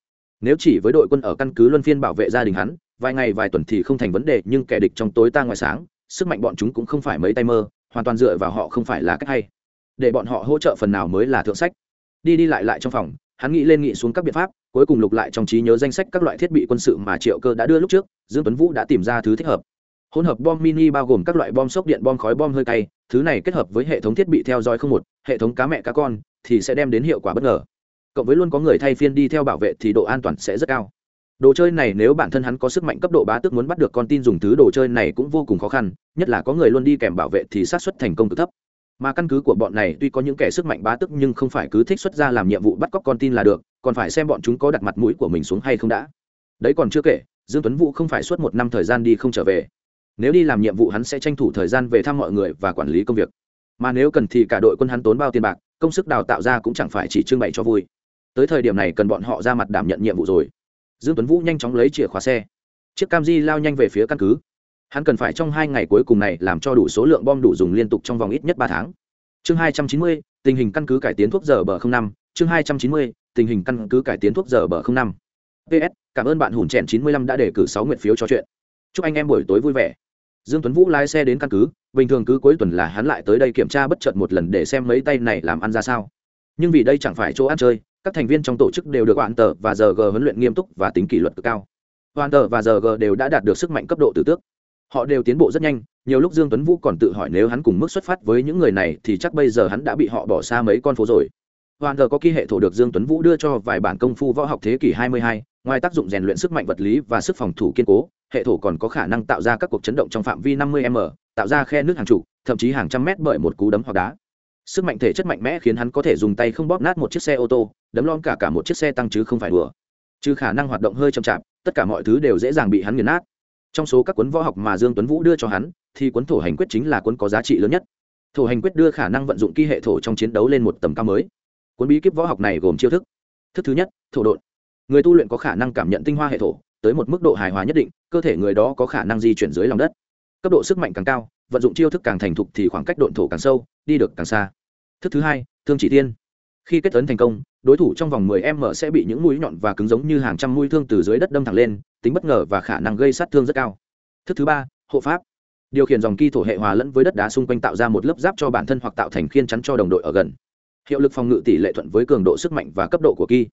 Nếu chỉ với đội quân ở căn cứ luân phiên bảo vệ gia đình hắn, vài ngày vài tuần thì không thành vấn đề, nhưng kẻ địch trong tối ta ngoài sáng, sức mạnh bọn chúng cũng không phải mấy tay mơ, hoàn toàn dựa vào họ không phải là cách hay. Để bọn họ hỗ trợ phần nào mới là thượng sách. Đi đi lại lại trong phòng, hắn nghĩ lên nghĩ xuống các biện pháp, cuối cùng lục lại trong trí nhớ danh sách các loại thiết bị quân sự mà triệu cơ đã đưa lúc trước, dương tuấn vũ đã tìm ra thứ thích hợp hỗn hợp bom mini bao gồm các loại bom sốc điện, bom khói, bom hơi cay. Thứ này kết hợp với hệ thống thiết bị theo dõi không một, hệ thống cá mẹ cá con, thì sẽ đem đến hiệu quả bất ngờ. Cộng với luôn có người thay phiên đi theo bảo vệ thì độ an toàn sẽ rất cao. Đồ chơi này nếu bản thân hắn có sức mạnh cấp độ bá tước muốn bắt được con tin dùng thứ đồ chơi này cũng vô cùng khó khăn, nhất là có người luôn đi kèm bảo vệ thì sát xuất thành công cực thấp. Mà căn cứ của bọn này, tuy có những kẻ sức mạnh bá tước nhưng không phải cứ thích xuất ra làm nhiệm vụ bắt cóc con tin là được, còn phải xem bọn chúng có đặt mặt mũi của mình xuống hay không đã. Đấy còn chưa kể, dương tuấn vũ không phải suốt một năm thời gian đi không trở về nếu đi làm nhiệm vụ hắn sẽ tranh thủ thời gian về thăm mọi người và quản lý công việc. Mà nếu cần thì cả đội quân hắn tốn bao tiền bạc, công sức đào tạo ra cũng chẳng phải chỉ trưng bày cho vui. Tới thời điểm này cần bọn họ ra mặt đảm nhận nhiệm vụ rồi. Dương tuấn vũ nhanh chóng lấy chìa khóa xe. Chiếc cam di lao nhanh về phía căn cứ. Hắn cần phải trong hai ngày cuối cùng này làm cho đủ số lượng bom đủ dùng liên tục trong vòng ít nhất ba tháng. Chương hai trăm chín mươi, tình hình căn cứ cải tiến thuốc giờ bờ năm. Chương hai trăm chín mươi, tình hình căn cứ cải tiến thuốc giờ bờ năm. Ps cảm ơn bạn hùn chèn chín mươi lăm đã đề cử sáu nguyện phiếu cho chuyện. Chúc anh em buổi tối vui vẻ dương tuấn vũ lái xe đến căn cứ bình thường cứ cuối tuần là hắn lại tới đây kiểm tra bất chợt một lần để xem mấy tay này làm ăn ra sao. Nhưng vì đây chẳng phải chỗ ăn chơi các thành viên trong tổ chức đều được hoàn tờ và giờ g huấn luyện nghiêm túc và tính kỷ luật cực cao. Hoàn tờ và giờ g đều đã đạt được sức mạnh cấp độ tử tước. Họ đều tiến bộ rất nhanh nhiều lúc dương tuấn vũ còn tự hỏi nếu hắn cùng mức xuất phát với những người này thì chắc bây giờ hắn đã bị họ bỏ xa mấy con phố rồi. Hoàn tờ có ký hệ thổ được dương tuấn vũ đưa cho vài bản công phu võ học thế kỷ 22, ngoài tác dụng rèn luyện sức mạnh vật lý và sức phòng thủ kiên cố, hệ thổ còn có khả năng tạo ra các cuộc chấn động trong phạm vi 50 m, tạo ra khe nước hàng trụ, thậm chí hàng trăm mét bởi một cú đấm hoặc đá. Sức mạnh thể chất mạnh mẽ khiến hắn có thể dùng tay không bóp nát một chiếc xe ô tô, đấm lon cả cả một chiếc xe tăng chứ không phải đùa. Trừ khả năng hoạt động hơi chậm chạp, tất cả mọi thứ đều dễ dàng bị hắn nghiền nát. Trong số các cuốn võ học mà dương tuấn vũ đưa cho hắn, thì cuốn thổ hành quyết chính là cuốn có giá trị lớn nhất. Thổ hành quyết đưa khả năng vận dụng kỹ hệ thổ trong chiến đấu lên một tầm cao mới. Cuốn bí kíp võ học này gồm chiêu thức. Thức thứ nhất, thổ độn người tu luyện có khả năng cảm nhận tinh hoa hệ thổ, tới một mức độ hài hòa nhất định, cơ thể người đó có khả năng di chuyển dưới lòng đất. Cấp độ sức mạnh càng cao, vận dụng chiêu thức càng thành thục thì khoảng cách độn thổ càng sâu, đi được càng xa. Thức thứ hai, thương chỉ tiên khi kết tấn thành công, đối thủ trong vòng 10 m sẽ bị những mũi nhọn và cứng giống như hàng trăm mũi thương từ dưới đất đâm thẳng lên, tính bất ngờ và khả năng gây sát thương rất cao. Thức thứ ba, hộ pháp. Điều khiển dòng ki thổ hệ hòa lẫn với đất đá xung quanh tạo ra một lớp giáp cho bản thân hoặc tạo thành khiên chắn cho đồng đội ở gần. Hiệu lực phòng ngự tỷ lệ thuận với cường độ sức mạnh và cấp độ của ki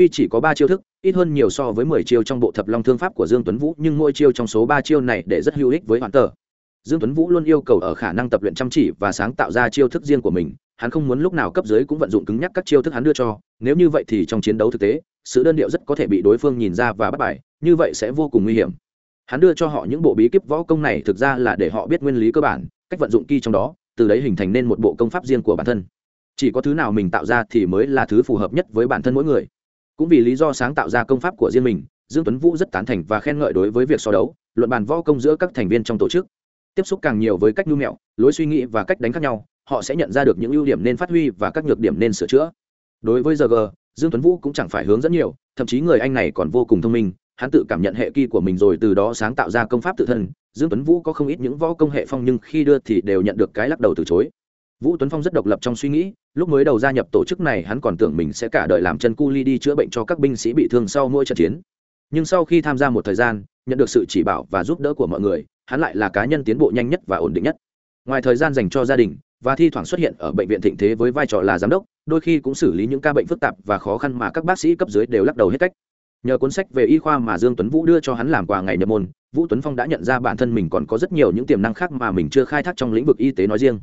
tuy chỉ có ba chiêu thức, ít hơn nhiều so với mười chiêu trong bộ thập long thương pháp của dương tuấn vũ, nhưng mỗi chiêu trong số ba chiêu này để rất hữu ích với hoàn tờ dương tuấn vũ luôn yêu cầu ở khả năng tập luyện chăm chỉ và sáng tạo ra chiêu thức riêng của mình, hắn không muốn lúc nào cấp dưới cũng vận dụng cứng nhắc các chiêu thức hắn đưa cho, nếu như vậy thì trong chiến đấu thực tế, sự đơn điệu rất có thể bị đối phương nhìn ra và bắt bài như vậy sẽ vô cùng nguy hiểm. Hắn đưa cho họ những bộ bí kíp võ công này thực ra là để họ biết nguyên lý cơ bản, cách vận dụng kỳ trong đó, từ đấy hình thành nên một bộ công pháp riêng của bản thân. Chỉ có thứ nào mình tạo ra thì mới là thứ phù hợp nhất với bản thân mỗi người cũng vì lý do sáng tạo ra công pháp của riêng mình, dương tuấn vũ rất tán thành và khen ngợi đối với việc so đấu, luận bàn võ công giữa các thành viên trong tổ chức. Tiếp xúc càng nhiều với cách nhu mẹo, lối suy nghĩ và cách đánh khác nhau, họ sẽ nhận ra được những ưu điểm nên phát huy và các nhược điểm nên sửa chữa. Đối với giờ dương tuấn vũ cũng chẳng phải hướng dẫn nhiều, thậm chí người anh này còn vô cùng thông minh, hắn tự cảm nhận hệ kỳ của mình rồi từ đó sáng tạo ra công pháp tự thân. Dương tuấn vũ có không ít những võ công hệ phong nhưng khi đưa thì đều nhận được cái lắc đầu từ chối vũ tuấn phong rất độc lập trong suy nghĩ, lúc mới đầu gia nhập tổ chức này hắn còn tưởng mình sẽ cả đời làm chân cu ly đi chữa bệnh cho các binh sĩ bị thương sau mỗi trận chiến. Nhưng sau khi tham gia một thời gian, nhận được sự chỉ bảo và giúp đỡ của mọi người, hắn lại là cá nhân tiến bộ nhanh nhất và ổn định nhất. Ngoài thời gian dành cho gia đình, và thi thoảng xuất hiện ở bệnh viện thịnh thế với vai trò là giám đốc, đôi khi cũng xử lý những ca bệnh phức tạp và khó khăn mà các bác sĩ cấp dưới đều lắc đầu hết cách. Nhờ cuốn sách về y khoa mà dương tuấn vũ đưa cho hắn làm quà ngày nhập môn, vũ tuấn phong đã nhận ra bản thân mình còn có rất nhiều những tiềm năng khác mà mình chưa khai thác trong lĩnh vực y tế nói riêng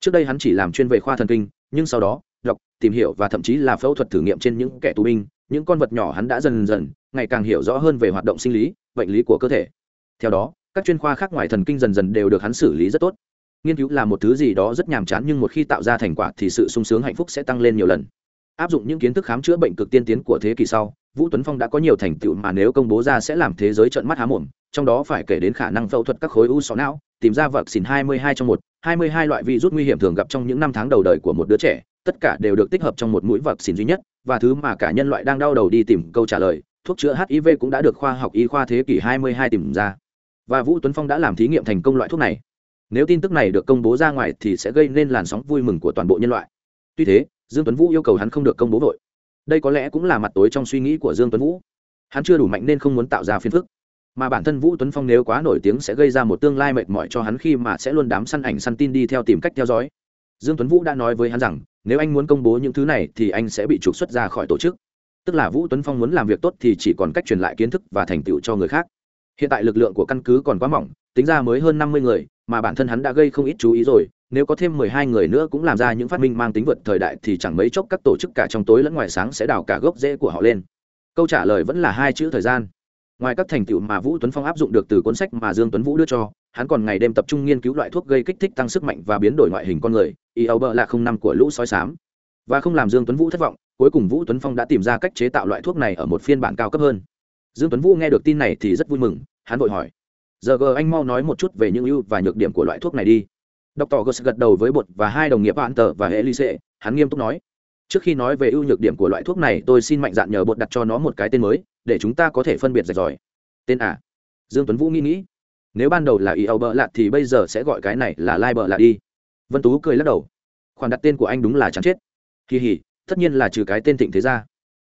trước đây hắn chỉ làm chuyên về khoa thần kinh, nhưng sau đó, đọc, tìm hiểu và thậm chí là phẫu thuật thử nghiệm trên những kẻ tù binh, những con vật nhỏ hắn đã dần dần, ngày càng hiểu rõ hơn về hoạt động sinh lý, bệnh lý của cơ thể. Theo đó, các chuyên khoa khác ngoài thần kinh dần dần đều được hắn xử lý rất tốt. Nghiên cứu là một thứ gì đó rất nhàm chán nhưng một khi tạo ra thành quả thì sự sung sướng hạnh phúc sẽ tăng lên nhiều lần. Áp dụng những kiến thức khám chữa bệnh cực tiên tiến của thế kỷ sau, vũ tuấn phong đã có nhiều thành tựu mà nếu công bố ra sẽ làm thế giới trợn mắt há mồm, trong đó phải kể đến khả năng phẫu thuật các khối u sọ não, tìm ra vật xỉn 22 trong một 22 loại virus nguy hiểm thường gặp trong những năm tháng đầu đời của một đứa trẻ, tất cả đều được tích hợp trong một mũi vật xỉn duy nhất, và thứ mà cả nhân loại đang đau đầu đi tìm câu trả lời, thuốc chữa hiv cũng đã được khoa học y khoa thế kỷ 22 tìm ra. Và vũ tuấn phong đã làm thí nghiệm thành công loại thuốc này. Nếu tin tức này được công bố ra ngoài thì sẽ gây nên làn sóng vui mừng của toàn bộ nhân loại. Tuy thế, dương tuấn vũ yêu cầu hắn không được công bố vội. Đây có lẽ cũng là mặt tối trong suy nghĩ của dương tuấn vũ. Hắn chưa đủ mạnh nên không muốn tạo ra phiền phức mà bản thân vũ tuấn phong nếu quá nổi tiếng sẽ gây ra một tương lai mệt mỏi cho hắn khi mà sẽ luôn đám săn ảnh săn tin đi theo tìm cách theo dõi. Dương tuấn vũ đã nói với hắn rằng, nếu anh muốn công bố những thứ này thì anh sẽ bị trục xuất ra khỏi tổ chức. Tức là vũ tuấn phong muốn làm việc tốt thì chỉ còn cách truyền lại kiến thức và thành tựu cho người khác. Hiện tại lực lượng của căn cứ còn quá mỏng, tính ra mới hơn năm mươi người, mà bản thân hắn đã gây không ít chú ý rồi, nếu có thêm mười hai người nữa cũng làm ra những phát minh mang tính vượt thời đại thì chẳng mấy chốc các tổ chức cả trong tối lẫn ngoài sáng sẽ đào cả gốc rễ của họ lên. Câu trả lời vẫn là hai chữ thời gian ngoài các thành tựu mà vũ tuấn phong áp dụng được từ cuốn sách mà dương tuấn vũ đưa cho hắn còn ngày đêm tập trung nghiên cứu loại thuốc gây kích thích tăng sức mạnh và biến đổi ngoại hình con người y âu bơ là không năm của lũ sói sám và không làm dương tuấn vũ thất vọng cuối cùng vũ tuấn phong đã tìm ra cách chế tạo loại thuốc này ở một phiên bản cao cấp hơn dương tuấn vũ nghe được tin này thì rất vui mừng hắn vội hỏi giờ g anh mau nói một chút về những ưu và nhược điểm của loại thuốc này đi Dr. Gus gật đầu với bột và hai đồng nghiệp bạn tờ và Elise, hắn nghiêm túc nói. Trước khi nói về ưu nhược điểm của loại thuốc này, tôi xin mạnh dạn nhờ bột đặt cho nó một cái tên mới, để chúng ta có thể phân biệt rạch ròi. Tên à? Dương Tuấn Vũ nghĩ nghĩ. Nếu ban đầu là Eo bợ lạ thì bây giờ sẽ gọi cái này là Lai bợ lạ đi. Vân Tú cười lắc đầu. Khoản đặt tên của anh đúng là chán chết. Kỳ hỉ, tất nhiên là trừ cái tên Thịnh Thế ra.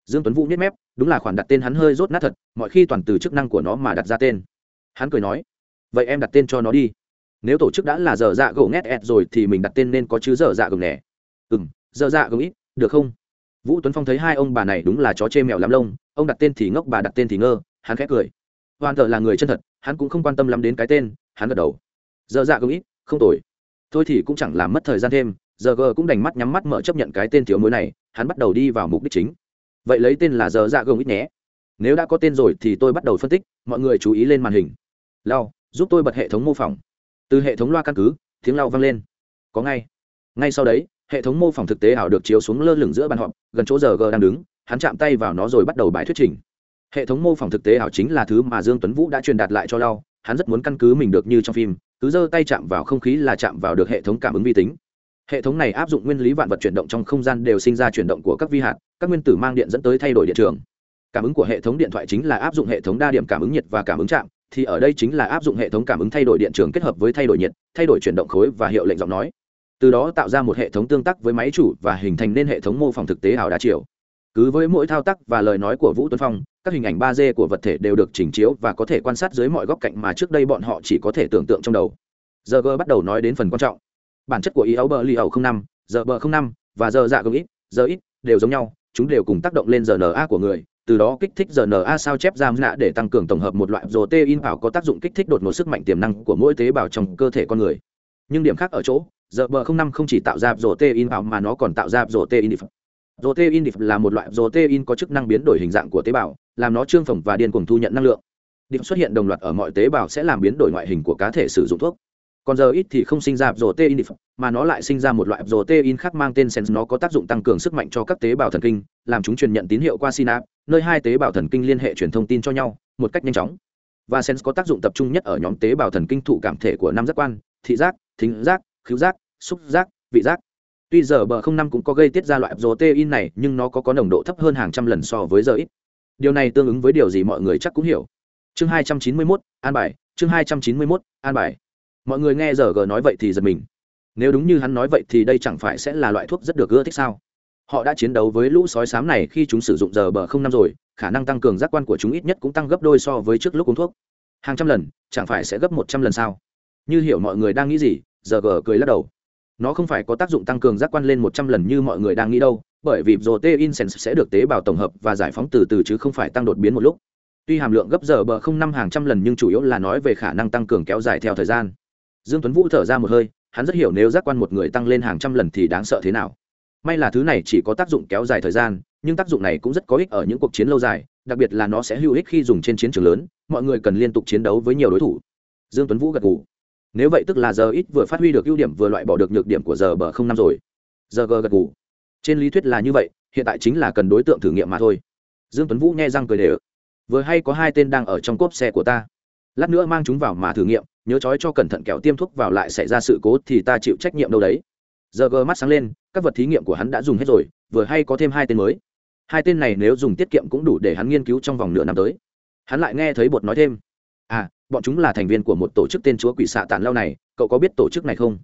Dương Tuấn Vũ nhếch mép, đúng là khoản đặt tên hắn hơi rốt nát thật, mọi khi toàn từ chức năng của nó mà đặt ra tên. Hắn cười nói, vậy em đặt tên cho nó đi nếu tổ chức đã là dở dạ gỗ ngét ẹt rồi thì mình đặt tên nên có chứ dở dạ gồng nẻ ừ dở dạ gồng ít được không? Vũ tuấn phong thấy hai ông bà này đúng là chó chê mèo lắm lông, ông đặt tên thì ngốc, bà đặt tên thì ngơ, hắn khẽ cười. Hoàn thợ là người chân thật, hắn cũng không quan tâm lắm đến cái tên, hắn gật đầu. Dơ dạ gồng ít, không tồi. Thôi thì cũng chẳng làm mất thời gian thêm, giờ g cũng đành mắt nhắm mắt mở chấp nhận cái tên thiếu mối này, hắn bắt đầu đi vào mục đích chính. Vậy lấy tên là giờ dạ gồng ít nhé. Nếu đã có tên rồi thì tôi bắt đầu phân tích, mọi người chú ý lên màn hình. Lao giúp tôi bật hệ thống mô phỏng. Từ hệ thống loa căn cứ, tiếng lao vang lên. Có ngay. Ngay sau đấy hệ thống mô phỏng thực tế ảo được chiếu xuống lơ lửng giữa bàn họp, gần chỗ giờ g đang đứng, hắn chạm tay vào nó rồi bắt đầu bài thuyết trình. Hệ thống mô phỏng thực tế ảo chính là thứ mà dương tuấn vũ đã truyền đạt lại cho lao hắn rất muốn căn cứ mình được như trong phim, cứ giơ tay chạm vào không khí là chạm vào được hệ thống cảm ứng vi tính. Hệ thống này áp dụng nguyên lý vạn vật chuyển động trong không gian đều sinh ra chuyển động của các vi hạt, các nguyên tử mang điện dẫn tới thay đổi điện trường. Cảm ứng của hệ thống điện thoại chính là áp dụng hệ thống đa điểm cảm ứng nhiệt và cảm ứng chạm, thì ở đây chính là áp dụng hệ thống cảm ứng thay đổi điện trường kết hợp với thay đổi nhiệt, thay đổi chuyển động khối và hiệu lệnh giọng nói từ đó tạo ra một hệ thống tương tác với máy chủ và hình thành nên hệ thống mô phỏng thực tế ảo đa chiều. Cứ với mỗi thao tác và lời nói của vũ tuấn phong, các hình ảnh ba d của vật thể đều được chỉnh chiếu và có thể quan sát dưới mọi góc cạnh mà trước đây bọn họ chỉ có thể tưởng tượng trong đầu. Giờ g bắt đầu nói đến phần quan trọng. Bản chất của ý ấu bờ li ẩu năm, giờ bờ năm và giờ dạ gồng ít, giờ ít đều giống nhau, chúng đều cùng tác động lên rna của người, từ đó kích thích rna sao chép giam nạ để tăng cường tổng hợp một loại protein bảo có tác dụng kích thích đột ngột sức mạnh tiềm năng của mỗi tế bào trong cơ thể con người. Nhưng điểm khác ở chỗ giờ bờ không năm không chỉ tạo ra protein vào mà nó còn tạo ra protein dip protein dip là một loại protein có chức năng biến đổi hình dạng của tế bào, làm nó trương phồng và điên cuồng thu nhận năng lượng. Điểm xuất hiện đồng loạt ở mọi tế bào sẽ làm biến đổi ngoại hình của cá thể sử dụng thuốc. Còn giờ ít thì không sinh ra protein mà nó lại sinh ra một loại protein khác mang tên sens nó có tác dụng tăng cường sức mạnh cho các tế bào thần kinh, làm chúng truyền nhận tín hiệu qua synapse, nơi hai tế bào thần kinh liên hệ truyền thông tin cho nhau, một cách nhanh chóng. Và sens có tác dụng tập trung nhất ở nhóm tế bào thần kinh thụ cảm thể của năm giác quan, thị giác, thính giác khứu giác xúc giác vị giác. Tuy giờ bờ không năm cũng có gây tiết ra loại protein này nhưng nó có có nồng độ thấp hơn hàng trăm lần so với giờ ít. Điều này tương ứng với điều gì mọi người chắc cũng hiểu. Chương hai trăm chín mươi 291, an bài. Chương hai trăm chín mươi 291, an bài. Mọi người nghe giờ g nói vậy thì giật mình. Nếu đúng như hắn nói vậy thì đây chẳng phải sẽ là loại thuốc rất được ưa thích sao? Họ đã chiến đấu với lũ sói xám này khi chúng sử dụng giờ bờ không năm rồi khả năng tăng cường giác quan của chúng ít nhất cũng tăng gấp đôi so với trước lúc uống thuốc. Hàng trăm lần chẳng phải sẽ gấp một trăm lần sao? Như hiểu mọi người đang nghĩ gì giờ gờ cười lắc đầu. Nó không phải có tác dụng tăng cường giác quan lên một trăm lần như mọi người đang nghĩ đâu, bởi vì protein sense sẽ được tế bào tổng hợp và giải phóng từ từ chứ không phải tăng đột biến một lúc. Tuy hàm lượng gấp giờ bờ không năm hàng trăm lần nhưng chủ yếu là nói về khả năng tăng cường kéo dài theo thời gian. Dương tuấn vũ thở ra một hơi, hắn rất hiểu nếu giác quan một người tăng lên hàng trăm lần thì đáng sợ thế nào. May là thứ này chỉ có tác dụng kéo dài thời gian, nhưng tác dụng này cũng rất có ích ở những cuộc chiến lâu dài, đặc biệt là nó sẽ hữu ích khi dùng trên chiến trường lớn, mọi người cần liên tục chiến đấu với nhiều đối thủ. Dương tuấn vũ gật gù nếu vậy tức là giờ ít vừa phát huy được ưu điểm vừa loại bỏ được nhược điểm của giờ bờ không năm rồi. Giờ g gật gù. Trên lý thuyết là như vậy, hiện tại chính là cần đối tượng thử nghiệm mà thôi. Dương tuấn vũ nghe răng cười đều. Vừa hay có hai tên đang ở trong cốp xe của ta. Lát nữa mang chúng vào mà thử nghiệm, nhớ trói cho cẩn thận kẹo tiêm thuốc vào lại xảy ra sự cố thì ta chịu trách nhiệm đâu đấy. Giờ gờ mắt sáng lên, các vật thí nghiệm của hắn đã dùng hết rồi, vừa hay có thêm hai tên mới. Hai tên này nếu dùng tiết kiệm cũng đủ để hắn nghiên cứu trong vòng nửa năm tới. Hắn lại nghe thấy bột nói thêm. À bọn chúng là thành viên của một tổ chức tên chúa quỷ xạ tàn lao này, cậu có biết tổ chức này không?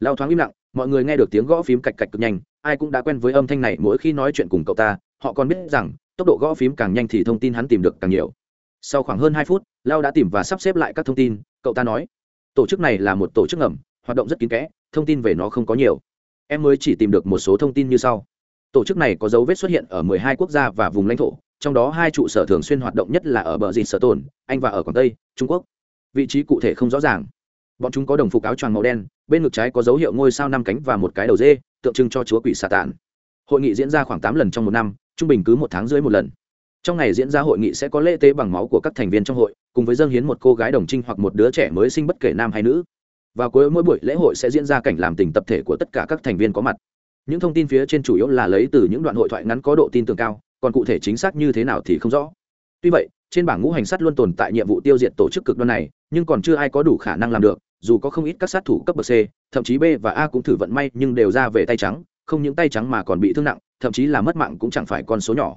Lao thoáng im lặng, mọi người nghe được tiếng gõ phím cạch cạch cực nhanh, ai cũng đã quen với âm thanh này, mỗi khi nói chuyện cùng cậu ta, họ còn biết rằng, tốc độ gõ phím càng nhanh thì thông tin hắn tìm được càng nhiều. Sau khoảng hơn hai phút, lao đã tìm và sắp xếp lại các thông tin, cậu ta nói, tổ chức này là một tổ chức ngầm, hoạt động rất kín kẽ, thông tin về nó không có nhiều. Em mới chỉ tìm được một số thông tin như sau. Tổ chức này có dấu vết xuất hiện ở 12 quốc gia và vùng lãnh thổ trong đó hai trụ sở thường xuyên hoạt động nhất là ở bờ dịt sở tồn, anh và ở quảng tây, trung quốc. Vị trí cụ thể không rõ ràng. Bọn chúng có đồng phục áo choàng màu đen, bên ngực trái có dấu hiệu ngôi sao năm cánh và một cái đầu dê, tượng trưng cho chúa quỷ xà tản hội nghị diễn ra khoảng tám lần trong một năm, trung bình cứ một tháng dưới một lần. Trong ngày diễn ra hội nghị sẽ có lễ tế bằng máu của các thành viên trong hội, cùng với dâng hiến một cô gái đồng trinh hoặc một đứa trẻ mới sinh bất kể nam hay nữ. Và cuối mỗi buổi lễ hội sẽ diễn ra cảnh làm tình tập thể của tất cả các thành viên có mặt. Những thông tin phía trên chủ yếu là lấy từ những đoạn hội thoại ngắn có độ tin tưởng cao còn cụ thể chính xác như thế nào thì không rõ. Tuy vậy, trên bảng ngũ hành sắt luôn tồn tại nhiệm vụ tiêu diệt tổ chức cực đoan này, nhưng còn chưa ai có đủ khả năng làm được, dù có không ít các sát thủ cấp bậc c, thậm chí b và a cũng thử vận may nhưng đều ra về tay trắng, không những tay trắng mà còn bị thương nặng, thậm chí là mất mạng cũng chẳng phải con số nhỏ.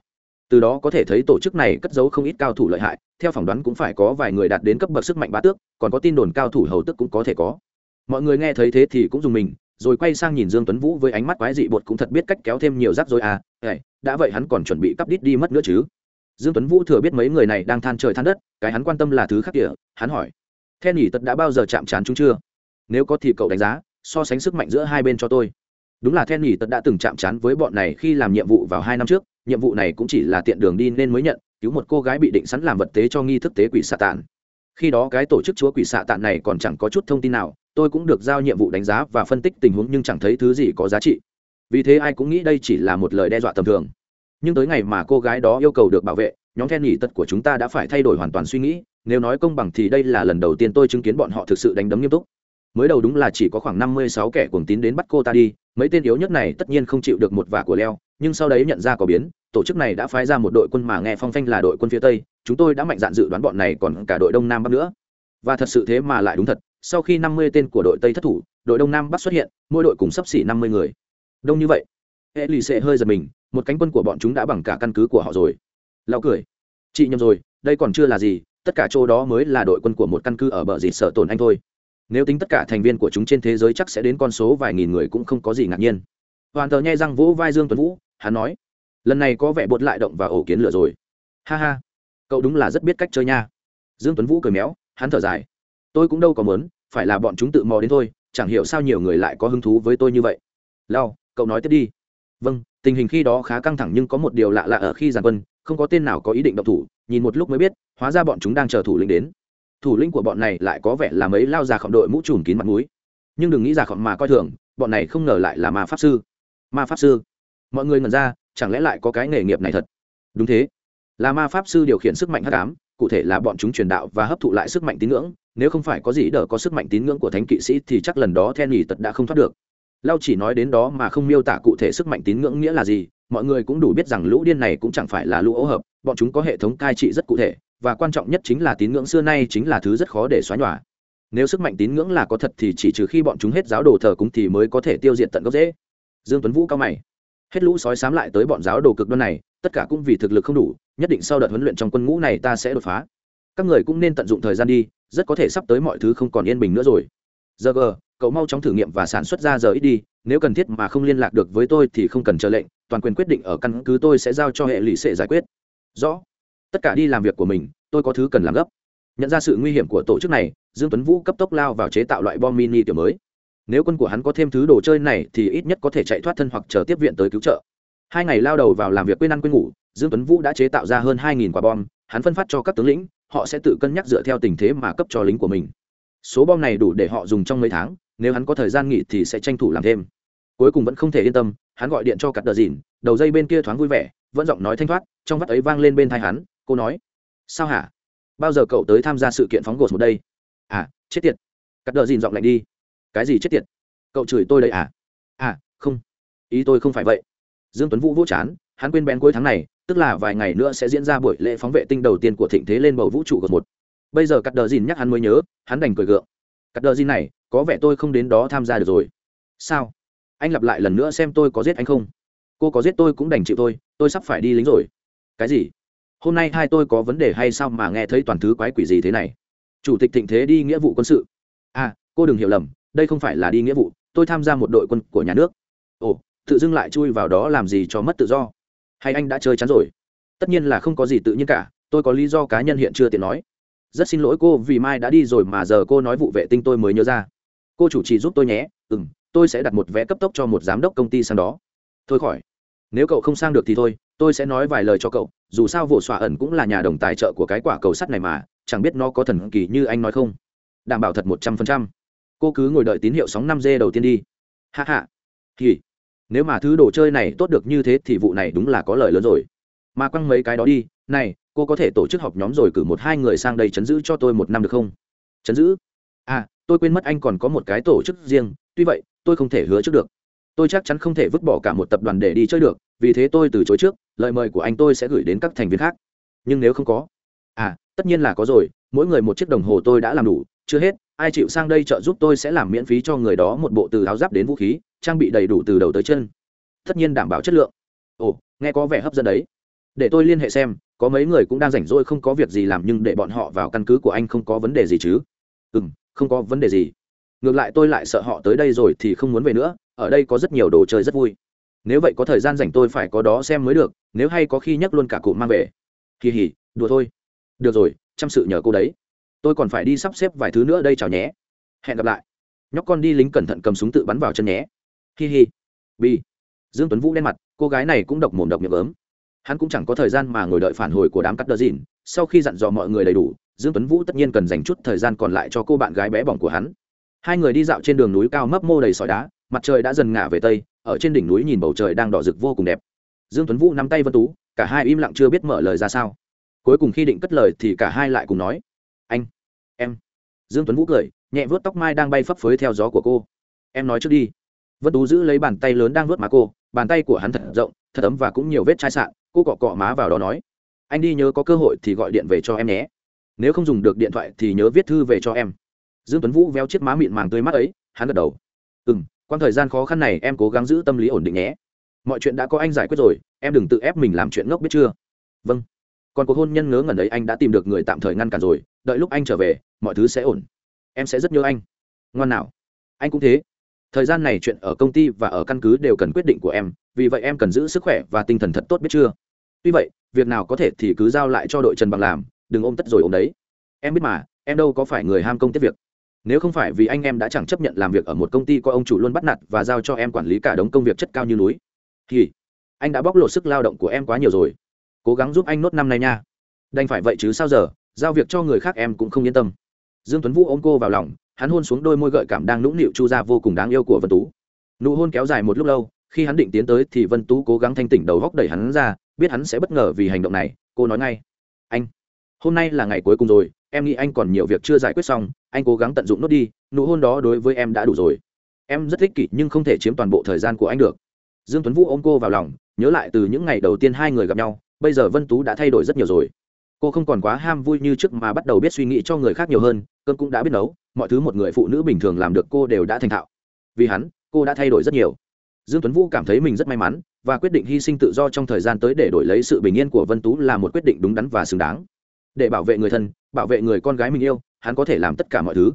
Từ đó có thể thấy tổ chức này cất giấu không ít cao thủ lợi hại, theo phỏng đoán cũng phải có vài người đạt đến cấp bậc sức mạnh bá tước, còn có tin đồn cao thủ hầu tức cũng có thể có. Mọi người nghe thấy thế thì cũng dùng mình rồi quay sang nhìn dương tuấn vũ với ánh mắt quái dị bột cũng thật biết cách kéo thêm nhiều rắc rối à đã vậy hắn còn chuẩn bị cắp đít đi mất nữa chứ? Dương tuấn vũ thừa biết mấy người này đang than trời than đất, cái hắn quan tâm là thứ khác kìa. hắn hỏi. Then nhỉ, tật đã bao giờ chạm trán chúng chưa? Nếu có thì cậu đánh giá, so sánh sức mạnh giữa hai bên cho tôi. Đúng là then nhỉ, tật đã từng chạm trán với bọn này khi làm nhiệm vụ vào hai năm trước, nhiệm vụ này cũng chỉ là tiện đường đi nên mới nhận, cứu một cô gái bị định sẵn làm vật tế cho nghi thức tế quỷ xạ tàn khi đó cái tổ chức chúa quỷ xạ tàn này còn chẳng có chút thông tin nào tôi cũng được giao nhiệm vụ đánh giá và phân tích tình huống nhưng chẳng thấy thứ gì có giá trị. Vì thế ai cũng nghĩ đây chỉ là một lời đe dọa tầm thường. Nhưng tới ngày mà cô gái đó yêu cầu được bảo vệ, nhóm then nhỉ tật của chúng ta đã phải thay đổi hoàn toàn suy nghĩ. Nếu nói công bằng thì đây là lần đầu tiên tôi chứng kiến bọn họ thực sự đánh đấm nghiêm túc. Mới đầu đúng là chỉ có khoảng năm mươi sáu kẻ cuồng tín đến bắt cô ta đi, mấy tên yếu nhất này tất nhiên không chịu được một vả của leo, nhưng sau đấy nhận ra có biến, tổ chức này đã phái ra một đội quân mà nghe phong phanh là đội quân phía tây, chúng tôi đã mạnh dạn dự đoán bọn này còn cả đội đông nam bắc nữa. Và thật sự thế mà lại đúng thật sau khi năm mươi tên của đội tây thất thủ, đội đông nam bắc xuất hiện, mỗi đội cùng sắp xỉ năm mươi người. Đông như vậy hệ lì xệ hơi giật mình, một cánh quân của bọn chúng đã bằng cả căn cứ của họ rồi. Lão cười. Chị nhầm rồi, đây còn chưa là gì, tất cả chỗ đó mới là đội quân của một căn cứ ở bờ dịt sở tổn anh thôi. Nếu tính tất cả thành viên của chúng trên thế giới chắc sẽ đến con số vài nghìn người cũng không có gì ngạc nhiên. Hoàn tờ nhai răng vỗ vai dương tuấn vũ, hắn nói, lần này có vẻ bột lại động và ổ kiến lửa rồi. Ha ha, cậu đúng là rất biết cách chơi nha. Dương tuấn vũ cười méo, hắn thở dài tôi cũng đâu có muốn, phải là bọn chúng tự mò đến thôi, chẳng hiểu sao nhiều người lại có hứng thú với tôi như vậy. Lao, cậu nói tiếp đi. Vâng tình hình khi đó khá căng thẳng nhưng có một điều lạ lạ ở khi giàn quân, không có tên nào có ý định độc thủ, nhìn một lúc mới biết, hóa ra bọn chúng đang chờ thủ lĩnh đến. Thủ lĩnh của bọn này lại có vẻ là mấy lao già khổng đội mũ trùm kín mặt mũi. Nhưng đừng nghĩ già khổng mà coi thường, bọn này không ngờ lại là ma pháp sư. Ma pháp sư? Mọi người ngần ra, chẳng lẽ lại có cái nghề nghiệp này thật? Đúng thế. Là ma pháp sư điều khiển sức mạnh hắc ám cụ thể là bọn chúng truyền đạo và hấp thụ lại sức mạnh tín ngưỡng, nếu không phải có gì đỡ có sức mạnh tín ngưỡng của thánh kỵ sĩ thì chắc lần đó then nhì tật đã không thoát được. Lao chỉ nói đến đó mà không miêu tả cụ thể sức mạnh tín ngưỡng nghĩa là gì, mọi người cũng đủ biết rằng lũ điên này cũng chẳng phải là lũ ấu hợp, bọn chúng có hệ thống cai trị rất cụ thể, và quan trọng nhất chính là tín ngưỡng xưa nay chính là thứ rất khó để xóa nhòa. Nếu sức mạnh tín ngưỡng là có thật thì chỉ trừ khi bọn chúng hết giáo đồ thờ cúng thì mới có thể tiêu diệt tận gốc dễ dương tuấn vũ cao mày. Hết lũ sói sám lại tới bọn giáo đồ cực đoan này, tất cả cũng vì thực lực không đủ nhất định sau đợt huấn luyện trong quân ngũ này ta sẽ đột phá. Các người cũng nên tận dụng thời gian đi, rất có thể sắp tới mọi thứ không còn yên bình nữa rồi. Giờ g cậu mau chóng thử nghiệm và sản xuất ra giờ ít đi, nếu cần thiết mà không liên lạc được với tôi thì không cần chờ lệnh, toàn quyền quyết định ở căn cứ tôi sẽ giao cho hệ lụy sẽ giải quyết. Rõ. Tất cả đi làm việc của mình, tôi có thứ cần làm gấp. Nhận ra sự nguy hiểm của tổ chức này, dương tuấn vũ cấp tốc lao vào chế tạo loại bom mini kiểu mới. Nếu quân của hắn có thêm thứ đồ chơi này thì ít nhất có thể chạy thoát thân hoặc chờ tiếp viện tới cứu trợ hai ngày lao đầu vào làm việc quên ăn quên ngủ, dương tuấn vũ đã chế tạo ra hơn hai quả bom, hắn phân phát cho các tướng lĩnh, họ sẽ tự cân nhắc dựa theo tình thế mà cấp cho lính của mình. Số bom này đủ để họ dùng trong mấy tháng, nếu hắn có thời gian nghỉ thì sẽ tranh thủ làm thêm. Cuối cùng vẫn không thể yên tâm, hắn gọi điện cho cặp đờ dìn, đầu dây bên kia thoáng vui vẻ, vẫn giọng nói thanh thoát, trong vắt ấy vang lên bên thai hắn, cô nói, sao hả? Bao giờ cậu tới tham gia sự kiện phóng gột một đây? À chết tiệt. Cắt đờ dìn giọng lạnh đi, cái gì chết tiệt? Cậu chửi tôi đây à? À không, ý tôi không phải vậy dương tuấn vũ vỗ chán, hắn quên bén cuối tháng này, tức là vài ngày nữa sẽ diễn ra buổi lễ phóng vệ tinh đầu tiên của thịnh thế lên bầu vũ trụ gột một. Bây giờ cắt đờ dìn nhắc hắn mới nhớ, hắn đành cười gượng. Cắt đờ dìn này, có vẻ tôi không đến đó tham gia được rồi. Sao? Anh lặp lại lần nữa xem tôi có giết anh không? Cô có giết tôi cũng đành chịu tôi tôi sắp phải đi lính rồi. Cái gì? Hôm nay hai tôi có vấn đề hay sao mà nghe thấy toàn thứ quái quỷ gì thế này? Chủ tịch thịnh thế đi nghĩa vụ quân sự. À cô đừng hiểu lầm, đây không phải là đi nghĩa vụ, tôi tham gia một đội quân của nhà nước. Ồ tự dưng lại chui vào đó làm gì cho mất tự do. Hay anh đã chơi chắn rồi? Tất nhiên là không có gì tự nhiên cả, tôi có lý do cá nhân hiện chưa tiện nói. Rất xin lỗi cô, vì mai đã đi rồi mà giờ cô nói vụ vệ tinh tôi mới nhớ ra. Cô chủ trì giúp tôi nhé ừ m tôi sẽ đặt một vé cấp tốc cho một giám đốc công ty sang đó. Thôi khỏi. Nếu cậu không sang được thì thôi, tôi sẽ nói vài lời cho cậu, dù sao vụ xòa ẩn cũng là nhà đồng tài trợ của cái quả cầu sắt này mà, chẳng biết nó có thần kỳ như anh nói không? Đảm bảo thật một trăm phần trăm. Cô cứ ngồi đợi tín hiệu sóng năm g đầu tiên đi. Hạ hạ thì nếu mà thứ đồ chơi này tốt được như thế thì vụ này đúng là có lời lớn rồi. Mà quăng mấy cái đó đi, này, cô có thể tổ chức họp nhóm rồi cử một hai người sang đây chấn giữ cho tôi một năm được không? Chấn giữ? À tôi quên mất anh còn có một cái tổ chức riêng, tuy vậy, tôi không thể hứa trước được. Tôi chắc chắn không thể vứt bỏ cả một tập đoàn để đi chơi được, vì thế tôi từ chối trước, lời mời của anh tôi sẽ gửi đến các thành viên khác. Nhưng nếu không có? À tất nhiên là có rồi, mỗi người một chiếc đồng hồ tôi đã làm đủ chưa hết, ai chịu sang đây trợ giúp tôi sẽ làm miễn phí cho người đó một bộ từ áo giáp đến vũ khí, trang bị đầy đủ từ đầu tới chân. Tất nhiên đảm bảo chất lượng. Ồ, nghe có vẻ hấp dẫn đấy. Để tôi liên hệ xem, có mấy người cũng đang rảnh rỗi không có việc gì làm nhưng để bọn họ vào căn cứ của anh không có vấn đề gì chứ? Ừ m không có vấn đề gì. Ngược lại tôi lại sợ họ tới đây rồi thì không muốn về nữa, ở đây có rất nhiều đồ chơi rất vui. Nếu vậy có thời gian rảnh tôi phải có đó xem mới được, nếu hay có khi nhắc luôn cả cụ mang về. Kỳ hỉ đùa thôi. Được rồi, chăm sự nhờ cô đấy tôi còn phải đi sắp xếp vài thứ nữa đây chào nhé. Hẹn gặp lại. Nhóc con đi lính cẩn thận cầm súng tự bắn vào chân nhé. Hi hi. Bi. Dương tuấn vũ đen mặt, cô gái này cũng độc mồm độc miệng ớm. Hắn cũng chẳng có thời gian mà ngồi đợi phản hồi của đám cắt đờ dìn. Sau khi dặn dò mọi người đầy đủ, dương tuấn vũ tất nhiên cần dành chút thời gian còn lại cho cô bạn gái bé bỏng của hắn. Hai người đi dạo trên đường núi cao mấp mô đầy sỏi đá, mặt trời đã dần ngả về tây, ở trên đỉnh núi nhìn bầu trời đang đỏ rực vô cùng đẹp. Dương tuấn vũ nắm tay vân tú, cả hai im lặng chưa biết mở lời ra sao. Cuối cùng khi định cất lời thì cả hai lại cùng nói anh, em. Dương tuấn vũ cười, nhẹ vớt tóc mai đang bay phấp phới theo gió của cô. Em nói trước đi. Vân tú giữ lấy bàn tay lớn đang vớt má cô, bàn tay của hắn thật rộng, thật ấm và cũng nhiều vết chai sạn, cô cọ cọ má vào đó nói, anh đi nhớ có cơ hội thì gọi điện về cho em nhé. Nếu không dùng được điện thoại thì nhớ viết thư về cho em. Dương tuấn vũ véo chiếc má mịn màng tươi mắt ấy, hắn gật đầu. Ừ m quan thời gian khó khăn này em cố gắng giữ tâm lý ổn định nhé. Mọi chuyện đã có anh giải quyết rồi, em đừng tự ép mình làm chuyện ngốc biết chưa? Vâng. Còn cuộc hôn nhân ngớ ngẩn ấy anh đã tìm được người tạm thời ngăn cản rồi đợi lúc anh trở về, mọi thứ sẽ ổn. Em sẽ rất nhớ anh. Ngoan nào. Anh cũng thế. Thời gian này chuyện ở công ty và ở căn cứ đều cần quyết định của em, vì vậy em cần giữ sức khỏe và tinh thần thật tốt biết chưa? Tuy vậy, việc nào có thể thì cứ giao lại cho đội trần bằng làm, đừng ôm tất rồi ôm đấy. Em biết mà, em đâu có phải người ham công tiếp việc. Nếu không phải vì anh em đã chẳng chấp nhận làm việc ở một công ty có ông chủ luôn bắt nạt và giao cho em quản lý cả đống công việc chất cao như núi. Thì anh đã bóc lột sức lao động của em quá nhiều rồi. Cố gắng giúp anh nốt năm nay nha. Đành phải vậy chứ sao giờ? Giao việc cho người khác em cũng không yên tâm. Dương tuấn vũ ôm cô vào lòng, hắn hôn xuống đôi môi gợi cảm đang nũng nịu chu ra vô cùng đáng yêu của vân tú. Nụ hôn kéo dài một lúc lâu, khi hắn định tiến tới thì vân tú cố gắng thanh tỉnh đầu góc đẩy hắn ra, biết hắn sẽ bất ngờ vì hành động này, cô nói ngay. Anh, hôm nay là ngày cuối cùng rồi, em nghĩ anh còn nhiều việc chưa giải quyết xong, anh cố gắng tận dụng nốt đi, nụ hôn đó đối với em đã đủ rồi. Em rất thích kỷ nhưng không thể chiếm toàn bộ thời gian của anh được. Dương tuấn vũ ôm cô vào lòng, nhớ lại từ những ngày đầu tiên hai người gặp nhau, bây giờ vân tú đã thay đổi rất nhiều rồi cô không còn quá ham vui như trước mà bắt đầu biết suy nghĩ cho người khác nhiều hơn, Cơn cũng đã biết nấu, mọi thứ một người phụ nữ bình thường làm được cô đều đã thành thạo. Vì hắn, cô đã thay đổi rất nhiều. Dương tuấn vũ cảm thấy mình rất may mắn và quyết định hy sinh tự do trong thời gian tới để đổi lấy sự bình yên của vân tú là một quyết định đúng đắn và xứng đáng. Để bảo vệ người thân, bảo vệ người con gái mình yêu, hắn có thể làm tất cả mọi thứ.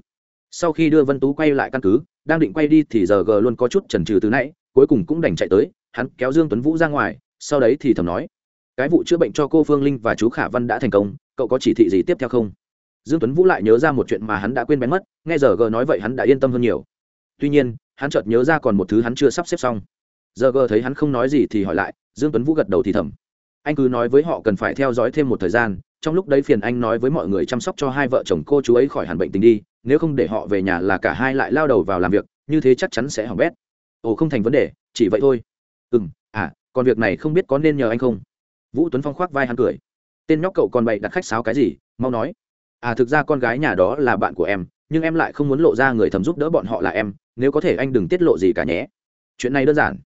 Sau khi đưa vân tú quay lại căn cứ, đang định quay đi thì giờ g luôn có chút chần chừ từ nãy, cuối cùng cũng đành chạy tới, hắn kéo dương tuấn vũ ra ngoài, sau đấy thì thầm nói cái vụ chữa bệnh cho cô phương linh và chú khả văn đã thành công, cậu có chỉ thị gì tiếp theo không? Dương tuấn vũ lại nhớ ra một chuyện mà hắn đã quên bén mất, nghe giờ g nói vậy hắn đã yên tâm hơn nhiều. Tuy nhiên, hắn chợt nhớ ra còn một thứ hắn chưa sắp xếp xong. Giờ g thấy hắn không nói gì thì hỏi lại, dương tuấn vũ gật đầu thì thầm. Anh cứ nói với họ cần phải theo dõi thêm một thời gian, trong lúc đấy phiền anh nói với mọi người chăm sóc cho hai vợ chồng cô chú ấy khỏi hẳn bệnh tình đi, nếu không để họ về nhà là cả hai lại lao đầu vào làm việc, như thế chắc chắn sẽ hỏng bét. Ồ, không thành vấn đề, chỉ vậy thôi. Ừ à còn việc này không biết có nên nhờ anh không? Vũ tuấn phong khoác vai hắn cười. Tên nhóc cậu còn bậy đặt khách sáo cái gì? Mau nói. À thực ra con gái nhà đó là bạn của em, nhưng em lại không muốn lộ ra người thầm giúp đỡ bọn họ là em, nếu có thể anh đừng tiết lộ gì cả nhé. Chuyện này đơn giản.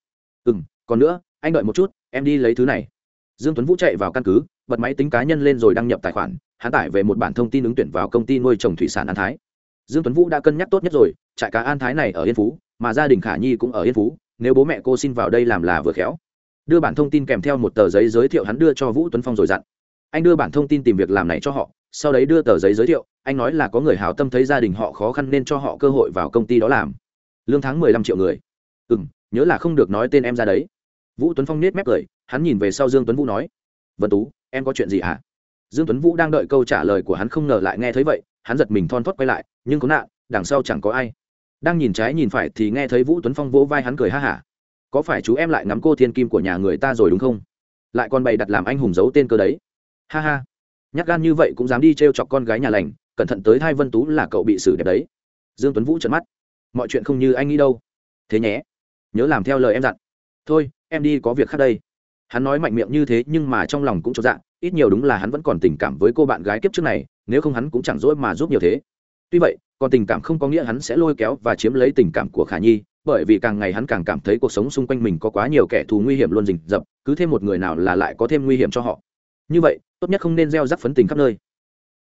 Ừ m còn nữa, anh đợi một chút, em đi lấy thứ này. Dương tuấn vũ chạy vào căn cứ, bật máy tính cá nhân lên rồi đăng nhập tài khoản, hắn tải về một bản thông tin ứng tuyển vào công ty nuôi trồng thủy sản an thái. Dương tuấn vũ đã cân nhắc tốt nhất rồi, trại cá an thái này ở yên phú, mà gia đình khả nhi cũng ở yên phú, nếu bố mẹ cô xin vào đây làm là vừa khéo đưa bản thông tin kèm theo một tờ giấy giới thiệu hắn đưa cho vũ tuấn phong rồi dặn. Anh đưa bản thông tin tìm việc làm này cho họ, sau đấy đưa tờ giấy giới thiệu, anh nói là có người hào tâm thấy gia đình họ khó khăn nên cho họ cơ hội vào công ty đó làm. Lương tháng mười lăm triệu người. Ừ m nhớ là không được nói tên em ra đấy. Vũ tuấn phong nết mép cười, hắn nhìn về sau dương tuấn vũ nói, vân tú, em có chuyện gì hả? Dương tuấn vũ đang đợi câu trả lời của hắn không ngờ lại nghe thấy vậy, hắn giật mình thon thót quay lại, nhưng có nạn, đằng sau chẳng có ai. Đang nhìn trái nhìn phải thì nghe thấy vũ tuấn phong vỗ vai hắn cười ha hả có phải chú em lại ngắm cô thiên kim của nhà người ta rồi đúng không? Lại còn bày đặt làm anh hùng giấu tên cơ đấy. Ha ha. Nhát gan như vậy cũng dám đi t r e o chọc con gái nhà lành, cẩn thận tới thai vân tú là cậu bị xử đẹp đấy. Dương tuấn vũ trợn mắt. Mọi chuyện không như anh nghĩ đâu. Thế nhé. Nhớ làm theo lời em dặn. Thôi, em đi có việc khác đây. Hắn nói mạnh miệng như thế nhưng mà trong lòng cũng cho dạ ít nhiều đúng là hắn vẫn còn tình cảm với cô bạn gái kiếp trước này, nếu không hắn cũng chẳng dỗi mà giúp nhiều thế. Tuy vậy, còn tình cảm không có nghĩa hắn sẽ lôi kéo và chiếm lấy tình cảm của khả nhi bởi vì càng ngày hắn càng cảm thấy cuộc sống xung quanh mình có quá nhiều kẻ thù nguy hiểm luôn rình rập, cứ thêm một người nào là lại có thêm nguy hiểm cho họ. Như vậy, tốt nhất không nên gieo rắc phấn tình khắp nơi.